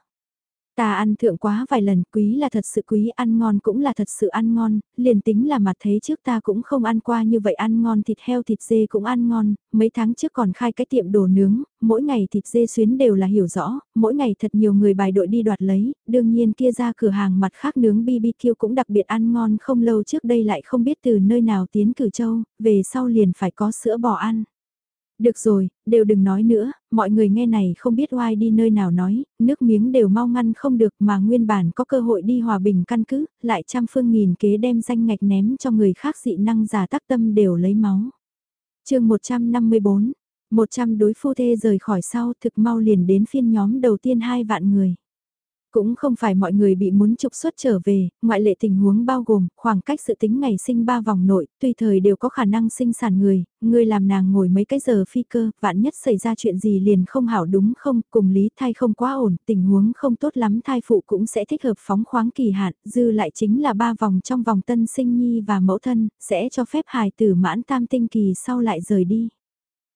Ta ăn thượng quá vài lần, quý là thật sự quý, ăn ngon cũng là thật sự ăn ngon, liền tính là mặt thế trước ta cũng không ăn qua như vậy ăn ngon thịt heo thịt dê cũng ăn ngon, mấy tháng trước còn khai cái tiệm đồ nướng, mỗi ngày thịt dê xuyến đều là hiểu rõ, mỗi ngày thật nhiều người bài đội đi đoạt lấy, đương nhiên kia ra cửa hàng mặt khác nướng BBQ cũng đặc biệt ăn ngon không lâu trước đây lại không biết từ nơi nào tiến cử châu, về sau liền phải có sữa bò ăn. Được rồi, đều đừng nói nữa, mọi người nghe này không biết oai đi nơi nào nói, nước miếng đều mau ngăn không được mà nguyên bản có cơ hội đi hòa bình căn cứ, lại trăm phương nghìn kế đem danh ngạch ném cho người khác dị năng giả tác tâm đều lấy máu. chương 154, 100 đối phu thê rời khỏi sau thực mau liền đến phiên nhóm đầu tiên hai vạn người. Cũng không phải mọi người bị muốn trục xuất trở về, ngoại lệ tình huống bao gồm khoảng cách sự tính ngày sinh ba vòng nội, tùy thời đều có khả năng sinh sản người, người làm nàng ngồi mấy cái giờ phi cơ, vạn nhất xảy ra chuyện gì liền không hảo đúng không, cùng lý thai không quá ổn, tình huống không tốt lắm thai phụ cũng sẽ thích hợp phóng khoáng kỳ hạn, dư lại chính là ba vòng trong vòng tân sinh nhi và mẫu thân, sẽ cho phép hài tử mãn tam tinh kỳ sau lại rời đi.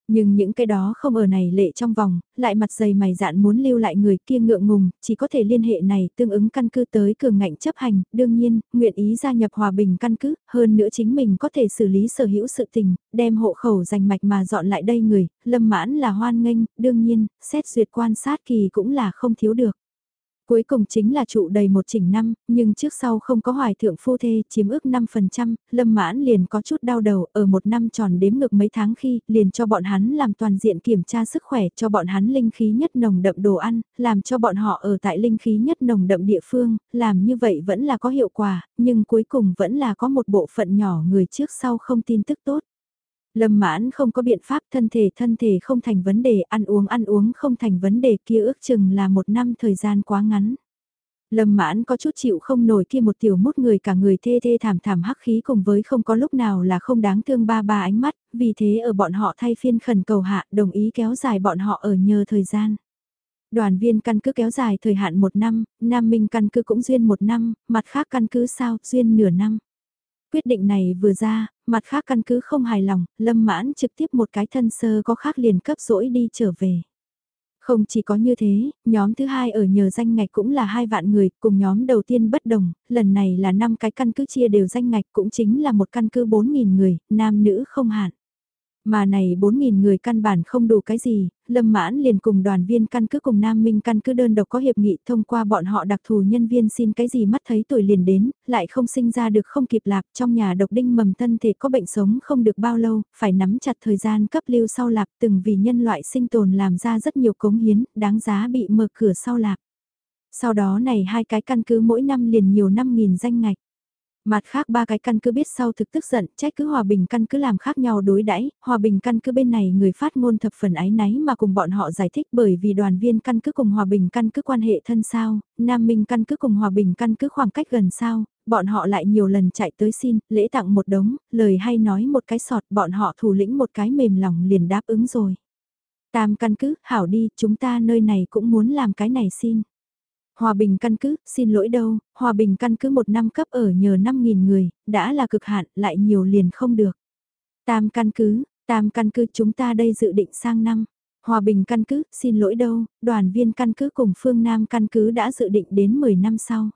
Nhưng những cái đó không ở này lệ trong vòng, lại mặt dày mày dạn muốn lưu lại người kia ngượng ngùng, chỉ có thể liên hệ này tương ứng căn cứ tới cường ngạnh chấp hành, đương nhiên, nguyện ý gia nhập hòa bình căn cứ, hơn nữa chính mình có thể xử lý sở hữu sự tình, đem hộ khẩu giành mạch mà dọn lại đây người, lâm mãn là hoan nghênh, đương nhiên, xét duyệt quan sát kỳ cũng là không thiếu được. Cuối cùng chính là trụ đầy một chỉnh năm, nhưng trước sau không có hoài thượng phu thê chiếm ước 5%, lâm mãn liền có chút đau đầu ở một năm tròn đếm ngược mấy tháng khi liền cho bọn hắn làm toàn diện kiểm tra sức khỏe cho bọn hắn linh khí nhất nồng đậm đồ ăn, làm cho bọn họ ở tại linh khí nhất nồng đậm địa phương, làm như vậy vẫn là có hiệu quả, nhưng cuối cùng vẫn là có một bộ phận nhỏ người trước sau không tin tức tốt. Lâm mãn không có biện pháp thân thể thân thể không thành vấn đề, ăn uống ăn uống không thành vấn đề kia ước chừng là một năm thời gian quá ngắn. Lâm mãn có chút chịu không nổi kia một tiểu mút người cả người thê thê thảm thảm hắc khí cùng với không có lúc nào là không đáng thương ba ba ánh mắt, vì thế ở bọn họ thay phiên khẩn cầu hạ đồng ý kéo dài bọn họ ở nhờ thời gian. Đoàn viên căn cứ kéo dài thời hạn một năm, Nam Minh căn cứ cũng duyên một năm, mặt khác căn cứ sao, duyên nửa năm. Quyết định này vừa ra, mặt khác căn cứ không hài lòng, lâm mãn trực tiếp một cái thân sơ có khác liền cấp rỗi đi trở về. Không chỉ có như thế, nhóm thứ hai ở nhờ danh ngạch cũng là hai vạn người, cùng nhóm đầu tiên bất đồng, lần này là năm cái căn cứ chia đều danh ngạch cũng chính là một căn cứ 4.000 người, nam nữ không hạn. Mà này 4.000 người căn bản không đủ cái gì, Lâm Mãn liền cùng đoàn viên căn cứ cùng Nam Minh căn cứ đơn độc có hiệp nghị thông qua bọn họ đặc thù nhân viên xin cái gì mắt thấy tuổi liền đến, lại không sinh ra được không kịp lạc trong nhà độc đinh mầm thân thể có bệnh sống không được bao lâu, phải nắm chặt thời gian cấp lưu sau lạc từng vì nhân loại sinh tồn làm ra rất nhiều cống hiến, đáng giá bị mở cửa sau lạc. Sau đó này hai cái căn cứ mỗi năm liền nhiều năm nghìn danh ngạch. Mặt khác ba cái căn cứ biết sau thực tức giận, trách cứ hòa bình căn cứ làm khác nhau đối đãi hòa bình căn cứ bên này người phát ngôn thập phần ái náy mà cùng bọn họ giải thích bởi vì đoàn viên căn cứ cùng hòa bình căn cứ quan hệ thân sao, nam minh căn cứ cùng hòa bình căn cứ khoảng cách gần sao, bọn họ lại nhiều lần chạy tới xin, lễ tặng một đống, lời hay nói một cái sọt, bọn họ thủ lĩnh một cái mềm lòng liền đáp ứng rồi. Tam căn cứ, hảo đi, chúng ta nơi này cũng muốn làm cái này xin. Hòa bình căn cứ, xin lỗi đâu, hòa bình căn cứ một năm cấp ở nhờ 5.000 người, đã là cực hạn, lại nhiều liền không được. Tam căn cứ, tam căn cứ chúng ta đây dự định sang năm. Hòa bình căn cứ, xin lỗi đâu, đoàn viên căn cứ cùng phương Nam căn cứ đã dự định đến 10 năm sau.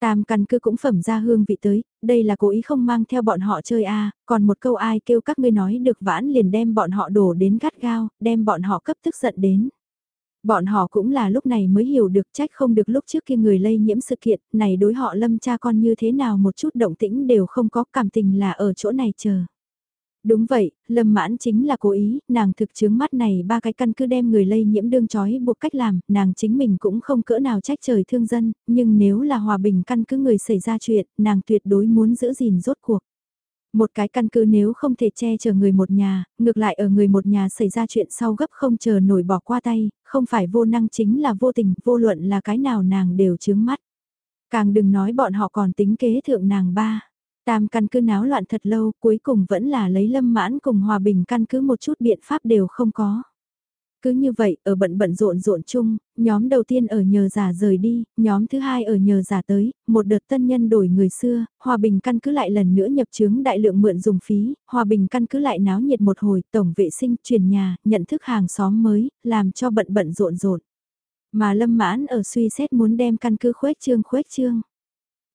Tam căn cứ cũng phẩm ra hương vị tới, đây là cố ý không mang theo bọn họ chơi a còn một câu ai kêu các ngươi nói được vãn liền đem bọn họ đổ đến gắt gao, đem bọn họ cấp tức giận đến. Bọn họ cũng là lúc này mới hiểu được trách không được lúc trước kia người lây nhiễm sự kiện, này đối họ lâm cha con như thế nào một chút động tĩnh đều không có cảm tình là ở chỗ này chờ. Đúng vậy, lâm mãn chính là cố ý, nàng thực chứng mắt này ba cái căn cứ đem người lây nhiễm đương chói buộc cách làm, nàng chính mình cũng không cỡ nào trách trời thương dân, nhưng nếu là hòa bình căn cứ người xảy ra chuyện, nàng tuyệt đối muốn giữ gìn rốt cuộc. Một cái căn cứ nếu không thể che chở người một nhà, ngược lại ở người một nhà xảy ra chuyện sau gấp không chờ nổi bỏ qua tay, không phải vô năng chính là vô tình, vô luận là cái nào nàng đều chướng mắt. Càng đừng nói bọn họ còn tính kế thượng nàng ba. Tam căn cứ náo loạn thật lâu, cuối cùng vẫn là lấy lâm mãn cùng hòa bình căn cứ một chút biện pháp đều không có. Cứ như vậy, ở bận bận rộn rộn chung, nhóm đầu tiên ở nhờ giả rời đi, nhóm thứ hai ở nhờ giả tới, một đợt tân nhân đổi người xưa, hòa bình căn cứ lại lần nữa nhập chứng đại lượng mượn dùng phí, hòa bình căn cứ lại náo nhiệt một hồi, tổng vệ sinh, chuyển nhà, nhận thức hàng xóm mới, làm cho bận bận rộn rộn. Mà lâm mãn ở suy xét muốn đem căn cứ khuếch trương khuếch trương.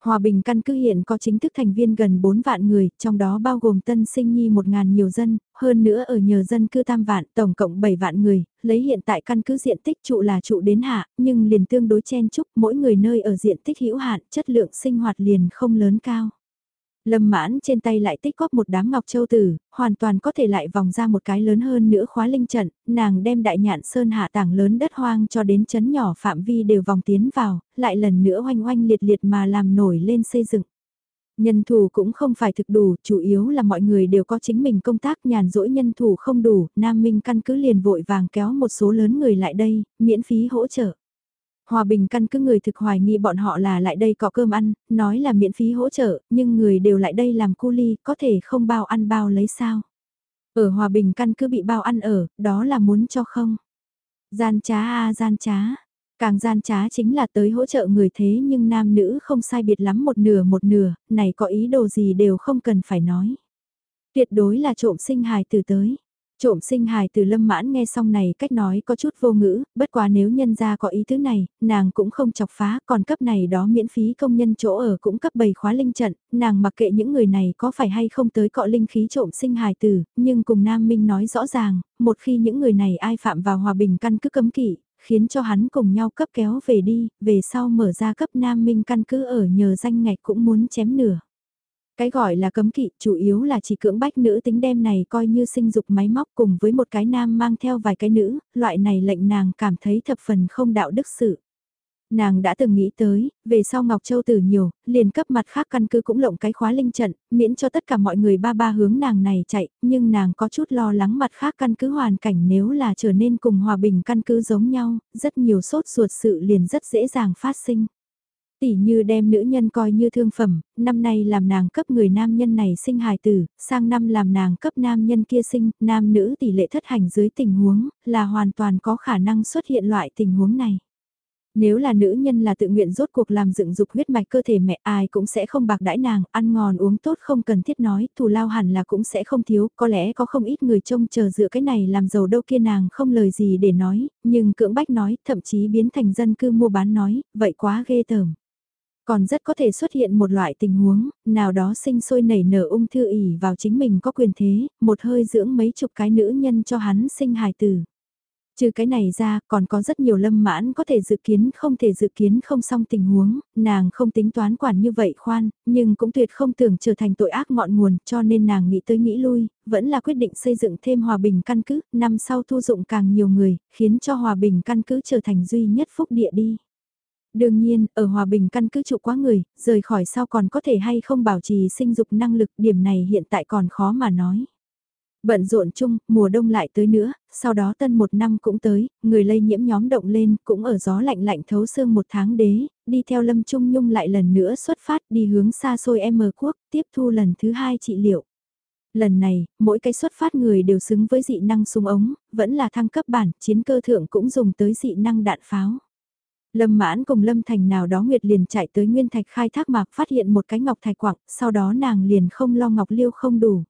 Hòa bình căn cứ hiện có chính thức thành viên gần 4 vạn người, trong đó bao gồm tân sinh nhi 1.000 nhiều dân, hơn nữa ở nhờ dân cư tam vạn, tổng cộng 7 vạn người, lấy hiện tại căn cứ diện tích trụ là trụ đến hạ, nhưng liền tương đối chen chúc mỗi người nơi ở diện tích hữu hạn, chất lượng sinh hoạt liền không lớn cao. Lâm mãn trên tay lại tích góp một đám ngọc châu tử, hoàn toàn có thể lại vòng ra một cái lớn hơn nữa khóa linh trận, nàng đem đại nhạn sơn hạ tảng lớn đất hoang cho đến chấn nhỏ phạm vi đều vòng tiến vào, lại lần nữa oanh oanh liệt liệt mà làm nổi lên xây dựng. Nhân thủ cũng không phải thực đủ, chủ yếu là mọi người đều có chính mình công tác nhàn rỗi nhân thủ không đủ, Nam Minh căn cứ liền vội vàng kéo một số lớn người lại đây, miễn phí hỗ trợ. Hòa bình căn cứ người thực hoài nghi bọn họ là lại đây có cơm ăn, nói là miễn phí hỗ trợ, nhưng người đều lại đây làm cu ly, có thể không bao ăn bao lấy sao. Ở hòa bình căn cứ bị bao ăn ở, đó là muốn cho không. Gian trá a gian trá, càng gian trá chính là tới hỗ trợ người thế nhưng nam nữ không sai biệt lắm một nửa một nửa, này có ý đồ gì đều không cần phải nói. Tuyệt đối là trộm sinh hài từ tới. Trộm sinh hài từ lâm mãn nghe xong này cách nói có chút vô ngữ, bất quá nếu nhân ra có ý thứ này, nàng cũng không chọc phá, còn cấp này đó miễn phí công nhân chỗ ở cũng cấp bầy khóa linh trận, nàng mặc kệ những người này có phải hay không tới cọ linh khí trộm sinh hài từ, nhưng cùng Nam Minh nói rõ ràng, một khi những người này ai phạm vào hòa bình căn cứ cấm kỵ, khiến cho hắn cùng nhau cấp kéo về đi, về sau mở ra cấp Nam Minh căn cứ ở nhờ danh ngạch cũng muốn chém nửa. Cái gọi là cấm kỵ chủ yếu là chỉ cưỡng bách nữ tính đem này coi như sinh dục máy móc cùng với một cái nam mang theo vài cái nữ, loại này lệnh nàng cảm thấy thập phần không đạo đức sự. Nàng đã từng nghĩ tới, về sau Ngọc Châu Tử nhiều, liền cấp mặt khác căn cứ cũng lộng cái khóa linh trận, miễn cho tất cả mọi người ba ba hướng nàng này chạy, nhưng nàng có chút lo lắng mặt khác căn cứ hoàn cảnh nếu là trở nên cùng hòa bình căn cứ giống nhau, rất nhiều sốt ruột sự liền rất dễ dàng phát sinh. Tỷ như đem nữ nhân coi như thương phẩm, năm nay làm nàng cấp người nam nhân này sinh hài tử, sang năm làm nàng cấp nam nhân kia sinh, nam nữ tỷ lệ thất hành dưới tình huống, là hoàn toàn có khả năng xuất hiện loại tình huống này. Nếu là nữ nhân là tự nguyện rốt cuộc làm dựng dục huyết mạch cơ thể mẹ ai cũng sẽ không bạc đãi nàng, ăn ngon uống tốt không cần thiết nói, thù lao hẳn là cũng sẽ không thiếu, có lẽ có không ít người trông chờ dựa cái này làm giàu đâu kia nàng không lời gì để nói, nhưng cưỡng bách nói, thậm chí biến thành dân cư mua bán nói, vậy quá ghê tởm. Còn rất có thể xuất hiện một loại tình huống, nào đó sinh sôi nảy nở ung thư ỉ vào chính mình có quyền thế, một hơi dưỡng mấy chục cái nữ nhân cho hắn sinh hài tử. Trừ cái này ra, còn có rất nhiều lâm mãn có thể dự kiến không thể dự kiến không xong tình huống, nàng không tính toán quản như vậy khoan, nhưng cũng tuyệt không tưởng trở thành tội ác ngọn nguồn cho nên nàng nghĩ tới nghĩ lui, vẫn là quyết định xây dựng thêm hòa bình căn cứ, năm sau thu dụng càng nhiều người, khiến cho hòa bình căn cứ trở thành duy nhất phúc địa đi. Đương nhiên, ở Hòa Bình căn cứ trụ quá người, rời khỏi sau còn có thể hay không bảo trì sinh dục năng lực, điểm này hiện tại còn khó mà nói. Bận rộn chung, mùa đông lại tới nữa, sau đó tân một năm cũng tới, người lây nhiễm nhóm động lên, cũng ở gió lạnh lạnh thấu xương một tháng đế, đi theo Lâm Trung Nhung lại lần nữa xuất phát đi hướng xa xôi M quốc, tiếp thu lần thứ hai trị liệu. Lần này, mỗi cái xuất phát người đều xứng với dị năng súng ống, vẫn là thăng cấp bản, chiến cơ thượng cũng dùng tới dị năng đạn pháo. Lâm mãn cùng Lâm Thành nào đó Nguyệt liền chạy tới Nguyên Thạch khai thác mạc phát hiện một cái ngọc thạch quặng, sau đó nàng liền không lo ngọc liêu không đủ.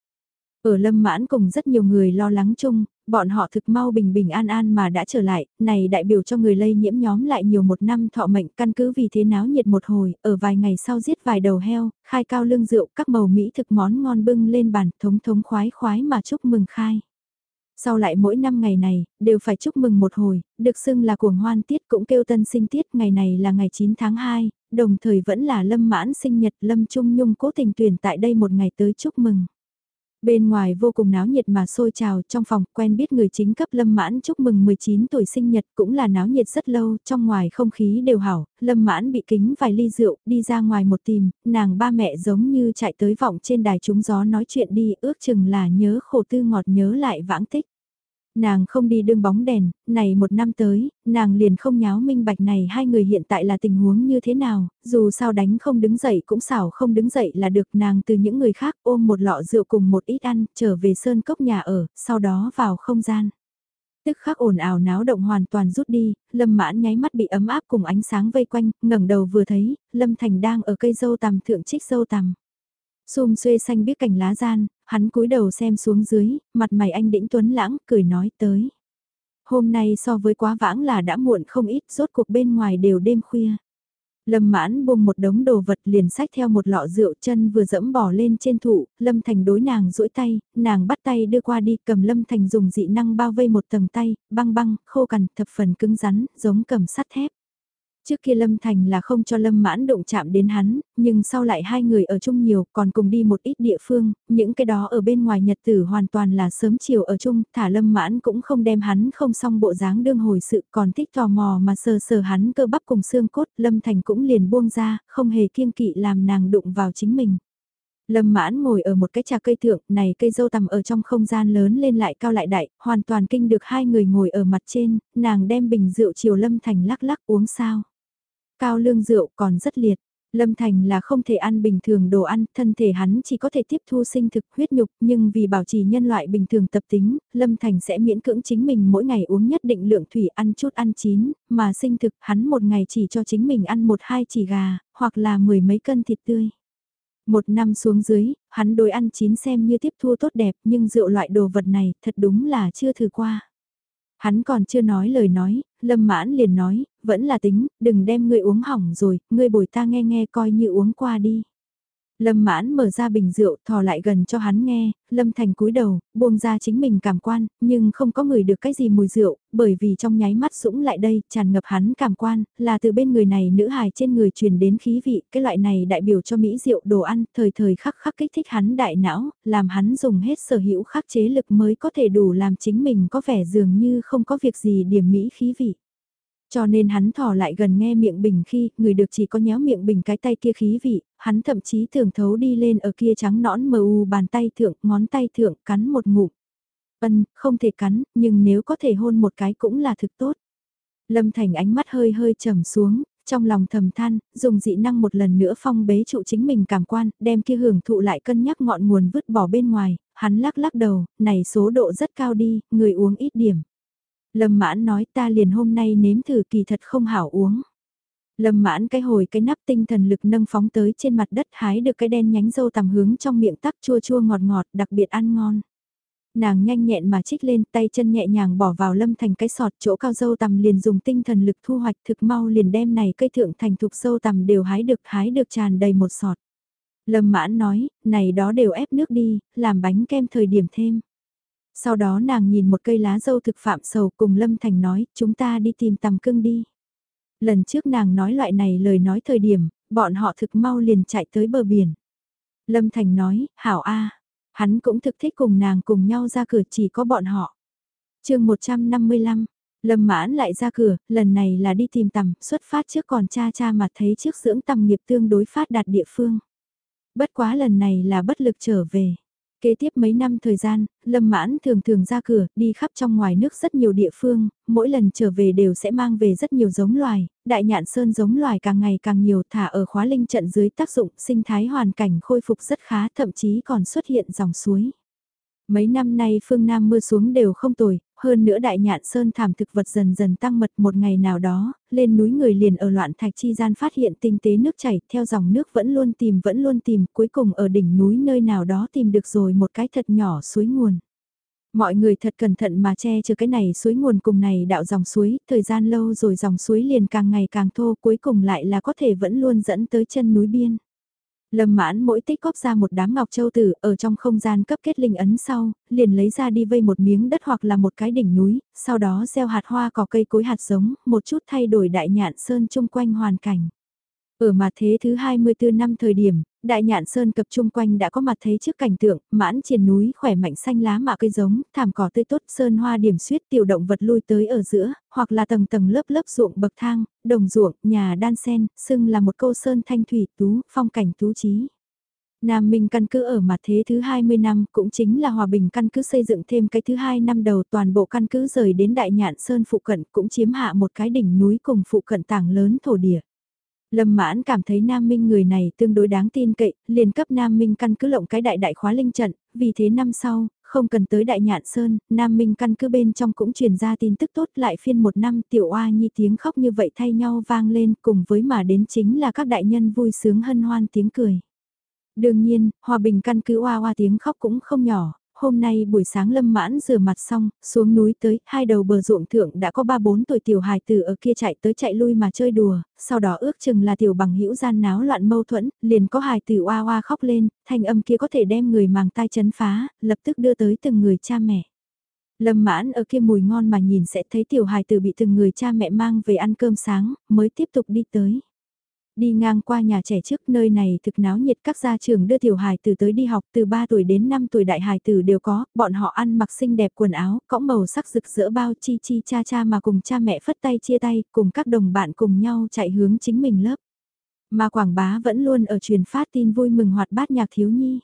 Ở Lâm mãn cùng rất nhiều người lo lắng chung, bọn họ thực mau bình bình an an mà đã trở lại, này đại biểu cho người lây nhiễm nhóm lại nhiều một năm thọ mệnh căn cứ vì thế náo nhiệt một hồi, ở vài ngày sau giết vài đầu heo, khai cao lương rượu, các màu mỹ thực món ngon bưng lên bàn thống thống khoái khoái mà chúc mừng khai. Sau lại mỗi năm ngày này, đều phải chúc mừng một hồi, được xưng là cuồng hoan tiết cũng kêu tân sinh tiết, ngày này là ngày 9 tháng 2, đồng thời vẫn là lâm mãn sinh nhật lâm trung nhung cố tình tuyển tại đây một ngày tới chúc mừng. Bên ngoài vô cùng náo nhiệt mà sôi trào trong phòng quen biết người chính cấp Lâm Mãn chúc mừng 19 tuổi sinh nhật cũng là náo nhiệt rất lâu, trong ngoài không khí đều hảo, Lâm Mãn bị kính vài ly rượu, đi ra ngoài một tìm, nàng ba mẹ giống như chạy tới vọng trên đài trúng gió nói chuyện đi, ước chừng là nhớ khổ tư ngọt nhớ lại vãng tích. Nàng không đi đương bóng đèn, này một năm tới, nàng liền không nháo minh bạch này hai người hiện tại là tình huống như thế nào, dù sao đánh không đứng dậy cũng xảo không đứng dậy là được nàng từ những người khác ôm một lọ rượu cùng một ít ăn, trở về sơn cốc nhà ở, sau đó vào không gian. Tức khắc ồn ào náo động hoàn toàn rút đi, Lâm Mãn nháy mắt bị ấm áp cùng ánh sáng vây quanh, ngẩng đầu vừa thấy, Lâm Thành đang ở cây dâu tằm thượng trích dâu tằm. Xùm xuê xanh biết cành lá gian, hắn cúi đầu xem xuống dưới, mặt mày anh đĩnh tuấn lãng, cười nói tới. Hôm nay so với quá vãng là đã muộn không ít, rốt cuộc bên ngoài đều đêm khuya. Lâm mãn buông một đống đồ vật liền sách theo một lọ rượu chân vừa dẫm bỏ lên trên thụ, Lâm Thành đối nàng duỗi tay, nàng bắt tay đưa qua đi cầm Lâm Thành dùng dị năng bao vây một tầng tay, băng băng, khô cằn, thập phần cứng rắn, giống cầm sắt thép. Trước kia Lâm Thành là không cho Lâm Mãn động chạm đến hắn, nhưng sau lại hai người ở chung nhiều còn cùng đi một ít địa phương, những cái đó ở bên ngoài nhật tử hoàn toàn là sớm chiều ở chung, thả Lâm Mãn cũng không đem hắn không xong bộ dáng đương hồi sự còn thích tò mò mà sờ sờ hắn cơ bắp cùng xương cốt, Lâm Thành cũng liền buông ra, không hề kiêng kỵ làm nàng đụng vào chính mình. Lâm mãn ngồi ở một cái trà cây thượng, này cây dâu tằm ở trong không gian lớn lên lại cao lại đại, hoàn toàn kinh được hai người ngồi ở mặt trên, nàng đem bình rượu chiều Lâm Thành lắc lắc uống sao. Cao lương rượu còn rất liệt. Lâm Thành là không thể ăn bình thường đồ ăn, thân thể hắn chỉ có thể tiếp thu sinh thực huyết nhục, nhưng vì bảo trì nhân loại bình thường tập tính, Lâm Thành sẽ miễn cưỡng chính mình mỗi ngày uống nhất định lượng thủy ăn chút ăn chín, mà sinh thực hắn một ngày chỉ cho chính mình ăn một hai chỉ gà, hoặc là mười mấy cân thịt tươi. Một năm xuống dưới, hắn đối ăn chín xem như tiếp thu tốt đẹp nhưng rượu loại đồ vật này thật đúng là chưa thử qua. Hắn còn chưa nói lời nói, Lâm Mãn liền nói, vẫn là tính, đừng đem ngươi uống hỏng rồi, ngươi bồi ta nghe nghe coi như uống qua đi. Lâm mãn mở ra bình rượu thò lại gần cho hắn nghe, Lâm Thành cúi đầu, buông ra chính mình cảm quan, nhưng không có người được cái gì mùi rượu, bởi vì trong nháy mắt sũng lại đây, tràn ngập hắn cảm quan, là từ bên người này nữ hài trên người truyền đến khí vị, cái loại này đại biểu cho Mỹ rượu đồ ăn, thời thời khắc khắc kích thích hắn đại não, làm hắn dùng hết sở hữu khắc chế lực mới có thể đủ làm chính mình có vẻ dường như không có việc gì điểm Mỹ khí vị. Cho nên hắn thò lại gần nghe miệng bình khi, người được chỉ có nhéo miệng bình cái tay kia khí vị, hắn thậm chí thường thấu đi lên ở kia trắng nõn mờ u bàn tay thượng, ngón tay thượng, cắn một ngụm. Ân, không thể cắn, nhưng nếu có thể hôn một cái cũng là thực tốt. Lâm Thành ánh mắt hơi hơi trầm xuống, trong lòng thầm than, dùng dị năng một lần nữa phong bế trụ chính mình cảm quan, đem kia hưởng thụ lại cân nhắc ngọn nguồn vứt bỏ bên ngoài, hắn lắc lắc đầu, này số độ rất cao đi, người uống ít điểm. Lâm mãn nói ta liền hôm nay nếm thử kỳ thật không hảo uống. Lâm mãn cái hồi cái nắp tinh thần lực nâng phóng tới trên mặt đất hái được cái đen nhánh dâu tằm hướng trong miệng tắc chua chua ngọt ngọt đặc biệt ăn ngon. Nàng nhanh nhẹn mà chích lên tay chân nhẹ nhàng bỏ vào lâm thành cái sọt chỗ cao dâu tằm liền dùng tinh thần lực thu hoạch thực mau liền đem này cây thượng thành thục dâu tằm đều hái được hái được tràn đầy một sọt. Lâm mãn nói, này đó đều ép nước đi, làm bánh kem thời điểm thêm. Sau đó nàng nhìn một cây lá dâu thực phạm sầu cùng Lâm Thành nói, chúng ta đi tìm tầm cưng đi. Lần trước nàng nói loại này lời nói thời điểm, bọn họ thực mau liền chạy tới bờ biển. Lâm Thành nói, hảo a hắn cũng thực thích cùng nàng cùng nhau ra cửa chỉ có bọn họ. chương 155, Lâm mãn lại ra cửa, lần này là đi tìm tầm, xuất phát trước còn cha cha mà thấy trước dưỡng tầm nghiệp tương đối phát đạt địa phương. Bất quá lần này là bất lực trở về. Kế tiếp mấy năm thời gian, Lâm Mãn thường thường ra cửa, đi khắp trong ngoài nước rất nhiều địa phương, mỗi lần trở về đều sẽ mang về rất nhiều giống loài, đại nhạn sơn giống loài càng ngày càng nhiều thả ở khóa linh trận dưới tác dụng sinh thái hoàn cảnh khôi phục rất khá thậm chí còn xuất hiện dòng suối. Mấy năm nay phương Nam mưa xuống đều không tồi, hơn nữa đại nhạn sơn thảm thực vật dần dần tăng mật một ngày nào đó, lên núi người liền ở loạn thạch chi gian phát hiện tinh tế nước chảy, theo dòng nước vẫn luôn tìm vẫn luôn tìm, cuối cùng ở đỉnh núi nơi nào đó tìm được rồi một cái thật nhỏ suối nguồn. Mọi người thật cẩn thận mà che chở cái này suối nguồn cùng này đạo dòng suối, thời gian lâu rồi dòng suối liền càng ngày càng thô cuối cùng lại là có thể vẫn luôn dẫn tới chân núi biên. Lâm mãn mỗi tích góp ra một đám ngọc châu tử ở trong không gian cấp kết linh ấn sau, liền lấy ra đi vây một miếng đất hoặc là một cái đỉnh núi, sau đó gieo hạt hoa cỏ cây cối hạt giống, một chút thay đổi đại nhạn sơn chung quanh hoàn cảnh. Ở mặt thế thứ 24 năm thời điểm, đại nhạn sơn cập chung quanh đã có mặt thấy trước cảnh tượng, mãn triền núi khỏe mạnh xanh lá mạ cây giống, thảm cỏ tươi tốt, sơn hoa điểm suyết tiểu động vật lui tới ở giữa, hoặc là tầng tầng lớp lớp ruộng bậc thang, đồng ruộng, nhà đan sen, xưng là một câu sơn thanh thủy tú, phong cảnh tú trí. Nam Minh căn cứ ở mặt thế thứ 20 năm cũng chính là hòa bình căn cứ xây dựng thêm cái thứ hai năm đầu toàn bộ căn cứ rời đến Đại Nhạn Sơn phụ cận cũng chiếm hạ một cái đỉnh núi cùng phụ cận tảng lớn thổ địa. Lâm mãn cảm thấy Nam Minh người này tương đối đáng tin cậy, liền cấp Nam Minh căn cứ lộng cái đại đại khóa linh trận, vì thế năm sau, không cần tới đại nhạn sơn, Nam Minh căn cứ bên trong cũng truyền ra tin tức tốt lại phiên một năm tiểu oa nhi tiếng khóc như vậy thay nhau vang lên cùng với mà đến chính là các đại nhân vui sướng hân hoan tiếng cười. Đương nhiên, hòa bình căn cứ oa oa tiếng khóc cũng không nhỏ, hôm nay buổi sáng lâm mãn rửa mặt xong, xuống núi tới, hai đầu bờ ruộng thượng đã có ba bốn tuổi tiểu hài tử ở kia chạy tới chạy lui mà chơi đùa, sau đó ước chừng là tiểu bằng hữu gian náo loạn mâu thuẫn, liền có hài tử oa oa khóc lên, thanh âm kia có thể đem người màng tai chấn phá, lập tức đưa tới từng người cha mẹ. Lâm mãn ở kia mùi ngon mà nhìn sẽ thấy tiểu hài tử bị từng người cha mẹ mang về ăn cơm sáng, mới tiếp tục đi tới. Đi ngang qua nhà trẻ trước nơi này thực náo nhiệt các gia trường đưa tiểu hài tử tới đi học từ 3 tuổi đến 5 tuổi đại hài tử đều có, bọn họ ăn mặc xinh đẹp quần áo, cõng màu sắc rực rỡ bao chi chi cha cha mà cùng cha mẹ phất tay chia tay, cùng các đồng bạn cùng nhau chạy hướng chính mình lớp. Mà quảng bá vẫn luôn ở truyền phát tin vui mừng hoạt bát nhạc thiếu nhi.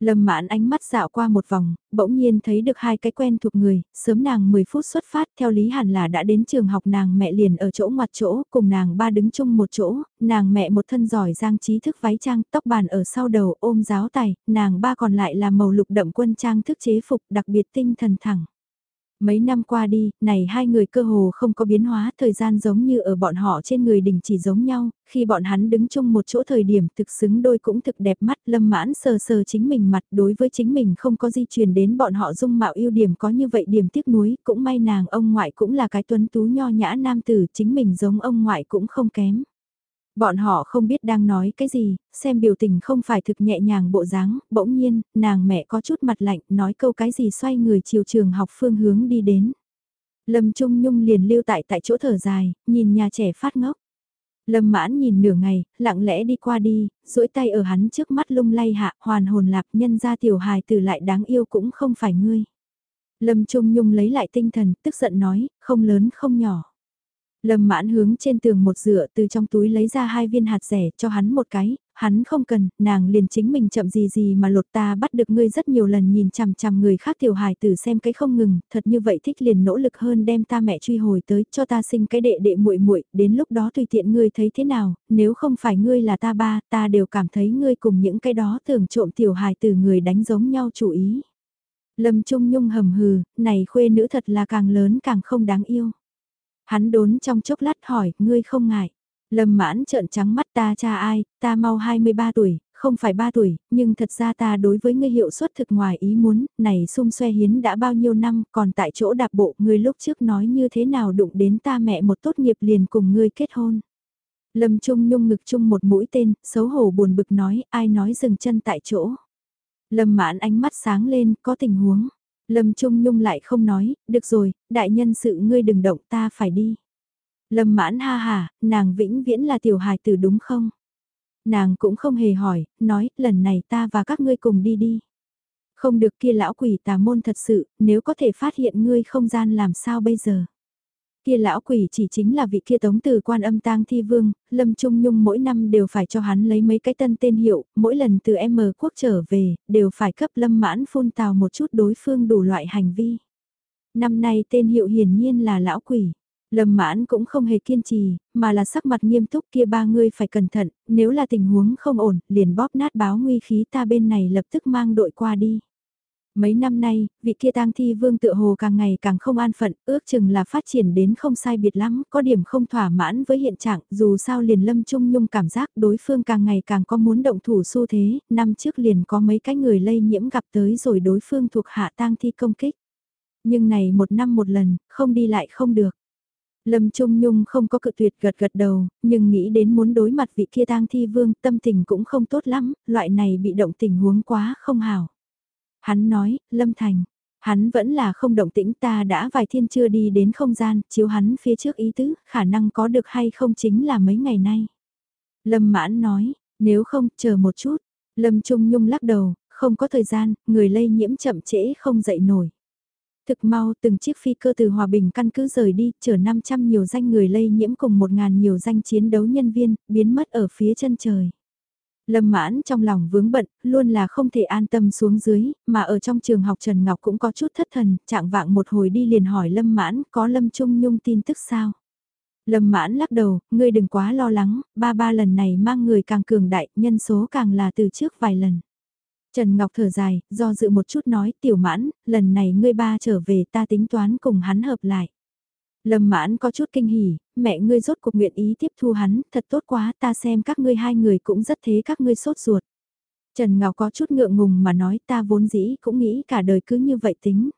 Lâm mãn ánh mắt dạo qua một vòng, bỗng nhiên thấy được hai cái quen thuộc người, sớm nàng 10 phút xuất phát theo lý hẳn là đã đến trường học nàng mẹ liền ở chỗ ngoặt chỗ, cùng nàng ba đứng chung một chỗ, nàng mẹ một thân giỏi giang trí thức váy trang, tóc bàn ở sau đầu ôm giáo tài, nàng ba còn lại là màu lục đậm quân trang thức chế phục đặc biệt tinh thần thẳng. Mấy năm qua đi, này hai người cơ hồ không có biến hóa, thời gian giống như ở bọn họ trên người đỉnh chỉ giống nhau, khi bọn hắn đứng chung một chỗ thời điểm thực xứng đôi cũng thực đẹp mắt, lâm mãn sờ sờ chính mình mặt đối với chính mình không có di truyền đến bọn họ dung mạo ưu điểm có như vậy điểm tiếc nuối, cũng may nàng ông ngoại cũng là cái tuấn tú nho nhã nam tử, chính mình giống ông ngoại cũng không kém. Bọn họ không biết đang nói cái gì, xem biểu tình không phải thực nhẹ nhàng bộ dáng, bỗng nhiên, nàng mẹ có chút mặt lạnh, nói câu cái gì xoay người chiều trường học phương hướng đi đến. Lâm Trung Nhung liền lưu tại tại chỗ thở dài, nhìn nhà trẻ phát ngốc. Lâm mãn nhìn nửa ngày, lặng lẽ đi qua đi, duỗi tay ở hắn trước mắt lung lay hạ, hoàn hồn lạc nhân ra tiểu hài từ lại đáng yêu cũng không phải ngươi. Lâm Trung Nhung lấy lại tinh thần, tức giận nói, không lớn không nhỏ. Lâm mãn hướng trên tường một dựa từ trong túi lấy ra hai viên hạt rẻ cho hắn một cái, hắn không cần, nàng liền chính mình chậm gì gì mà lột ta bắt được ngươi rất nhiều lần nhìn chằm chằm người khác tiểu hài tử xem cái không ngừng, thật như vậy thích liền nỗ lực hơn đem ta mẹ truy hồi tới cho ta sinh cái đệ đệ muội muội đến lúc đó tùy tiện ngươi thấy thế nào, nếu không phải ngươi là ta ba, ta đều cảm thấy ngươi cùng những cái đó tưởng trộm tiểu hài tử người đánh giống nhau chủ ý. Lâm Trung Nhung hầm hừ, này khuê nữ thật là càng lớn càng không đáng yêu. Hắn đốn trong chốc lát hỏi, ngươi không ngại. Lâm mãn trợn trắng mắt ta cha ai, ta mau 23 tuổi, không phải 3 tuổi, nhưng thật ra ta đối với ngươi hiệu suất thực ngoài ý muốn, này xung xoe hiến đã bao nhiêu năm, còn tại chỗ đạp bộ, ngươi lúc trước nói như thế nào đụng đến ta mẹ một tốt nghiệp liền cùng ngươi kết hôn. Lâm Trung Nhung ngực chung một mũi tên, xấu hổ buồn bực nói, ai nói dừng chân tại chỗ. Lâm mãn ánh mắt sáng lên, có tình huống. Lâm Trung Nhung lại không nói, được rồi, đại nhân sự ngươi đừng động ta phải đi. Lâm mãn ha hà, nàng vĩnh viễn là tiểu hài tử đúng không? Nàng cũng không hề hỏi, nói, lần này ta và các ngươi cùng đi đi. Không được kia lão quỷ tà môn thật sự, nếu có thể phát hiện ngươi không gian làm sao bây giờ? Kia lão quỷ chỉ chính là vị kia tống từ quan âm tang thi vương, Lâm Trung Nhung mỗi năm đều phải cho hắn lấy mấy cái tân tên hiệu, mỗi lần từ M quốc trở về, đều phải cấp Lâm mãn phun tào một chút đối phương đủ loại hành vi. Năm nay tên hiệu hiển nhiên là lão quỷ. Lâm mãn cũng không hề kiên trì, mà là sắc mặt nghiêm túc kia ba người phải cẩn thận, nếu là tình huống không ổn, liền bóp nát báo nguy khí ta bên này lập tức mang đội qua đi. Mấy năm nay, vị kia tang thi vương tựa hồ càng ngày càng không an phận, ước chừng là phát triển đến không sai biệt lắm, có điểm không thỏa mãn với hiện trạng, dù sao liền lâm trung nhung cảm giác đối phương càng ngày càng có muốn động thủ xu thế, năm trước liền có mấy cái người lây nhiễm gặp tới rồi đối phương thuộc hạ tang thi công kích. Nhưng này một năm một lần, không đi lại không được. Lâm Trung Nhung không có cự tuyệt gật gật đầu, nhưng nghĩ đến muốn đối mặt vị kia tang thi vương, tâm tình cũng không tốt lắm, loại này bị động tình huống quá không hảo. Hắn nói, Lâm Thành, hắn vẫn là không động tĩnh ta đã vài thiên chưa đi đến không gian, chiếu hắn phía trước ý tứ, khả năng có được hay không chính là mấy ngày nay. Lâm Mãn nói, nếu không, chờ một chút. Lâm Trung Nhung lắc đầu, không có thời gian, người lây nhiễm chậm trễ không dậy nổi. Thực mau từng chiếc phi cơ từ Hòa Bình căn cứ rời đi, chở 500 nhiều danh người lây nhiễm cùng 1.000 nhiều danh chiến đấu nhân viên, biến mất ở phía chân trời. Lâm mãn trong lòng vướng bận, luôn là không thể an tâm xuống dưới, mà ở trong trường học Trần Ngọc cũng có chút thất thần, trạng vạng một hồi đi liền hỏi Lâm mãn có Lâm Trung Nhung tin tức sao. Lâm mãn lắc đầu, ngươi đừng quá lo lắng, ba ba lần này mang người càng cường đại, nhân số càng là từ trước vài lần. Trần Ngọc thở dài, do dự một chút nói, tiểu mãn, lần này ngươi ba trở về ta tính toán cùng hắn hợp lại. Lâm mãn có chút kinh hỉ, mẹ ngươi rốt cuộc nguyện ý tiếp thu hắn, thật tốt quá, ta xem các ngươi hai người cũng rất thế các ngươi sốt ruột. Trần Ngọc có chút ngượng ngùng mà nói ta vốn dĩ cũng nghĩ cả đời cứ như vậy tính.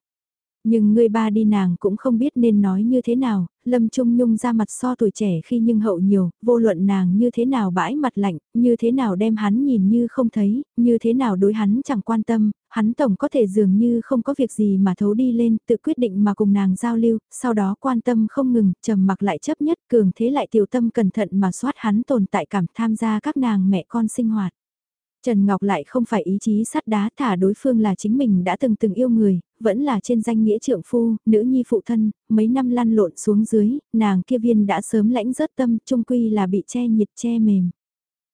Nhưng người ba đi nàng cũng không biết nên nói như thế nào, Lâm Trung Nhung ra mặt so tuổi trẻ khi nhưng hậu nhiều, vô luận nàng như thế nào bãi mặt lạnh, như thế nào đem hắn nhìn như không thấy, như thế nào đối hắn chẳng quan tâm, hắn tổng có thể dường như không có việc gì mà thấu đi lên, tự quyết định mà cùng nàng giao lưu, sau đó quan tâm không ngừng, trầm mặc lại chấp nhất, cường thế lại tiểu tâm cẩn thận mà soát hắn tồn tại cảm tham gia các nàng mẹ con sinh hoạt. Trần Ngọc lại không phải ý chí sắt đá thả đối phương là chính mình đã từng từng yêu người, vẫn là trên danh nghĩa trượng phu, nữ nhi phụ thân, mấy năm lăn lộn xuống dưới, nàng kia viên đã sớm lãnh rớt tâm, trung quy là bị che nhiệt che mềm.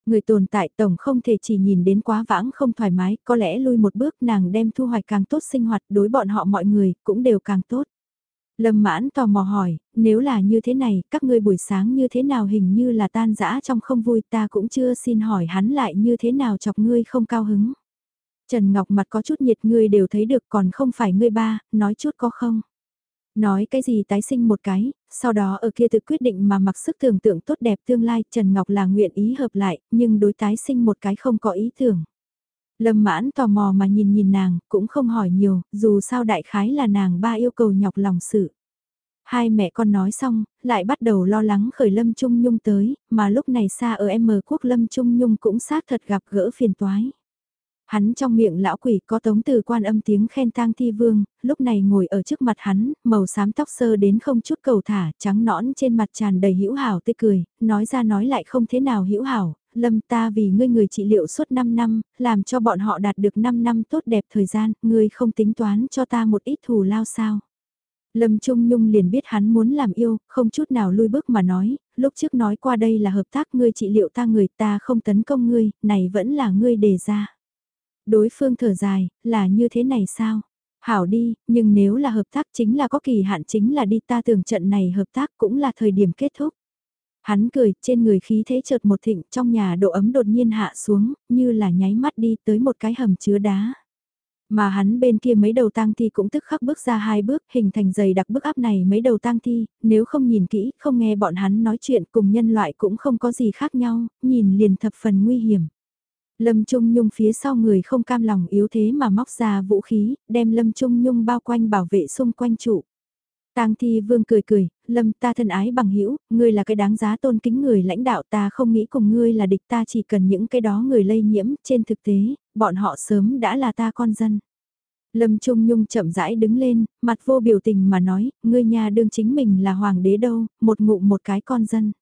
Người tồn tại tổng không thể chỉ nhìn đến quá vãng không thoải mái, có lẽ lui một bước nàng đem thu hoạch càng tốt sinh hoạt đối bọn họ mọi người cũng đều càng tốt. Lâm mãn tò mò hỏi, nếu là như thế này, các ngươi buổi sáng như thế nào hình như là tan dã trong không vui ta cũng chưa xin hỏi hắn lại như thế nào chọc ngươi không cao hứng. Trần Ngọc mặt có chút nhiệt ngươi đều thấy được còn không phải ngươi ba, nói chút có không. Nói cái gì tái sinh một cái, sau đó ở kia tự quyết định mà mặc sức tưởng tượng tốt đẹp tương lai Trần Ngọc là nguyện ý hợp lại, nhưng đối tái sinh một cái không có ý tưởng. Lâm mãn tò mò mà nhìn nhìn nàng, cũng không hỏi nhiều, dù sao đại khái là nàng ba yêu cầu nhọc lòng sự. Hai mẹ con nói xong, lại bắt đầu lo lắng khởi Lâm Trung Nhung tới, mà lúc này xa ở M quốc Lâm Trung Nhung cũng xác thật gặp gỡ phiền toái. Hắn trong miệng lão quỷ có tống từ quan âm tiếng khen tang thi vương, lúc này ngồi ở trước mặt hắn, màu xám tóc sơ đến không chút cầu thả, trắng nõn trên mặt tràn đầy hữu hảo tươi cười, nói ra nói lại không thế nào hữu hảo, lâm ta vì ngươi người trị liệu suốt 5 năm, làm cho bọn họ đạt được 5 năm tốt đẹp thời gian, ngươi không tính toán cho ta một ít thù lao sao. Lâm Trung Nhung liền biết hắn muốn làm yêu, không chút nào lui bước mà nói, lúc trước nói qua đây là hợp tác ngươi trị liệu ta người ta không tấn công ngươi, này vẫn là ngươi đề ra. Đối phương thở dài, là như thế này sao? Hảo đi, nhưng nếu là hợp tác chính là có kỳ hạn chính là đi ta tưởng trận này hợp tác cũng là thời điểm kết thúc. Hắn cười, trên người khí thế chợt một thịnh, trong nhà độ ấm đột nhiên hạ xuống, như là nháy mắt đi tới một cái hầm chứa đá. Mà hắn bên kia mấy đầu tang thi cũng tức khắc bước ra hai bước, hình thành dày đặc bức áp này mấy đầu tang thi, nếu không nhìn kỹ, không nghe bọn hắn nói chuyện cùng nhân loại cũng không có gì khác nhau, nhìn liền thập phần nguy hiểm. Lâm Trung Nhung phía sau người không cam lòng yếu thế mà móc ra vũ khí, đem Lâm Trung Nhung bao quanh bảo vệ xung quanh trụ. Tang Thi Vương cười cười, Lâm ta thân ái bằng hữu, ngươi là cái đáng giá tôn kính người lãnh đạo ta không nghĩ cùng ngươi là địch ta chỉ cần những cái đó người lây nhiễm, trên thực tế, bọn họ sớm đã là ta con dân. Lâm Trung Nhung chậm rãi đứng lên, mặt vô biểu tình mà nói, ngươi nhà đương chính mình là hoàng đế đâu, một ngụ một cái con dân.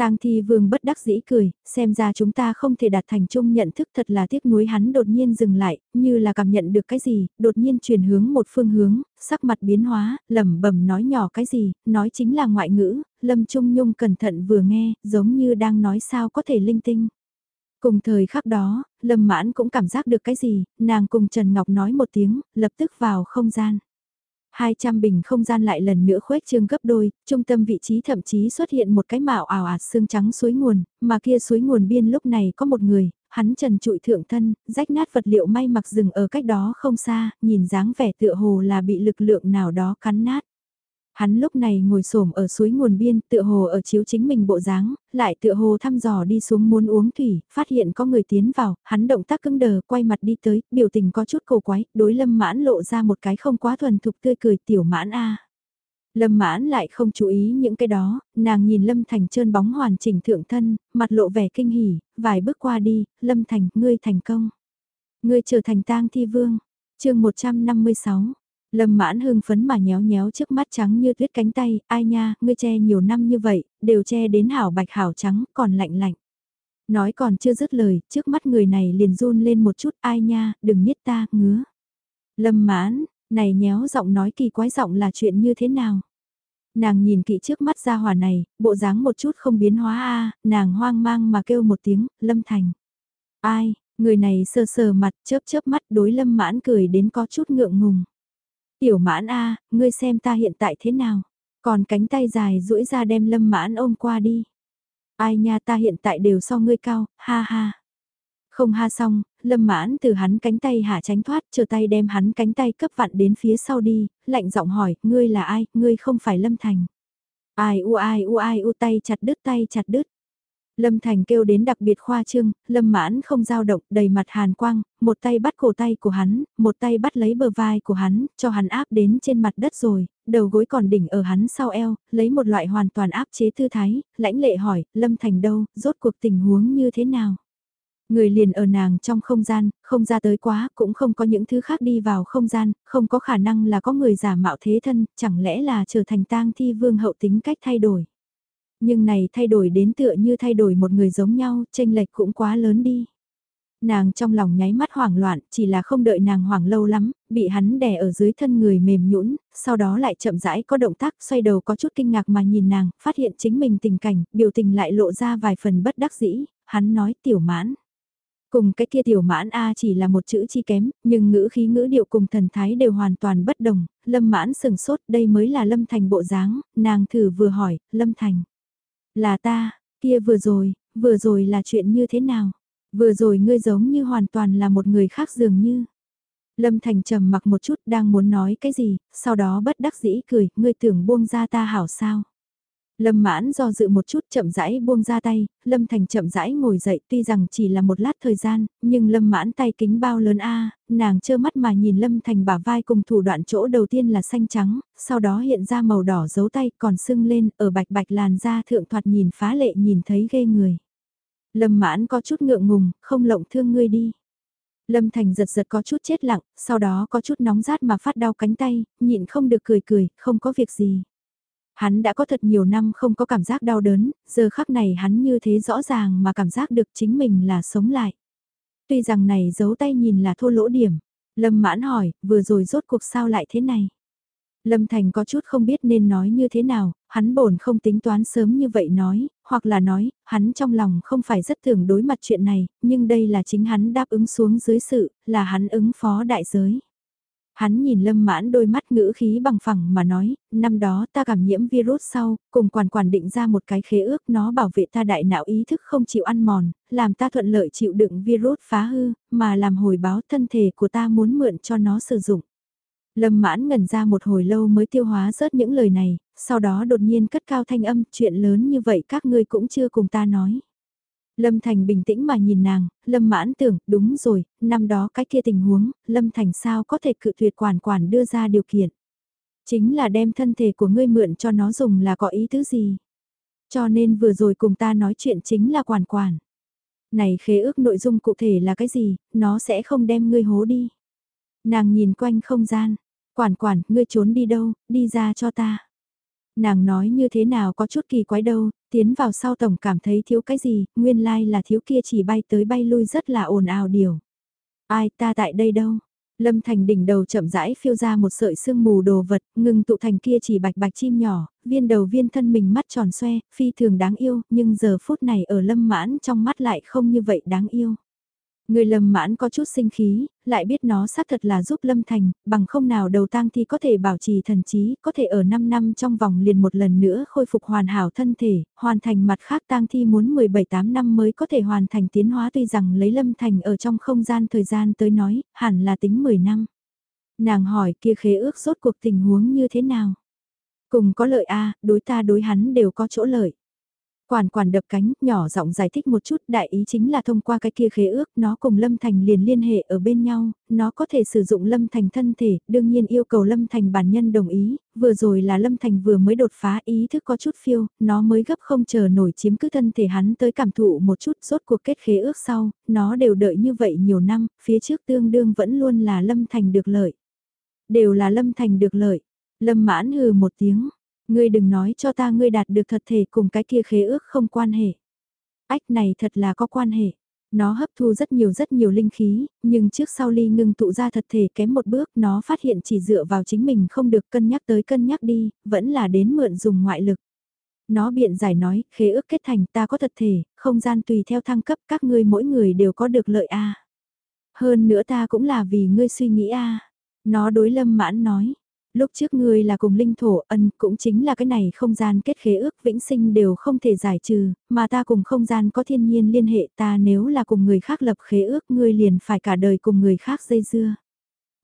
Tang thi vương bất đắc dĩ cười, xem ra chúng ta không thể đạt thành chung nhận thức thật là tiếc nuối hắn đột nhiên dừng lại, như là cảm nhận được cái gì, đột nhiên chuyển hướng một phương hướng, sắc mặt biến hóa, lẩm bẩm nói nhỏ cái gì, nói chính là ngoại ngữ, Lâm Trung Nhung cẩn thận vừa nghe, giống như đang nói sao có thể linh tinh. Cùng thời khắc đó, Lâm Mãn cũng cảm giác được cái gì, nàng cùng Trần Ngọc nói một tiếng, lập tức vào không gian. 200 bình không gian lại lần nữa khuếch trương gấp đôi, trung tâm vị trí thậm chí xuất hiện một cái mạo ảo ạt xương trắng suối nguồn, mà kia suối nguồn biên lúc này có một người, hắn trần trụi thượng thân, rách nát vật liệu may mặc rừng ở cách đó không xa, nhìn dáng vẻ tựa hồ là bị lực lượng nào đó cắn nát. Hắn lúc này ngồi xổm ở suối nguồn biên, tựa hồ ở chiếu chính mình bộ dáng, lại tựa hồ thăm dò đi xuống muốn uống thủy, phát hiện có người tiến vào, hắn động tác cứng đờ, quay mặt đi tới, biểu tình có chút cổ quái, đối lâm mãn lộ ra một cái không quá thuần thục tươi cười tiểu mãn a. Lâm mãn lại không chú ý những cái đó, nàng nhìn Lâm Thành trơn bóng hoàn chỉnh thượng thân, mặt lộ vẻ kinh hỉ, vài bước qua đi, Lâm Thành, ngươi thành công. Ngươi trở thành tang thi vương. chương 156, Lâm mãn hưng phấn mà nhéo nhéo trước mắt trắng như tuyết cánh tay, ai nha, ngươi che nhiều năm như vậy, đều che đến hảo bạch hảo trắng, còn lạnh lạnh. Nói còn chưa dứt lời, trước mắt người này liền run lên một chút, ai nha, đừng nhít ta, ngứa. Lâm mãn, này nhéo giọng nói kỳ quái giọng là chuyện như thế nào? Nàng nhìn kỹ trước mắt ra hỏa này, bộ dáng một chút không biến hóa a nàng hoang mang mà kêu một tiếng, Lâm Thành. Ai, người này sờ sờ mặt chớp chớp mắt đối Lâm mãn cười đến có chút ngượng ngùng. Tiểu mãn a ngươi xem ta hiện tại thế nào? Còn cánh tay dài duỗi ra đem lâm mãn ôm qua đi. Ai nha ta hiện tại đều so ngươi cao, ha ha. Không ha xong, lâm mãn từ hắn cánh tay hạ tránh thoát, chờ tay đem hắn cánh tay cấp vặn đến phía sau đi, lạnh giọng hỏi, ngươi là ai, ngươi không phải lâm thành. Ai u ai u ai u tay chặt đứt tay chặt đứt. Lâm Thành kêu đến đặc biệt khoa trương, Lâm Mãn không giao động, đầy mặt hàn quang, một tay bắt cổ tay của hắn, một tay bắt lấy bờ vai của hắn, cho hắn áp đến trên mặt đất rồi, đầu gối còn đỉnh ở hắn sau eo, lấy một loại hoàn toàn áp chế tư thái, lãnh lệ hỏi, Lâm Thành đâu, rốt cuộc tình huống như thế nào? Người liền ở nàng trong không gian, không ra tới quá, cũng không có những thứ khác đi vào không gian, không có khả năng là có người giả mạo thế thân, chẳng lẽ là trở thành tang thi vương hậu tính cách thay đổi. Nhưng này thay đổi đến tựa như thay đổi một người giống nhau, tranh lệch cũng quá lớn đi. Nàng trong lòng nháy mắt hoảng loạn, chỉ là không đợi nàng hoảng lâu lắm, bị hắn đè ở dưới thân người mềm nhũn, sau đó lại chậm rãi có động tác xoay đầu có chút kinh ngạc mà nhìn nàng, phát hiện chính mình tình cảnh, biểu tình lại lộ ra vài phần bất đắc dĩ, hắn nói tiểu mãn. Cùng cái kia tiểu mãn A chỉ là một chữ chi kém, nhưng ngữ khí ngữ điệu cùng thần thái đều hoàn toàn bất đồng, lâm mãn sừng sốt đây mới là lâm thành bộ dáng, nàng thử vừa hỏi, lâm thành. Là ta, kia vừa rồi, vừa rồi là chuyện như thế nào? Vừa rồi ngươi giống như hoàn toàn là một người khác dường như. Lâm Thành trầm mặc một chút đang muốn nói cái gì, sau đó bất đắc dĩ cười, ngươi tưởng buông ra ta hảo sao? Lâm mãn do dự một chút chậm rãi buông ra tay, Lâm Thành chậm rãi ngồi dậy tuy rằng chỉ là một lát thời gian, nhưng Lâm mãn tay kính bao lớn a nàng trơ mắt mà nhìn Lâm Thành bả vai cùng thủ đoạn chỗ đầu tiên là xanh trắng, sau đó hiện ra màu đỏ dấu tay còn sưng lên ở bạch bạch làn da thượng thoạt nhìn phá lệ nhìn thấy ghê người. Lâm mãn có chút ngượng ngùng, không lộng thương ngươi đi. Lâm Thành giật giật có chút chết lặng, sau đó có chút nóng rát mà phát đau cánh tay, nhịn không được cười cười, không có việc gì. Hắn đã có thật nhiều năm không có cảm giác đau đớn, giờ khắc này hắn như thế rõ ràng mà cảm giác được chính mình là sống lại. Tuy rằng này giấu tay nhìn là thô lỗ điểm, Lâm mãn hỏi, vừa rồi rốt cuộc sao lại thế này? Lâm Thành có chút không biết nên nói như thế nào, hắn bổn không tính toán sớm như vậy nói, hoặc là nói, hắn trong lòng không phải rất thường đối mặt chuyện này, nhưng đây là chính hắn đáp ứng xuống dưới sự, là hắn ứng phó đại giới. Hắn nhìn lâm mãn đôi mắt ngữ khí bằng phẳng mà nói, năm đó ta cảm nhiễm virus sau, cùng quản quản định ra một cái khế ước nó bảo vệ ta đại não ý thức không chịu ăn mòn, làm ta thuận lợi chịu đựng virus phá hư, mà làm hồi báo thân thể của ta muốn mượn cho nó sử dụng. Lâm mãn ngẩn ra một hồi lâu mới tiêu hóa rớt những lời này, sau đó đột nhiên cất cao thanh âm, chuyện lớn như vậy các ngươi cũng chưa cùng ta nói. Lâm Thành bình tĩnh mà nhìn nàng, Lâm mãn tưởng, đúng rồi, năm đó cái kia tình huống, Lâm Thành sao có thể cự tuyệt quản quản đưa ra điều kiện. Chính là đem thân thể của ngươi mượn cho nó dùng là có ý tứ gì. Cho nên vừa rồi cùng ta nói chuyện chính là quản quản. Này khế ước nội dung cụ thể là cái gì, nó sẽ không đem ngươi hố đi. Nàng nhìn quanh không gian, quản quản, ngươi trốn đi đâu, đi ra cho ta. Nàng nói như thế nào có chút kỳ quái đâu, tiến vào sau tổng cảm thấy thiếu cái gì, nguyên lai like là thiếu kia chỉ bay tới bay lui rất là ồn ào điều. Ai ta tại đây đâu? Lâm Thành đỉnh đầu chậm rãi phiêu ra một sợi sương mù đồ vật, ngừng tụ thành kia chỉ bạch bạch chim nhỏ, viên đầu viên thân mình mắt tròn xoe, phi thường đáng yêu, nhưng giờ phút này ở lâm mãn trong mắt lại không như vậy đáng yêu. Người lâm mãn có chút sinh khí, lại biết nó xác thật là giúp lâm thành, bằng không nào đầu tang thi có thể bảo trì thần trí, có thể ở 5 năm trong vòng liền một lần nữa khôi phục hoàn hảo thân thể, hoàn thành mặt khác tang thi muốn 17-8 năm mới có thể hoàn thành tiến hóa tuy rằng lấy lâm thành ở trong không gian thời gian tới nói, hẳn là tính 10 năm. Nàng hỏi kia khế ước rốt cuộc tình huống như thế nào? Cùng có lợi a đối ta đối hắn đều có chỗ lợi. Quản quản đập cánh, nhỏ giọng giải thích một chút, đại ý chính là thông qua cái kia khế ước, nó cùng Lâm Thành liền liên hệ ở bên nhau, nó có thể sử dụng Lâm Thành thân thể, đương nhiên yêu cầu Lâm Thành bản nhân đồng ý, vừa rồi là Lâm Thành vừa mới đột phá ý thức có chút phiêu, nó mới gấp không chờ nổi chiếm cứ thân thể hắn tới cảm thụ một chút, rốt cuộc kết khế ước sau, nó đều đợi như vậy nhiều năm, phía trước tương đương vẫn luôn là Lâm Thành được lợi. Đều là Lâm Thành được lợi. Lâm mãn hừ một tiếng, Ngươi đừng nói cho ta ngươi đạt được thật thể cùng cái kia khế ước không quan hệ. Ách này thật là có quan hệ. Nó hấp thu rất nhiều rất nhiều linh khí, nhưng trước sau ly ngưng tụ ra thật thể kém một bước nó phát hiện chỉ dựa vào chính mình không được cân nhắc tới cân nhắc đi, vẫn là đến mượn dùng ngoại lực. Nó biện giải nói, khế ước kết thành ta có thật thể, không gian tùy theo thăng cấp các ngươi mỗi người đều có được lợi a Hơn nữa ta cũng là vì ngươi suy nghĩ a Nó đối lâm mãn nói, Lúc trước ngươi là cùng linh thổ ân cũng chính là cái này không gian kết khế ước vĩnh sinh đều không thể giải trừ, mà ta cùng không gian có thiên nhiên liên hệ ta nếu là cùng người khác lập khế ước ngươi liền phải cả đời cùng người khác dây dưa.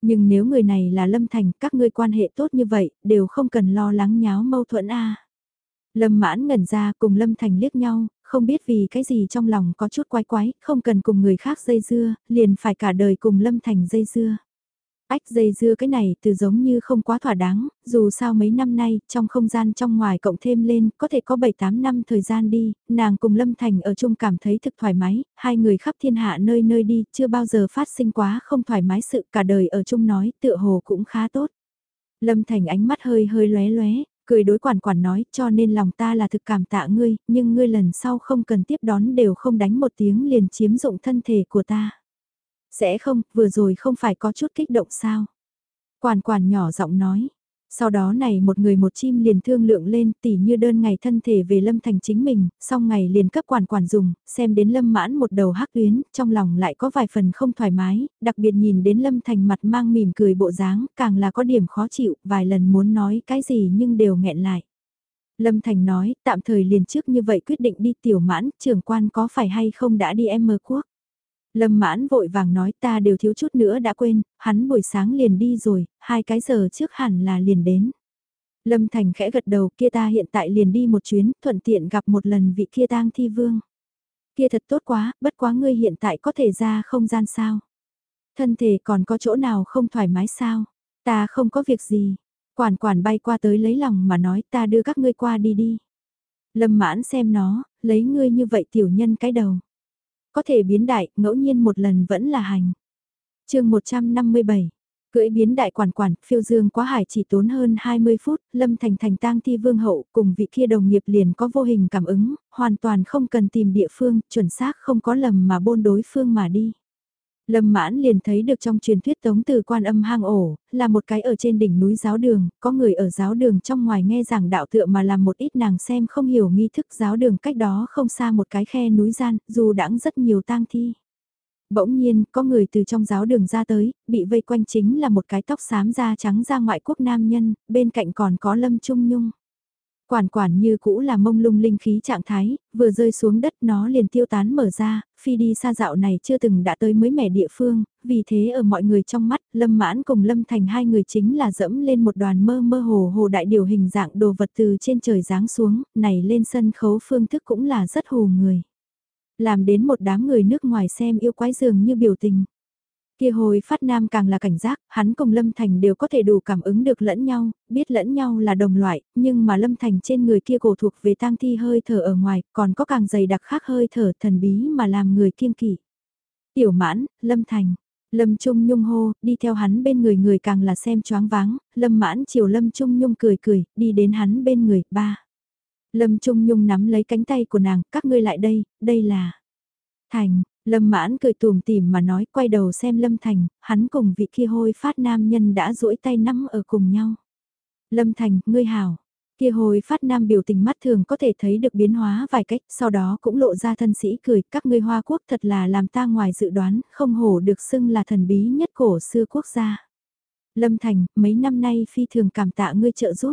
Nhưng nếu người này là Lâm Thành, các ngươi quan hệ tốt như vậy, đều không cần lo lắng nháo mâu thuẫn a. Lâm mãn ngẩn ra cùng Lâm Thành liếc nhau, không biết vì cái gì trong lòng có chút quái quái, không cần cùng người khác dây dưa, liền phải cả đời cùng Lâm Thành dây dưa. Ách dây dưa cái này từ giống như không quá thỏa đáng, dù sao mấy năm nay, trong không gian trong ngoài cộng thêm lên, có thể có 7-8 năm thời gian đi, nàng cùng Lâm Thành ở chung cảm thấy thực thoải mái, hai người khắp thiên hạ nơi nơi đi, chưa bao giờ phát sinh quá không thoải mái sự cả đời ở chung nói, tựa hồ cũng khá tốt. Lâm Thành ánh mắt hơi hơi lóe lóe, cười đối quản quản nói cho nên lòng ta là thực cảm tạ ngươi, nhưng ngươi lần sau không cần tiếp đón đều không đánh một tiếng liền chiếm dụng thân thể của ta. Sẽ không, vừa rồi không phải có chút kích động sao? Quản quản nhỏ giọng nói. Sau đó này một người một chim liền thương lượng lên tỉ như đơn ngày thân thể về lâm thành chính mình, xong ngày liền cấp quản quản dùng, xem đến lâm mãn một đầu hắc tuyến, trong lòng lại có vài phần không thoải mái, đặc biệt nhìn đến lâm thành mặt mang mỉm cười bộ dáng, càng là có điểm khó chịu, vài lần muốn nói cái gì nhưng đều nghẹn lại. Lâm Thành nói, tạm thời liền trước như vậy quyết định đi tiểu mãn, trưởng quan có phải hay không đã đi em mơ quốc. Lâm mãn vội vàng nói ta đều thiếu chút nữa đã quên, hắn buổi sáng liền đi rồi, hai cái giờ trước hẳn là liền đến. Lâm Thành khẽ gật đầu kia ta hiện tại liền đi một chuyến, thuận tiện gặp một lần vị kia tang thi vương. Kia thật tốt quá, bất quá ngươi hiện tại có thể ra không gian sao. Thân thể còn có chỗ nào không thoải mái sao, ta không có việc gì. Quản quản bay qua tới lấy lòng mà nói ta đưa các ngươi qua đi đi. Lâm mãn xem nó, lấy ngươi như vậy tiểu nhân cái đầu có thể biến đại, ngẫu nhiên một lần vẫn là hành. chương 157 Cưỡi biến đại quản quản, phiêu dương quá hải chỉ tốn hơn 20 phút, lâm thành thành tang thi vương hậu cùng vị kia đồng nghiệp liền có vô hình cảm ứng, hoàn toàn không cần tìm địa phương, chuẩn xác không có lầm mà bôn đối phương mà đi. Lâm mãn liền thấy được trong truyền thuyết tống từ quan âm hang ổ, là một cái ở trên đỉnh núi giáo đường, có người ở giáo đường trong ngoài nghe giảng đạo tựa mà làm một ít nàng xem không hiểu nghi thức giáo đường cách đó không xa một cái khe núi gian, dù đãng rất nhiều tang thi. Bỗng nhiên, có người từ trong giáo đường ra tới, bị vây quanh chính là một cái tóc xám da trắng da ngoại quốc nam nhân, bên cạnh còn có Lâm Trung Nhung. Quản quản như cũ là mông lung linh khí trạng thái, vừa rơi xuống đất nó liền tiêu tán mở ra, phi đi xa dạo này chưa từng đã tới mới mẻ địa phương, vì thế ở mọi người trong mắt, Lâm Mãn cùng Lâm Thành hai người chính là dẫm lên một đoàn mơ mơ hồ hồ đại điều hình dạng đồ vật từ trên trời giáng xuống, này lên sân khấu phương thức cũng là rất hù người. Làm đến một đám người nước ngoài xem yêu quái dường như biểu tình. Kia hồi phát nam càng là cảnh giác, hắn cùng Lâm Thành đều có thể đủ cảm ứng được lẫn nhau, biết lẫn nhau là đồng loại, nhưng mà Lâm Thành trên người kia cổ thuộc về tang thi hơi thở ở ngoài, còn có càng dày đặc khác hơi thở thần bí mà làm người kiêng kỵ. Tiểu mãn, Lâm Thành, Lâm Trung Nhung hô, đi theo hắn bên người người càng là xem choáng váng, Lâm mãn chiều Lâm Trung Nhung cười cười, đi đến hắn bên người, ba. Lâm Trung Nhung nắm lấy cánh tay của nàng, các ngươi lại đây, đây là... Thành, Lâm mãn cười tùm tìm mà nói quay đầu xem Lâm Thành, hắn cùng vị kia hôi phát nam nhân đã duỗi tay nắm ở cùng nhau. Lâm Thành, ngươi hảo. Kia hồi phát nam biểu tình mắt thường có thể thấy được biến hóa vài cách, sau đó cũng lộ ra thân sĩ cười, các ngươi Hoa Quốc thật là làm ta ngoài dự đoán, không hổ được xưng là thần bí nhất cổ xưa quốc gia. Lâm Thành, mấy năm nay phi thường cảm tạ ngươi trợ giúp.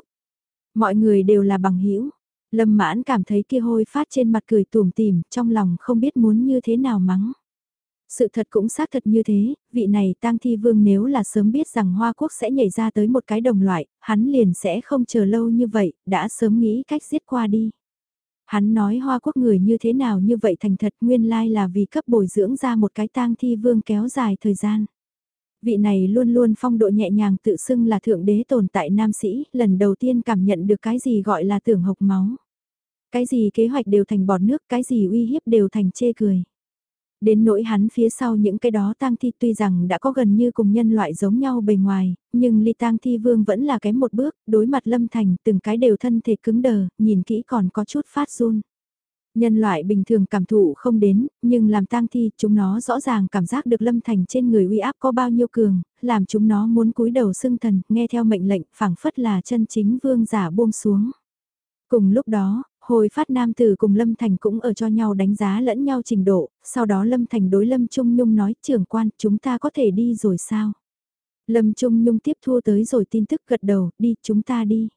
Mọi người đều là bằng hữu Lâm mãn cảm thấy kia hôi phát trên mặt cười tùm tìm, trong lòng không biết muốn như thế nào mắng. Sự thật cũng xác thật như thế, vị này tang thi vương nếu là sớm biết rằng Hoa Quốc sẽ nhảy ra tới một cái đồng loại, hắn liền sẽ không chờ lâu như vậy, đã sớm nghĩ cách giết qua đi. Hắn nói Hoa Quốc người như thế nào như vậy thành thật nguyên lai là vì cấp bồi dưỡng ra một cái tang thi vương kéo dài thời gian vị này luôn luôn phong độ nhẹ nhàng tự xưng là thượng đế tồn tại nam sĩ, lần đầu tiên cảm nhận được cái gì gọi là tưởng hộc máu. Cái gì kế hoạch đều thành bọt nước, cái gì uy hiếp đều thành chê cười. Đến nỗi hắn phía sau những cái đó tang thi tuy rằng đã có gần như cùng nhân loại giống nhau bề ngoài, nhưng ly tang thi vương vẫn là kém một bước, đối mặt lâm thành từng cái đều thân thể cứng đờ, nhìn kỹ còn có chút phát run. Nhân loại bình thường cảm thụ không đến, nhưng làm tang thi chúng nó rõ ràng cảm giác được lâm thành trên người uy áp có bao nhiêu cường, làm chúng nó muốn cúi đầu xưng thần, nghe theo mệnh lệnh phảng phất là chân chính vương giả buông xuống. Cùng lúc đó, hồi phát nam tử cùng Lâm Thành cũng ở cho nhau đánh giá lẫn nhau trình độ, sau đó Lâm Thành đối Lâm Trung Nhung nói trưởng quan chúng ta có thể đi rồi sao? Lâm Trung Nhung tiếp thu tới rồi tin tức gật đầu, đi chúng ta đi.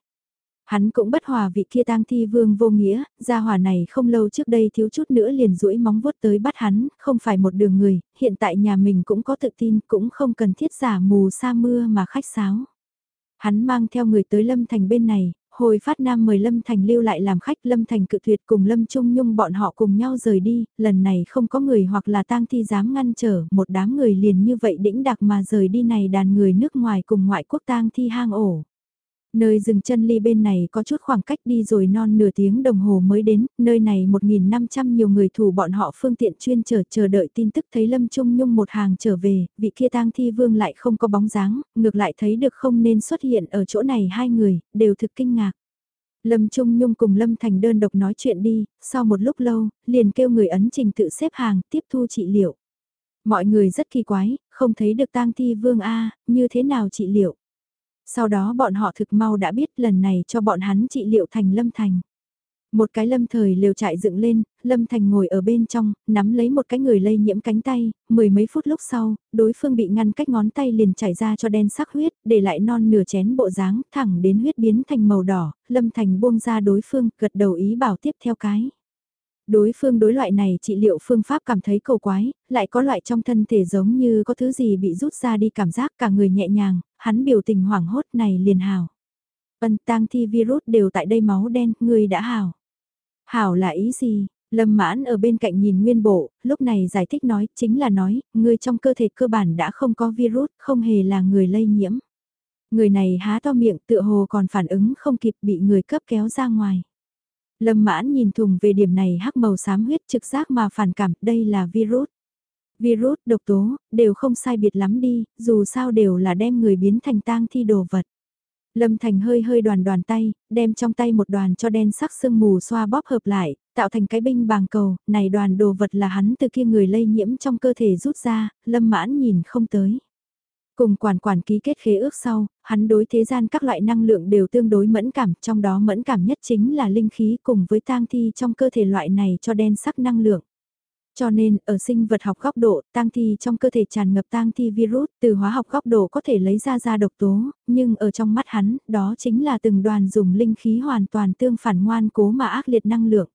Hắn cũng bất hòa vị kia tang thi vương vô nghĩa, gia hỏa này không lâu trước đây thiếu chút nữa liền duỗi móng vuốt tới bắt hắn, không phải một đường người, hiện tại nhà mình cũng có tự tin, cũng không cần thiết giả mù sa mưa mà khách sáo. Hắn mang theo người tới lâm thành bên này, Hồi phát nam mời Lâm Thành lưu lại làm khách Lâm Thành cự tuyệt cùng Lâm Trung Nhung bọn họ cùng nhau rời đi, lần này không có người hoặc là tang thi dám ngăn trở, một đám người liền như vậy đĩnh đặc mà rời đi này đàn người nước ngoài cùng ngoại quốc tang thi hang ổ. Nơi dừng chân ly bên này có chút khoảng cách đi rồi non nửa tiếng đồng hồ mới đến, nơi này 1.500 nhiều người thủ bọn họ phương tiện chuyên chờ chờ đợi tin tức thấy Lâm Trung Nhung một hàng trở về, vị kia tang thi vương lại không có bóng dáng, ngược lại thấy được không nên xuất hiện ở chỗ này hai người, đều thực kinh ngạc. Lâm Trung Nhung cùng Lâm Thành đơn độc nói chuyện đi, sau một lúc lâu, liền kêu người ấn trình tự xếp hàng tiếp thu trị liệu. Mọi người rất kỳ quái, không thấy được tang thi vương A, như thế nào trị liệu. Sau đó bọn họ thực mau đã biết lần này cho bọn hắn trị liệu thành Lâm Thành. Một cái lâm thời liều trại dựng lên, lâm thành ngồi ở bên trong, nắm lấy một cái người lây nhiễm cánh tay, mười mấy phút lúc sau, đối phương bị ngăn cách ngón tay liền chảy ra cho đen sắc huyết, để lại non nửa chén bộ dáng, thẳng đến huyết biến thành màu đỏ, lâm thành buông ra đối phương, gật đầu ý bảo tiếp theo cái. Đối phương đối loại này trị liệu phương pháp cảm thấy cầu quái, lại có loại trong thân thể giống như có thứ gì bị rút ra đi cảm giác cả người nhẹ nhàng, hắn biểu tình hoảng hốt này liền hào. Vân tang thi virus đều tại đây máu đen, người đã hào. hào là ý gì? Lâm mãn ở bên cạnh nhìn nguyên bộ, lúc này giải thích nói, chính là nói, người trong cơ thể cơ bản đã không có virus, không hề là người lây nhiễm. Người này há to miệng tựa hồ còn phản ứng không kịp bị người cấp kéo ra ngoài. Lâm mãn nhìn thùng về điểm này hắc màu xám huyết trực giác mà phản cảm, đây là virus. Virus, độc tố, đều không sai biệt lắm đi, dù sao đều là đem người biến thành tang thi đồ vật. Lâm Thành hơi hơi đoàn đoàn tay, đem trong tay một đoàn cho đen sắc sương mù xoa bóp hợp lại, tạo thành cái binh bàng cầu, này đoàn đồ vật là hắn từ kia người lây nhiễm trong cơ thể rút ra, Lâm mãn nhìn không tới. Cùng quản quản ký kết khế ước sau, hắn đối thế gian các loại năng lượng đều tương đối mẫn cảm, trong đó mẫn cảm nhất chính là linh khí cùng với tang thi trong cơ thể loại này cho đen sắc năng lượng. Cho nên, ở sinh vật học góc độ, tang thi trong cơ thể tràn ngập tang thi virus, từ hóa học góc độ có thể lấy ra ra độc tố, nhưng ở trong mắt hắn, đó chính là từng đoàn dùng linh khí hoàn toàn tương phản ngoan cố mà ác liệt năng lượng.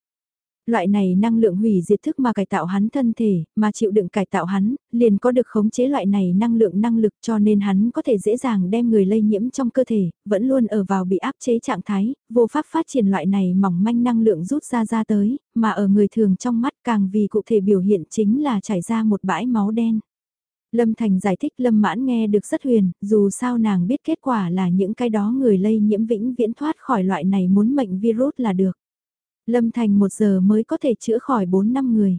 Loại này năng lượng hủy diệt thức mà cải tạo hắn thân thể, mà chịu đựng cải tạo hắn, liền có được khống chế loại này năng lượng năng lực cho nên hắn có thể dễ dàng đem người lây nhiễm trong cơ thể, vẫn luôn ở vào bị áp chế trạng thái, vô pháp phát triển loại này mỏng manh năng lượng rút ra ra tới, mà ở người thường trong mắt càng vì cụ thể biểu hiện chính là chảy ra một bãi máu đen. Lâm Thành giải thích Lâm Mãn nghe được rất huyền, dù sao nàng biết kết quả là những cái đó người lây nhiễm vĩnh viễn thoát khỏi loại này muốn mệnh virus là được. Lâm Thành một giờ mới có thể chữa khỏi 4 năm người.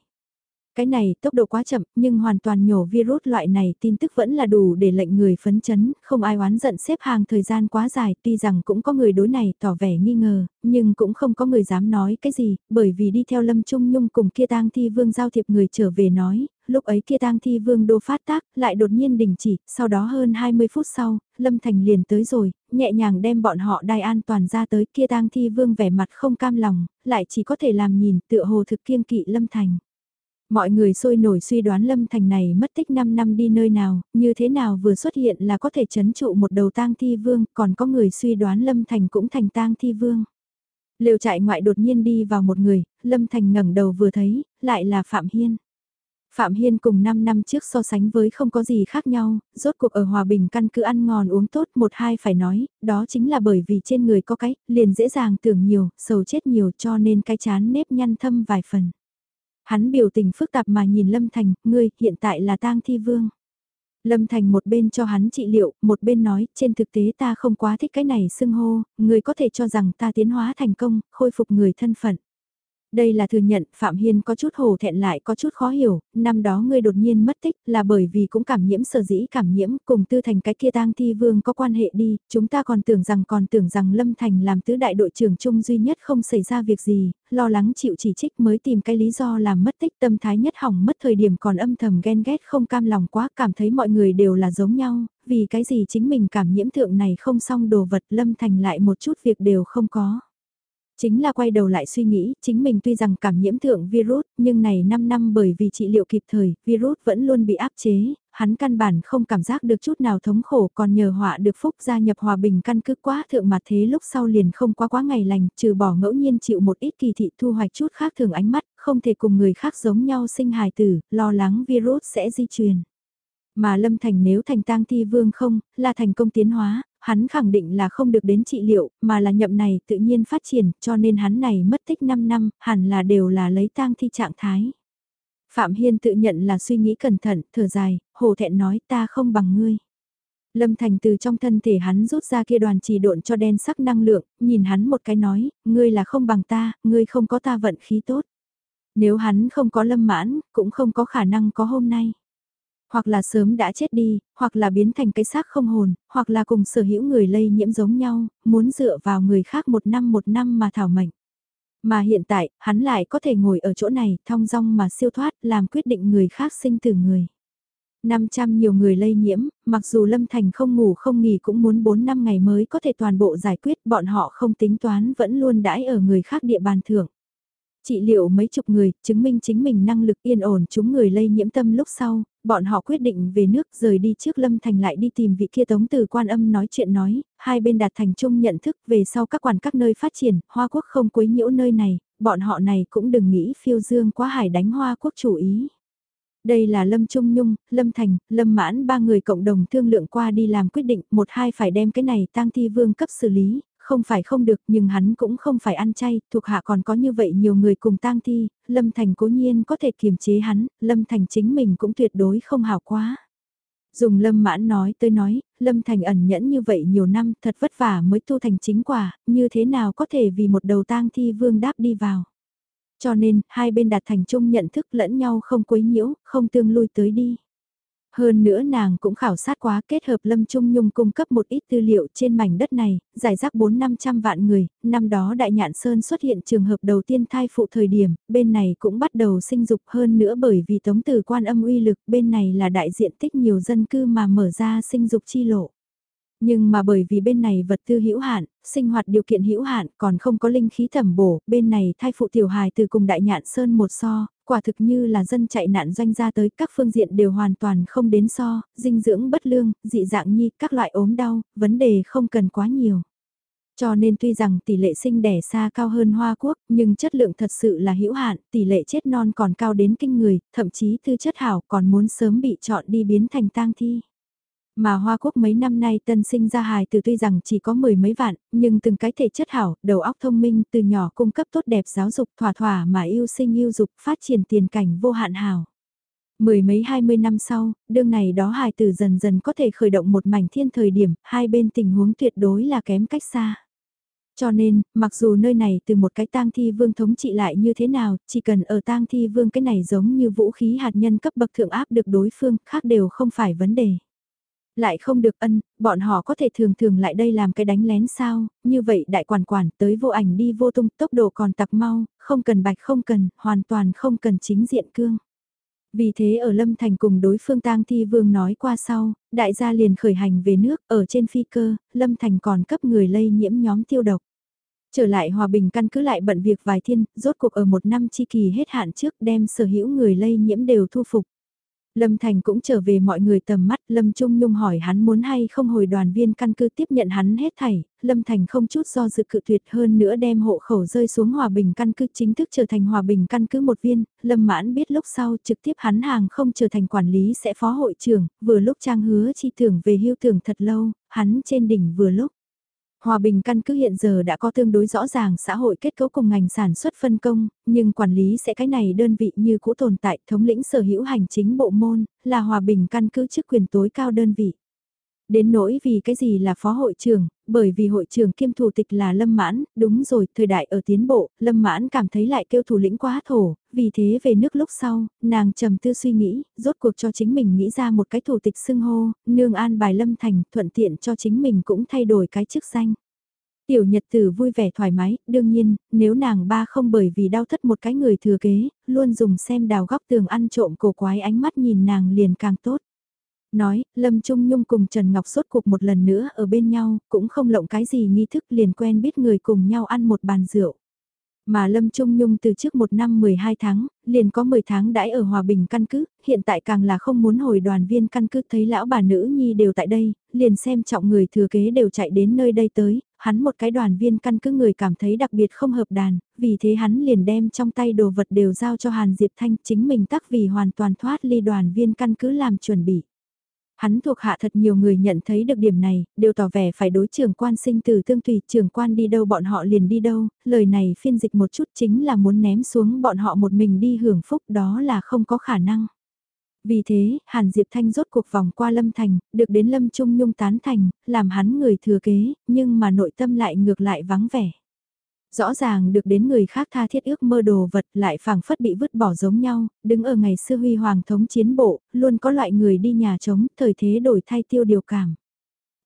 Cái này tốc độ quá chậm nhưng hoàn toàn nhổ virus loại này tin tức vẫn là đủ để lệnh người phấn chấn, không ai oán giận xếp hàng thời gian quá dài tuy rằng cũng có người đối này tỏ vẻ nghi ngờ, nhưng cũng không có người dám nói cái gì, bởi vì đi theo Lâm Trung Nhung cùng kia tang thi vương giao thiệp người trở về nói, lúc ấy kia tang thi vương đô phát tác, lại đột nhiên đình chỉ, sau đó hơn 20 phút sau, Lâm Thành liền tới rồi, nhẹ nhàng đem bọn họ đai an toàn ra tới kia tang thi vương vẻ mặt không cam lòng, lại chỉ có thể làm nhìn tựa hồ thực kiêng kỵ Lâm Thành. Mọi người sôi nổi suy đoán Lâm Thành này mất tích 5 năm đi nơi nào, như thế nào vừa xuất hiện là có thể chấn trụ một đầu tang thi vương, còn có người suy đoán Lâm Thành cũng thành tang thi vương. Liều trại ngoại đột nhiên đi vào một người, Lâm Thành ngẩng đầu vừa thấy, lại là Phạm Hiên. Phạm Hiên cùng 5 năm trước so sánh với không có gì khác nhau, rốt cuộc ở Hòa Bình căn cứ ăn ngon uống tốt một hai phải nói, đó chính là bởi vì trên người có cái, liền dễ dàng tưởng nhiều, sầu chết nhiều cho nên cái chán nếp nhăn thâm vài phần. Hắn biểu tình phức tạp mà nhìn Lâm Thành, ngươi hiện tại là tang thi vương. Lâm Thành một bên cho hắn trị liệu, một bên nói, trên thực tế ta không quá thích cái này xưng hô, người có thể cho rằng ta tiến hóa thành công, khôi phục người thân phận. Đây là thừa nhận, Phạm Hiên có chút hổ thẹn lại có chút khó hiểu, năm đó ngươi đột nhiên mất tích là bởi vì cũng cảm nhiễm sở dĩ cảm nhiễm cùng tư thành cái kia tang thi vương có quan hệ đi, chúng ta còn tưởng rằng còn tưởng rằng Lâm Thành làm tứ đại đội trưởng chung duy nhất không xảy ra việc gì, lo lắng chịu chỉ trích mới tìm cái lý do làm mất tích tâm thái nhất hỏng mất thời điểm còn âm thầm ghen ghét không cam lòng quá cảm thấy mọi người đều là giống nhau, vì cái gì chính mình cảm nhiễm thượng này không xong đồ vật Lâm Thành lại một chút việc đều không có. Chính là quay đầu lại suy nghĩ, chính mình tuy rằng cảm nhiễm thượng virus, nhưng này 5 năm bởi vì trị liệu kịp thời, virus vẫn luôn bị áp chế, hắn căn bản không cảm giác được chút nào thống khổ còn nhờ họa được phúc gia nhập hòa bình căn cứ quá thượng mà thế lúc sau liền không quá quá ngày lành, trừ bỏ ngẫu nhiên chịu một ít kỳ thị thu hoạch chút khác thường ánh mắt, không thể cùng người khác giống nhau sinh hài tử, lo lắng virus sẽ di truyền. Mà Lâm Thành nếu thành tang thi vương không, là thành công tiến hóa, hắn khẳng định là không được đến trị liệu, mà là nhậm này tự nhiên phát triển, cho nên hắn này mất tích 5 năm, hẳn là đều là lấy tang thi trạng thái. Phạm Hiên tự nhận là suy nghĩ cẩn thận, thở dài, hồ thẹn nói ta không bằng ngươi. Lâm Thành từ trong thân thể hắn rút ra kia đoàn trì độn cho đen sắc năng lượng, nhìn hắn một cái nói, ngươi là không bằng ta, ngươi không có ta vận khí tốt. Nếu hắn không có lâm mãn, cũng không có khả năng có hôm nay. Hoặc là sớm đã chết đi, hoặc là biến thành cái xác không hồn, hoặc là cùng sở hữu người lây nhiễm giống nhau, muốn dựa vào người khác một năm một năm mà thảo mệnh. Mà hiện tại, hắn lại có thể ngồi ở chỗ này, thong dong mà siêu thoát, làm quyết định người khác sinh từ người. 500 nhiều người lây nhiễm, mặc dù Lâm Thành không ngủ không nghỉ cũng muốn 4 năm ngày mới có thể toàn bộ giải quyết, bọn họ không tính toán vẫn luôn đãi ở người khác địa bàn thưởng. Trị liệu mấy chục người, chứng minh chính mình năng lực yên ổn chúng người lây nhiễm tâm lúc sau, bọn họ quyết định về nước rời đi trước Lâm Thành lại đi tìm vị kia tống từ quan âm nói chuyện nói, hai bên đạt thành chung nhận thức về sau các quản các nơi phát triển, Hoa Quốc không quấy nhiễu nơi này, bọn họ này cũng đừng nghĩ phiêu dương quá hải đánh Hoa Quốc chủ ý. Đây là Lâm Trung Nhung, Lâm Thành, Lâm Mãn ba người cộng đồng thương lượng qua đi làm quyết định, một hai phải đem cái này tang thi vương cấp xử lý, không phải không được nhưng hắn cũng không phải ăn chay, thuộc hạ còn có như vậy nhiều người cùng tang thi, Lâm Thành cố nhiên có thể kiềm chế hắn, Lâm Thành chính mình cũng tuyệt đối không hào quá. Dùng Lâm Mãn nói tới nói, Lâm Thành ẩn nhẫn như vậy nhiều năm thật vất vả mới tu thành chính quả, như thế nào có thể vì một đầu tang thi vương đáp đi vào. Cho nên, hai bên đạt thành chung nhận thức lẫn nhau không quấy nhiễu, không tương lui tới đi. Hơn nữa nàng cũng khảo sát quá kết hợp Lâm Trung Nhung cung cấp một ít tư liệu trên mảnh đất này, giải rác 4-500 vạn người, năm đó Đại Nhạn Sơn xuất hiện trường hợp đầu tiên thai phụ thời điểm, bên này cũng bắt đầu sinh dục hơn nữa bởi vì tống từ quan âm uy lực bên này là đại diện tích nhiều dân cư mà mở ra sinh dục chi lộ. Nhưng mà bởi vì bên này vật tư hữu hạn, sinh hoạt điều kiện hữu hạn còn không có linh khí thẩm bổ, bên này thai phụ tiểu hài từ cùng đại nhạn sơn một so, quả thực như là dân chạy nạn doanh ra tới các phương diện đều hoàn toàn không đến so, dinh dưỡng bất lương, dị dạng nhi, các loại ốm đau, vấn đề không cần quá nhiều. Cho nên tuy rằng tỷ lệ sinh đẻ xa cao hơn Hoa Quốc, nhưng chất lượng thật sự là hữu hạn, tỷ lệ chết non còn cao đến kinh người, thậm chí tư chất hảo còn muốn sớm bị chọn đi biến thành tang thi. Mà Hoa Quốc mấy năm nay tân sinh ra hài từ tuy rằng chỉ có mười mấy vạn, nhưng từng cái thể chất hảo, đầu óc thông minh từ nhỏ cung cấp tốt đẹp giáo dục thỏa thỏa mà yêu sinh yêu dục phát triển tiền cảnh vô hạn hảo. Mười mấy hai mươi năm sau, đương này đó hài từ dần dần có thể khởi động một mảnh thiên thời điểm, hai bên tình huống tuyệt đối là kém cách xa. Cho nên, mặc dù nơi này từ một cái tang thi vương thống trị lại như thế nào, chỉ cần ở tang thi vương cái này giống như vũ khí hạt nhân cấp bậc thượng áp được đối phương, khác đều không phải vấn đề. Lại không được ân, bọn họ có thể thường thường lại đây làm cái đánh lén sao, như vậy đại quản quản tới vô ảnh đi vô tung tốc độ còn tặc mau, không cần bạch không cần, hoàn toàn không cần chính diện cương. Vì thế ở Lâm Thành cùng đối phương tang thi vương nói qua sau, đại gia liền khởi hành về nước, ở trên phi cơ, Lâm Thành còn cấp người lây nhiễm nhóm tiêu độc. Trở lại hòa bình căn cứ lại bận việc vài thiên, rốt cuộc ở một năm chi kỳ hết hạn trước đem sở hữu người lây nhiễm đều thu phục. Lâm Thành cũng trở về mọi người tầm mắt, Lâm Trung Nhung hỏi hắn muốn hay không hồi đoàn viên căn cứ tiếp nhận hắn hết thảy, Lâm Thành không chút do dự cự tuyệt hơn nữa đem hộ khẩu rơi xuống hòa bình căn cứ chính thức trở thành hòa bình căn cứ một viên, Lâm Mãn biết lúc sau trực tiếp hắn hàng không trở thành quản lý sẽ phó hội trưởng, vừa lúc trang hứa chi thưởng về hưu thưởng thật lâu, hắn trên đỉnh vừa lúc. Hòa bình căn cứ hiện giờ đã có tương đối rõ ràng xã hội kết cấu cùng ngành sản xuất phân công, nhưng quản lý sẽ cái này đơn vị như cũ tồn tại thống lĩnh sở hữu hành chính bộ môn, là hòa bình căn cứ chức quyền tối cao đơn vị. Đến nỗi vì cái gì là phó hội trưởng, bởi vì hội trưởng kiêm thủ tịch là Lâm Mãn, đúng rồi, thời đại ở tiến bộ, Lâm Mãn cảm thấy lại kêu thủ lĩnh quá thổ, vì thế về nước lúc sau, nàng trầm tư suy nghĩ, rốt cuộc cho chính mình nghĩ ra một cái thủ tịch xưng hô, nương an bài Lâm Thành, thuận tiện cho chính mình cũng thay đổi cái chức danh. Tiểu nhật tử vui vẻ thoải mái, đương nhiên, nếu nàng ba không bởi vì đau thất một cái người thừa kế, luôn dùng xem đào góc tường ăn trộm cổ quái ánh mắt nhìn nàng liền càng tốt. Nói, Lâm Trung Nhung cùng Trần Ngọc sốt cuộc một lần nữa ở bên nhau, cũng không lộng cái gì nghi thức liền quen biết người cùng nhau ăn một bàn rượu. Mà Lâm Trung Nhung từ trước một năm 12 tháng, liền có 10 tháng đãi ở Hòa Bình căn cứ, hiện tại càng là không muốn hồi đoàn viên căn cứ thấy lão bà nữ nhi đều tại đây, liền xem trọng người thừa kế đều chạy đến nơi đây tới, hắn một cái đoàn viên căn cứ người cảm thấy đặc biệt không hợp đàn, vì thế hắn liền đem trong tay đồ vật đều giao cho Hàn Diệp Thanh chính mình tắc vì hoàn toàn thoát ly đoàn viên căn cứ làm chuẩn bị. Hắn thuộc hạ thật nhiều người nhận thấy được điểm này, đều tỏ vẻ phải đối trưởng quan sinh từ tương tùy, trưởng quan đi đâu bọn họ liền đi đâu, lời này phiên dịch một chút chính là muốn ném xuống bọn họ một mình đi hưởng phúc đó là không có khả năng. Vì thế, Hàn Diệp Thanh rốt cuộc vòng qua Lâm Thành, được đến Lâm Trung Nhung tán thành, làm hắn người thừa kế, nhưng mà nội tâm lại ngược lại vắng vẻ. Rõ ràng được đến người khác tha thiết ước mơ đồ vật lại phảng phất bị vứt bỏ giống nhau, đứng ở ngày xưa huy hoàng thống chiến bộ, luôn có loại người đi nhà trống, thời thế đổi thay tiêu điều cảm.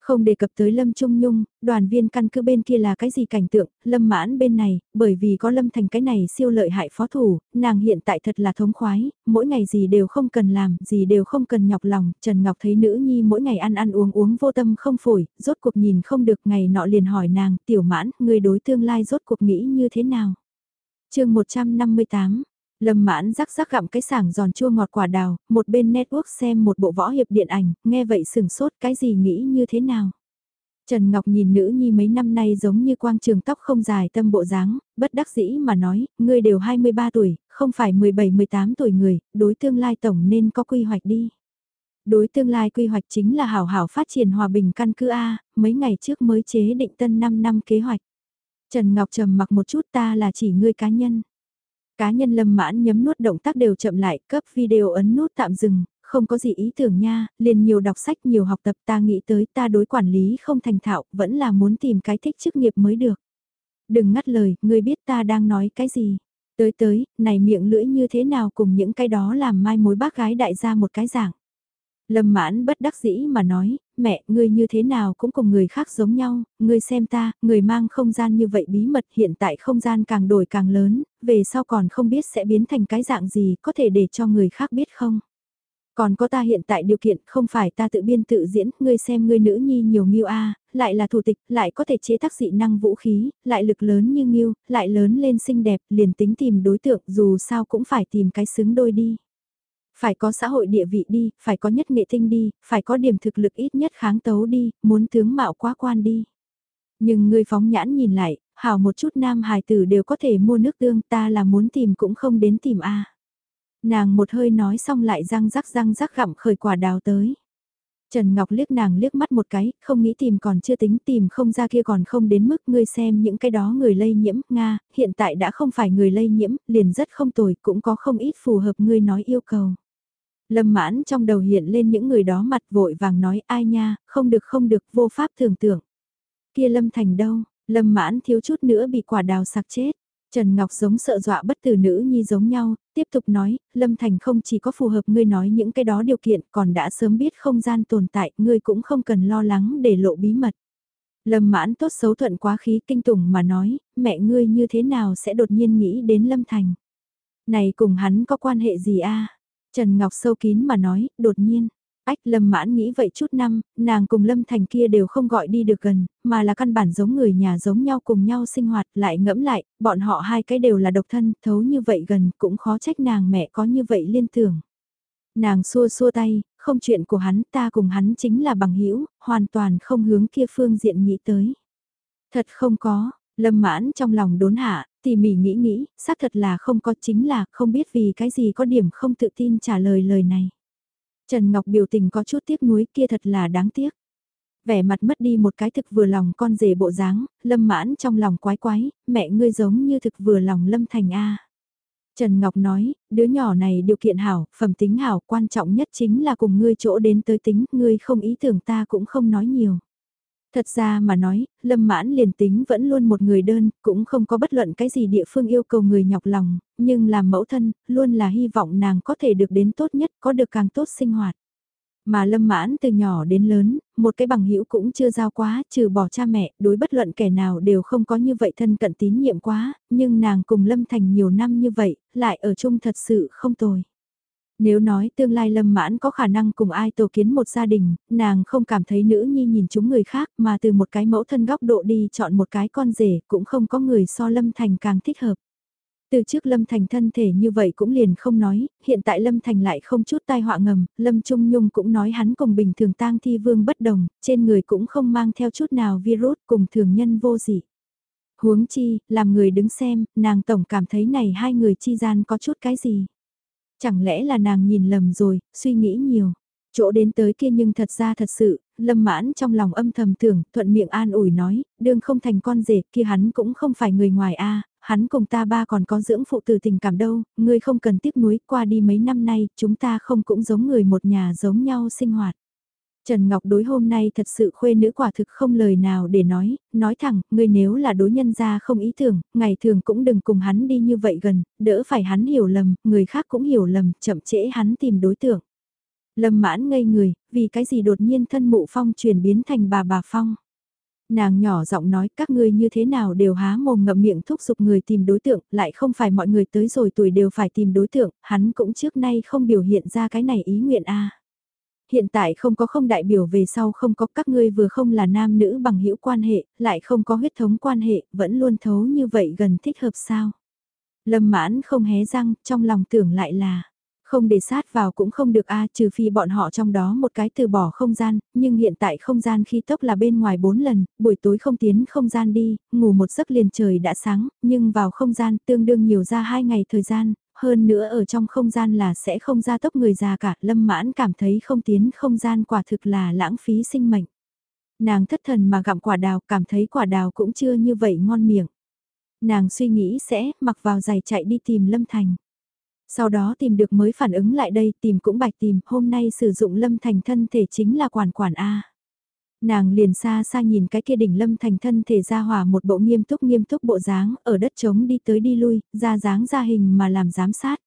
Không đề cập tới Lâm Trung Nhung, đoàn viên căn cứ bên kia là cái gì cảnh tượng, Lâm mãn bên này, bởi vì có Lâm thành cái này siêu lợi hại phó thủ, nàng hiện tại thật là thống khoái, mỗi ngày gì đều không cần làm, gì đều không cần nhọc lòng, Trần Ngọc thấy nữ nhi mỗi ngày ăn ăn uống uống vô tâm không phổi, rốt cuộc nhìn không được ngày nọ liền hỏi nàng, tiểu mãn, người đối tương lai rốt cuộc nghĩ như thế nào? chương 158 Lâm mãn rắc rắc gặm cái sảng giòn chua ngọt quả đào, một bên network xem một bộ võ hiệp điện ảnh, nghe vậy sừng sốt cái gì nghĩ như thế nào. Trần Ngọc nhìn nữ nhi mấy năm nay giống như quang trường tóc không dài tâm bộ dáng, bất đắc dĩ mà nói, ngươi đều 23 tuổi, không phải 17-18 tuổi người, đối tương lai tổng nên có quy hoạch đi. Đối tương lai quy hoạch chính là hảo hảo phát triển hòa bình căn cứ A, mấy ngày trước mới chế định tân 5 năm kế hoạch. Trần Ngọc trầm mặc một chút ta là chỉ ngươi cá nhân. Cá nhân lâm mãn nhấm nuốt động tác đều chậm lại, cấp video ấn nút tạm dừng, không có gì ý tưởng nha, liền nhiều đọc sách nhiều học tập ta nghĩ tới ta đối quản lý không thành thạo, vẫn là muốn tìm cái thích chức nghiệp mới được. Đừng ngắt lời, ngươi biết ta đang nói cái gì. Tới tới, này miệng lưỡi như thế nào cùng những cái đó làm mai mối bác gái đại gia một cái dạng. Lâm mãn bất đắc dĩ mà nói, mẹ, ngươi như thế nào cũng cùng người khác giống nhau, ngươi xem ta, người mang không gian như vậy bí mật hiện tại không gian càng đổi càng lớn, về sau còn không biết sẽ biến thành cái dạng gì có thể để cho người khác biết không. Còn có ta hiện tại điều kiện không phải ta tự biên tự diễn, ngươi xem ngươi nữ nhi nhiều nghiêu a lại là thủ tịch, lại có thể chế tác dị năng vũ khí, lại lực lớn như nghiêu, lại lớn lên xinh đẹp, liền tính tìm đối tượng dù sao cũng phải tìm cái xứng đôi đi. Phải có xã hội địa vị đi, phải có nhất nghệ tinh đi, phải có điểm thực lực ít nhất kháng tấu đi, muốn tướng mạo quá quan đi. Nhưng người phóng nhãn nhìn lại, hảo một chút nam hài tử đều có thể mua nước tương ta là muốn tìm cũng không đến tìm a Nàng một hơi nói xong lại răng rắc răng rắc gặm khởi quả đào tới. Trần Ngọc liếc nàng liếc mắt một cái, không nghĩ tìm còn chưa tính tìm không ra kia còn không đến mức ngươi xem những cái đó người lây nhiễm, Nga, hiện tại đã không phải người lây nhiễm, liền rất không tồi, cũng có không ít phù hợp ngươi nói yêu cầu. Lâm mãn trong đầu hiện lên những người đó mặt vội vàng nói ai nha, không được không được, vô pháp tưởng tượng. Kia Lâm Thành đâu, Lâm mãn thiếu chút nữa bị quả đào sạc chết. Trần Ngọc giống sợ dọa bất tử nữ nhi giống nhau, tiếp tục nói, Lâm Thành không chỉ có phù hợp ngươi nói những cái đó điều kiện còn đã sớm biết không gian tồn tại, ngươi cũng không cần lo lắng để lộ bí mật. Lâm mãn tốt xấu thuận quá khí kinh tủng mà nói, mẹ ngươi như thế nào sẽ đột nhiên nghĩ đến Lâm Thành. Này cùng hắn có quan hệ gì a Trần Ngọc sâu kín mà nói, đột nhiên. Ách Lâm mãn nghĩ vậy chút năm, nàng cùng Lâm Thành kia đều không gọi đi được gần, mà là căn bản giống người nhà giống nhau cùng nhau sinh hoạt lại ngẫm lại, bọn họ hai cái đều là độc thân, thấu như vậy gần cũng khó trách nàng mẹ có như vậy liên tưởng. Nàng xua xua tay, không chuyện của hắn ta cùng hắn chính là bằng hữu hoàn toàn không hướng kia phương diện nghĩ tới. Thật không có, Lâm mãn trong lòng đốn hạ, tỉ mỉ nghĩ nghĩ, xác thật là không có chính là không biết vì cái gì có điểm không tự tin trả lời lời này. Trần Ngọc biểu tình có chút tiếc nuối kia thật là đáng tiếc. Vẻ mặt mất đi một cái thực vừa lòng con rể bộ dáng, lâm mãn trong lòng quái quái, mẹ ngươi giống như thực vừa lòng lâm thành A. Trần Ngọc nói, đứa nhỏ này điều kiện hảo, phẩm tính hảo, quan trọng nhất chính là cùng ngươi chỗ đến tới tính, ngươi không ý tưởng ta cũng không nói nhiều. Thật ra mà nói, Lâm Mãn liền tính vẫn luôn một người đơn, cũng không có bất luận cái gì địa phương yêu cầu người nhọc lòng, nhưng làm mẫu thân, luôn là hy vọng nàng có thể được đến tốt nhất, có được càng tốt sinh hoạt. Mà Lâm Mãn từ nhỏ đến lớn, một cái bằng hữu cũng chưa giao quá, trừ bỏ cha mẹ, đối bất luận kẻ nào đều không có như vậy thân cận tín nhiệm quá, nhưng nàng cùng Lâm Thành nhiều năm như vậy, lại ở chung thật sự không tồi. Nếu nói tương lai lâm mãn có khả năng cùng ai tổ kiến một gia đình, nàng không cảm thấy nữ nhi nhìn chúng người khác mà từ một cái mẫu thân góc độ đi chọn một cái con rể cũng không có người so lâm thành càng thích hợp. Từ trước Lâm Thành thân thể như vậy cũng liền không nói, hiện tại Lâm Thành lại không chút tai họa ngầm, Lâm Trung Nhung cũng nói hắn cùng bình thường tang thi vương bất đồng, trên người cũng không mang theo chút nào virus cùng thường nhân vô dị. Huống chi, làm người đứng xem, nàng tổng cảm thấy này hai người chi gian có chút cái gì. Chẳng lẽ là nàng nhìn lầm rồi, suy nghĩ nhiều. Chỗ đến tới kia nhưng thật ra thật sự, lâm mãn trong lòng âm thầm tưởng, thuận miệng an ủi nói, đương không thành con rể kia hắn cũng không phải người ngoài a hắn cùng ta ba còn có dưỡng phụ từ tình cảm đâu, ngươi không cần tiếc nuối qua đi mấy năm nay, chúng ta không cũng giống người một nhà giống nhau sinh hoạt. Trần Ngọc đối hôm nay thật sự khuê nữ quả thực không lời nào để nói, nói thẳng, ngươi nếu là đối nhân ra không ý tưởng, ngày thường cũng đừng cùng hắn đi như vậy gần, đỡ phải hắn hiểu lầm, người khác cũng hiểu lầm, chậm trễ hắn tìm đối tượng. Lâm mãn ngây người, vì cái gì đột nhiên thân mụ phong chuyển biến thành bà bà phong. Nàng nhỏ giọng nói các ngươi như thế nào đều há mồm ngậm miệng thúc giục người tìm đối tượng, lại không phải mọi người tới rồi tuổi đều phải tìm đối tượng, hắn cũng trước nay không biểu hiện ra cái này ý nguyện a hiện tại không có không đại biểu về sau không có các ngươi vừa không là nam nữ bằng hữu quan hệ, lại không có huyết thống quan hệ, vẫn luôn thấu như vậy gần thích hợp sao. Lâm mãn không hé răng, trong lòng tưởng lại là, không để sát vào cũng không được a trừ phi bọn họ trong đó một cái từ bỏ không gian, nhưng hiện tại không gian khi tốc là bên ngoài bốn lần, buổi tối không tiến không gian đi, ngủ một giấc liền trời đã sáng, nhưng vào không gian tương đương nhiều ra hai ngày thời gian, hơn nữa ở trong không gian là sẽ không ra tốc người già cả, lâm mãn cảm thấy không tiến không gian quả thực là lãng phí sinh mệnh. Nàng thất thần mà gặm quả đào, cảm thấy quả đào cũng chưa như vậy ngon miệng. Nàng suy nghĩ sẽ mặc vào giày chạy đi tìm Lâm Thành. Sau đó tìm được mới phản ứng lại đây, tìm cũng bạch tìm, hôm nay sử dụng Lâm Thành thân thể chính là quản quản A. Nàng liền xa xa nhìn cái kia đỉnh lâm thành thân thể ra hỏa một bộ nghiêm túc nghiêm túc bộ dáng, ở đất trống đi tới đi lui, ra dáng ra hình mà làm giám sát.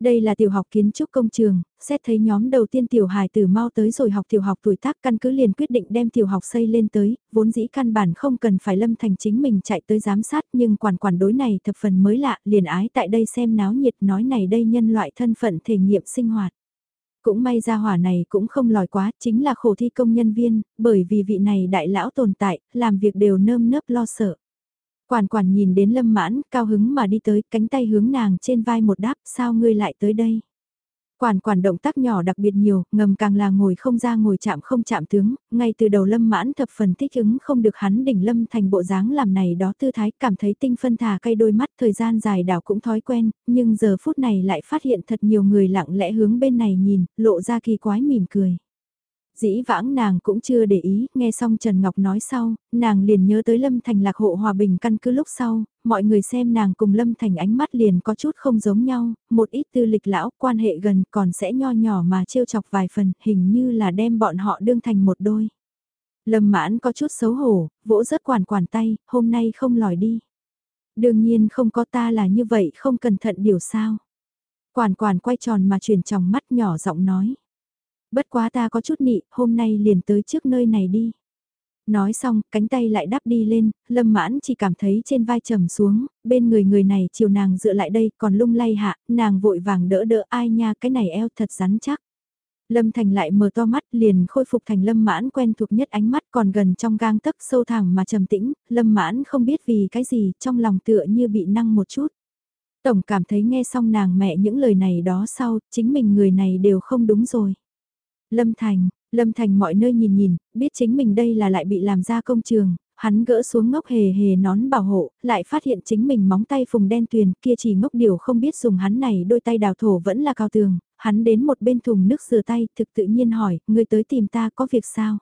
Đây là tiểu học kiến trúc công trường, xét thấy nhóm đầu tiên tiểu hài từ mau tới rồi học tiểu học tuổi tác căn cứ liền quyết định đem tiểu học xây lên tới, vốn dĩ căn bản không cần phải lâm thành chính mình chạy tới giám sát nhưng quản quản đối này thập phần mới lạ, liền ái tại đây xem náo nhiệt nói này đây nhân loại thân phận thể nghiệm sinh hoạt. Cũng may ra hỏa này cũng không lòi quá, chính là khổ thi công nhân viên, bởi vì vị này đại lão tồn tại, làm việc đều nơm nớp lo sợ. Quản quản nhìn đến lâm mãn, cao hứng mà đi tới, cánh tay hướng nàng trên vai một đáp, sao ngươi lại tới đây? Quản quản động tác nhỏ đặc biệt nhiều, ngầm càng là ngồi không ra ngồi chạm không chạm tướng, ngay từ đầu lâm mãn thập phần thích ứng không được hắn đỉnh lâm thành bộ dáng làm này đó tư thái cảm thấy tinh phân thả cây đôi mắt thời gian dài đảo cũng thói quen, nhưng giờ phút này lại phát hiện thật nhiều người lặng lẽ hướng bên này nhìn, lộ ra kỳ quái mỉm cười dĩ vãng nàng cũng chưa để ý, nghe xong Trần Ngọc nói sau, nàng liền nhớ tới Lâm Thành lạc hộ hòa bình căn cứ lúc sau, mọi người xem nàng cùng Lâm Thành ánh mắt liền có chút không giống nhau, một ít tư lịch lão quan hệ gần còn sẽ nho nhỏ mà trêu chọc vài phần, hình như là đem bọn họ đương thành một đôi. Lâm mãn có chút xấu hổ, vỗ rất quản quản tay, hôm nay không lòi đi. Đương nhiên không có ta là như vậy không cẩn thận điều sao. Quản quản quay tròn mà chuyển tròng mắt nhỏ giọng nói. Bất quá ta có chút nị, hôm nay liền tới trước nơi này đi. Nói xong, cánh tay lại đắp đi lên, lâm mãn chỉ cảm thấy trên vai trầm xuống, bên người người này chiều nàng dựa lại đây còn lung lay hạ, nàng vội vàng đỡ đỡ ai nha cái này eo thật rắn chắc. Lâm Thành lại mở to mắt liền khôi phục thành Lâm Mãn quen thuộc nhất ánh mắt còn gần trong gang tấc sâu thẳng mà trầm tĩnh, Lâm Mãn không biết vì cái gì trong lòng tựa như bị năng một chút. Tổng cảm thấy nghe xong nàng mẹ những lời này đó sau, chính mình người này đều không đúng rồi. Lâm Thành, Lâm Thành mọi nơi nhìn nhìn, biết chính mình đây là lại bị làm ra công trường, hắn gỡ xuống ngốc hề hề nón bảo hộ, lại phát hiện chính mình móng tay phùng đen tuyền kia chỉ ngốc điều không biết dùng hắn này đôi tay đào thổ vẫn là cao tường, hắn đến một bên thùng nước rửa tay thực tự nhiên hỏi, người tới tìm ta có việc sao?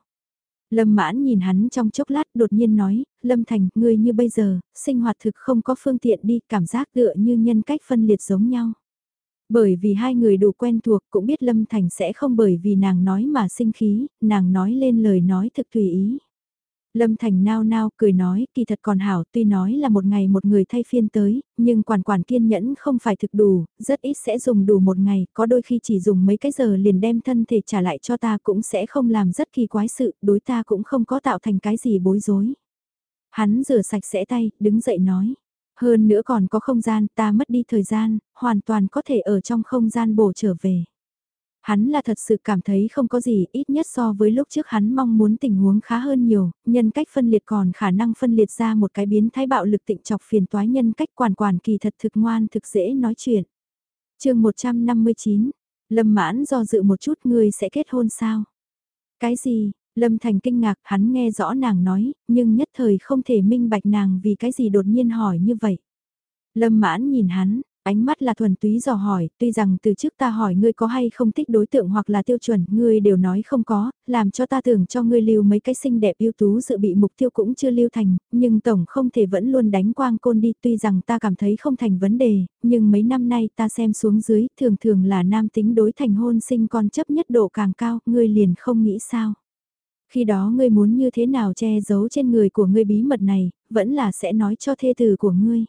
Lâm mãn nhìn hắn trong chốc lát đột nhiên nói, Lâm Thành, người như bây giờ, sinh hoạt thực không có phương tiện đi, cảm giác tựa như nhân cách phân liệt giống nhau. Bởi vì hai người đủ quen thuộc cũng biết Lâm Thành sẽ không bởi vì nàng nói mà sinh khí, nàng nói lên lời nói thực tùy ý. Lâm Thành nao nao cười nói, kỳ thật còn hảo, tuy nói là một ngày một người thay phiên tới, nhưng quản quản kiên nhẫn không phải thực đủ, rất ít sẽ dùng đủ một ngày, có đôi khi chỉ dùng mấy cái giờ liền đem thân thể trả lại cho ta cũng sẽ không làm rất kỳ quái sự, đối ta cũng không có tạo thành cái gì bối rối. Hắn rửa sạch sẽ tay, đứng dậy nói, hơn nữa còn có không gian, ta mất đi thời gian, hoàn toàn có thể ở trong không gian bổ trở về. Hắn là thật sự cảm thấy không có gì, ít nhất so với lúc trước hắn mong muốn tình huống khá hơn nhiều, nhân cách phân liệt còn khả năng phân liệt ra một cái biến thái bạo lực tịnh chọc phiền toái nhân cách quản quản kỳ thật thực ngoan thực dễ nói chuyện. chương 159, Lâm mãn do dự một chút ngươi sẽ kết hôn sao? Cái gì, Lâm Thành kinh ngạc, hắn nghe rõ nàng nói, nhưng nhất thời không thể minh bạch nàng vì cái gì đột nhiên hỏi như vậy. Lâm mãn nhìn hắn, Ánh mắt là thuần túy dò hỏi, tuy rằng từ trước ta hỏi ngươi có hay không thích đối tượng hoặc là tiêu chuẩn, ngươi đều nói không có, làm cho ta tưởng cho ngươi lưu mấy cái xinh đẹp ưu tú dự bị mục tiêu cũng chưa lưu thành, nhưng tổng không thể vẫn luôn đánh quang côn đi, tuy rằng ta cảm thấy không thành vấn đề, nhưng mấy năm nay ta xem xuống dưới, thường thường là nam tính đối thành hôn sinh con chấp nhất độ càng cao, ngươi liền không nghĩ sao. Khi đó ngươi muốn như thế nào che giấu trên người của ngươi bí mật này, vẫn là sẽ nói cho thê tử của ngươi.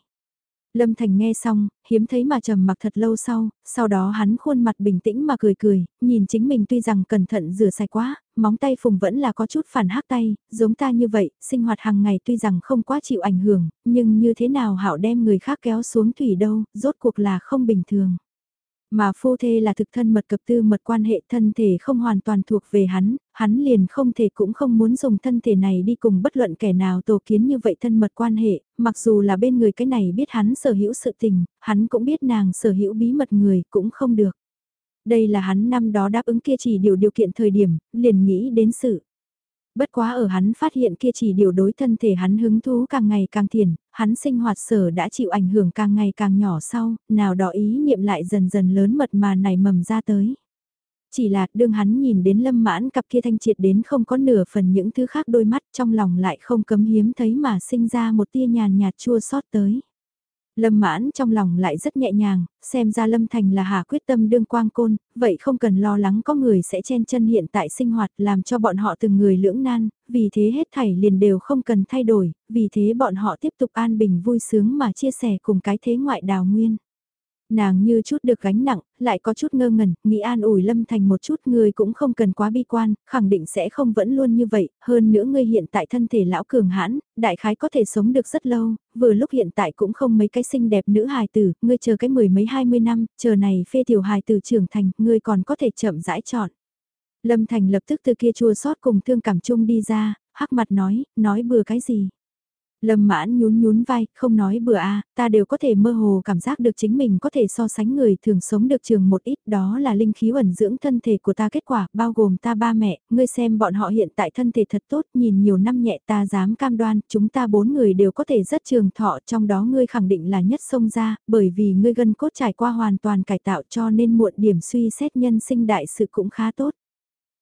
Lâm Thành nghe xong, hiếm thấy mà trầm mặc thật lâu sau, sau đó hắn khuôn mặt bình tĩnh mà cười cười, nhìn chính mình tuy rằng cẩn thận rửa sạch quá, móng tay phùng vẫn là có chút phản hắc tay, giống ta như vậy, sinh hoạt hàng ngày tuy rằng không quá chịu ảnh hưởng, nhưng như thế nào hảo đem người khác kéo xuống thủy đâu, rốt cuộc là không bình thường. Mà phu thê là thực thân mật cập tư mật quan hệ thân thể không hoàn toàn thuộc về hắn, hắn liền không thể cũng không muốn dùng thân thể này đi cùng bất luận kẻ nào tổ kiến như vậy thân mật quan hệ, mặc dù là bên người cái này biết hắn sở hữu sự tình, hắn cũng biết nàng sở hữu bí mật người cũng không được. Đây là hắn năm đó đáp ứng kia chỉ điều điều kiện thời điểm, liền nghĩ đến sự Bất quá ở hắn phát hiện kia chỉ điều đối thân thể hắn hứng thú càng ngày càng thiền, hắn sinh hoạt sở đã chịu ảnh hưởng càng ngày càng nhỏ sau, nào đó ý niệm lại dần dần lớn mật mà nảy mầm ra tới. Chỉ là đương hắn nhìn đến lâm mãn cặp kia thanh triệt đến không có nửa phần những thứ khác đôi mắt trong lòng lại không cấm hiếm thấy mà sinh ra một tia nhàn nhạt chua xót tới. Lâm mãn trong lòng lại rất nhẹ nhàng, xem ra Lâm Thành là hà quyết tâm đương quang côn, vậy không cần lo lắng có người sẽ chen chân hiện tại sinh hoạt làm cho bọn họ từng người lưỡng nan, vì thế hết thảy liền đều không cần thay đổi, vì thế bọn họ tiếp tục an bình vui sướng mà chia sẻ cùng cái thế ngoại đào nguyên. Nàng như chút được gánh nặng, lại có chút ngơ ngẩn, nghĩ an ủi Lâm Thành một chút người cũng không cần quá bi quan, khẳng định sẽ không vẫn luôn như vậy, hơn nữa ngươi hiện tại thân thể lão cường hãn, đại khái có thể sống được rất lâu, vừa lúc hiện tại cũng không mấy cái xinh đẹp nữ hài tử, ngươi chờ cái mười mấy hai mươi năm, chờ này phê tiểu hài tử trưởng thành, ngươi còn có thể chậm rãi chọn. Lâm Thành lập tức từ kia chua sót cùng thương cảm chung đi ra, hắc mặt nói, nói bừa cái gì. Lâm mãn nhún nhún vai, không nói bừa a ta đều có thể mơ hồ cảm giác được chính mình có thể so sánh người thường sống được trường một ít, đó là linh khí ẩn dưỡng thân thể của ta kết quả, bao gồm ta ba mẹ, ngươi xem bọn họ hiện tại thân thể thật tốt, nhìn nhiều năm nhẹ ta dám cam đoan, chúng ta bốn người đều có thể rất trường thọ, trong đó ngươi khẳng định là nhất sông ra, bởi vì ngươi gân cốt trải qua hoàn toàn cải tạo cho nên muộn điểm suy xét nhân sinh đại sự cũng khá tốt.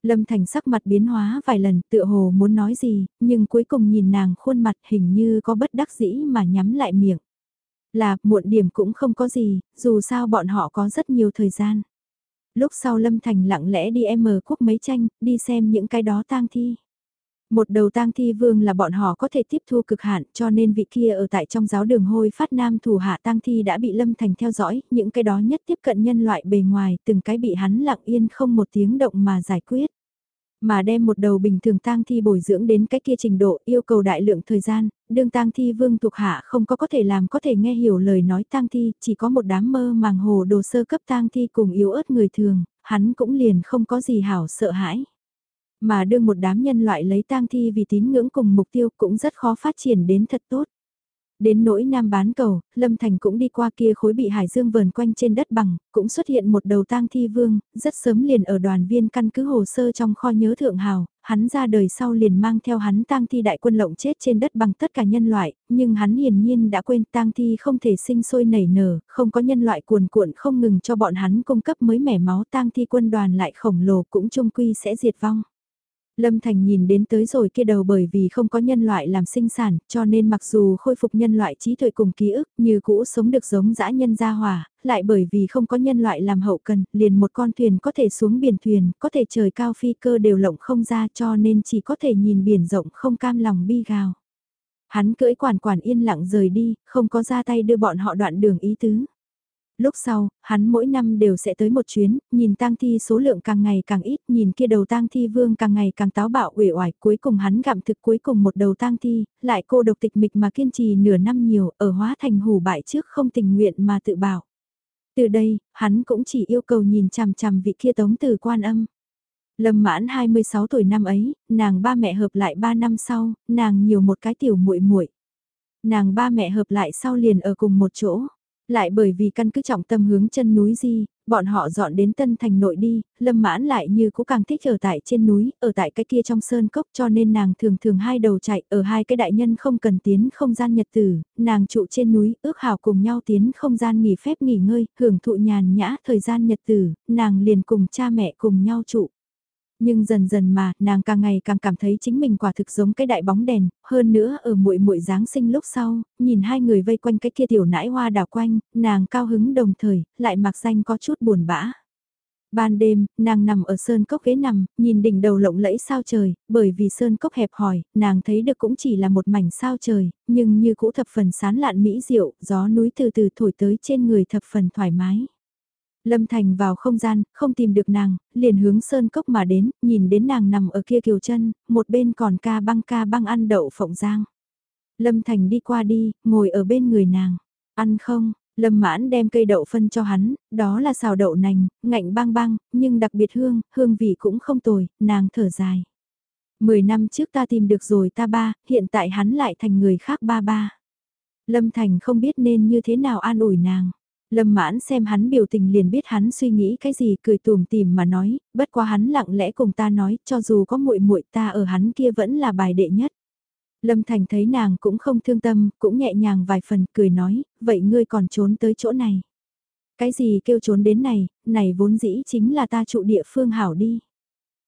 Lâm Thành sắc mặt biến hóa vài lần tựa hồ muốn nói gì, nhưng cuối cùng nhìn nàng khuôn mặt hình như có bất đắc dĩ mà nhắm lại miệng. Là, muộn điểm cũng không có gì, dù sao bọn họ có rất nhiều thời gian. Lúc sau Lâm Thành lặng lẽ đi em mở quốc mấy tranh, đi xem những cái đó tang thi. Một đầu tang thi vương là bọn họ có thể tiếp thu cực hạn cho nên vị kia ở tại trong giáo đường hôi phát nam thủ hạ tang thi đã bị Lâm Thành theo dõi, những cái đó nhất tiếp cận nhân loại bề ngoài từng cái bị hắn lặng yên không một tiếng động mà giải quyết. Mà đem một đầu bình thường tang thi bồi dưỡng đến cái kia trình độ yêu cầu đại lượng thời gian, đương tang thi vương thuộc hạ không có có thể làm có thể nghe hiểu lời nói tang thi, chỉ có một đám mơ màng hồ đồ sơ cấp tang thi cùng yếu ớt người thường, hắn cũng liền không có gì hảo sợ hãi mà đưa một đám nhân loại lấy tang thi vì tín ngưỡng cùng mục tiêu cũng rất khó phát triển đến thật tốt. Đến nỗi nam bán cầu, Lâm Thành cũng đi qua kia khối bị hải dương vờn quanh trên đất bằng, cũng xuất hiện một đầu tang thi vương, rất sớm liền ở đoàn viên căn cứ hồ sơ trong kho nhớ thượng hào, hắn ra đời sau liền mang theo hắn tang thi đại quân lộng chết trên đất bằng tất cả nhân loại, nhưng hắn hiển nhiên đã quên tang thi không thể sinh sôi nảy nở, không có nhân loại cuồn cuộn không ngừng cho bọn hắn cung cấp mới mẻ máu tang thi quân đoàn lại khổng lồ cũng trung quy sẽ diệt vong. Lâm Thành nhìn đến tới rồi kia đầu bởi vì không có nhân loại làm sinh sản, cho nên mặc dù khôi phục nhân loại trí tuệ cùng ký ức như cũ sống được giống dã nhân gia hòa, lại bởi vì không có nhân loại làm hậu cần, liền một con thuyền có thể xuống biển thuyền, có thể trời cao phi cơ đều lộng không ra cho nên chỉ có thể nhìn biển rộng không cam lòng bi gào. Hắn cưỡi quản quản yên lặng rời đi, không có ra tay đưa bọn họ đoạn đường ý tứ. Lúc sau, hắn mỗi năm đều sẽ tới một chuyến, nhìn tang thi số lượng càng ngày càng ít, nhìn kia đầu tang thi vương càng ngày càng táo bạo uể oải, cuối cùng hắn gặm thực cuối cùng một đầu tang thi, lại cô độc tịch mịch mà kiên trì nửa năm nhiều, ở hóa thành hủ bại trước không tình nguyện mà tự bảo. Từ đây, hắn cũng chỉ yêu cầu nhìn chằm chằm vị kia tống từ quan âm. Lâm mãn 26 tuổi năm ấy, nàng ba mẹ hợp lại 3 năm sau, nàng nhiều một cái tiểu muội muội. Nàng ba mẹ hợp lại sau liền ở cùng một chỗ. Lại bởi vì căn cứ trọng tâm hướng chân núi Di, Bọn họ dọn đến Tân Thành nội đi, Lâm Mãn lại như cũng càng thích ở tại trên núi, ở tại cái kia trong sơn cốc cho nên nàng thường thường hai đầu chạy ở hai cái đại nhân không cần tiến không gian nhật tử, nàng trụ trên núi, ước hảo cùng nhau tiến không gian nghỉ phép nghỉ ngơi, hưởng thụ nhàn nhã thời gian nhật tử, nàng liền cùng cha mẹ cùng nhau trụ. Nhưng dần dần mà, nàng càng ngày càng cảm thấy chính mình quả thực giống cái đại bóng đèn, hơn nữa ở muội muội Giáng sinh lúc sau, nhìn hai người vây quanh cái kia tiểu nãi hoa đảo quanh, nàng cao hứng đồng thời, lại mặc danh có chút buồn bã. Ban đêm, nàng nằm ở sơn cốc ghế nằm, nhìn đỉnh đầu lộng lẫy sao trời, bởi vì sơn cốc hẹp hòi, nàng thấy được cũng chỉ là một mảnh sao trời, nhưng như cũ thập phần sán lạn mỹ diệu, gió núi từ từ thổi tới trên người thập phần thoải mái. Lâm Thành vào không gian, không tìm được nàng, liền hướng sơn cốc mà đến, nhìn đến nàng nằm ở kia kiều chân, một bên còn ca băng ca băng ăn đậu phộng giang. Lâm Thành đi qua đi, ngồi ở bên người nàng. Ăn không? Lâm mãn đem cây đậu phân cho hắn, đó là xào đậu nành, ngạnh băng băng, nhưng đặc biệt hương, hương vị cũng không tồi, nàng thở dài. Mười năm trước ta tìm được rồi ta ba, hiện tại hắn lại thành người khác ba ba. Lâm Thành không biết nên như thế nào an ủi nàng. Lâm mãn xem hắn biểu tình liền biết hắn suy nghĩ cái gì cười tùm tìm mà nói, bất quá hắn lặng lẽ cùng ta nói, cho dù có muội muội ta ở hắn kia vẫn là bài đệ nhất. Lâm Thành thấy nàng cũng không thương tâm, cũng nhẹ nhàng vài phần, cười nói, vậy ngươi còn trốn tới chỗ này. Cái gì kêu trốn đến này, này vốn dĩ chính là ta trụ địa phương hảo đi.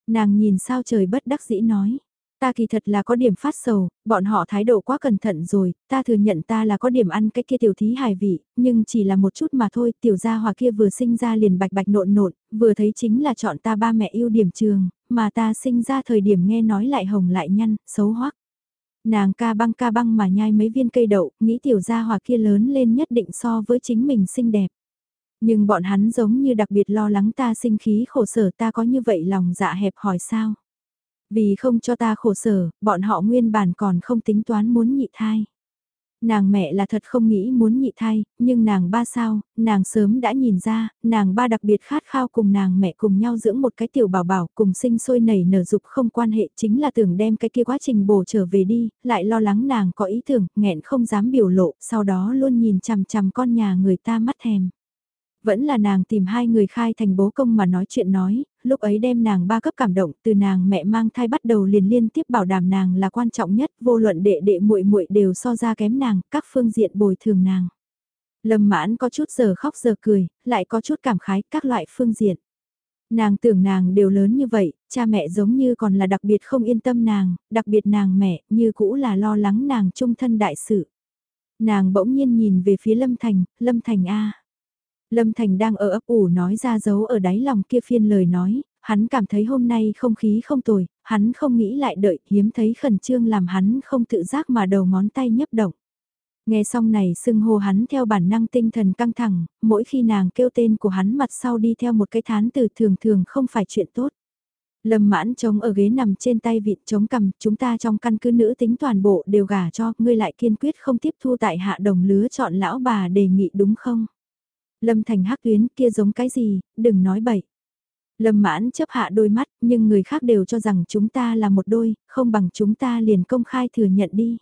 Nàng nhìn sao trời bất đắc dĩ nói, Ta kỳ thật là có điểm phát sầu, bọn họ thái độ quá cẩn thận rồi, ta thừa nhận ta là có điểm ăn cái kia tiểu thí hài vị, nhưng chỉ là một chút mà thôi, tiểu gia hòa kia vừa sinh ra liền bạch bạch nộn nộn, vừa thấy chính là chọn ta ba mẹ yêu điểm trường, mà ta sinh ra thời điểm nghe nói lại hồng lại nhăn, xấu hoắc. Nàng ca băng ca băng mà nhai mấy viên cây đậu, nghĩ tiểu gia hòa kia lớn lên nhất định so với chính mình xinh đẹp. Nhưng bọn hắn giống như đặc biệt lo lắng ta sinh khí khổ sở ta có như vậy lòng dạ hẹp hỏi sao? Vì không cho ta khổ sở, bọn họ nguyên bản còn không tính toán muốn nhị thai. Nàng mẹ là thật không nghĩ muốn nhị thai, nhưng nàng ba sao, nàng sớm đã nhìn ra, nàng ba đặc biệt khát khao cùng nàng mẹ cùng nhau dưỡng một cái tiểu bảo bảo cùng sinh sôi nảy nở dục không quan hệ chính là tưởng đem cái kia quá trình bổ trở về đi, lại lo lắng nàng có ý tưởng, nghẹn không dám biểu lộ, sau đó luôn nhìn chằm chằm con nhà người ta mắt thèm. Vẫn là nàng tìm hai người khai thành bố công mà nói chuyện nói, lúc ấy đem nàng ba cấp cảm động từ nàng mẹ mang thai bắt đầu liền liên tiếp bảo đảm nàng là quan trọng nhất, vô luận đệ đệ muội muội đều so ra kém nàng, các phương diện bồi thường nàng. Lâm mãn có chút giờ khóc giờ cười, lại có chút cảm khái các loại phương diện. Nàng tưởng nàng đều lớn như vậy, cha mẹ giống như còn là đặc biệt không yên tâm nàng, đặc biệt nàng mẹ như cũ là lo lắng nàng trung thân đại sự. Nàng bỗng nhiên nhìn về phía Lâm Thành, Lâm Thành A. Lâm Thành đang ở ấp ủ nói ra dấu ở đáy lòng kia phiên lời nói, hắn cảm thấy hôm nay không khí không tồi, hắn không nghĩ lại đợi, hiếm thấy khẩn trương làm hắn không tự giác mà đầu ngón tay nhấp động. Nghe xong này sưng hô hắn theo bản năng tinh thần căng thẳng, mỗi khi nàng kêu tên của hắn mặt sau đi theo một cái thán từ thường thường không phải chuyện tốt. Lâm mãn chống ở ghế nằm trên tay vịt chống cầm, chúng ta trong căn cứ nữ tính toàn bộ đều gả cho, ngươi lại kiên quyết không tiếp thu tại hạ đồng lứa chọn lão bà đề nghị đúng không? Lâm Thành hắc tuyến kia giống cái gì, đừng nói bậy. Lâm mãn chấp hạ đôi mắt, nhưng người khác đều cho rằng chúng ta là một đôi, không bằng chúng ta liền công khai thừa nhận đi.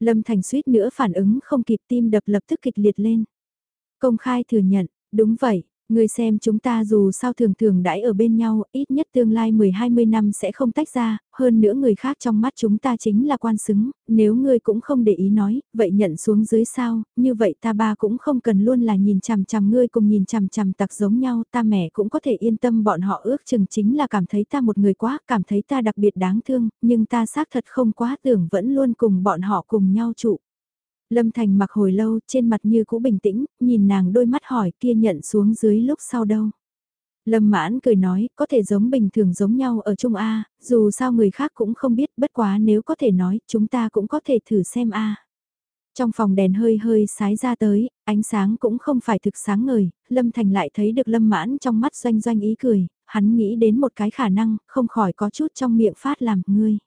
Lâm Thành suýt nữa phản ứng không kịp tim đập lập tức kịch liệt lên. Công khai thừa nhận, đúng vậy, Người xem chúng ta dù sao thường thường đãi ở bên nhau, ít nhất tương lai 10-20 năm sẽ không tách ra, hơn nữa người khác trong mắt chúng ta chính là quan xứng, nếu ngươi cũng không để ý nói, vậy nhận xuống dưới sao, như vậy ta ba cũng không cần luôn là nhìn chằm chằm ngươi cùng nhìn chằm chằm tặc giống nhau, ta mẹ cũng có thể yên tâm bọn họ ước chừng chính là cảm thấy ta một người quá, cảm thấy ta đặc biệt đáng thương, nhưng ta xác thật không quá tưởng vẫn luôn cùng bọn họ cùng nhau trụ. Lâm Thành mặc hồi lâu trên mặt như cũ bình tĩnh, nhìn nàng đôi mắt hỏi kia nhận xuống dưới lúc sau đâu. Lâm mãn cười nói, có thể giống bình thường giống nhau ở Trung A, dù sao người khác cũng không biết, bất quá nếu có thể nói, chúng ta cũng có thể thử xem A. Trong phòng đèn hơi hơi sái ra tới, ánh sáng cũng không phải thực sáng ngời, Lâm Thành lại thấy được Lâm mãn trong mắt doanh doanh ý cười, hắn nghĩ đến một cái khả năng, không khỏi có chút trong miệng phát làm, ngươi.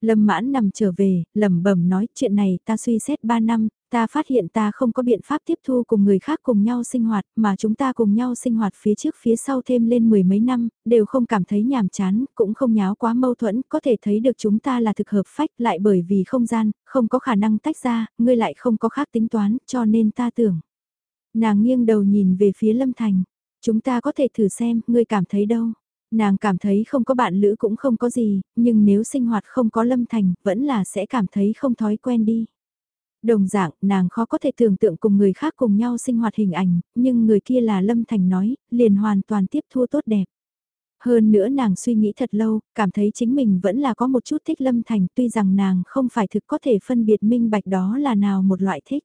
Lâm mãn nằm trở về, lẩm bẩm nói chuyện này ta suy xét 3 năm, ta phát hiện ta không có biện pháp tiếp thu cùng người khác cùng nhau sinh hoạt, mà chúng ta cùng nhau sinh hoạt phía trước phía sau thêm lên mười mấy năm, đều không cảm thấy nhàm chán, cũng không nháo quá mâu thuẫn, có thể thấy được chúng ta là thực hợp phách lại bởi vì không gian, không có khả năng tách ra, ngươi lại không có khác tính toán, cho nên ta tưởng. Nàng nghiêng đầu nhìn về phía Lâm Thành. Chúng ta có thể thử xem, ngươi cảm thấy đâu. Nàng cảm thấy không có bạn lữ cũng không có gì, nhưng nếu sinh hoạt không có Lâm Thành, vẫn là sẽ cảm thấy không thói quen đi. Đồng dạng, nàng khó có thể tưởng tượng cùng người khác cùng nhau sinh hoạt hình ảnh, nhưng người kia là Lâm Thành nói, liền hoàn toàn tiếp thu tốt đẹp. Hơn nữa nàng suy nghĩ thật lâu, cảm thấy chính mình vẫn là có một chút thích Lâm Thành tuy rằng nàng không phải thực có thể phân biệt minh bạch đó là nào một loại thích.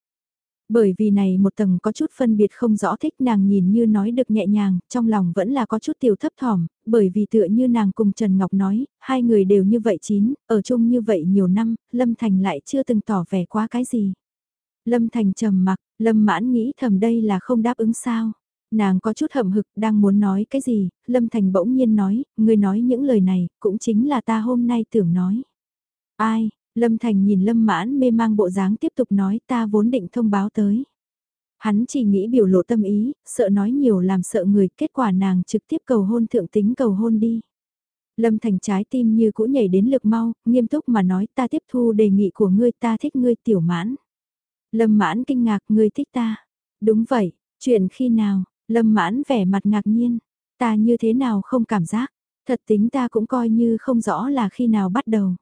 Bởi vì này một tầng có chút phân biệt không rõ thích nàng nhìn như nói được nhẹ nhàng, trong lòng vẫn là có chút tiểu thấp thỏm, bởi vì tựa như nàng cùng Trần Ngọc nói, hai người đều như vậy chín, ở chung như vậy nhiều năm, Lâm Thành lại chưa từng tỏ vẻ quá cái gì. Lâm Thành trầm mặc, Lâm mãn nghĩ thầm đây là không đáp ứng sao. Nàng có chút hậm hực đang muốn nói cái gì, Lâm Thành bỗng nhiên nói, người nói những lời này, cũng chính là ta hôm nay tưởng nói. Ai, Lâm Thành nhìn Lâm Mãn mê mang bộ dáng tiếp tục nói ta vốn định thông báo tới. Hắn chỉ nghĩ biểu lộ tâm ý, sợ nói nhiều làm sợ người, kết quả nàng trực tiếp cầu hôn thượng tính cầu hôn đi. Lâm Thành trái tim như cũ nhảy đến lực mau, nghiêm túc mà nói ta tiếp thu đề nghị của ngươi ta thích ngươi tiểu mãn. Lâm mãn kinh ngạc ngươi thích ta. Đúng vậy, chuyện khi nào, Lâm mãn vẻ mặt ngạc nhiên, ta như thế nào không cảm giác, thật tính ta cũng coi như không rõ là khi nào bắt đầu.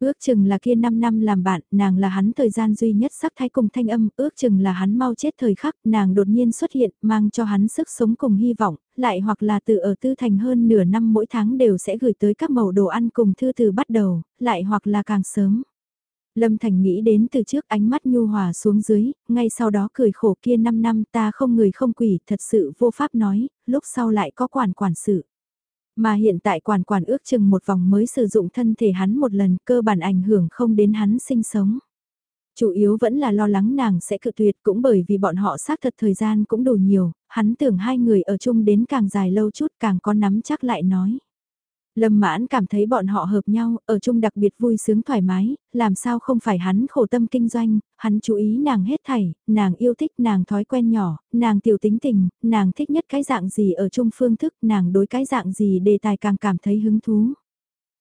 Ước chừng là kia 5 năm làm bạn, nàng là hắn thời gian duy nhất sắc thái cùng thanh âm, ước chừng là hắn mau chết thời khắc, nàng đột nhiên xuất hiện, mang cho hắn sức sống cùng hy vọng, lại hoặc là từ ở tư thành hơn nửa năm mỗi tháng đều sẽ gửi tới các mẫu đồ ăn cùng thư từ bắt đầu, lại hoặc là càng sớm. Lâm Thành nghĩ đến từ trước ánh mắt nhu hòa xuống dưới, ngay sau đó cười khổ kia 5 năm ta không người không quỷ, thật sự vô pháp nói, lúc sau lại có quản quản sự. Mà hiện tại quản quản ước chừng một vòng mới sử dụng thân thể hắn một lần cơ bản ảnh hưởng không đến hắn sinh sống. Chủ yếu vẫn là lo lắng nàng sẽ cự tuyệt cũng bởi vì bọn họ xác thật thời gian cũng đủ nhiều, hắn tưởng hai người ở chung đến càng dài lâu chút càng có nắm chắc lại nói. Lâm mãn cảm thấy bọn họ hợp nhau, ở chung đặc biệt vui sướng thoải mái, làm sao không phải hắn khổ tâm kinh doanh, hắn chú ý nàng hết thảy, nàng yêu thích nàng thói quen nhỏ, nàng tiểu tính tình, nàng thích nhất cái dạng gì ở chung phương thức, nàng đối cái dạng gì đề tài càng cảm thấy hứng thú.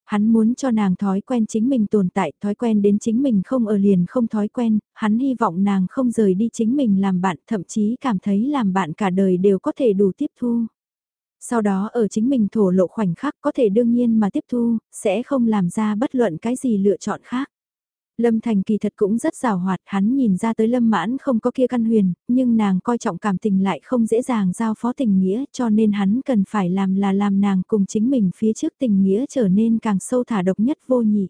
Hắn muốn cho nàng thói quen chính mình tồn tại, thói quen đến chính mình không ở liền không thói quen, hắn hy vọng nàng không rời đi chính mình làm bạn, thậm chí cảm thấy làm bạn cả đời đều có thể đủ tiếp thu sau đó ở chính mình thổ lộ khoảnh khắc có thể đương nhiên mà tiếp thu, sẽ không làm ra bất luận cái gì lựa chọn khác. Lâm Thành kỳ thật cũng rất rào hoạt, hắn nhìn ra tới Lâm Mãn không có kia căn huyền, nhưng nàng coi trọng cảm tình lại không dễ dàng giao phó tình nghĩa cho nên hắn cần phải làm là làm nàng cùng chính mình phía trước tình nghĩa trở nên càng sâu thả độc nhất vô nhị.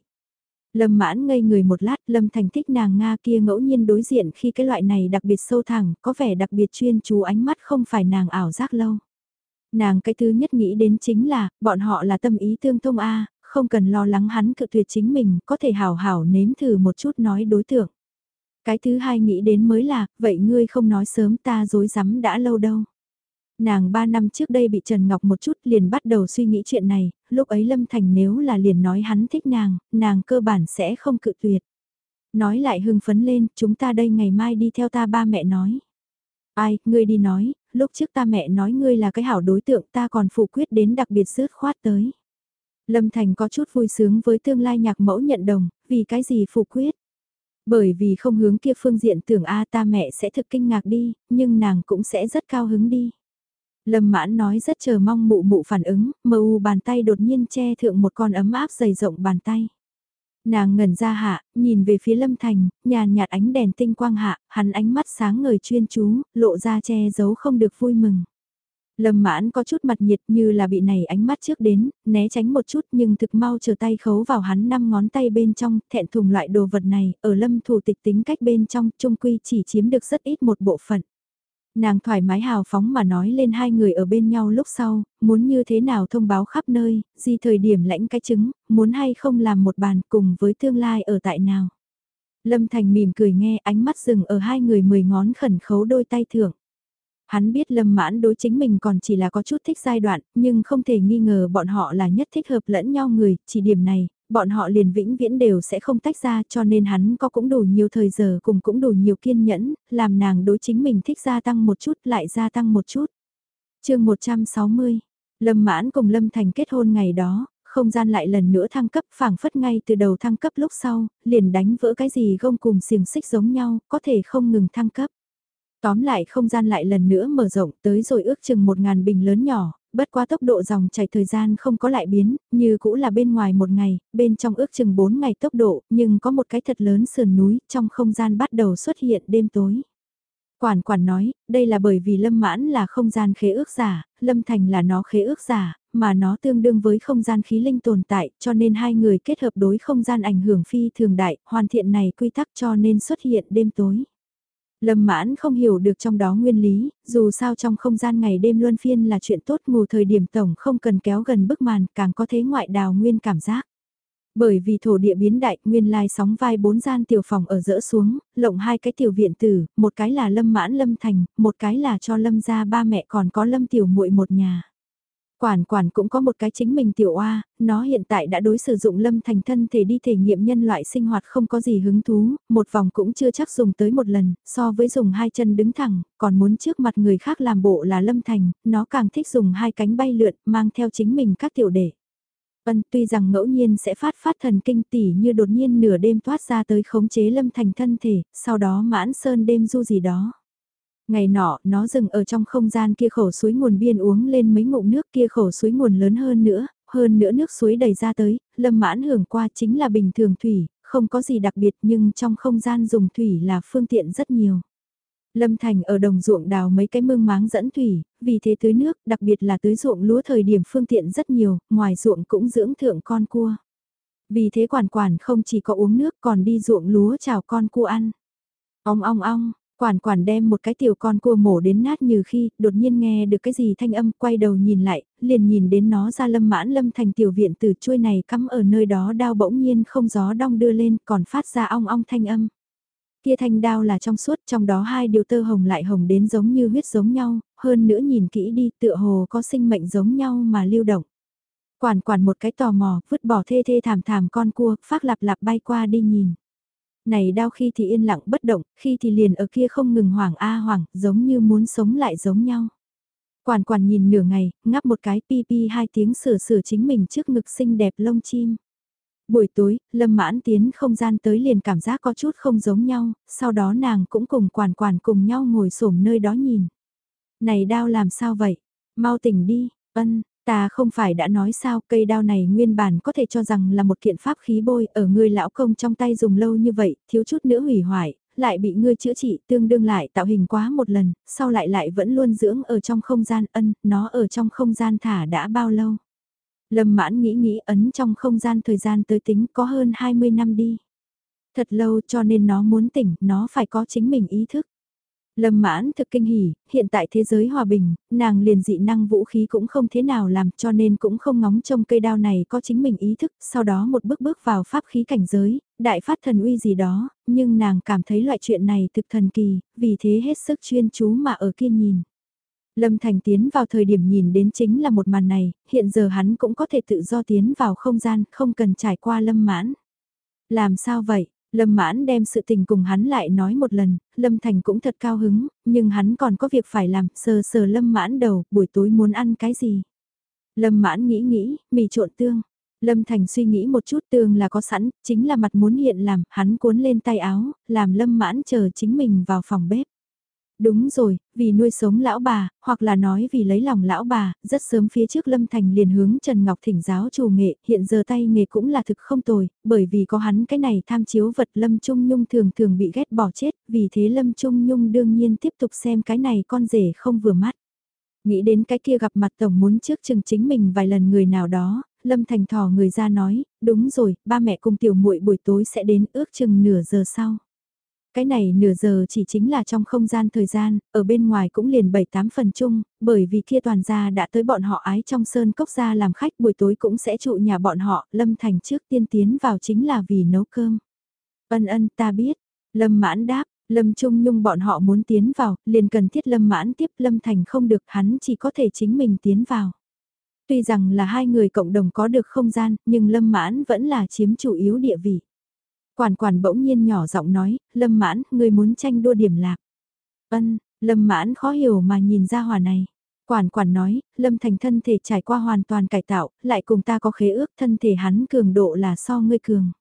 Lâm mãn ngây người một lát, Lâm Thành thích nàng Nga kia ngẫu nhiên đối diện khi cái loại này đặc biệt sâu thẳng, có vẻ đặc biệt chuyên chú ánh mắt không phải nàng ảo giác lâu. Nàng cái thứ nhất nghĩ đến chính là, bọn họ là tâm ý tương thông A, không cần lo lắng hắn cự tuyệt chính mình, có thể hảo hảo nếm thử một chút nói đối tượng. Cái thứ hai nghĩ đến mới là, vậy ngươi không nói sớm ta dối rắm đã lâu đâu. Nàng ba năm trước đây bị Trần Ngọc một chút liền bắt đầu suy nghĩ chuyện này, lúc ấy Lâm Thành nếu là liền nói hắn thích nàng, nàng cơ bản sẽ không cự tuyệt. Nói lại hưng phấn lên, chúng ta đây ngày mai đi theo ta ba mẹ nói. Ai, ngươi đi nói, lúc trước ta mẹ nói ngươi là cái hảo đối tượng ta còn phụ quyết đến đặc biệt rớt khoát tới. Lâm Thành có chút vui sướng với tương lai nhạc mẫu nhận đồng, vì cái gì phụ quyết. Bởi vì không hướng kia phương diện tưởng a ta mẹ sẽ thực kinh ngạc đi, nhưng nàng cũng sẽ rất cao hứng đi. Lâm mãn nói rất chờ mong mụ mụ phản ứng, mờ u bàn tay đột nhiên che thượng một con ấm áp dày rộng bàn tay. Nàng ngẩn ra hạ, nhìn về phía lâm thành, nhàn nhạt ánh đèn tinh quang hạ, hắn ánh mắt sáng ngời chuyên chú, lộ ra che giấu không được vui mừng. Lâm mãn có chút mặt nhiệt như là bị này ánh mắt trước đến, né tránh một chút nhưng thực mau chờ tay khấu vào hắn năm ngón tay bên trong, thẹn thùng loại đồ vật này, ở lâm thủ tịch tính cách bên trong, trung quy chỉ chiếm được rất ít một bộ phận. Nàng thoải mái hào phóng mà nói lên hai người ở bên nhau lúc sau, muốn như thế nào thông báo khắp nơi, gì thời điểm lãnh cái chứng, muốn hay không làm một bàn cùng với tương lai ở tại nào. Lâm Thành mỉm cười nghe ánh mắt dừng ở hai người mười ngón khẩn khấu đôi tay thưởng. Hắn biết Lâm Mãn đối chính mình còn chỉ là có chút thích giai đoạn, nhưng không thể nghi ngờ bọn họ là nhất thích hợp lẫn nhau người, chỉ điểm này, bọn họ liền vĩnh viễn đều sẽ không tách ra cho nên hắn có cũng đủ nhiều thời giờ cùng cũng đủ nhiều kiên nhẫn, làm nàng đối chính mình thích gia tăng một chút lại gia tăng một chút. chương 160, Lâm Mãn cùng Lâm Thành kết hôn ngày đó, không gian lại lần nữa thăng cấp phảng phất ngay từ đầu thăng cấp lúc sau, liền đánh vỡ cái gì gông cùng xiềng xích giống nhau, có thể không ngừng thăng cấp. Tóm lại không gian lại lần nữa mở rộng tới rồi ước chừng một ngàn bình lớn nhỏ, bất quá tốc độ dòng chảy thời gian không có lại biến, như cũ là bên ngoài một ngày, bên trong ước chừng 4 ngày tốc độ, nhưng có một cái thật lớn sườn núi, trong không gian bắt đầu xuất hiện đêm tối. Quản quản nói, đây là bởi vì Lâm Mãn là không gian khế ước giả, Lâm Thành là nó khế ước giả, mà nó tương đương với không gian khí linh tồn tại, cho nên hai người kết hợp đối không gian ảnh hưởng phi thường đại, hoàn thiện này quy tắc cho nên xuất hiện đêm tối. Lâm mãn không hiểu được trong đó nguyên lý, dù sao trong không gian ngày đêm luân phiên là chuyện tốt ngủ thời điểm tổng không cần kéo gần bức màn càng có thế ngoại đào nguyên cảm giác. Bởi vì thổ địa biến đại, nguyên lai sóng vai bốn gian tiểu phòng ở rỡ xuống, lộng hai cái tiểu viện tử, một cái là lâm mãn lâm thành, một cái là cho lâm gia ba mẹ còn có lâm tiểu muội một nhà. Quản quản cũng có một cái chính mình tiểu oa, nó hiện tại đã đối sử dụng lâm thành thân thể đi thể nghiệm nhân loại sinh hoạt không có gì hứng thú, một vòng cũng chưa chắc dùng tới một lần, so với dùng hai chân đứng thẳng, còn muốn trước mặt người khác làm bộ là lâm thành, nó càng thích dùng hai cánh bay lượn, mang theo chính mình các tiểu đệ. Vân tuy rằng ngẫu nhiên sẽ phát phát thần kinh tỉ như đột nhiên nửa đêm thoát ra tới khống chế lâm thành thân thể, sau đó mãn sơn đêm du gì đó. Ngày nọ, nó dừng ở trong không gian kia khẩu suối nguồn biên uống lên mấy ngụm nước kia khẩu suối nguồn lớn hơn nữa, hơn nữa nước suối đầy ra tới, lâm mãn hưởng qua chính là bình thường thủy, không có gì đặc biệt nhưng trong không gian dùng thủy là phương tiện rất nhiều. Lâm Thành ở đồng ruộng đào mấy cái mương máng dẫn thủy, vì thế tưới nước, đặc biệt là tưới ruộng lúa thời điểm phương tiện rất nhiều, ngoài ruộng cũng dưỡng thượng con cua. Vì thế quản quản không chỉ có uống nước còn đi ruộng lúa chào con cua ăn. Ong ong ong, Quản quản đem một cái tiểu con cua mổ đến nát như khi, đột nhiên nghe được cái gì thanh âm, quay đầu nhìn lại, liền nhìn đến nó ra lâm mãn lâm thành tiểu viện từ chuôi này cắm ở nơi đó đao bỗng nhiên không gió đong đưa lên, còn phát ra ong ong thanh âm. Kia thanh đao là trong suốt, trong đó hai điều tơ hồng lại hồng đến giống như huyết giống nhau, hơn nữa nhìn kỹ đi tựa hồ có sinh mệnh giống nhau mà lưu động. Quản quản một cái tò mò, vứt bỏ thê thê thảm thảm con cua, phát lạp lạp bay qua đi nhìn này đau khi thì yên lặng bất động, khi thì liền ở kia không ngừng hoảng a hoảng, giống như muốn sống lại giống nhau. Quản quản nhìn nửa ngày, ngắp một cái pi pi hai tiếng sửa sửa chính mình trước ngực xinh đẹp lông chim. Buổi tối, lâm mãn tiến không gian tới liền cảm giác có chút không giống nhau, sau đó nàng cũng cùng quản quản cùng nhau ngồi xổm nơi đó nhìn. Này đau làm sao vậy? Mau tỉnh đi, ân, Ta không phải đã nói sao cây đao này nguyên bản có thể cho rằng là một kiện pháp khí bôi ở người lão công trong tay dùng lâu như vậy, thiếu chút nữa hủy hoại, lại bị ngươi chữa trị tương đương lại tạo hình quá một lần, sau lại lại vẫn luôn dưỡng ở trong không gian ân, nó ở trong không gian thả đã bao lâu. Lâm mãn nghĩ nghĩ ấn trong không gian thời gian tới tính có hơn 20 năm đi. Thật lâu cho nên nó muốn tỉnh, nó phải có chính mình ý thức. Lâm mãn thực kinh hỉ, hiện tại thế giới hòa bình, nàng liền dị năng vũ khí cũng không thế nào làm cho nên cũng không ngóng trông cây đao này có chính mình ý thức, sau đó một bước bước vào pháp khí cảnh giới, đại phát thần uy gì đó, nhưng nàng cảm thấy loại chuyện này thực thần kỳ, vì thế hết sức chuyên chú mà ở kia nhìn. Lâm Thành tiến vào thời điểm nhìn đến chính là một màn này, hiện giờ hắn cũng có thể tự do tiến vào không gian, không cần trải qua lâm mãn. Làm sao vậy? Lâm mãn đem sự tình cùng hắn lại nói một lần, Lâm Thành cũng thật cao hứng, nhưng hắn còn có việc phải làm, sờ sờ Lâm mãn đầu, buổi tối muốn ăn cái gì. Lâm mãn nghĩ nghĩ, mì trộn tương. Lâm Thành suy nghĩ một chút tương là có sẵn, chính là mặt muốn hiện làm, hắn cuốn lên tay áo, làm Lâm mãn chờ chính mình vào phòng bếp. Đúng rồi, vì nuôi sống lão bà, hoặc là nói vì lấy lòng lão bà, rất sớm phía trước Lâm Thành liền hướng Trần Ngọc thỉnh giáo chủ nghệ, hiện giờ tay nghề cũng là thực không tồi, bởi vì có hắn cái này tham chiếu vật Lâm Trung Nhung thường thường bị ghét bỏ chết, vì thế Lâm Trung Nhung đương nhiên tiếp tục xem cái này con rể không vừa mắt. Nghĩ đến cái kia gặp mặt tổng muốn trước chừng chính mình vài lần người nào đó, Lâm Thành thò người ra nói, đúng rồi, ba mẹ cùng tiểu muội buổi tối sẽ đến ước chừng nửa giờ sau. Cái này nửa giờ chỉ chính là trong không gian thời gian, ở bên ngoài cũng liền 7-8 phần chung, bởi vì kia toàn gia đã tới bọn họ ái trong sơn cốc gia làm khách buổi tối cũng sẽ trụ nhà bọn họ, Lâm Thành trước tiên tiến vào chính là vì nấu cơm. Ân ân ta biết, Lâm mãn đáp, Lâm Trung Nhung bọn họ muốn tiến vào, liền cần thiết Lâm mãn tiếp Lâm Thành không được hắn chỉ có thể chính mình tiến vào. Tuy rằng là hai người cộng đồng có được không gian, nhưng Lâm mãn vẫn là chiếm chủ yếu địa vị. Quản quản bỗng nhiên nhỏ giọng nói, lâm mãn, ngươi muốn tranh đua điểm lạc. Ân, lâm mãn khó hiểu mà nhìn ra hòa này. Quản quản nói, lâm thành thân thể trải qua hoàn toàn cải tạo, lại cùng ta có khế ước thân thể hắn cường độ là so ngươi cường.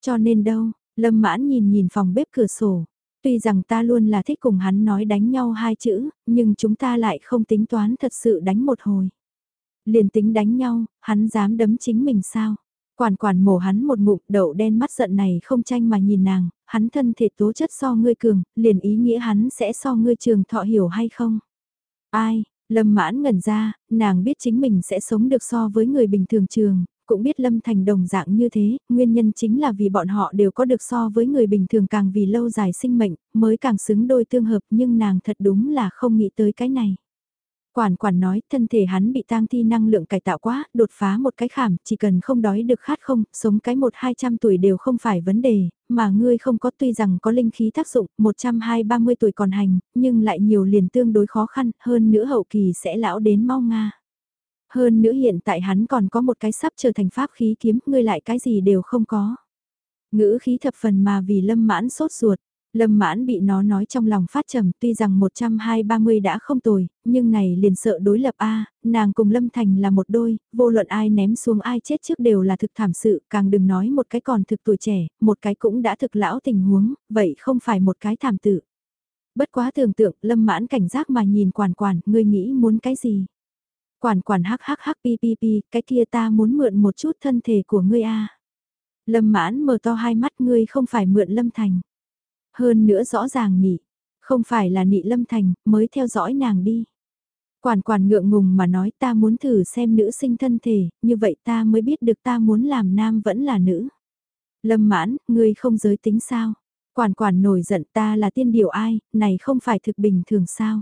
Cho nên đâu, lâm mãn nhìn nhìn phòng bếp cửa sổ. Tuy rằng ta luôn là thích cùng hắn nói đánh nhau hai chữ, nhưng chúng ta lại không tính toán thật sự đánh một hồi. Liền tính đánh nhau, hắn dám đấm chính mình sao? Quản quản mổ hắn một ngụm đậu đen mắt giận này không tranh mà nhìn nàng, hắn thân thể tố chất so ngươi cường, liền ý nghĩa hắn sẽ so ngươi trường thọ hiểu hay không? Ai, Lâm mãn ngẩn ra, nàng biết chính mình sẽ sống được so với người bình thường trường, cũng biết Lâm Thành đồng dạng như thế, nguyên nhân chính là vì bọn họ đều có được so với người bình thường càng vì lâu dài sinh mệnh, mới càng xứng đôi tương hợp nhưng nàng thật đúng là không nghĩ tới cái này. Quản quản nói, thân thể hắn bị tang thi năng lượng cải tạo quá, đột phá một cái khảm, chỉ cần không đói được khát không, sống cái một hai trăm tuổi đều không phải vấn đề, mà ngươi không có tuy rằng có linh khí tác dụng, một trăm hai ba mươi tuổi còn hành, nhưng lại nhiều liền tương đối khó khăn, hơn nữa hậu kỳ sẽ lão đến mau nga. Hơn nữa hiện tại hắn còn có một cái sắp trở thành pháp khí kiếm, ngươi lại cái gì đều không có. Ngữ khí thập phần mà vì lâm mãn sốt ruột, Lâm mãn bị nó nói trong lòng phát trầm tuy rằng 120-30 đã không tồi, nhưng này liền sợ đối lập A, nàng cùng Lâm Thành là một đôi, vô luận ai ném xuống ai chết trước đều là thực thảm sự, càng đừng nói một cái còn thực tuổi trẻ, một cái cũng đã thực lão tình huống, vậy không phải một cái thảm tự. Bất quá tưởng tượng, Lâm mãn cảnh giác mà nhìn quản quản, ngươi nghĩ muốn cái gì? Quản quản hắc hắc hắc pi pi pi, cái kia ta muốn mượn một chút thân thể của ngươi A. Lâm mãn mở to hai mắt ngươi không phải mượn Lâm Thành. Hơn nữa rõ ràng nị không phải là nị lâm thành, mới theo dõi nàng đi. Quản quản ngượng ngùng mà nói ta muốn thử xem nữ sinh thân thể, như vậy ta mới biết được ta muốn làm nam vẫn là nữ. Lâm mãn, ngươi không giới tính sao? Quản quản nổi giận ta là tiên điều ai, này không phải thực bình thường sao?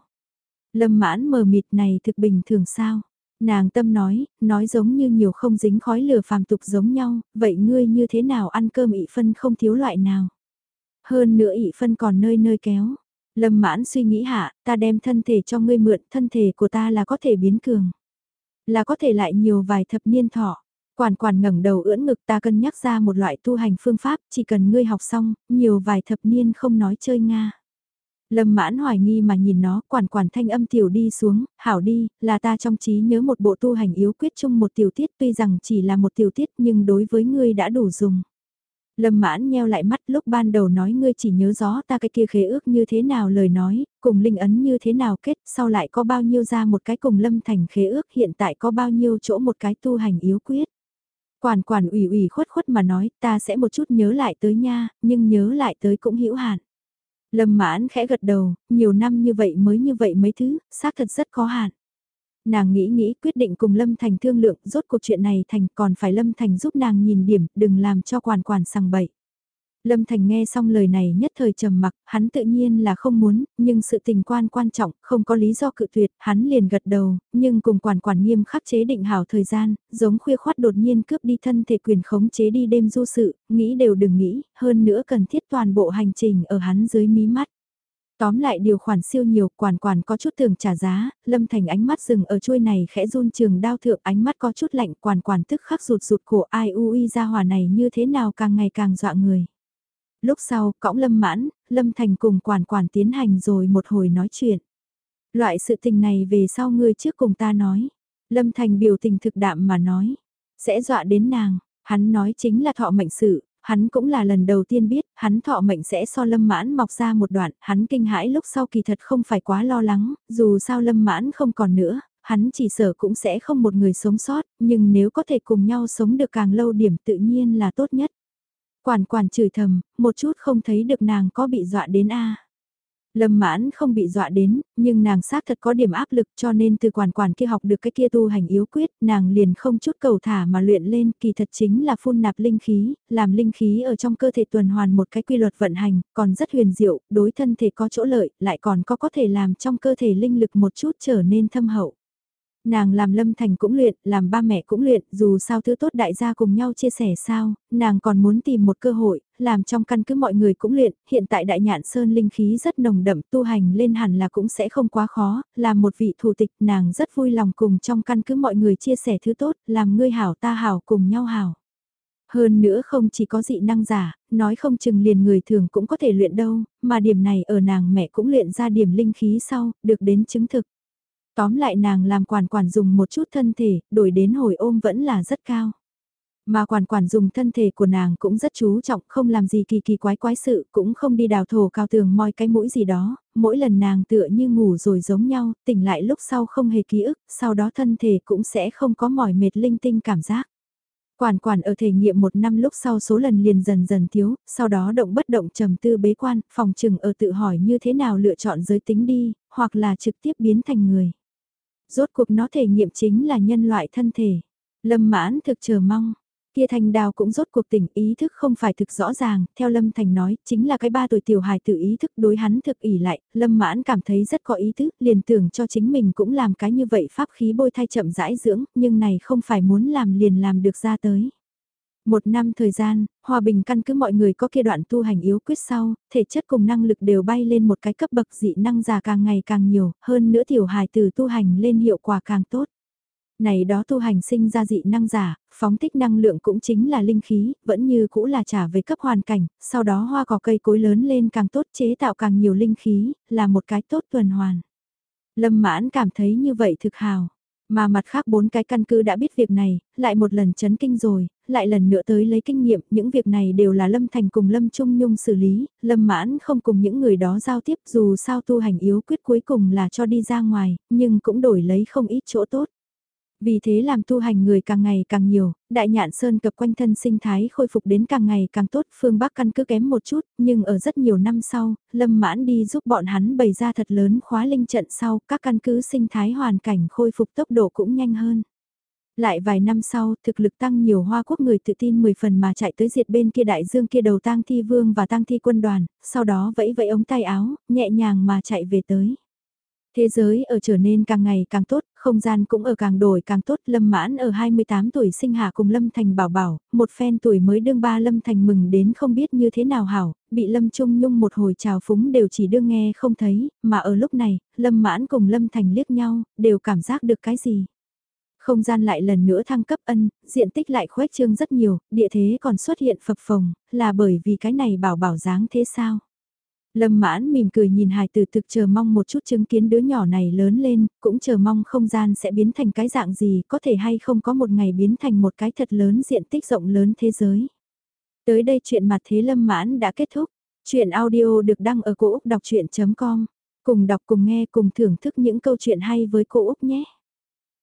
Lâm mãn mờ mịt này thực bình thường sao? Nàng tâm nói, nói giống như nhiều không dính khói lửa phàm tục giống nhau, vậy ngươi như thế nào ăn cơm ị phân không thiếu loại nào? Hơn nữa ị phân còn nơi nơi kéo. Lâm mãn suy nghĩ hạ, ta đem thân thể cho ngươi mượn, thân thể của ta là có thể biến cường. Là có thể lại nhiều vài thập niên thọ. Quản quản ngẩng đầu ưỡn ngực ta cân nhắc ra một loại tu hành phương pháp, chỉ cần ngươi học xong, nhiều vài thập niên không nói chơi Nga. Lâm mãn hoài nghi mà nhìn nó, quản quản thanh âm tiểu đi xuống, hảo đi, là ta trong trí nhớ một bộ tu hành yếu quyết chung một tiểu tiết tuy rằng chỉ là một tiểu tiết nhưng đối với ngươi đã đủ dùng. Lâm mãn nheo lại mắt lúc ban đầu nói ngươi chỉ nhớ rõ ta cái kia khế ước như thế nào lời nói, cùng linh ấn như thế nào kết, sau lại có bao nhiêu ra một cái cùng lâm thành khế ước hiện tại có bao nhiêu chỗ một cái tu hành yếu quyết. Quản quản ủy ủy khuất khuất mà nói ta sẽ một chút nhớ lại tới nha, nhưng nhớ lại tới cũng hữu hạn. Lâm mãn khẽ gật đầu, nhiều năm như vậy mới như vậy mấy thứ, xác thật rất khó hạn nàng nghĩ nghĩ quyết định cùng Lâm Thành thương lượng rốt cuộc chuyện này thành còn phải Lâm Thành giúp nàng nhìn điểm đừng làm cho quản quản sằng bậy. Lâm Thành nghe xong lời này nhất thời trầm mặc, hắn tự nhiên là không muốn, nhưng sự tình quan quan trọng, không có lý do cự tuyệt, hắn liền gật đầu, nhưng cùng quản quản nghiêm khắc chế định hảo thời gian, giống khuya khoát đột nhiên cướp đi thân thể quyền khống chế đi đêm du sự, nghĩ đều đừng nghĩ, hơn nữa cần thiết toàn bộ hành trình ở hắn dưới mí mắt. Tóm lại điều khoản siêu nhiều, quản quản có chút thường trả giá, lâm thành ánh mắt dừng ở chuôi này khẽ run trường đao thượng ánh mắt có chút lạnh quản quản tức khắc rụt rụt cổ ai u y ra hòa này như thế nào càng ngày càng dọa người. Lúc sau, cõng lâm mãn, lâm thành cùng quản quản tiến hành rồi một hồi nói chuyện. Loại sự tình này về sau ngươi trước cùng ta nói. Lâm thành biểu tình thực đạm mà nói. Sẽ dọa đến nàng, hắn nói chính là thọ mệnh sự, hắn cũng là lần đầu tiên biết, hắn thọ mệnh sẽ so lâm mãn mọc ra một đoạn, hắn kinh hãi lúc sau kỳ thật không phải quá lo lắng, dù sao lâm mãn không còn nữa, hắn chỉ sợ cũng sẽ không một người sống sót, nhưng nếu có thể cùng nhau sống được càng lâu điểm tự nhiên là tốt nhất. Quản quản chửi thầm, một chút không thấy được nàng có bị dọa đến a Lâm mãn không bị dọa đến, nhưng nàng xác thật có điểm áp lực cho nên từ quản quản kia học được cái kia tu hành yếu quyết, nàng liền không chút cầu thả mà luyện lên, kỳ thật chính là phun nạp linh khí, làm linh khí ở trong cơ thể tuần hoàn một cái quy luật vận hành, còn rất huyền diệu, đối thân thể có chỗ lợi, lại còn có có thể làm trong cơ thể linh lực một chút trở nên thâm hậu. Nàng làm lâm thành cũng luyện, làm ba mẹ cũng luyện, dù sao thứ tốt đại gia cùng nhau chia sẻ sao, nàng còn muốn tìm một cơ hội, làm trong căn cứ mọi người cũng luyện, hiện tại đại nhạn sơn linh khí rất nồng đậm, tu hành lên hẳn là cũng sẽ không quá khó, làm một vị thủ tịch nàng rất vui lòng cùng trong căn cứ mọi người chia sẻ thứ tốt, làm ngươi hảo ta hảo cùng nhau hảo. Hơn nữa không chỉ có dị năng giả, nói không chừng liền người thường cũng có thể luyện đâu, mà điểm này ở nàng mẹ cũng luyện ra điểm linh khí sau, được đến chứng thực. Tóm lại nàng làm quản quản dùng một chút thân thể, đổi đến hồi ôm vẫn là rất cao. Mà quản quản dùng thân thể của nàng cũng rất chú trọng, không làm gì kỳ kỳ quái quái sự, cũng không đi đào thổ cao tường moi cái mũi gì đó, mỗi lần nàng tựa như ngủ rồi giống nhau, tỉnh lại lúc sau không hề ký ức, sau đó thân thể cũng sẽ không có mỏi mệt linh tinh cảm giác. Quản quản ở thể nghiệm một năm lúc sau số lần liền dần dần thiếu, sau đó động bất động trầm tư bế quan, phòng trừng ở tự hỏi như thế nào lựa chọn giới tính đi, hoặc là trực tiếp biến thành người. Rốt cuộc nó thể nghiệm chính là nhân loại thân thể. Lâm mãn thực chờ mong, Kia Thanh Đào cũng rốt cuộc tỉnh ý thức không phải thực rõ ràng, theo Lâm Thành nói, chính là cái ba tuổi tiểu hài tự ý thức đối hắn thực ỉ lại, Lâm Mãn cảm thấy rất có ý thức, liền tưởng cho chính mình cũng làm cái như vậy pháp khí bôi thay chậm rãi dưỡng, nhưng này không phải muốn làm liền làm được ra tới. Một năm thời gian, hòa bình căn cứ mọi người có kia đoạn tu hành yếu quyết sau, thể chất cùng năng lực đều bay lên một cái cấp bậc dị năng già càng ngày càng nhiều, hơn nữa tiểu hài từ tu hành lên hiệu quả càng tốt. Này đó tu hành sinh ra dị năng giả, phóng thích năng lượng cũng chính là linh khí, vẫn như cũ là trả về cấp hoàn cảnh, sau đó hoa cỏ cây cối lớn lên càng tốt chế tạo càng nhiều linh khí, là một cái tốt tuần hoàn. Lâm mãn cảm thấy như vậy thực hào. Mà mặt khác bốn cái căn cứ đã biết việc này, lại một lần chấn kinh rồi, lại lần nữa tới lấy kinh nghiệm, những việc này đều là Lâm Thành cùng Lâm Trung Nhung xử lý, Lâm Mãn không cùng những người đó giao tiếp dù sao tu hành yếu quyết cuối cùng là cho đi ra ngoài, nhưng cũng đổi lấy không ít chỗ tốt. Vì thế làm tu hành người càng ngày càng nhiều, đại nhạn sơn cập quanh thân sinh thái khôi phục đến càng ngày càng tốt, phương Bắc căn cứ kém một chút, nhưng ở rất nhiều năm sau, lâm mãn đi giúp bọn hắn bày ra thật lớn khóa linh trận sau, các căn cứ sinh thái hoàn cảnh khôi phục tốc độ cũng nhanh hơn. Lại vài năm sau, thực lực tăng nhiều hoa quốc người tự tin 10 phần mà chạy tới diệt bên kia đại dương kia đầu tang thi vương và tang thi quân đoàn, sau đó vẫy vẫy ống tay áo, nhẹ nhàng mà chạy về tới. Thế giới ở trở nên càng ngày càng tốt, không gian cũng ở càng đổi càng tốt. Lâm mãn ở 28 tuổi sinh hạ cùng Lâm Thành bảo bảo, một phen tuổi mới đương ba Lâm Thành mừng đến không biết như thế nào hảo, bị Lâm Trung Nhung một hồi trào phúng đều chỉ đương nghe không thấy, mà ở lúc này, Lâm mãn cùng Lâm Thành liếc nhau, đều cảm giác được cái gì. Không gian lại lần nữa thăng cấp ân, diện tích lại khuếch trương rất nhiều, địa thế còn xuất hiện phập phồng, là bởi vì cái này bảo bảo dáng thế sao? Lâm mãn mỉm cười nhìn hài tử thực chờ mong một chút chứng kiến đứa nhỏ này lớn lên, cũng chờ mong không gian sẽ biến thành cái dạng gì, có thể hay không có một ngày biến thành một cái thật lớn diện tích rộng lớn thế giới. Tới đây chuyện mặt thế lâm mãn đã kết thúc. Chuyện audio được đăng ở cổ Úc đọc chuyện.com. Cùng đọc cùng nghe cùng thưởng thức những câu chuyện hay với cô Úc nhé.